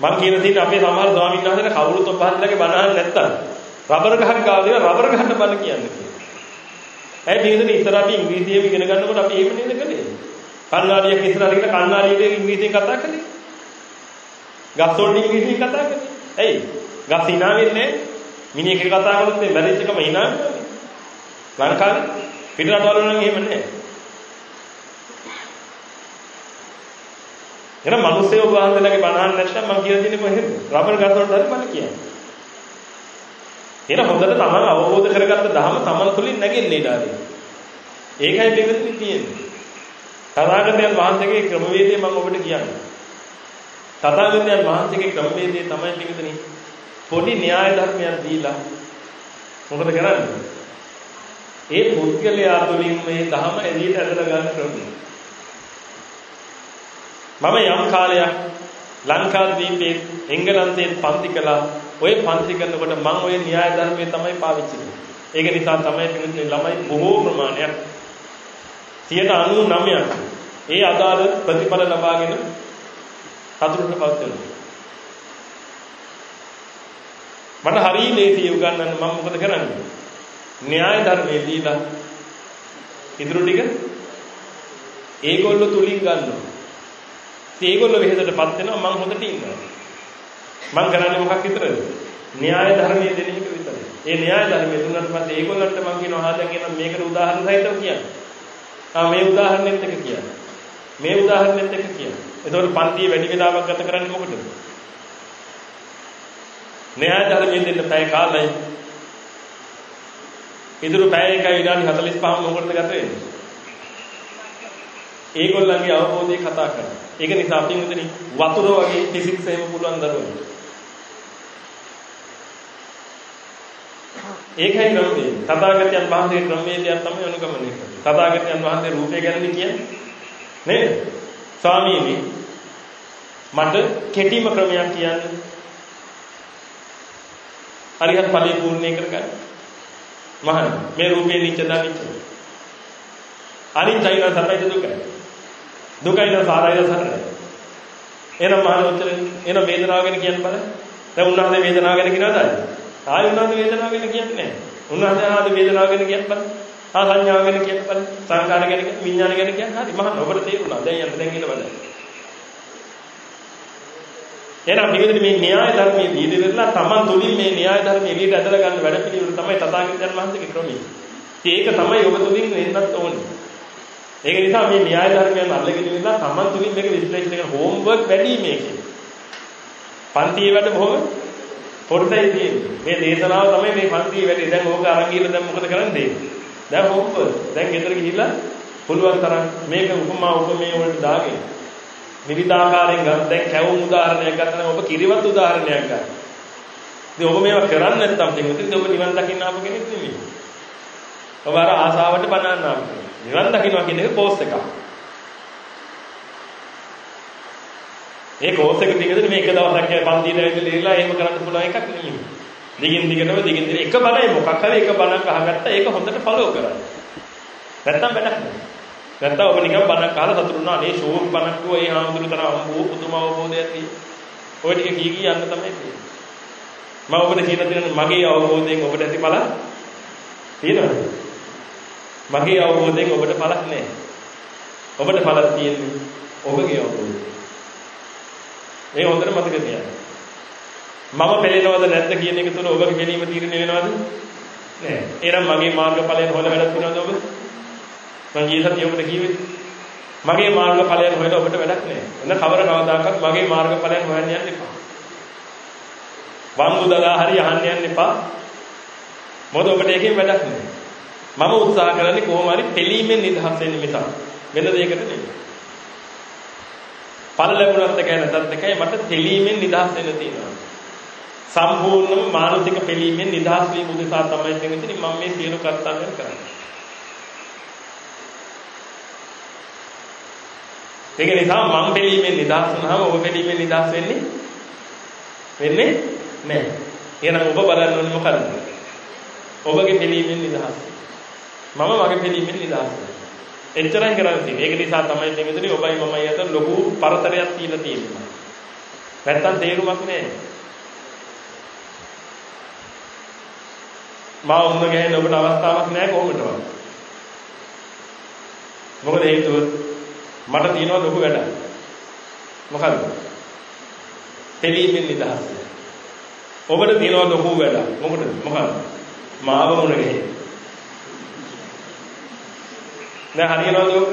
මම කියන දේ අපේ සමහර ස්වාමීන් වහන්සේලා කවුරුත් ඔබ වහන්සේලාගේ බණ අහන්නේ නැත්තම් රබර් ගහක් ගාව රබර් ගහන්න බණ කියන්නේ. ඇයි මේකද ඉස්සර අපි ඉංග්‍රීසියෙන් ඉගෙන ගන්නකොට අපි එහෙම නේද කළේ? කන්නාඩියක් ඉස්සරහට ගිහලා කන්නාඩියට ඉංග්‍රීසියෙන් කතා කළේ. ගස් වලට ඉංග්‍රීසියෙන් කතා කළේ. ඇයි? ගස් hina වෙන්නේ මිනිහෙක් කතා කරොත් මේ මැරිච් එකම hina වෙනවා. ලංකාවේ පිටරටවල නම් එහෙම නැහැ. එහෙනම් මිනිස්සු ඔබ වහන්සේලාගේ බණහන් නැත්නම් මම කියලා දෙන්නේ කොහෙද? රබර් ගස් වලට හරි බණ කියන්නේ. එහෙනම් හොඳට තමන් අවබෝධ කරගත්ත ධහම තමන් තුළින් නැගෙන්නේ ඊට ඒකයි දෙවෙනි තියෙන්නේ. තථාගතයන් වහන්සේගේ ක්‍රමවේදය මම ඔබට කියන්නේ. තථාගතයන් වහන්සේගේ ක්‍රමවේදය තමයි පිටුදෙනි පොඩි න්‍යාය ධර්මයක් දීලා මොකද කරන්නේ? ඒ පුද්ගලයා තුළින් මේ ධහම එළියට ඇදලා ගන්න ක්‍රමය. මම යම් කාලයක් ලංකාද්වීපයේ එංගලන්තයේ පන්ති කළා ওই පන්ති කරනකොට මම ওই න්‍යාය ධර්මයේ තමයි පාවිච්චි කරන්නේ. ඒක නිසා තමයි පිළිතුරු ළමයි බොහෝ ප්‍රමාණයක් 99ක් ඒ අදාළ ප්‍රතිඵල ලබාගෙන සතුටටපත් වෙනවා. මට හරිය ලේසි උගන්නන්න මම මොකද කරන්නේ? න්‍යාය ධර්මයේ දීලා ඉදිරි ටික ඒගොල්ලෝ තුලින් ගන්නවා. ඉතින් ඒගොල්ලෝ වෙහෙසටපත් වෙනවා මම හොඳට ඉන්නවා. මම කරන්නේ මොකක් විතරද? න්‍යාය ධර්මයේ දෙන එක විතරයි. ඒ න්‍යාය ධර්මයේ දුන්නාට පස්සේ ඒගොල්ලන්ට මම කියනවා ආ දැන් එනම් මේකට උදාහරණ සහිතව කියන්න. ආ මේ උදාහරණෙත් එක කියන්න. මේ උදාහරණෙත් එක කියන්න. එතකොට පන්තියේ වැඩි වෙලාවක් ගත කරන්නේ මොකටද? න්‍යාය ධර්මයෙන් දෙන්න පැය කාලයි. ඉදිරි පැය එකයි විනාඩි 45ම මොකටද ගත වෙන්නේ? ඒගොල්ලන්ගේ අවබෝධය කතා කරනවා. ඒක නිසා අපි මුදනි වතුර වගේ ෆිසික්ස් එහෙම පුළුවන් දරුවෝ. ඒකයි ක්‍රමය. තථාගතයන් වහන්සේ ක්‍රමවේදයක් තමයි අනුගමනය කරන්නේ. තථාගතයන් වහන්සේ රූපය ගැනනේ කියන්නේ. නේද? ස්වාමීනි මට කෙටිම ක්‍රමයක් කියන්නේ. හරියට ඵලයේ පූර්ණේ කරගන්න. මහණ මේ රූපේ නිච්ච දනිච්ච. අනිත්‍යයි සත්‍යයි දුකයි. දුකයි නම් සාරයි සතරයි. එහෙනම් මහණ උත්තරේ එහෙනම් වේදනාව ගැන කියන්න බලන්න. දැන් උන්වහන්සේ වේදනාව ගැන කියනවාද? ආයෙ උන්වහන්සේ වේදනාව ගැන කියන්නේ නැහැ. උන්වහන්සේ ආදී වේදනාව ගැන කියන්න බලන්න. ආ සංඥාව ගැන කියන්න බලන්න. සංකාර ගැන කියන්න, විඥාන ගැන කියන්න. හරි මහා ඔබට තේරුණා. දැන් යන්න දැන් ඉන්න බලන්න. එහෙනම් මේකද මේ න්‍යාය ධර්මයේ දීදෙවලා තමන් තුළින් මේ න්‍යාය ධර්මයේ එළියට ඇදලා ගන්න වැඩ පිළිවෙල තමයි තථාගතයන් වහන්සේගේ ක්‍රමය. ඒක තමයි ඔබ තුළින් වෙන්නත් ඕනේ. ඒක නිසා මේ න්‍යාය ධර්මයන් අල්ලගෙන ඉඳලා තමන් තුළින් මේක විශ්ලේෂණය කරන හෝම්වර්ක් වැඩි මේකේ. පන්තියේ වැඩ බොහොම පොඩ්ඩයි තියෙන්නේ. මේ දේශනාව තමයි මේ පන්තියේ වැඩි. දැන් ඕක අරන් ගිහලා දැන් මොකද කරන්නේ? දැන් හොම්ප. දැන් ගෙදර ගිහිල්ලා පුළුවන් තරම් මේක උපමා උපමේය වලට දාගෙන විවිධාකාරයෙන් ගන්න. දැන් කැවුම් උදාහරණයක් ගන්න ඔබ කිරිවත් උදාහරණයක් ගන්න. ඉතින් ඔබ මේවා කරන්නේ නැත්නම් දෙමුත් ඔබ නිවන් දකින්න ආපු කෙනෙක් නෙමෙයි. ඔබ අර ආසාවට බනන්න ආපු කෙනෙක්. නිවන් දකින්නවා කියන එක පෝස්ට් එකක්. ඒ කෝස් එක දිගට මේ එක දවසක් පන්තියට ඇවිල්ලා ඉරලා එහෙම කරන්න පුළුවන් එකක් නෙමෙයි. දිගින් දිගටම දිගින් දිගට එක බණයි මොකක් හරි එක බණක් අහගත්තා ඒක හොඳට ෆලෝ කරන්න. නැත්තම් වැඩක් නෑ. නැත්තම් ඔබ නිකන් බණක් අහලා සතුටු වුණා නේ ෂෝක් බණක් කිව්වා ඒ හාමුදුරු තරම් අම්බෝ පුදුම අවබෝධයක් තියෙනවා. ඔය ටික කී කී යන්න තමයි තියෙන්නේ. මම ඔබට කියන දේ මගේ අවබෝධයෙන් ඔබට ඇති බල තියෙනවද? මගේ අවබෝධයෙන් ඔබට බලක් නෑ. ඔබට බලක් තියෙන්නේ ඔබගේ අවබෝධය. මේ හොඳට මතක තියාගන්න. මම පෙළෙනවද නැද්ද කියන එක තුන ඔබගේ ගැනීම තීරණය වෙනවද? නෑ. එහෙනම් මගේ මාර්ගඵලයෙන් හොල වැඩක් වෙනවද ඔබ? මම ගිය සතියේ ඔබට කිව්වේ මගේ මාර්ගඵලයෙන් හොයලා ඔබට වැඩක් නෑ. එන්න කවර කවදාකවත් මගේ මාර්ගඵලයෙන් හොයන්න යන්න එපා. වම්බු දලා හරි අහන්න යන්න එපා. මොකද ඔබට ඒකෙන් වැඩක් නෑ. මම උත්සාහ කරන්නේ කොහොම හරි පිළීමෙන් නිදහස් වෙන්න මිසක් වෙන දෙයකට නෙමෙයි. ඵල ලැබුණත් එකයි නැත්නම් එකයි මට තෙලීමෙන් නිදහස් වෙන්න තියෙනවා. සම්පූර්ණම මානසික පිළීමෙන් නිදහස් වීම උදෙසා තමයි දෙන්නේ මම මේ සියලු කර්තව්‍යයන් කරන්නේ. ඒක නිසා මම පිළීමෙන් නිදහස් වුණාම ඔබ පිළීමෙන් නිදහස් වෙන්නේ වෙන්නේ නැහැ. එහෙනම් ඔබ බලන්න ඕනේ මොකද්ද? ඔබගේ පිළීමෙන් නිදහස්. මම මගේ පිළීමෙන් නිදහස් වෙනවා. එච්චරයි කරන්නේ තියෙන්නේ. ඒක නිසා තමයි දෙවිදුනේ ඔබයි මමයි අතර ලොකු පරතරයක් තියලා තියෙන්නේ. නැත්තම් තේරුමක් නැහැ. මා වුණ ගහන්න ඔබට අවස්ථාවක් නැහැ කොහොමදවත්. මොකද හේතුව මට තියෙනවා ලොකු වැඩක්. මොකද්ද? තෙලීමෙන් නිදහස්. ඔබට තියෙනවා ලොකු වැඩක්. මොකද? මොකද්ද? මාව වුණ ගහන්නේ. දැන් හරියනවද ඔක?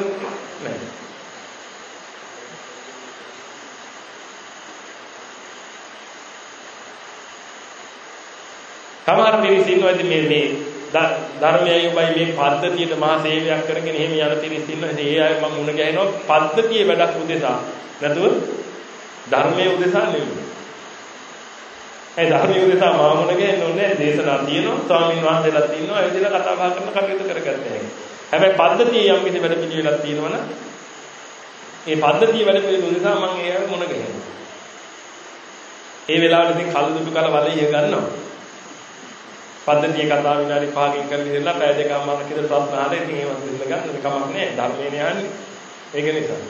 නෑ. සමහර පිරිස ඉන්නවා ඉතින් මේ මේ ධර්මයයි ඔබයි මේ පද්ධතියට මහා සේවයක් කරගෙන එහෙම යන පිරිස ඉන්නවා. ඉතින් ඒ අය මම මුණ ගැහෙනවා පද්ධතියේ වැඩක් උදෙසා. නැතුව ධර්මයේ උදෙසා නෙවෙයි. ඒ ධර්මයේ උදෙසා මම මුණ ගැහෙන්න ඕනේ දේශනා තියෙනවා. ස්වාමීන් වහන්සේලාත් ඉන්නවා. ඒ විදිහට කතා බහ කරන කටයුතු කරගන්න හැකියි. හැබැයි පද්ධතිය යම් කිසි වැඩ පිළිවෙලක් තියෙනවනම් ඒ පද්ධතිය වැඩ පිළිවෙල නිසා මම ඒවට මොන ගහනවා. ඒ වෙලාවට ඉතින් කල් දුටු කල වලිය ගන්නවා. පද්ධතිය කතා විනාඩි 5කින් කරලා ඉඳලා පැය දෙකමාරක් විතර ප්‍රශ්න අහලා ඉතින් ඒවත් ඉන්න ගන්න කමක් නෑ ධර්මයේ යන්නේ. ඒක නිසා.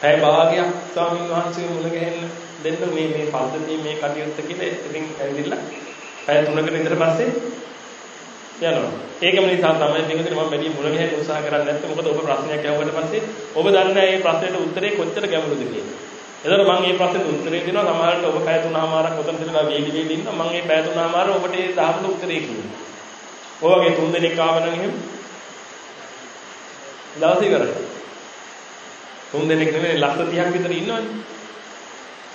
පැය භාගයක් ස්වාමීන් වහන්සේ මුණ ගැහෙන්න දෙන්න මේ මේ පද්ධතිය මේ කටයුත්ත කියලා ඉතින් ඇවිදilla පැය 3කට විතර පස්සේ යනවා. ඒකම නිසා තමයි පිටුදින මම වැඩි මුණ ගැහෙන්න උත්සාහ කරන්නේ නැත්තේ මොකද ඔබ ප්‍රශ්නයක් අහුවට පස්සේ ඔබ දන්නේ නැහැ මේ ප්‍රශ්නෙට උත්තරේ කොච්චර ගැඹුරුද කියලා. එතකොට මම මේ ප්‍රශ්නෙට උත්තරේ දෙනවා සමහරවිට ඔබ පැය 3මාරක් ඔතන ඉඳලා වේලි වේලි ඉන්නවා මම මේ පැය 3මාර ඔබට ඒ දහමට උත්තරේ කියනවා. ඔය වගේ තුන් දෙනෙක් ආව නම් එහෙම දවසේ කරන්නේ. තුන් දෙනෙක් නෙමෙයි ලක්ෂ 30ක් විතර ඉන්නවනේ.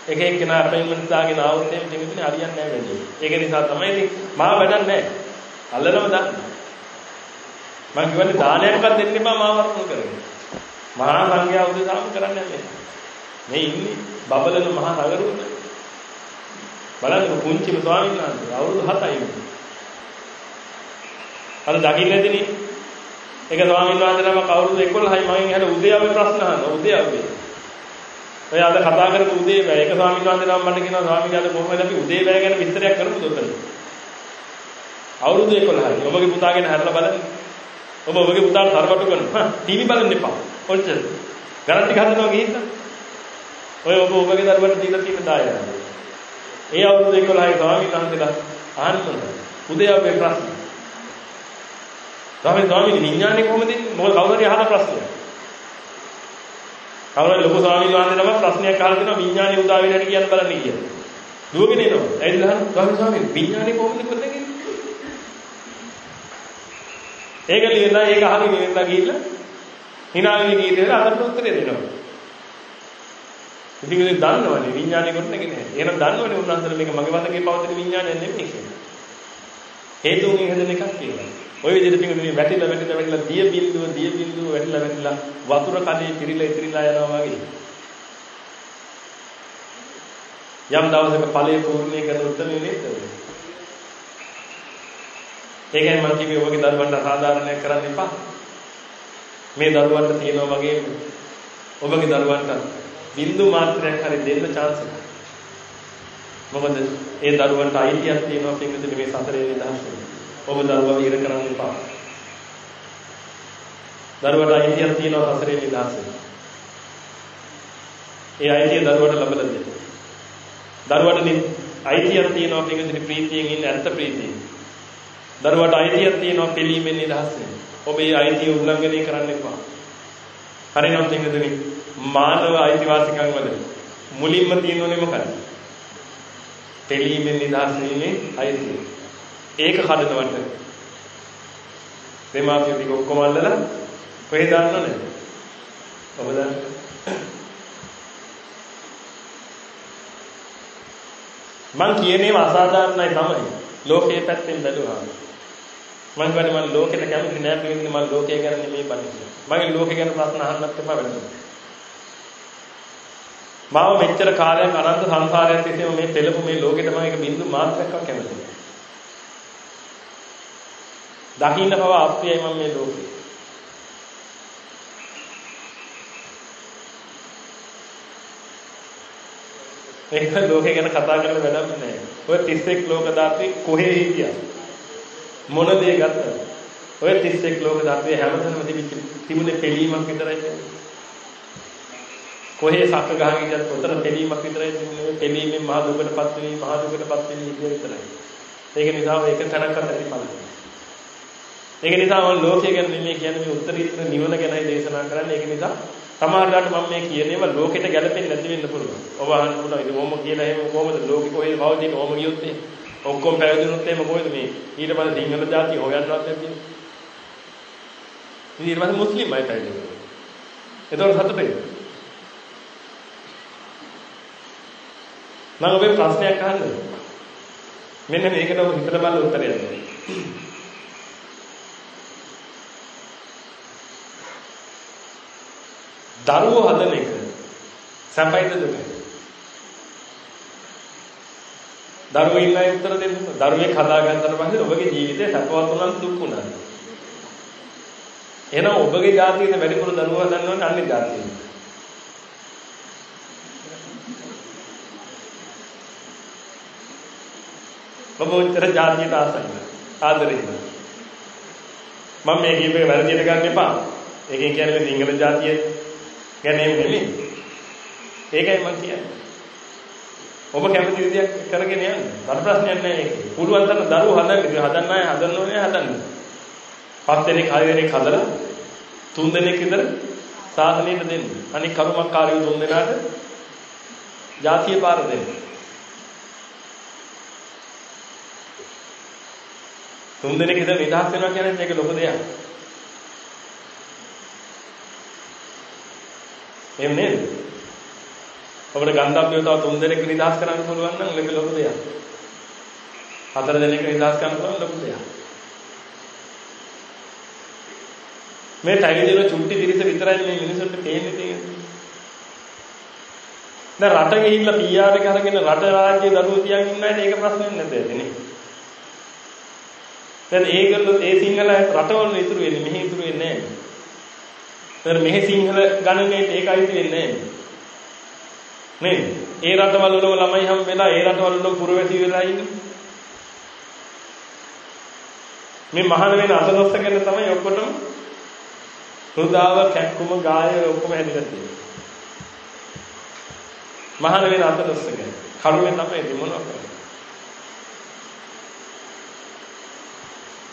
එක එක්කෙනා අපොයින්ට්මන්ට් දාගෙන ආවොත් එහෙම කෙනෙකුනේ හරියන්නේ නැහැ වැඩි. ඒක නිසා තමයි ඉතින් මා වැඩක් නැහැ. අල්ලනම දාන්න. මම කියන්නේ දානයක්වත් දෙන්න එපා මාව වරුණු කරගෙන. මහා සංඝයා උදෙසාම කරන්නේ නැහැ. මේ ඉන්නේ බබලන මහා නගරුවක. බලන්න පුංචිම ස්වාමීන් වහන්සේ අවුරුදු 7යි. අර දකින්නේදී ඒක ස්වාමීන් වහන්සේ නම කවුරුද 11යි මගෙන් අහලා උදේවගේ ප්‍රශ්න අහනවා උදේවගේ. ඔය අද කතා කරපු උදේ වැය ඒක ස්වාමීන් වහන්සේ නම මට කියනවා ස්වාමීන් වහන්සේ කොහොමද අපි උදේ වැය ගැන විස්තරයක් කරමුද උතන. අවුරුදු 11යි. ඔබගේ පුතා ගැන හරලා බලන්න. ඔබ ඔබගේ පුතාට තරබටු කරනවා. ටීවී බලන්න එපා. ඔච්චර. ගණන් ටික හදනවා ගිහින්. ඔය ඔබ ඔබගේ දරුවට දීලා තියෙන දායකයන්. ඒ අවුරුදු 11යි ස්වාමීන් වහන්සේලා අහන්න උදේ අපේ ප්‍රශ්න. ස්වාමීන් ස්වාමීන් විඥානේ කොහොමද ඉන්නේ? මොකද කවුරු හරි අහන ප්‍රශ්නයක්. කවුරු හරි ලොකු ස්වාමීන් වහන්සේ නම ප්‍රශ්නයක් අහලා දෙනවා විඥානේ උදා වෙන හැටි කියන්න බලන්න කියලා. දුවගෙන එනවා. ඇයිදලා අහන ස්වාමීන් ස්වාමීන් විඥානේ කොහොමද කොතනකින්? ඒක ලියලා ඒක අහගෙන ඉඳලා ගිහිල්ලා hinaවෙලි ගිහිල්ලා අතට උත්තරේ දෙනවා. ඉතින් ඒක දන්නවනේ විඥානේ කොට නැගිනේ. එහෙනම් දන්නවනේ උන්වහන්සේලා මේක මගේ වදකේ පවතින විඥානය නෙමෙයි කියලා. හේතුන්ගෙන් හැදෙන එකක් කියලා. ওই විදිහට පිටුනේ වැටිලා වැටිලා වැටිලා දිය බින්දුව දිය බින්දුව වැටිලා වැටිලා වතුර කඩේ පිරීලා ඉතිරිලා යනවා වගේ. යම් දවසක ඵලයේ පූර්ණේ කරන උත්තරේ නේද? ඒකයි මම කිව්වේ ඔබගේ දරුවන්ට සාධාරණයක් කරන්න එපා. මේ දරුවන්ට තියෙනවා වගේ ඔබගේ දරුවන්ට බින්දු මාත්‍රයක් හරි දෙන්න chance එකක්. මොකද ඒ දරුවන්ට අයිතියක් තියෙනවා පින්විතනේ මේ සතරේ නිදහස් වෙන්න. ඔබ දරුවා ඉර කරන්න එපා. දරුවට අයිතියක් තියෙනවා සතරේ නිදහස් වෙන්න. ඒ අයිතිය දරුවට ලබලා දෙන්න. දරුවට අයිතියක් තියෙනවා පින්විතනේ ප්‍රීතියෙන් ඉන්න ඇත්ත ප්‍රීතිය. දරුවට අයිතියක් තියෙනවා පිළීමෙන් නිදහස් වෙන්න. ඔබ ඒ අයිතිය උල්ලංඝනය කරන්න එපා. හරිනම් පින්විතනේ මානව අයිතිවාසිකම් වල මුලින්ම තියෙන්නේ මොකක්ද? පිළීමෙන් නිදහස් වීමේ අයිතිය. ඒක කඩනවට දෙමාපිය ටික ඔක්කොම අල්ලලා කොහෙද දාන්නවද? ඔබ දන්න. මං කියන්නේ අසාධාරණයි තමයි. ලෝකයේ පැත්තෙන් බැලුවා. මං කියන්නේ මම ලෝකෙට කැමති නෑ පිළිගන්නේ මම ලෝකය ගැන නෙමෙයි බලන්නේ. මගේ ලෝකෙ ගැන ප්‍රශ්න අහන්නත් එපා වෙනවා. මාව මෙච්චර කාලයක් අනන්ත සංසාරයක් තිස්සේ මේ පෙළපු මේ ලෝකෙට මම එක බින්දු මාත්‍රයක් කැමති නෑ. දකින්න බව අප්‍රියයි මම මේ ලෝකේ. ඒක ලෝකේ ගැන කතා කරන්න වැඩක් නැහැ. ඔය 31 ලෝක ධාතුවේ කොහේ හිටියා? මොන දේ ගත්තද? ඔය 31 ලෝක ධාතුවේ හැමතැනම තිබිච්ච තිබුණේ පිළීමක් විතරයි. කොහේ සක්ක ගහගෙන ඉඳන් උතර පිළීමක් විතරයි තිබුණේ. පිළීමෙන් මහ දුකටපත් වෙවි, මහ දුකටපත් වෙවි විතරයි. ඒක නිසා ඒක තනකට ඇති බලන්න. ඒක නිසා මම ලෝකය ගැන නෙමෙයි කියන්නේ මේ උත්තරීතර නිවන ගැනයි දේශනා කරන්නේ. ඒක නිසා සමහරවිට මම මේ කියනේවා ලෝකෙට ගැලපෙන්නේ නැති වෙන්න පුළුවන්. ඔබ අහන්න පුළුවන් ඉතින් ඕම කියලා එහෙම කොහොමද ලෝකෙ කොහෙද පවතින ඕම ගියොත් ඔක්කොම පැවිදුනොත් එහෙම කොහෙද මේ ඊට පස්සේ සිංහල ජාතිය හොයන්නවත් නැති. ඉතින් ඊට පස්සේ මුස්ලිම් අය පැවිදි. ඒතකොට සතුටේ. මම ඔබේ ප්‍රශ්නයක් අහන්න. මෙන්න මේකට ඔබ හිතලා බලලා උත්තරයක් දෙන්න. දරුවෝ හදන එක සැපයිද දුකයි? දරුවෝ ඉන්නයි උත්තර දෙන්න. දරුවෙක් හදාගන්නතර පස්සේ ඔබගේ ජීවිතේ සැපවත් උනත් දුක් උනත්. එහෙනම් ඔබගේ ජාතියේ වැඩිපුර දරුවෝ හදන්න ඕනේ අන්නේ ජාතියේ. ඔබ උත්තර ජාතියට ආසයි. ආදරේ. මම මේ කියපේ වැරදියට ගන්න එපා. ඒකෙන් කියන්නේ සිංහල ජාතියේ ගැන නෙමෙයි. ඒකයි මම කියන්නේ. ඔබ කැමති විදියක් කරගෙන යන්න. මට ප්‍රශ්නයක් නැහැ ඒකේ. පුළුවන් තරම් දරුවෝ හදන්න හදන්න අය හදන්න ඕනේ හදන්න. පස් දෙනෙක් හය දෙනෙක් හදලා තුන් දෙනෙක් විතර සාසනයට දෙන්න. අනික කර්මකාරයෝ තුන් දෙනාට ජාතිය පාර දෙන්න. තුන් දෙනෙක් විතර නිදහස් වෙනවා කියන්නේ මේක ලොකු දෙයක්. එහෙම නේද? අපිට ගන්ධබ්බියව තව තුන් දෙනෙක් නිදහස් කරන්න පුළුවන් නම් ලොකු ලොකු දෙයක්. හතර දෙනෙක් නිදහස් කරන්න පුළුවන් ලොකු දෙයක්. මේ පැවිදින චුට්ටි දිරිස විතරයි මේ මිනිසුන්ට තේන්නේ තියෙන්නේ. දැන් රට ගිහිල්ලා PR එක අරගෙන රට රාජ්‍ය දරුවෝ තියන් ඉන්නයිනේ ඒක ප්‍රශ්නයක් නැද්ද නේ? දැන් ඒගොල්ලෝ ඒ සිංහල රටවල ඉතුරු වෙන්නේ මෙහි ඉතුරු වෙන්නේ නැහැ. දැන් මෙහි සිංහල ගණනේට ඒක අයිති වෙන්නේ නැහැ. නේද? ඒ රටවල වල ළමයි හැම වෙලා ඒ රටවල වල පුරවැසි වෙලා ඉන්නේ. මේ මහාන වෙන අතලොස්ස ගැන තමයි ඔක්කොටම හෘදාව කැක්කුම ගාය ඔක්කොම හැදිලා තියෙන්නේ. මහාන වෙන අතලොස්ස ගැන. කරුණේ තමයි මොනවා කරන්නේ.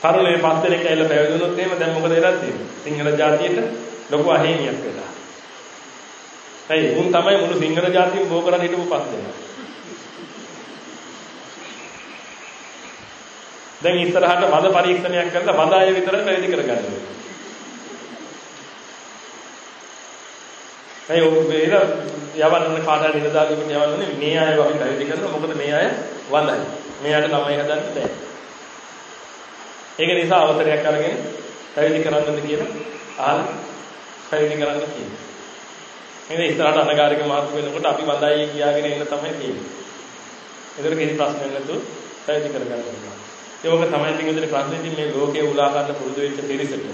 තරුණේ පස් දෙනෙක් ඇවිල්ලා පැවිදුණොත් එහෙම දැන් මොකද වෙලා තියෙන්නේ? සිංහල ජාතියට ලොකු අහේනියක් වෙලා. ඇයි උන් තමයි මුළු සිංහල ජාතියම බෝ කරන් හිටපු පස් දෙනා. දැන් ඉස්සරහට මද පරීක්ෂණයක් කරලා මද අය විතරයි පැවිදි කරගන්න ඕනේ. ඇයි ඔබ මේක යවන්න කාට හරි නිලධාරියෙකුට යවන්නේ මේ අය අපි පැවිදි කරනවා මොකද මේ අය වඳයි. මෙයාට ළමයි හදන්න බෑ. ඒක නිසා අවසරයක් අරගෙන පැවිදි කරන්නද කියලා අහලා පැවිදි කරන්න කියනවා. එහෙනම් ඉස්සරහට අනගාരിക මාර්ග වෙනකොට අපි වඳයි කියාගෙන ඉන්න තමයි තියෙන්නේ. ඒකට කිසි ප්‍රශ්නයක් නැතුව පැවිදි කරගන්න ඕනේ. ඒක තමයි පිටින් ප්‍රශ්නේ මේ ලෝකයේ උලා ගන්න පුරුදු වෙච්ච පිරිසට.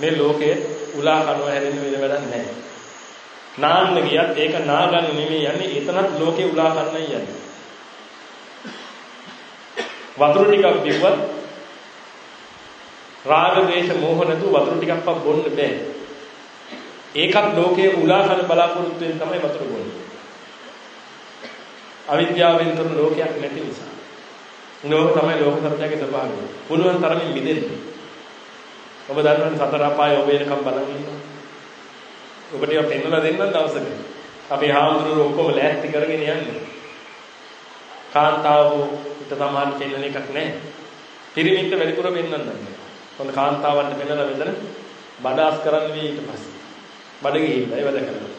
මේ ලෝකයේ උලා කරනවා හැදෙන්න වෙන වැඩක් නැහැ. නාන්න ගියත් ඒක නාගන්න නෙමෙයි යන්නේ එතනත් ලෝකේ උලා කරන්නයි යන්නේ. වතුර ටිකක් බිව්වත් රාග දේශ මොහ නැතුව වතුර ටිකක්වත් බොන්න බෑ. ඒකත් ලෝකයේ උලා කරන බලාපොරොත්තු වෙන තමයි වතුර බොන්නේ. අවිද්‍යාවෙන් තොර ලෝකයක් නැති නිසා. නෝක තමයි ලෝක සත්‍යයේ ස්වභාවය. පුළුවන් තරමින් මිදෙන්න. ඔබ දන්නවනේ සතර අපාය ඔබ එනකම් බලන් ඉන්නවා. ඔබට ඒවා පෙන්වලා දෙන්නම් දවසක. අපේ හාමුදුරුවෝ ඔක්කොම ලෑස්ති කරගෙන යන්නේ. කාන්තාවෝ හිත සමාන පෙන්වන එකක් නැහැ. පිරිමින්ට වැඩිපුර පෙන්වන්න නැහැ. ඔන්න කාන්තාවන්ට පෙන්වලා මෙතන බඩාස් කරන්න වෙයි ඊට පස්සේ. බඩ ගිහිල්ලා ඒ වැඩ කරනවා.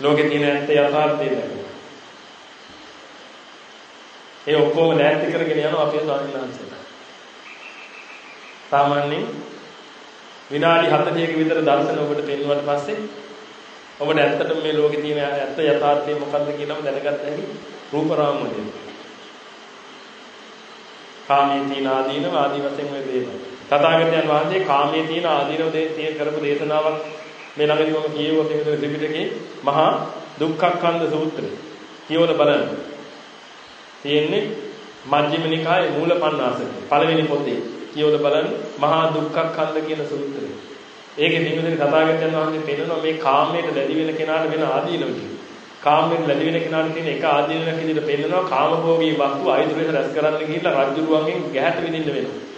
ලෝකේ තියෙන ඇත්ත යථාර්ථය දැක්කා. ඒ ඔක්කොම ලෑස්ති කරගෙන යනවා අපේ ස්වාමීන් වහන්සේලා. සාමාන්‍යයෙන් විනාඩි 40ක විතර දර්ශන ඔබට පෙන්වුවට පස්සේ ඔබට ඇත්තටම මේ ලෝකේ තියෙන ඇත්ත යථාර්ථය මොකද්ද කියලාම දැනගත්ත හැකි රූප රාමුවද. කාමයේ තියෙන ආදීනව ආදී වශයෙන් ඔය දේවල්. තථාගතයන් වහන්සේ කාමයේ තියෙන ආදීනව දේ කරපු දේශනාවක් මේ ළඟදී මම කියුවා කියන ත්‍රිපිටකේ මහා දුක්ඛක්ඛන්ධ සූත්‍රය. කියවල බලන්න. තියෙන්නේ මජ්ක්‍ධිම නිකායේ මූල පණ්ණාසක පළවෙනි පොතේ. කියවල බලන්න මහා දුක්ඛක්ඛන්ධ කියන සූත්‍රය. ඒකේ නිමුදින තථාගතයන් වහන්සේ පෙන්නනවා මේ කාමයට ලැබි වෙන කෙනාට වෙන ආදීනව කියන. කාමයෙන් ලැබි වෙන කෙනාට තියෙන එක ආදීනවක් විදිහට පෙන්නනවා කාමභෝගී වස්තු ආයුධ රැස් කරන්න ගිහිල්ලා රජුරුවන්ගෙන් ගැහැට විඳින්න වෙනවා.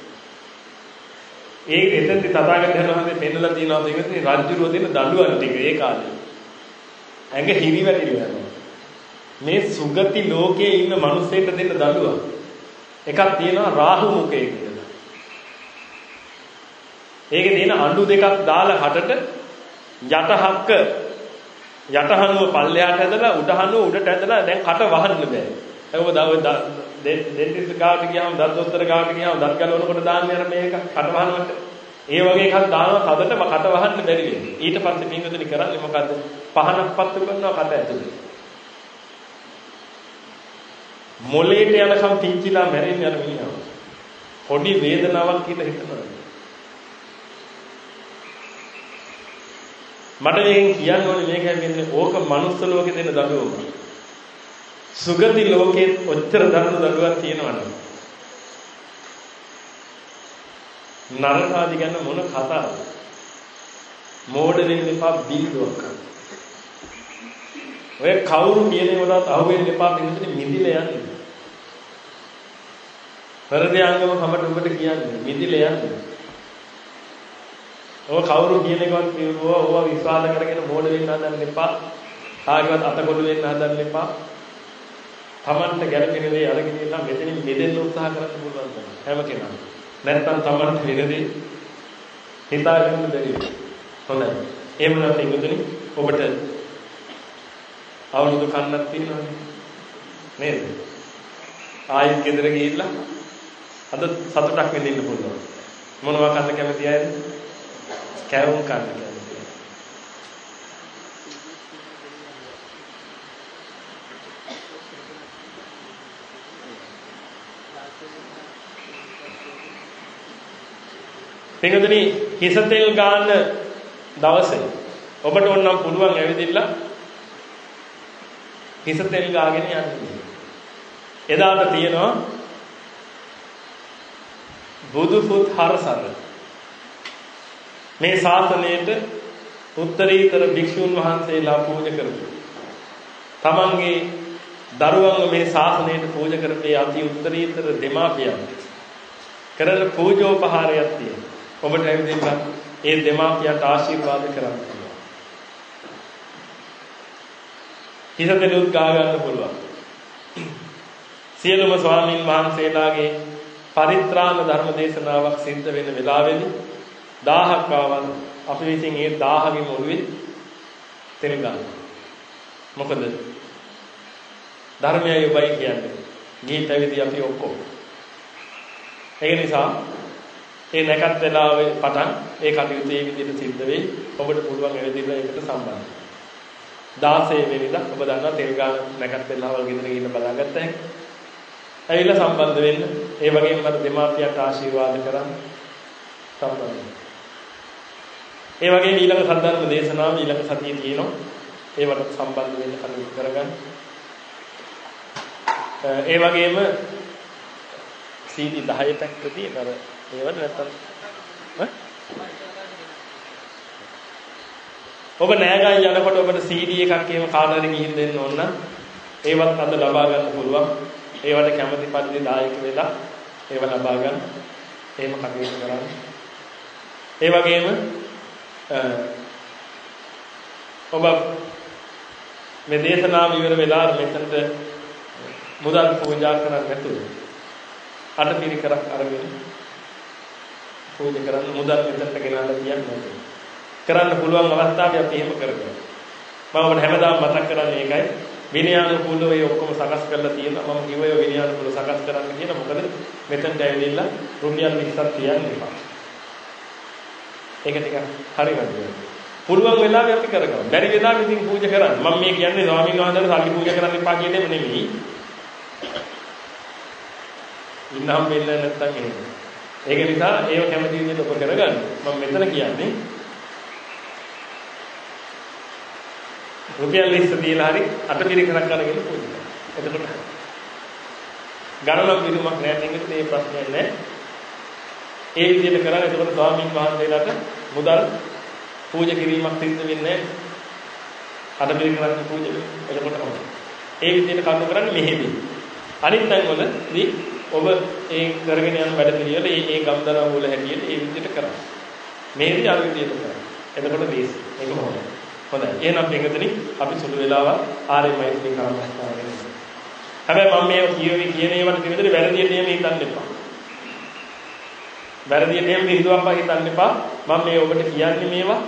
ඒ එතෙන්දි තථාගතයන් වහන්සේ පෙන්නලා තියෙනවා දෙකේ රජුරුව දෙන දඬුවම් ටික ඒ කාලේ. ඇඟ හිරිවැටිලා යනවා. මේ සුගති ලෝකයේ ඉන්න මිනිස්සෙට දෙන්න දඬුවම්. එකක් තියෙනවා රාහු මුඛය කියලා. ඒකේ තියෙන අඬු දෙකක් දාලා හටට යටහක්ක යටහනුව පල්ලෙහාට ඇදලා උඩහනුව උඩට ඇදලා දැන් කට වහන්න බෑ. ඒක දව දෙන්ටිස් ගාවට ගියාම දත් දොස්තර ගාවට ගියාම දත් ගලවනකොට දාන්නේ අර මේක කට වහනවට. ඒ වගේ එකක් දානවා තදට කට වහන්න බැරි වෙන්නේ. ඊට පස්සේ පින්වතුනි කරන්නේ මොකද්ද? පහනක් පත්තු කරනවා කට ඇතුලේ. මොලේට යනකම් තින්චිලා මැරෙන්නේ අර මිනිහා. පොඩි වේදනාවක් කියලා හිතනවා. මට මේකෙන් කියන්න ඕනේ මේකයි මෙන්න ඕක මනුස්ස ලෝකේ දෙන දඬුවම. සුගති ලෝකේ ඔච්චර දඬු දඬුවක් තියෙනවනේ. නරකාදි ගැන මොන කතාවද? මෝඩ වෙන්න එපා බිල්දුවක්. ඔය කවුරු කියන ඒවාට අහුවෙන්න එපා පිටුනේ මිදිලා යන්නේ. හෘදයාංගම කමට ඔබට කියන්නේ මිදිලා යන්නේ. ඔය කවුරු කියන එකවත් කිව්වෝ ඔව විශ්වාස කරගෙන මෝඩ වෙන්න හදන්න එපා. කාගේවත් අතකොළු වෙන්න හදන්න එපා. Tamanta ගැළපෙන දේ අරගෙන ඉන්න මෙතනින් මෙදෙන්න උත්සාහ කරන්න පුළුවන් හැම කෙනාම. නැත්නම් Tamanta වෙනදී හිතාගන්න බැරි වෙයි. හොඳයි. එහෙම නැත්නම් ඉදුණි ඔබට අවුරුදු කන්නක් තියෙනවනේ. නේද? ආයෙත් ගෙදර ගිහිල්ලා අද සතුටක් විඳින්න පුළුවන්. මොනවා කන්න කැමති අයද? කැවුම් කන්න කැමති. පින්වතුනි හිස තෙල් ගන්න දවසේ ඔබට ඕනම් පුළුවන් ඇවිදින්න හිස තෙල් ගාගෙන යන්න. එදාට තියෙනවා බුදු පුත් හරසර මේ ශාසනයට උත්තරීතර භික්ෂුන් වහන්සේලා පූජා කරපු. තමන්ගේ දරුවන්ව මේ ශාසනයට පූජා කරපේ අති උත්තරීතර දෙමාපියන්. කරන පූජෝපහාරයක් තියෙනවා. ඔබට ඇවිදින්න ඒ දෙමාපියන්ට ආශිර්වාද කරන්න පුළුවන්. හිසතලුත් ගා ගන්න පුළුවන්. සියලුම ස්වාමින් වහන්සේලාගේ පරිත්‍රාණ ධර්ම දේශනාවක් සිද්ධ වෙන වෙලාවෙදී 1000ක් ආවල් අපි විසින් ඒ 1000ගෙම ඔළුවේ තෙල් ගන්නවා. මොකද ධර්මයයි ඔබයි කියන්නේ. ගිහි පැවිදි අපි ඔක්කොම. ඒ නිසා ඒ නැකත් වෙලාවේ පටන් ඒ කටයුතු ඒ විදිහට සිද්ධ වෙයි. ඔබට පුළුවන් එවෙදිලා ඒකට සම්බන්ධ. 16 වෙනිදා ඔබ දන්නවා තෙල් ගාන නැකත් වෙලාවල් ගෙදර ගිහින් බලාගත්තා. ඇවිල්ලා සම්බන්ධ වෙන්න. ඒ වගේම මට දෙමාපියන්ට ආශිර්වාද කරන්න සම්බන්ධ ඒ වගේම ඊළඟ සද්ධර්ම දේශනාව ඊළඟ සතියේ තියෙනවා. ඒවට සම්බන්ධ වෙන්න කටයුතු කරගන්න. ඒ වගේම CD 10 පැක් තියෙනවා. ඒවට නැත්තම් ඔබ නෑගන් යනකොට ඔබට CD එකක් එහෙම කාට හරි ගිහින් දෙන්න ඕන නම් ඒවත් අද ලබා ගන්න පුළුවන්. ඒවට කැමති පරිදි දායක වෙලා ඒව ලබා ගන්න. එහෙම කටයුතු කරන්න. ඒ වගේම ඔබ මේ දේශනාව ඉවර වෙලා මෙතනට මුදල් පූජා කරන්න නැතුව අටපිරිකරක් අරගෙන පූජා කරන්න මුදල් මෙතනට ගෙනල්ලා කියන්නේ කරන්න පුළුවන් අවස්ථාවේ අපි එහෙම කරගන්නවා. මම ඔබට හැමදාම මතක් කරන්නේ ඒකයි. විනයානුකූලව ඒ ඔක්කොම සකස් කරලා තියෙනවා. මම කිව්වේ විනයානුකූලව සකස් කරන්න කියලා. මොකද මෙතනට ඇවිල්ලා රුපියල් 20ක් තියන්න එපා. ඒක ටික හරි වැඩි. පුළුවන් වෙලාවෙ අපි කරගමු. බැරි වෙලාවෙ ඉතින් පූජා කරන්න. මම මේ කියන්නේ ස්වාමීන් වහන්සේලා සල්ලි පූජා කරන්න එපා කියන එක නෙමෙයි. ඉන්නම් වෙන්න නැත්තම් එහෙම. ඒක නිසා ඒව කැමති විදිහට ඔබ කරගන්න. මම මෙතන කියන්නේ රුපියල් 20 දීලා හරි අටපිරි කරක් අරගෙන පූජා කරනවා. එතකොට ගණනක් විදුමක් නැහැ නේද? මේ ප්‍රශ්නයක් නැහැ. ඒ විදිහට කරලා එතකොට ස්වාමීන් වහන්සේලාට මුදල් පූජා කිරීමක් සිද්ධ වෙන්නේ නැහැ. අටපිරි කරක් පූජා වෙනවා. එතකොට තමයි. ඒ විදිහට කටයුතු කරන්නේ මෙහෙමයි. අනිත් තැන්වලදී ඔබ ඒ කරගෙන යන වැඩ පිළිවෙල ඒ ඒ ගම්දරව වල හැටියට ඒ විදිහට කරන්න. මේදී අර විදිහට කරන්න. එතකොට දේශ. ඒක හොඳයි. හොඳයි. එහෙනම් මේකෙදි අපි සුළු වෙලාවක් ආර්ය මෛත්‍රී කර්මස්ථාන වෙනවා. හැබැයි මම මේ කියවි කියන ඒවාට විතර වැරදියට එහෙම හිතන්න එපා. වැරදියට එහෙම හිතුවක්වා හිතන්න එපා. මම මේ ඔබට කියන්නේ මේවා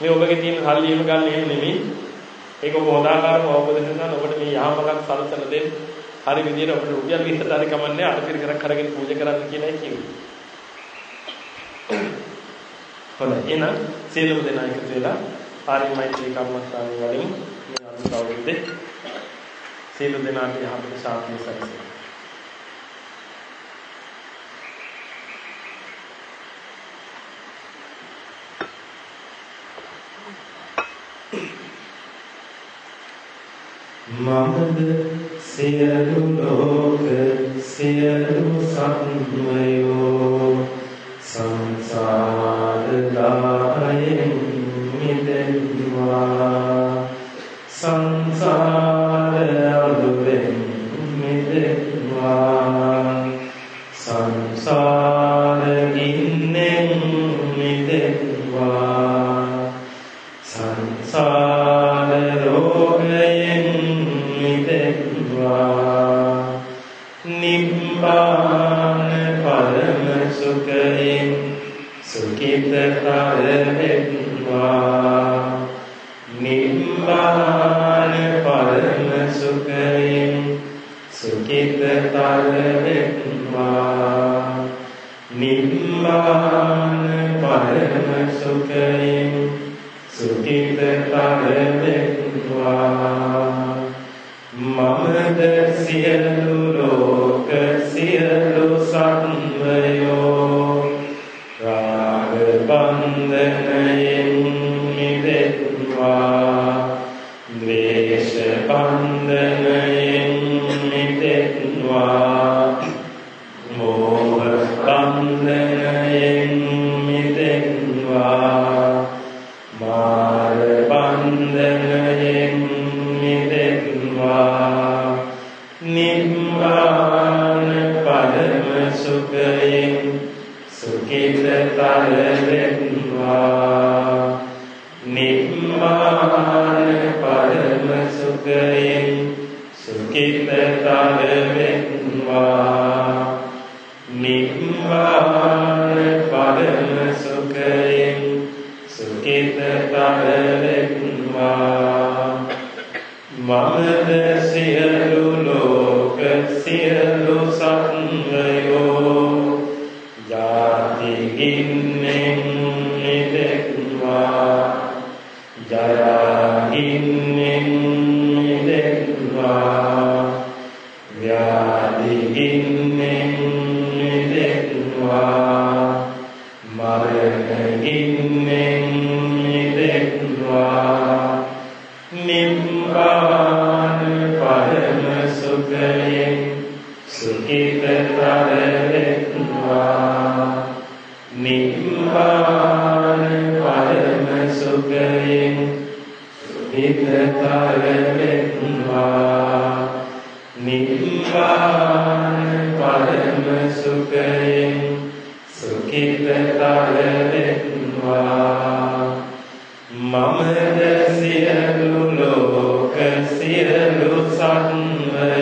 මේ ඔබගේ තියෙන සල්ලි එහෙම ගන්න එහෙම නෙමෙයි. ඒක ඔබ හොදාකාරව අවබෝධ කරගන්න ඔබට මේ යහමඟක් සලසලා දෙන්න. හරි විදියට ඔබට රුපියල් 20ට හරි කමන්නේ අටපිර කරක් අරගෙන පූජා කරන්න කියලායි කිව්වේ. හොඳයි. එහෙනම් සියලුම දෙනා එකතු වෙලා ආර්ය මෛත්‍රී කර්මස්ථානයේ වලින් මේ අනුසාරයෙන් සියලු දෙනාට යහපත ශාන්තිය සැලසෙනවා. මමද සියලු ලෝක සියලු සත්වයෝ සංසාර දායෙන් මිදෙත්වා සංසාර සුඛිතතර වෙත්වා නිබ්බාන පරම සුඛයෙන් සුඛිතතර වෙත්වා නිබ්බාන පරම සුඛයෙන් සුඛිතතර වෙත්වා මමද සියලු සුඛිතතර වෙත්වා නිම්මාන පරම සුඛයෙන් සුඛිතතර වෙත්වා නිම්මාන පරම සුඛයෙන් සුඛිතතර වෙත්වා මමද සියලු ලෝක සියලු සුඛිතතර වෙත්වා නිම්බාන පරම සුඛයෙන් සුඛිතතර වෙත්වා නිම්බාන පරම සුඛයෙන් සුඛිතතර වෙත්වා මමද සියලු ලෝක සියලු සත්වයෝ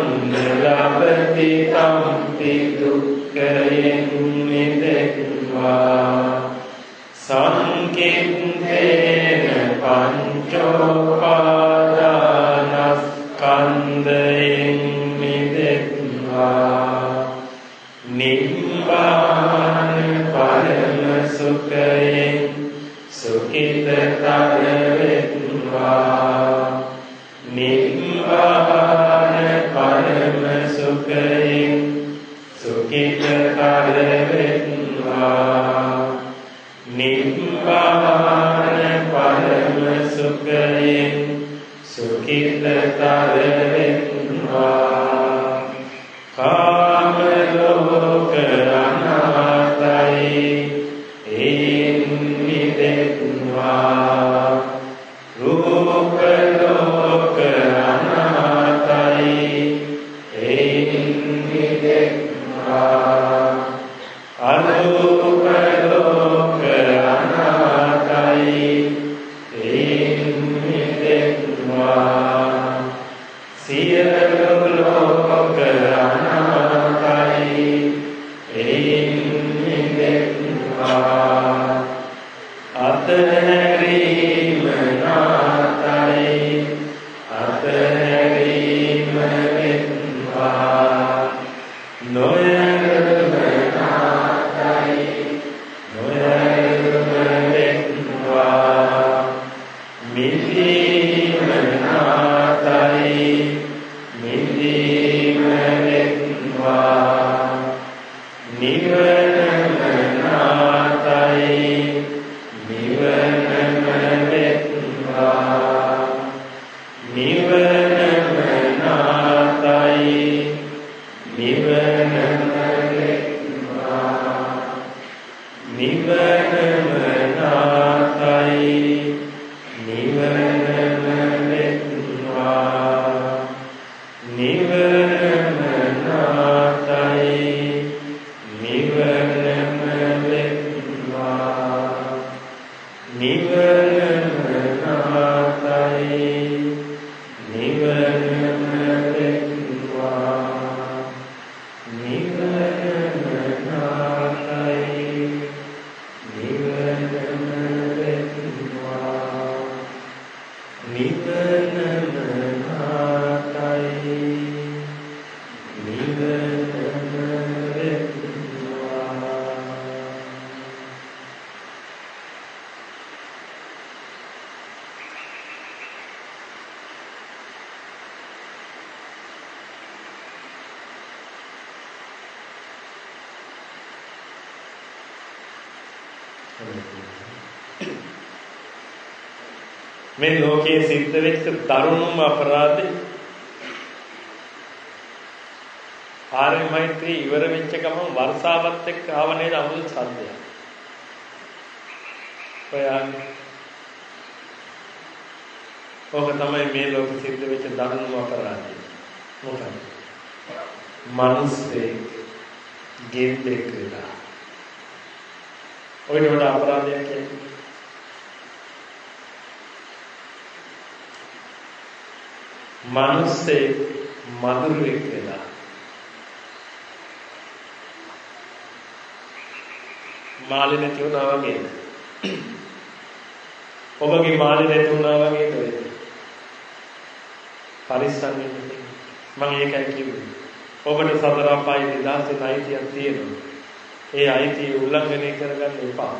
ලබති තම්පි දුක්ඛයෙන් මිදෙත්වා සංකිට්ඨේන පංචෝපාදානස්කන්ධයෙන් මිදෙත්වා නිබ්බාන පරම සුඛයෙන් සුඛිතතර වෙත්වා සුඛයෙන් සුඛිතතර වෙත්වා නිබ්බාන පරම සුඛයෙන් සුඛිතතර වෙත්වා මේ ලෝකයේ සිද්ධ වෙච්ච දරුණුම අපරාධේ ආර්ය මෛත්‍රී ඉවර වෙච්ච ගමන් වර්ෂාවත් එක්ක ආව නේද අමුතු සද්දය. ඔයන්නේ. ඔක තමයි මේ ලෝකෙ සිද්ධ වෙච්ච දරුණුම අපරාධය. මොකද? මනුස්සේ ගෙන්දෙක් වෙලා. ඔය නෝඩ අපරාධයක් කියන්නේ. මනුස්සේ මధుරෙක් වෙලා මාළේ නැති වුණා වගේ. ඔබගේ මාළේ නැති වුණා වගේ නේද? පරිස්සම් වෙන්න. මම ඒකයි කිව්වේ. ඔබට සතර අපායේ නිදාසේ අයිතියක් තියෙනවා. ඒ අයිතිය උල්ලංඝනය කරගන්න එපා.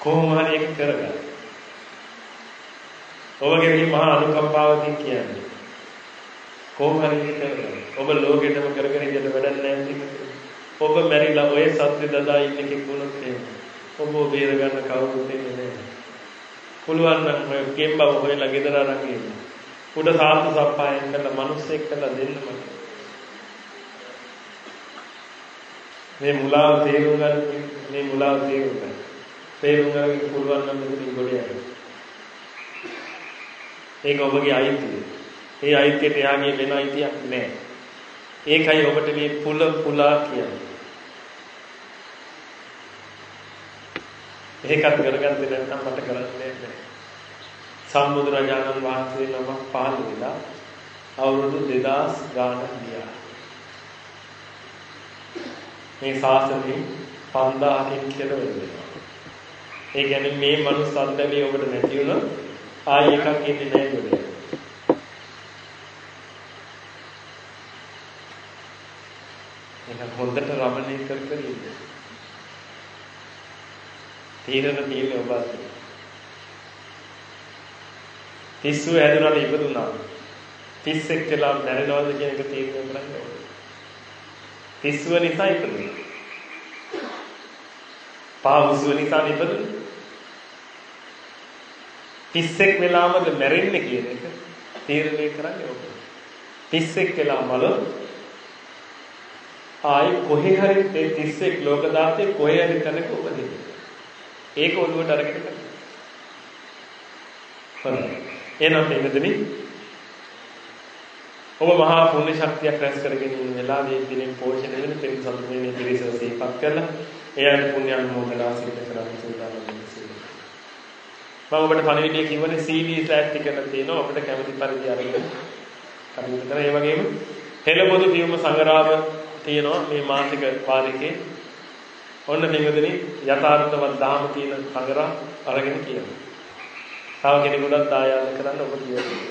කොහොම හරි ඒක කරගන්න. ඔබගේ මේ මහා අනුකම්පාවකින් කියන්නේ. කොහොම හරි ඒක කරගන්න. ඔබ ලෝකෙටම කරගෙන ඉන්න වැඩක් නැහැ නේද? ඔබ මැරිලා ඔය සත්‍ය දදා ඉන්න කෙනෙක් වුණොත් එහෙම ඔබ බේර ගන්න කවුරුත් ඉන්නේ නැහැ. පුළුවන් නම් ඔය ගෙම්බව හොයලා ගෙදර අරන් ඉන්න. උඩ සාර්ථ සප්පායෙන් කරලා මිනිස්සෙක් කරලා දෙන්න මට. මේ මුලාව තේරුම් ගන්න මේ මුලාව තේරුම් ගන්න. තේරුම් ගන්න පුළුවන් නම් මෙතනින් ගොඩ යන්න. ඒක ඔබගේ අයිතිය. ඒ අයිතියට යාගේ වෙන අයිතියක් නැහැ. ඒකයි ඔබට මේ පුල පුලා කියන්නේ. ඒකත් කරගත්තේ නැත්නම් මට කරන්නේ නැහැ. සම්බුදු රජාණන් වහන්සේ නමක් පහළ වෙලා අවුරුදු 2000 ගානක් ගියා. මේ ශාසනය 5000කින් කෙලවෙ වෙනවා. ඒ කියන්නේ මේ මනුස්ස අද්දලිය ඔබට නැති වුණොත් ආයෙ එකක් එන්නේ නැහැ ගොඩේ. එහෙනම් හොඳට රමණය කර කර ඉන්න. තීරණ තියෙන්නේ ඔබ අතේ. පිස්සු ඇදුනට ඉපදුනා. පිස්සෙක් කියලා මැරෙනවද කියන එක තීරණය කරන්න ඕනේ. පිස්සුව නිසා ඉපදුනා. පාවුසුව නිසා ඉපදුනේ. පිස්සෙක් වෙලාමද මැරෙන්නේ කියන එක තීරණය කරන්නේ ඔබ. පිස්සෙක් වෙලා බලොත් ආයි කොහේ හරි 31 ලෝක දාතේ කොහේ හරි තැනක උපදිනවා. ඒක ඔළුවට අරගෙන කරන්න. හරි. එහෙනම් එන්නදනි ඔබ මහා පුණ්‍ය ශක්තියක් රැස් කරගෙන ඉන්න වෙලාවේ දිනෙන් පෝෂණය වෙන තෙල් සතුටේ පිරිසව සිහිපත් කරලා එයාට පුණ්‍ය අනුමෝදනා සිදු කරන්න සූදානම් වෙනවා. මම ඔබට පණිවිඩය කිව්වනේ CD ට්‍රැක් එක කරලා තියෙනවා ඔබට කැමති පරිදි අරගෙන කටයුතු කරා. ඒ වගේම හෙළපොදු පියුම සංග්‍රාම තියෙනවා මේ මාසික පාරිකේ ඔන්න පින්වතුනි යථාර්ථවත් ධාම කියන සංග්‍රහ අරගෙන කියනවා. තව කෙනෙකුටත් දායාද කරන්න ඔබ කියනවා.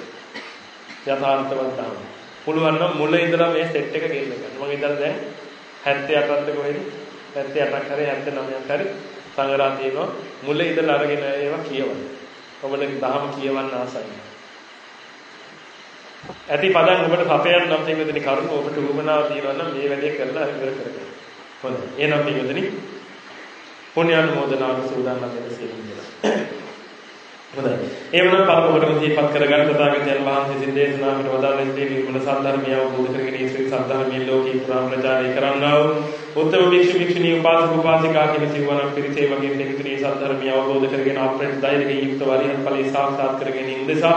යථාර්ථවත් ධාම. පුළුවන් නම් මුල ඉඳලා මේ සෙට් එක ගෙන්න ගන්න. මම ඉඳලා දැන් 78ත් කොහෙද? 78ක් හරි 79ක් හරි සංග්‍රහ තියෙනවා. මුල ඉඳලා අරගෙන ඒවා කියවන්න. ඔබට ධාම කියවන්න ආසයි. ඇති පදන් ඔබට සපයන්න නම් පින්වතුනි කරුණ ඔබට උවමනාව තියෙනවා නම් මේ වැඩේ කරලා ඉවර කරගන්න. හොඳයි. එහෙනම් පිටුදෙනි පුණ්‍යානුමෝදනාවට සූදානම් වෙන්න සියලුම දෙනා. හොඳයි. එවනම් පරමකොටම දීපත් කරගන්න තථාගතයන් වහන්සේ විසින් දේශනා කොට වදාළේ මේ විමුල සද්ධර්මය අවබෝධ කරගෙන ඉතිරි සද්ධර්මයේ ලෝකී පුරා ප්‍රචාරය කරන්නා වූ උත්තම භික්ෂු භික්ෂුණී උපාසක උපාසිකා කියන සිවණක් පිරිසේ වගේ දෙවිතුනේ සද්ධර්මය අවබෝධ කරගෙන අප්‍රේත ධෛර්යයෙන් යුක්ත වරිහත් ඵලයේ සාක්ෂාත් කරගෙන ඉඳසා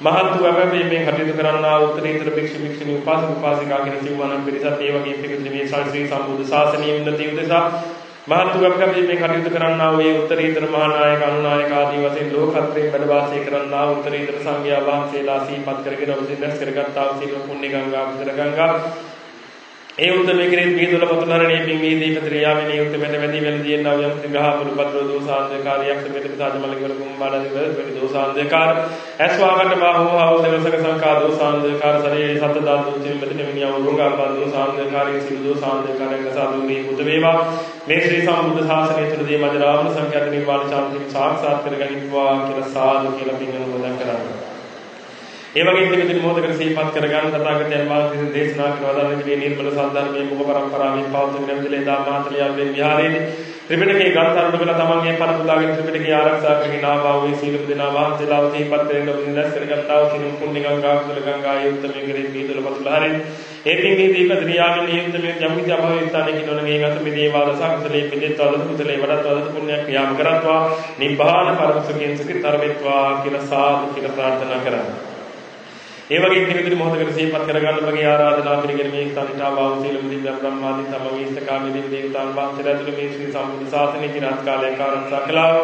මහත් වූ අවබෝධයෙන් කටයුතු කරන්නා උත්තරීතර භික්ෂු භික්ෂුණී උපාසක උපාසිකා කියන සිව්වණන් පිරිසත් ඒ වගේම පිළිතුරු මේ ශ්‍රී සම්බුද්ධ ශාසනයේ උන්නතිය උදෙසා මහත් වූ අවබෝධයෙන් කටයුතු කරන්නා වූ ඒ උත්තරීතර මහා නායක අනුනායක ආදී වශයෙන් ලෝකත්‍රයෙන් වැඩ වාසය කරන්නා උත්තරීතර සංඝයා වහන්සේලා සීපත් කරගෙන ඔබසින් දැස් කරගත්තා වූ සීල පුණ්‍ය ගංගා උත්තර ගංගා ඒ උත්තමයේ කෙරෙහි පිහිදුල පතුලරණේ පින් වී දීපත්‍ර යාමිනේ උත්තමෙන් වැඩි වෙන දියනා යම් සිගහ පුරුපත්‍ර දෝසාන්දකාරියක් සමෙත සාජමලිකවල කුම්බාලදි වෙන දෝසාන්දකාර. ඇස්වාගන්න බාහෝ හව දවසක සංකා දෝසාන්දකාර සරේ සත දාතු තුන් මෙතන මිනියව රුංගා දෝසාන්දකාරී සිල් දෝසාන්දකාරයන් සාදුනි බුද්ධ වේවා. මේ ශ්‍රී සම්බුද්ධ ශාසනය තුළදී මජරාවන සංඛ්‍යාත නිර්වාණ ශාන්තිය සාක්ෂාත් කරගනිත්වා කියලා සාදු කියලා පින් අනුමෝදන් කරන්නේ ඒ වගේම දෙවිදින මොහොතකට සිහිපත් කරගන්න තථාගතයන් වහන්සේ දේශනා කරන වදාළ මේ නිර්මල සද්ධර්මයේ මුඛ පරම්පරාවෙන් පවතුන නැවතිලේ දා මාතලියම් විහාරයේදී ත්‍රිපිටකයේ ග්‍රන්ථ අනුව කළ තමන්ගේ පණ පුදාගෙන ත්‍රිපිටකය ආරක්ෂා කරගෙන ආවා වූ සීලම දෙනා වහන්සේලාව තීපත් කරගෙන ඔබ දිනස් කරගත්තා වූ සිනු පුණ්‍ය ගංගා කුසල ගංගා යුක්ත මේ කෙරෙහි දීතුල පතුල හරින් ඒ පින්ගේ දීප ත්‍රියාමින් නියුක්ත මේ ජම්මිත අභව ස්ථානයේ කිනෝනගේ ගත මේ දේවාද සංසලේ පිළිත් වදත කුසලේ වඩත් වදත පුණ්‍ය ක්‍රියාම කරත්වා. නිබ්බාන පරම සුඛයෙන් සුඛිතර වෙත්වා කියලා සාදු කියලා ප්‍රාර්ථනා කරන්නේ ඒ වගේ පිළිතුරු මොහොතකට සිහිපත් කරගන්න වගේ ආරාධනා පිළිගෙන මේ තනිටා වාව සීල මුදින් බ්‍රහ්මාදී තමගේ ඉස්තකාමී දෙවි දේවතාන් වහන්සේලා ඇතුළු මේ ශ්‍රී සම්බුද්ධ ශාසනය කිරත් කාලයක් ආරක්ෂා කළා.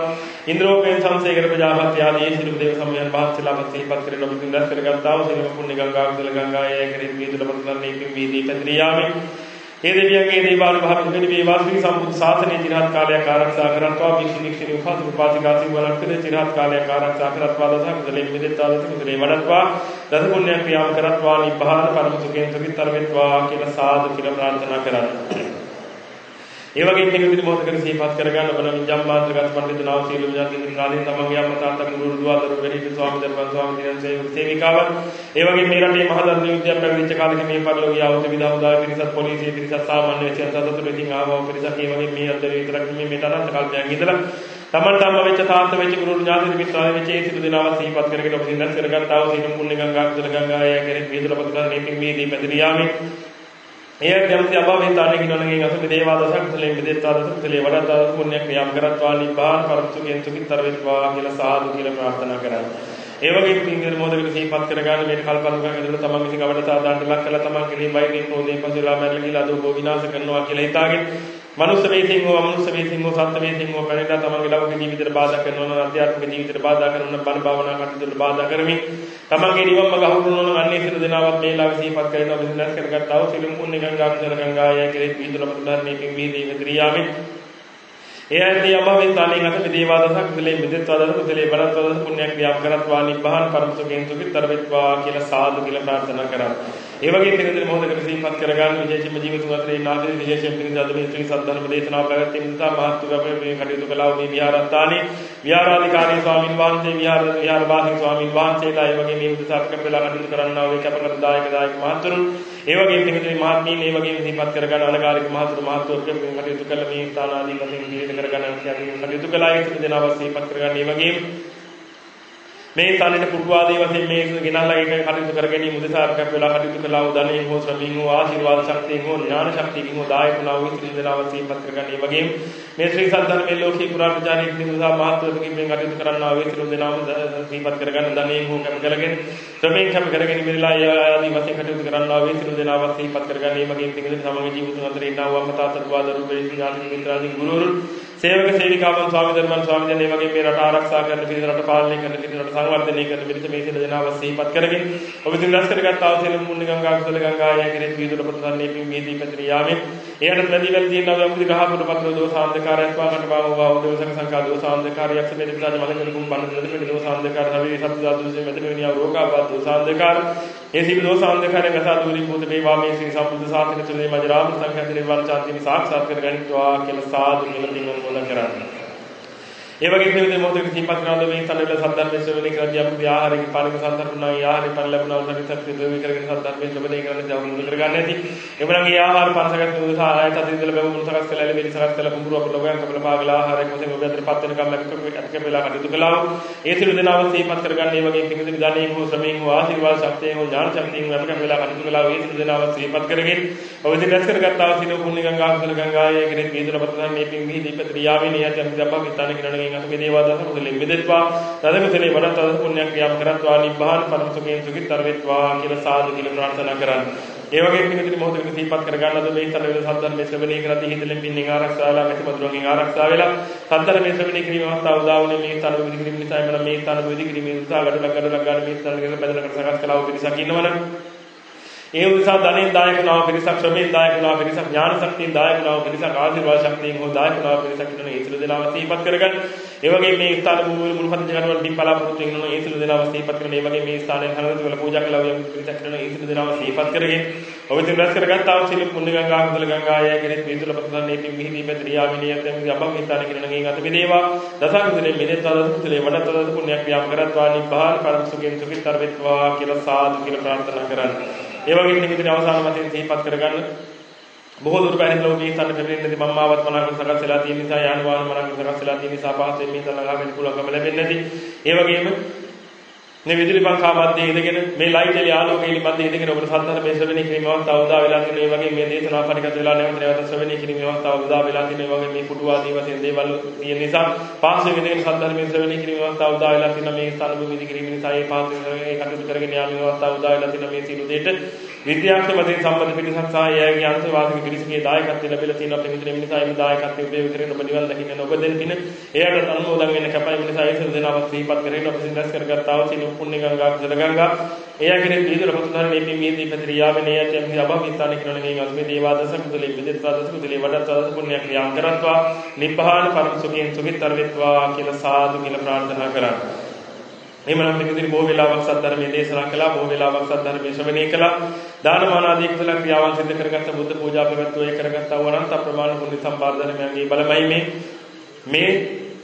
ඉන්ද්‍රෝපේන් සංසේකර ප්‍රජාපති ආදී සියලු දේව සමයන් වහන්සේලා සිහිපත් කරගෙන ඔබ තුන් දැස් කරගත්තා වූ සියලු පුණ්‍ය ගංගා කුසල ගංගා යය කෙරෙහි මේ තුල පරිසරණේ පින් වීදී පැතිරියාමේ ඒ දෙවියන්ගේ දේවානුභාව මෙන්න මේ වාස්තුවේ සම්බුද්ධ ශාසනයේ চিරහත් කාලයක් ආරක්ෂා කරත්වා භික්ෂු භික්ෂුණී උපාසක උපාසිකාසී වලක්කද চিරහත් කාලයක් ආරක්ෂා කරත්වා දස කුසලෙ මෙදෙත්තා දස කුසලෙ වඩත්වා දස පුණ්‍ය ක්‍රියාව කරත්වා නිබ්බාන පරම සුඛයෙන් සුඛිතර වෙත්වා කියලා සාදු කියලා ප්‍රාර්ථනා කරන්නේ ඒ වගේම මේක විදිහට මොහොතකට සිහිපත් කරගන්න ඔබ නම් ජම්මාන්තරගත පඬිතු නාව සීල විජාතින් කාලේ තමන්ගේ අම්මා තාත්තා ගුරු දුවදරු වෙනිට ස්වාමී දරුවන් ස්වාමී දිනන් සේවක සේවිකාවන් ඒ වගේම මේ රටේ මහා ධර්ම විද්‍යාව පැවිදිච්ච කාලෙක මේ පරිලෝකීය අවුත් විදා උදා පිරිසත් පොලිසිය පිරිසත් සාමාන්‍ය වෙච්ච සතතුරු ඉතින් ආවව පිරිසක් ඒ වගේ මේ අතර විතරක් නෙමෙයි මේ තරන්ත කල්පයක් ඉඳලා තමන්ට අම්ම වෙච්ච තාත්තා වෙච්ච ගුරු ඥාති මිත්‍රාය වෙච්ච ඒ සිදු දිනාව සිහිපත් කරගෙන ඔබ සින්දස් කරගත්තා වූ සීලම් පුණ්‍ය ගංගා කුසල ගංගා යැයි කෙරෙහි වේදල පතුකරණේ පින් වේදී පැතිරියාමේ එය කැමති අභාවයෙන් තානේ කිනවනගෙන් අසු දේවාදසක් කුසලයෙන් මෙදෙත්තා දස කුසලේ වඩා දස පුණ්‍ය ක්‍රියාම් කරත්වා නිබ්බාන පරමසුඛයෙන් සුඛිතර වෙත්වා කියලා සාදු කියලා ප්‍රාර්ථනා කරන්නේ. ඒ වගේම පින්දර මොදකට සිහිපත් කරගන්න මේ කල්පනාකම් ඇතුළත තමන් විසින් අවඩ සාදාන්න ලක් කළා තමන් කෙරෙහි වෛරයෙන් ක්‍රෝධයෙන් පසුලා මැරලා ගිහලා අදෝ විනාශ කරනවා කියලා හිතාගෙන මනුස්ස වේසින් හෝ අමනුස්ස වේසින් හෝ සත්ත්ව වේසින් හෝ පැනලා තමන්ගේ ලෞකික ජීවිතයට බාධා කරනවා නම් අධ්‍යාත්මික ජීවිතයට බාධා කරනවා බණ භාවනා කටයුතු බාධා කරමින් තමන්ගේ නිවන් මඟ අහුරුනවා නම් අන්නේ සිර දෙනාවත් මේ ලාභ සිහිපත් කරනවා බිස්නස් කරගත්තා වූ සිළුම් පුණ්‍ය ගංගා කුසල ගංගාය කෙරෙහි විදුල පතුලන්නේ පින් වීදී මෙත්‍රියාමේ ඒ ඇදී අභවෙන් තාලෙන් අත මෙදේවාදසක් කුසලේ මෙදෙත්වාදස කුසලේ බලත්වාදස පුණ්‍ය ක්‍රියාව කරත්වා නිබ්බහන් පරම සුඛයෙන් සුඛිතර වෙත්වා කියලා සාදු කියලා ප්‍රාර්ථනා කරා. ඒ වගේම පිළිදෙල මොහොතකට සිහිපත් කරගන්න විශේෂයෙන්ම ජීවිතුන් අතර ඉන්න ආදී විශේෂයෙන් පිළිදෙල අද මේ ශ්‍රී සද්ධර්ම දේශනාව පැවැත්වීම නිසා මහත්තුග අපේ මේ කටයුතු කළා වූ මේ විහාරස්ථානයේ විහාරාධිකාරී ස්වාමින් වහන්සේ විහාර විහාර වාසී ස්වාමින් වහන්සේලා ඒ වගේ මේ උදසාරක වෙලා කටයුතු කරන්නා වූ කැපකර දායක දායක මහතුරුන් ඒ වගේම පිළිදෙල මහත්මීන් ඒ වගේම සිහිපත් කරගන්න අනගාരിക මහතුරු මහත්වරු මේ කටයුතු කළ මේ ස්ථාන ආදී වශයෙන් පිළිදෙල කරගන්න කටයුතු කළා ඒ දෙනාව සිහිපත් කරගන්න. ඒ වගේම මේ තනෙට පුරුවාදී වශයෙන් මේ ගෙනල්ලා ඒක කටයුතු කර ගැනීම උදෙසා අප වෙලා කටයුතු කළා වූ ධනෙන් හෝ ශ්‍රමින් හෝ ආශිර්වාද ශක්තියෙන් හෝ ඥාන ශක්තියකින් හෝ දායකුණා වූ ශ්‍රී දලාව සීපත් කරගන්න. ඒ වගේම මේ ශ්‍රී සද්ධර්මයේ ලෝකී පුරාණ ප්‍රචාරයේ දිනුසා මහත්වකින් මේ කටයුතු කරන්නා වූ ශ්‍රී දලාව සීපත් කරගන්න ධනෙන් හෝ කැප කරගෙන ශ්‍රමයෙන් කැප කරගෙන මෙලා ආදී වශයෙන් කටයුතු කරන්නා වූ ශ්‍රී දලාව සීපත් කරගන්න. ඒ වගේම පිළිදෙන සමග ජීවිතුන් අතර ඉන්නා වූ අමතාතර වාදරු බෙදී ආදී මිත්‍රාදී ගුරුවරුන් සේවක සේවිකාවන් ස්වාමි ධර්මයන් ස්වාමි දන් මේ වගේ මේ රට ආරක්ෂා කරන පිළිස රට පාලනය කරන පිළිස රට සංවර්ධනය කරන පිළිස මේ සියලු දෙනාව සිහිපත් කරගෙන ඔබ විසින් රැස් කරගත් ආවසෙල මුන්න ගංගා කුසල ගංගා යයි කෙරෙහි වීදුර ප්‍රතිසන්නේ පින් මේදී පැතිර යාමේ එයට නදී වල තියෙන අවමුදි ගහපුර පත්‍ර දෝසාන්දකාරයක් වාකට බව වා උදවසක සංකා දෝසාන්දකාරයක් සමෙද පිටාජ මලෙන් කුම් බන්න නදී මෙද දෝසාන්දකාර රවි සත්‍ය දාතුසේ මෙද මෙනියා රෝගාපා දෝසාන්දකාර ඒ සිව් දෝසාන්දකාරයෙන් අසා දුරි බුද මේ වාමේ ශ්‍රී සම්බුද්ධ ශාසනය තුළේ මජරාම සංඝ නිර්වාණ චාන්තිනි සාක්ෂාත් කර ගනිත්වා කියලා සාදු කියලා පින් මොන කරන්නේ ඒ වගේම මේ මොහොතේ සිහිපත් කරනවා මේ තනවල සද්ධර්ම ශ්‍රවණය කරද්දී අපි ආහාරයේ පානික සම්තරණා ආහාරේ පණ ලැබුණා උසරි සත්‍ය දෙවි කරගෙන සද්ධර්මයේ ශ්‍රවණය කරන ජවුරු කරගන්න ඇති. එවනම් ඒ ආහාර පන්සකට උදසා ආයත අදින්දල බැව මුල් සකස් කළා මෙලි සකස් කළා කුඹුරු අප ලෝකයන් කපල පාගල ආහාරයක් වශයෙන් ඔබ අතර පත් වෙනකම් ලැබෙක අධික වෙලා කටයුතු කළා. ඒ සිළු දෙනාව සිහිපත් කරගන්න ඒ වගේ පිඟුදින ධනෙන් හෝ ශ්‍රමයෙන් හෝ ආශිර්වාද ශක්තියෙන් හෝ ඥාන ශක්තියෙන් හෝ අපිට වෙලා කටයුතු කළා. ඒ සිළු දෙනාව සිහිපත් කරගෙන ඔබ ඉතින් රැස් කරගත්තා සිළු පුණ්‍ය ගංගා කුසල ගංගායේ කෙරෙහි වේදන පතන මේ පිං විහි දීපත රියාවේ නියත යම් දබ්බා මිතාන කිනණගෙන් අත මේ දේවාදස කුසලෙ මෙදෙත්වා තදකුසලේ වඩත් තද පුණ්‍ය ක්‍රියාම් කරත්වා නිබ්බාන පරම සුඛයෙන් සුඛිතර වෙත්වා කියලා සාදු කියලා ප්‍රාර්ථනා කරන්නේ. ඒ වගේම පිළිතුරු මොහොතකට සිහිපත් කරගන්නද මේ තරවල සද්ධර්මයේ ශ්‍රවණය කරද්දී හිතලෙන් පින්නෙන් ආරක්ෂාලා මෙති මధుරංගෙන් ආරක්ෂා වෙලා සද්ධර්මයේ ශ්‍රවණය කිරීම අවස්ථාව උදා වුණේ මේ තන විදි කිරීම නිසා එමනම් මේ තන විදි කිරීම නිසා ගඩලක් ගඩලක් ගන්න මේ තන කියලා බෙදලා සකස් කළා වූ පිරිසක් ඉන්නවනම් ඒ නිසා ධනෙන් දායක නාව පිරිසක් ශ්‍රමයෙන් දායක නාව පිරිසක් ඥාන ශක්තියෙන් දායක නාව පිරිසක් ආශිර්වාද ශක්තියෙන් හෝ දායක නාව පිරිසක් ඉන්නන ඒ සිළු දෙනාව සිහිපත් කරගන්න. ඒ වගේ මේ ස්ථාන භූමිවල මුල්පත් ජනවල දී බලාපොරොත්තු වෙන ඒ සිළු දෙනාව සිහිපත් කරගෙන ඒ වගේ මේ ස්ථානයේ හරවතු වල පූජා කළා වූ පිරිසක් ඉන්නන ඒ සිළු දෙනාව සිහිපත් කරගෙන ඔබ ඉතින් රැස් කරගත්තා වූ සිළු පුණ්‍ය ගංගා කුසල ගංගා යයි කෙරෙහි විදුල පතන්නේ පින් මිහිදී පැතිරියාමිනිය යම් අබම් හිතාන කිරණගෙන් අත බෙදේවා දසකුසලේ මෙදෙත්වා දසකුසලේ වඩත් දස පුණ්‍ය ක්‍රියාම් කරත්වා නිබ්බාන පරම සුඛෙන් සුඛිතර වෙත්වා කියලා සාදු කියලා ප්‍රාර්ථනා කරන්නේ. ඒ වගේම නිමිති අවසාන වශයෙන් සිහිපත් කරගන්න බොහෝ දුර බැරි ලෝකේ තන පෙරෙන්නේ මම මාවත් මනාකම් සකස් වෙලා තියෙන නිසා යාන වාහන මනාකම් සකස් වෙලා තියෙන නිසා පහසෙන් මේ තන ළඟාගෙන පුළුවන්කම ලැබෙන්නේ නැති. ඒ වගේම මේ විදුලි පංකා මැද්දේ ඉඳගෙන මේ ලයිට් එළිය ආලෝක එළිය මැද්දේ ඉඳගෙන ඔබට සත්‍යන මේ ශ්‍රවණය කිරීම අවස්ථාව උදා වෙලා තියෙන ඒ වගේ මේ දේශනා පරිගත වෙලා නැවත නැවත ශ්‍රවණය කිරීම අවස්ථාව උදා වෙලා තියෙන ඒ වගේ මේ පුටු ආදී වශයෙන් දේවල් තියෙන නිසා පාස්සේ ඉඳගෙන සත්‍යන මේ ශ්‍රවණය කිරීම අවස්ථාව උදා වෙලා තියෙන මේ ස්ථාන භූමි කිරීම නිසා ඒ පාස්සේ ඒ කටයුතු කරගෙන යාම අවස්ථාව උදා වෙලා තියෙන මේ සියලු දෙයට විද්‍යාඥ මතින් සම්බන්ධ පිටසක් සහ එයාගේ අන්තවාදික පිරිසගේ දායකත්වය ලැබිලා තියෙන අපේ මිත්‍රෙ නිසා මේ දායකත්වය උපයෝග කරගෙන ඔබ නිවන් දකින්න ඔබ දෙන පින එයාට අනුමෝදන් වෙන්න කැපයි නිසා ඒ සියලු දෙනාවත් දීපත් කරගෙන ඔබ සින්දස් කරගත්තා. වූ සිනු පුණ්‍ය ගංගා කුසල ගංගා. එයාගේ දීදුර පතුතර මේ මේ දීපති යාවේ එයාට යම් අභවිතාන කරන මේ අස්මේ දේවාදස කුදලේ විදිත්වාදස කුදලේ වඩත්වාදස පුණ්‍ය ක්‍රියාම් කරත්වා නිබ්බාන පරම සුඛයෙන් සුඛිතර වෙත්වා කියලා සාදු කියලා ප්‍රාර්ථනා කරන්නේ එහෙමනම් මෙතනදී බොහෝ වෙලාවක් සද්ධර්මයේ දේශනා කළා බොහෝ වෙලාවක් සද්ධර්මයේ ශ්‍රවණය කළා. දානමාන ආදී කුසල ක්‍රියාවන් සිදු කරගත්ත බුද්ධ පූජා පැවැත්වුවා ඒ කරගත්ත වරන්ත ප්‍රමාණ පුණ්‍ය සම්පාද ධර්මයන්ගේ බලමයි මේ. මේ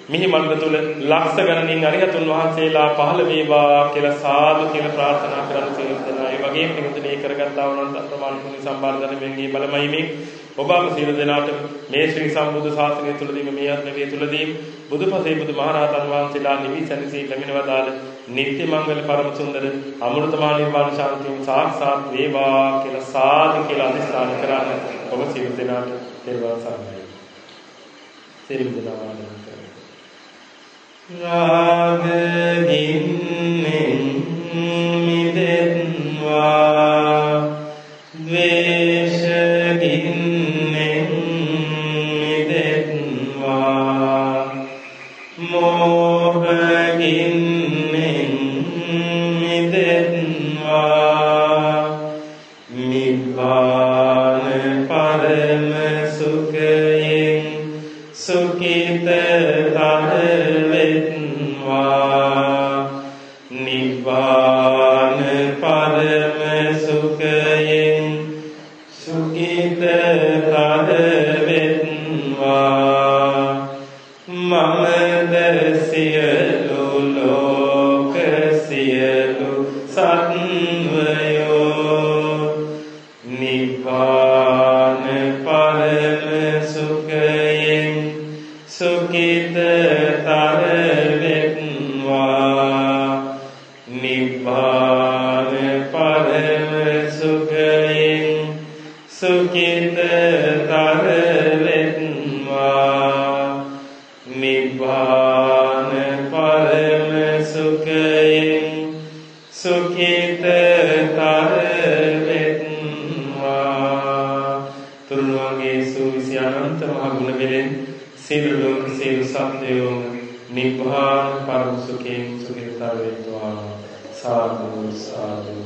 මිහි මන්ද තුල ලක්ෂ ගණනින් අරිහතුන් වහන්සේලා පහළ වේවා කියලා සාදු කියලා ප්‍රාර්ථනා කරන සියලුදෙනා ඒ වගේම නිමුදනේ කරගත්තා වුණත් අප්‍රමාණ පුණ්‍ය සම්පාද ධර්මයන්ගේ බලමයි මේ. ඔබ අප සියලු දෙනාට මේ ශ්‍රී සම්බුද්ධ ශාසනය තුලදීම මේ අත්මකයේ තුලදී බුදුපසේ බුදුමහරහතන් වහන්සේලා නිවි සැනසී ලැබෙනවදාල නිත්‍ය මංගල පරම සුන්දර අමෘතමා නිර්වාණ ශාන්තිය සාක්ෂාත් වේවා කියලා සාදු කියලා අධිෂ්ඨාන කරන්න ඔබ සියලු දෙනාට දේවා සරණයි. සියලු දෙනා වාදනය කරමු. රාගින්නෙන් මිදෙත්වා නිබ්බාන පරම සුඛයෙන් සුඛිතව වේවා සාදු සාදු.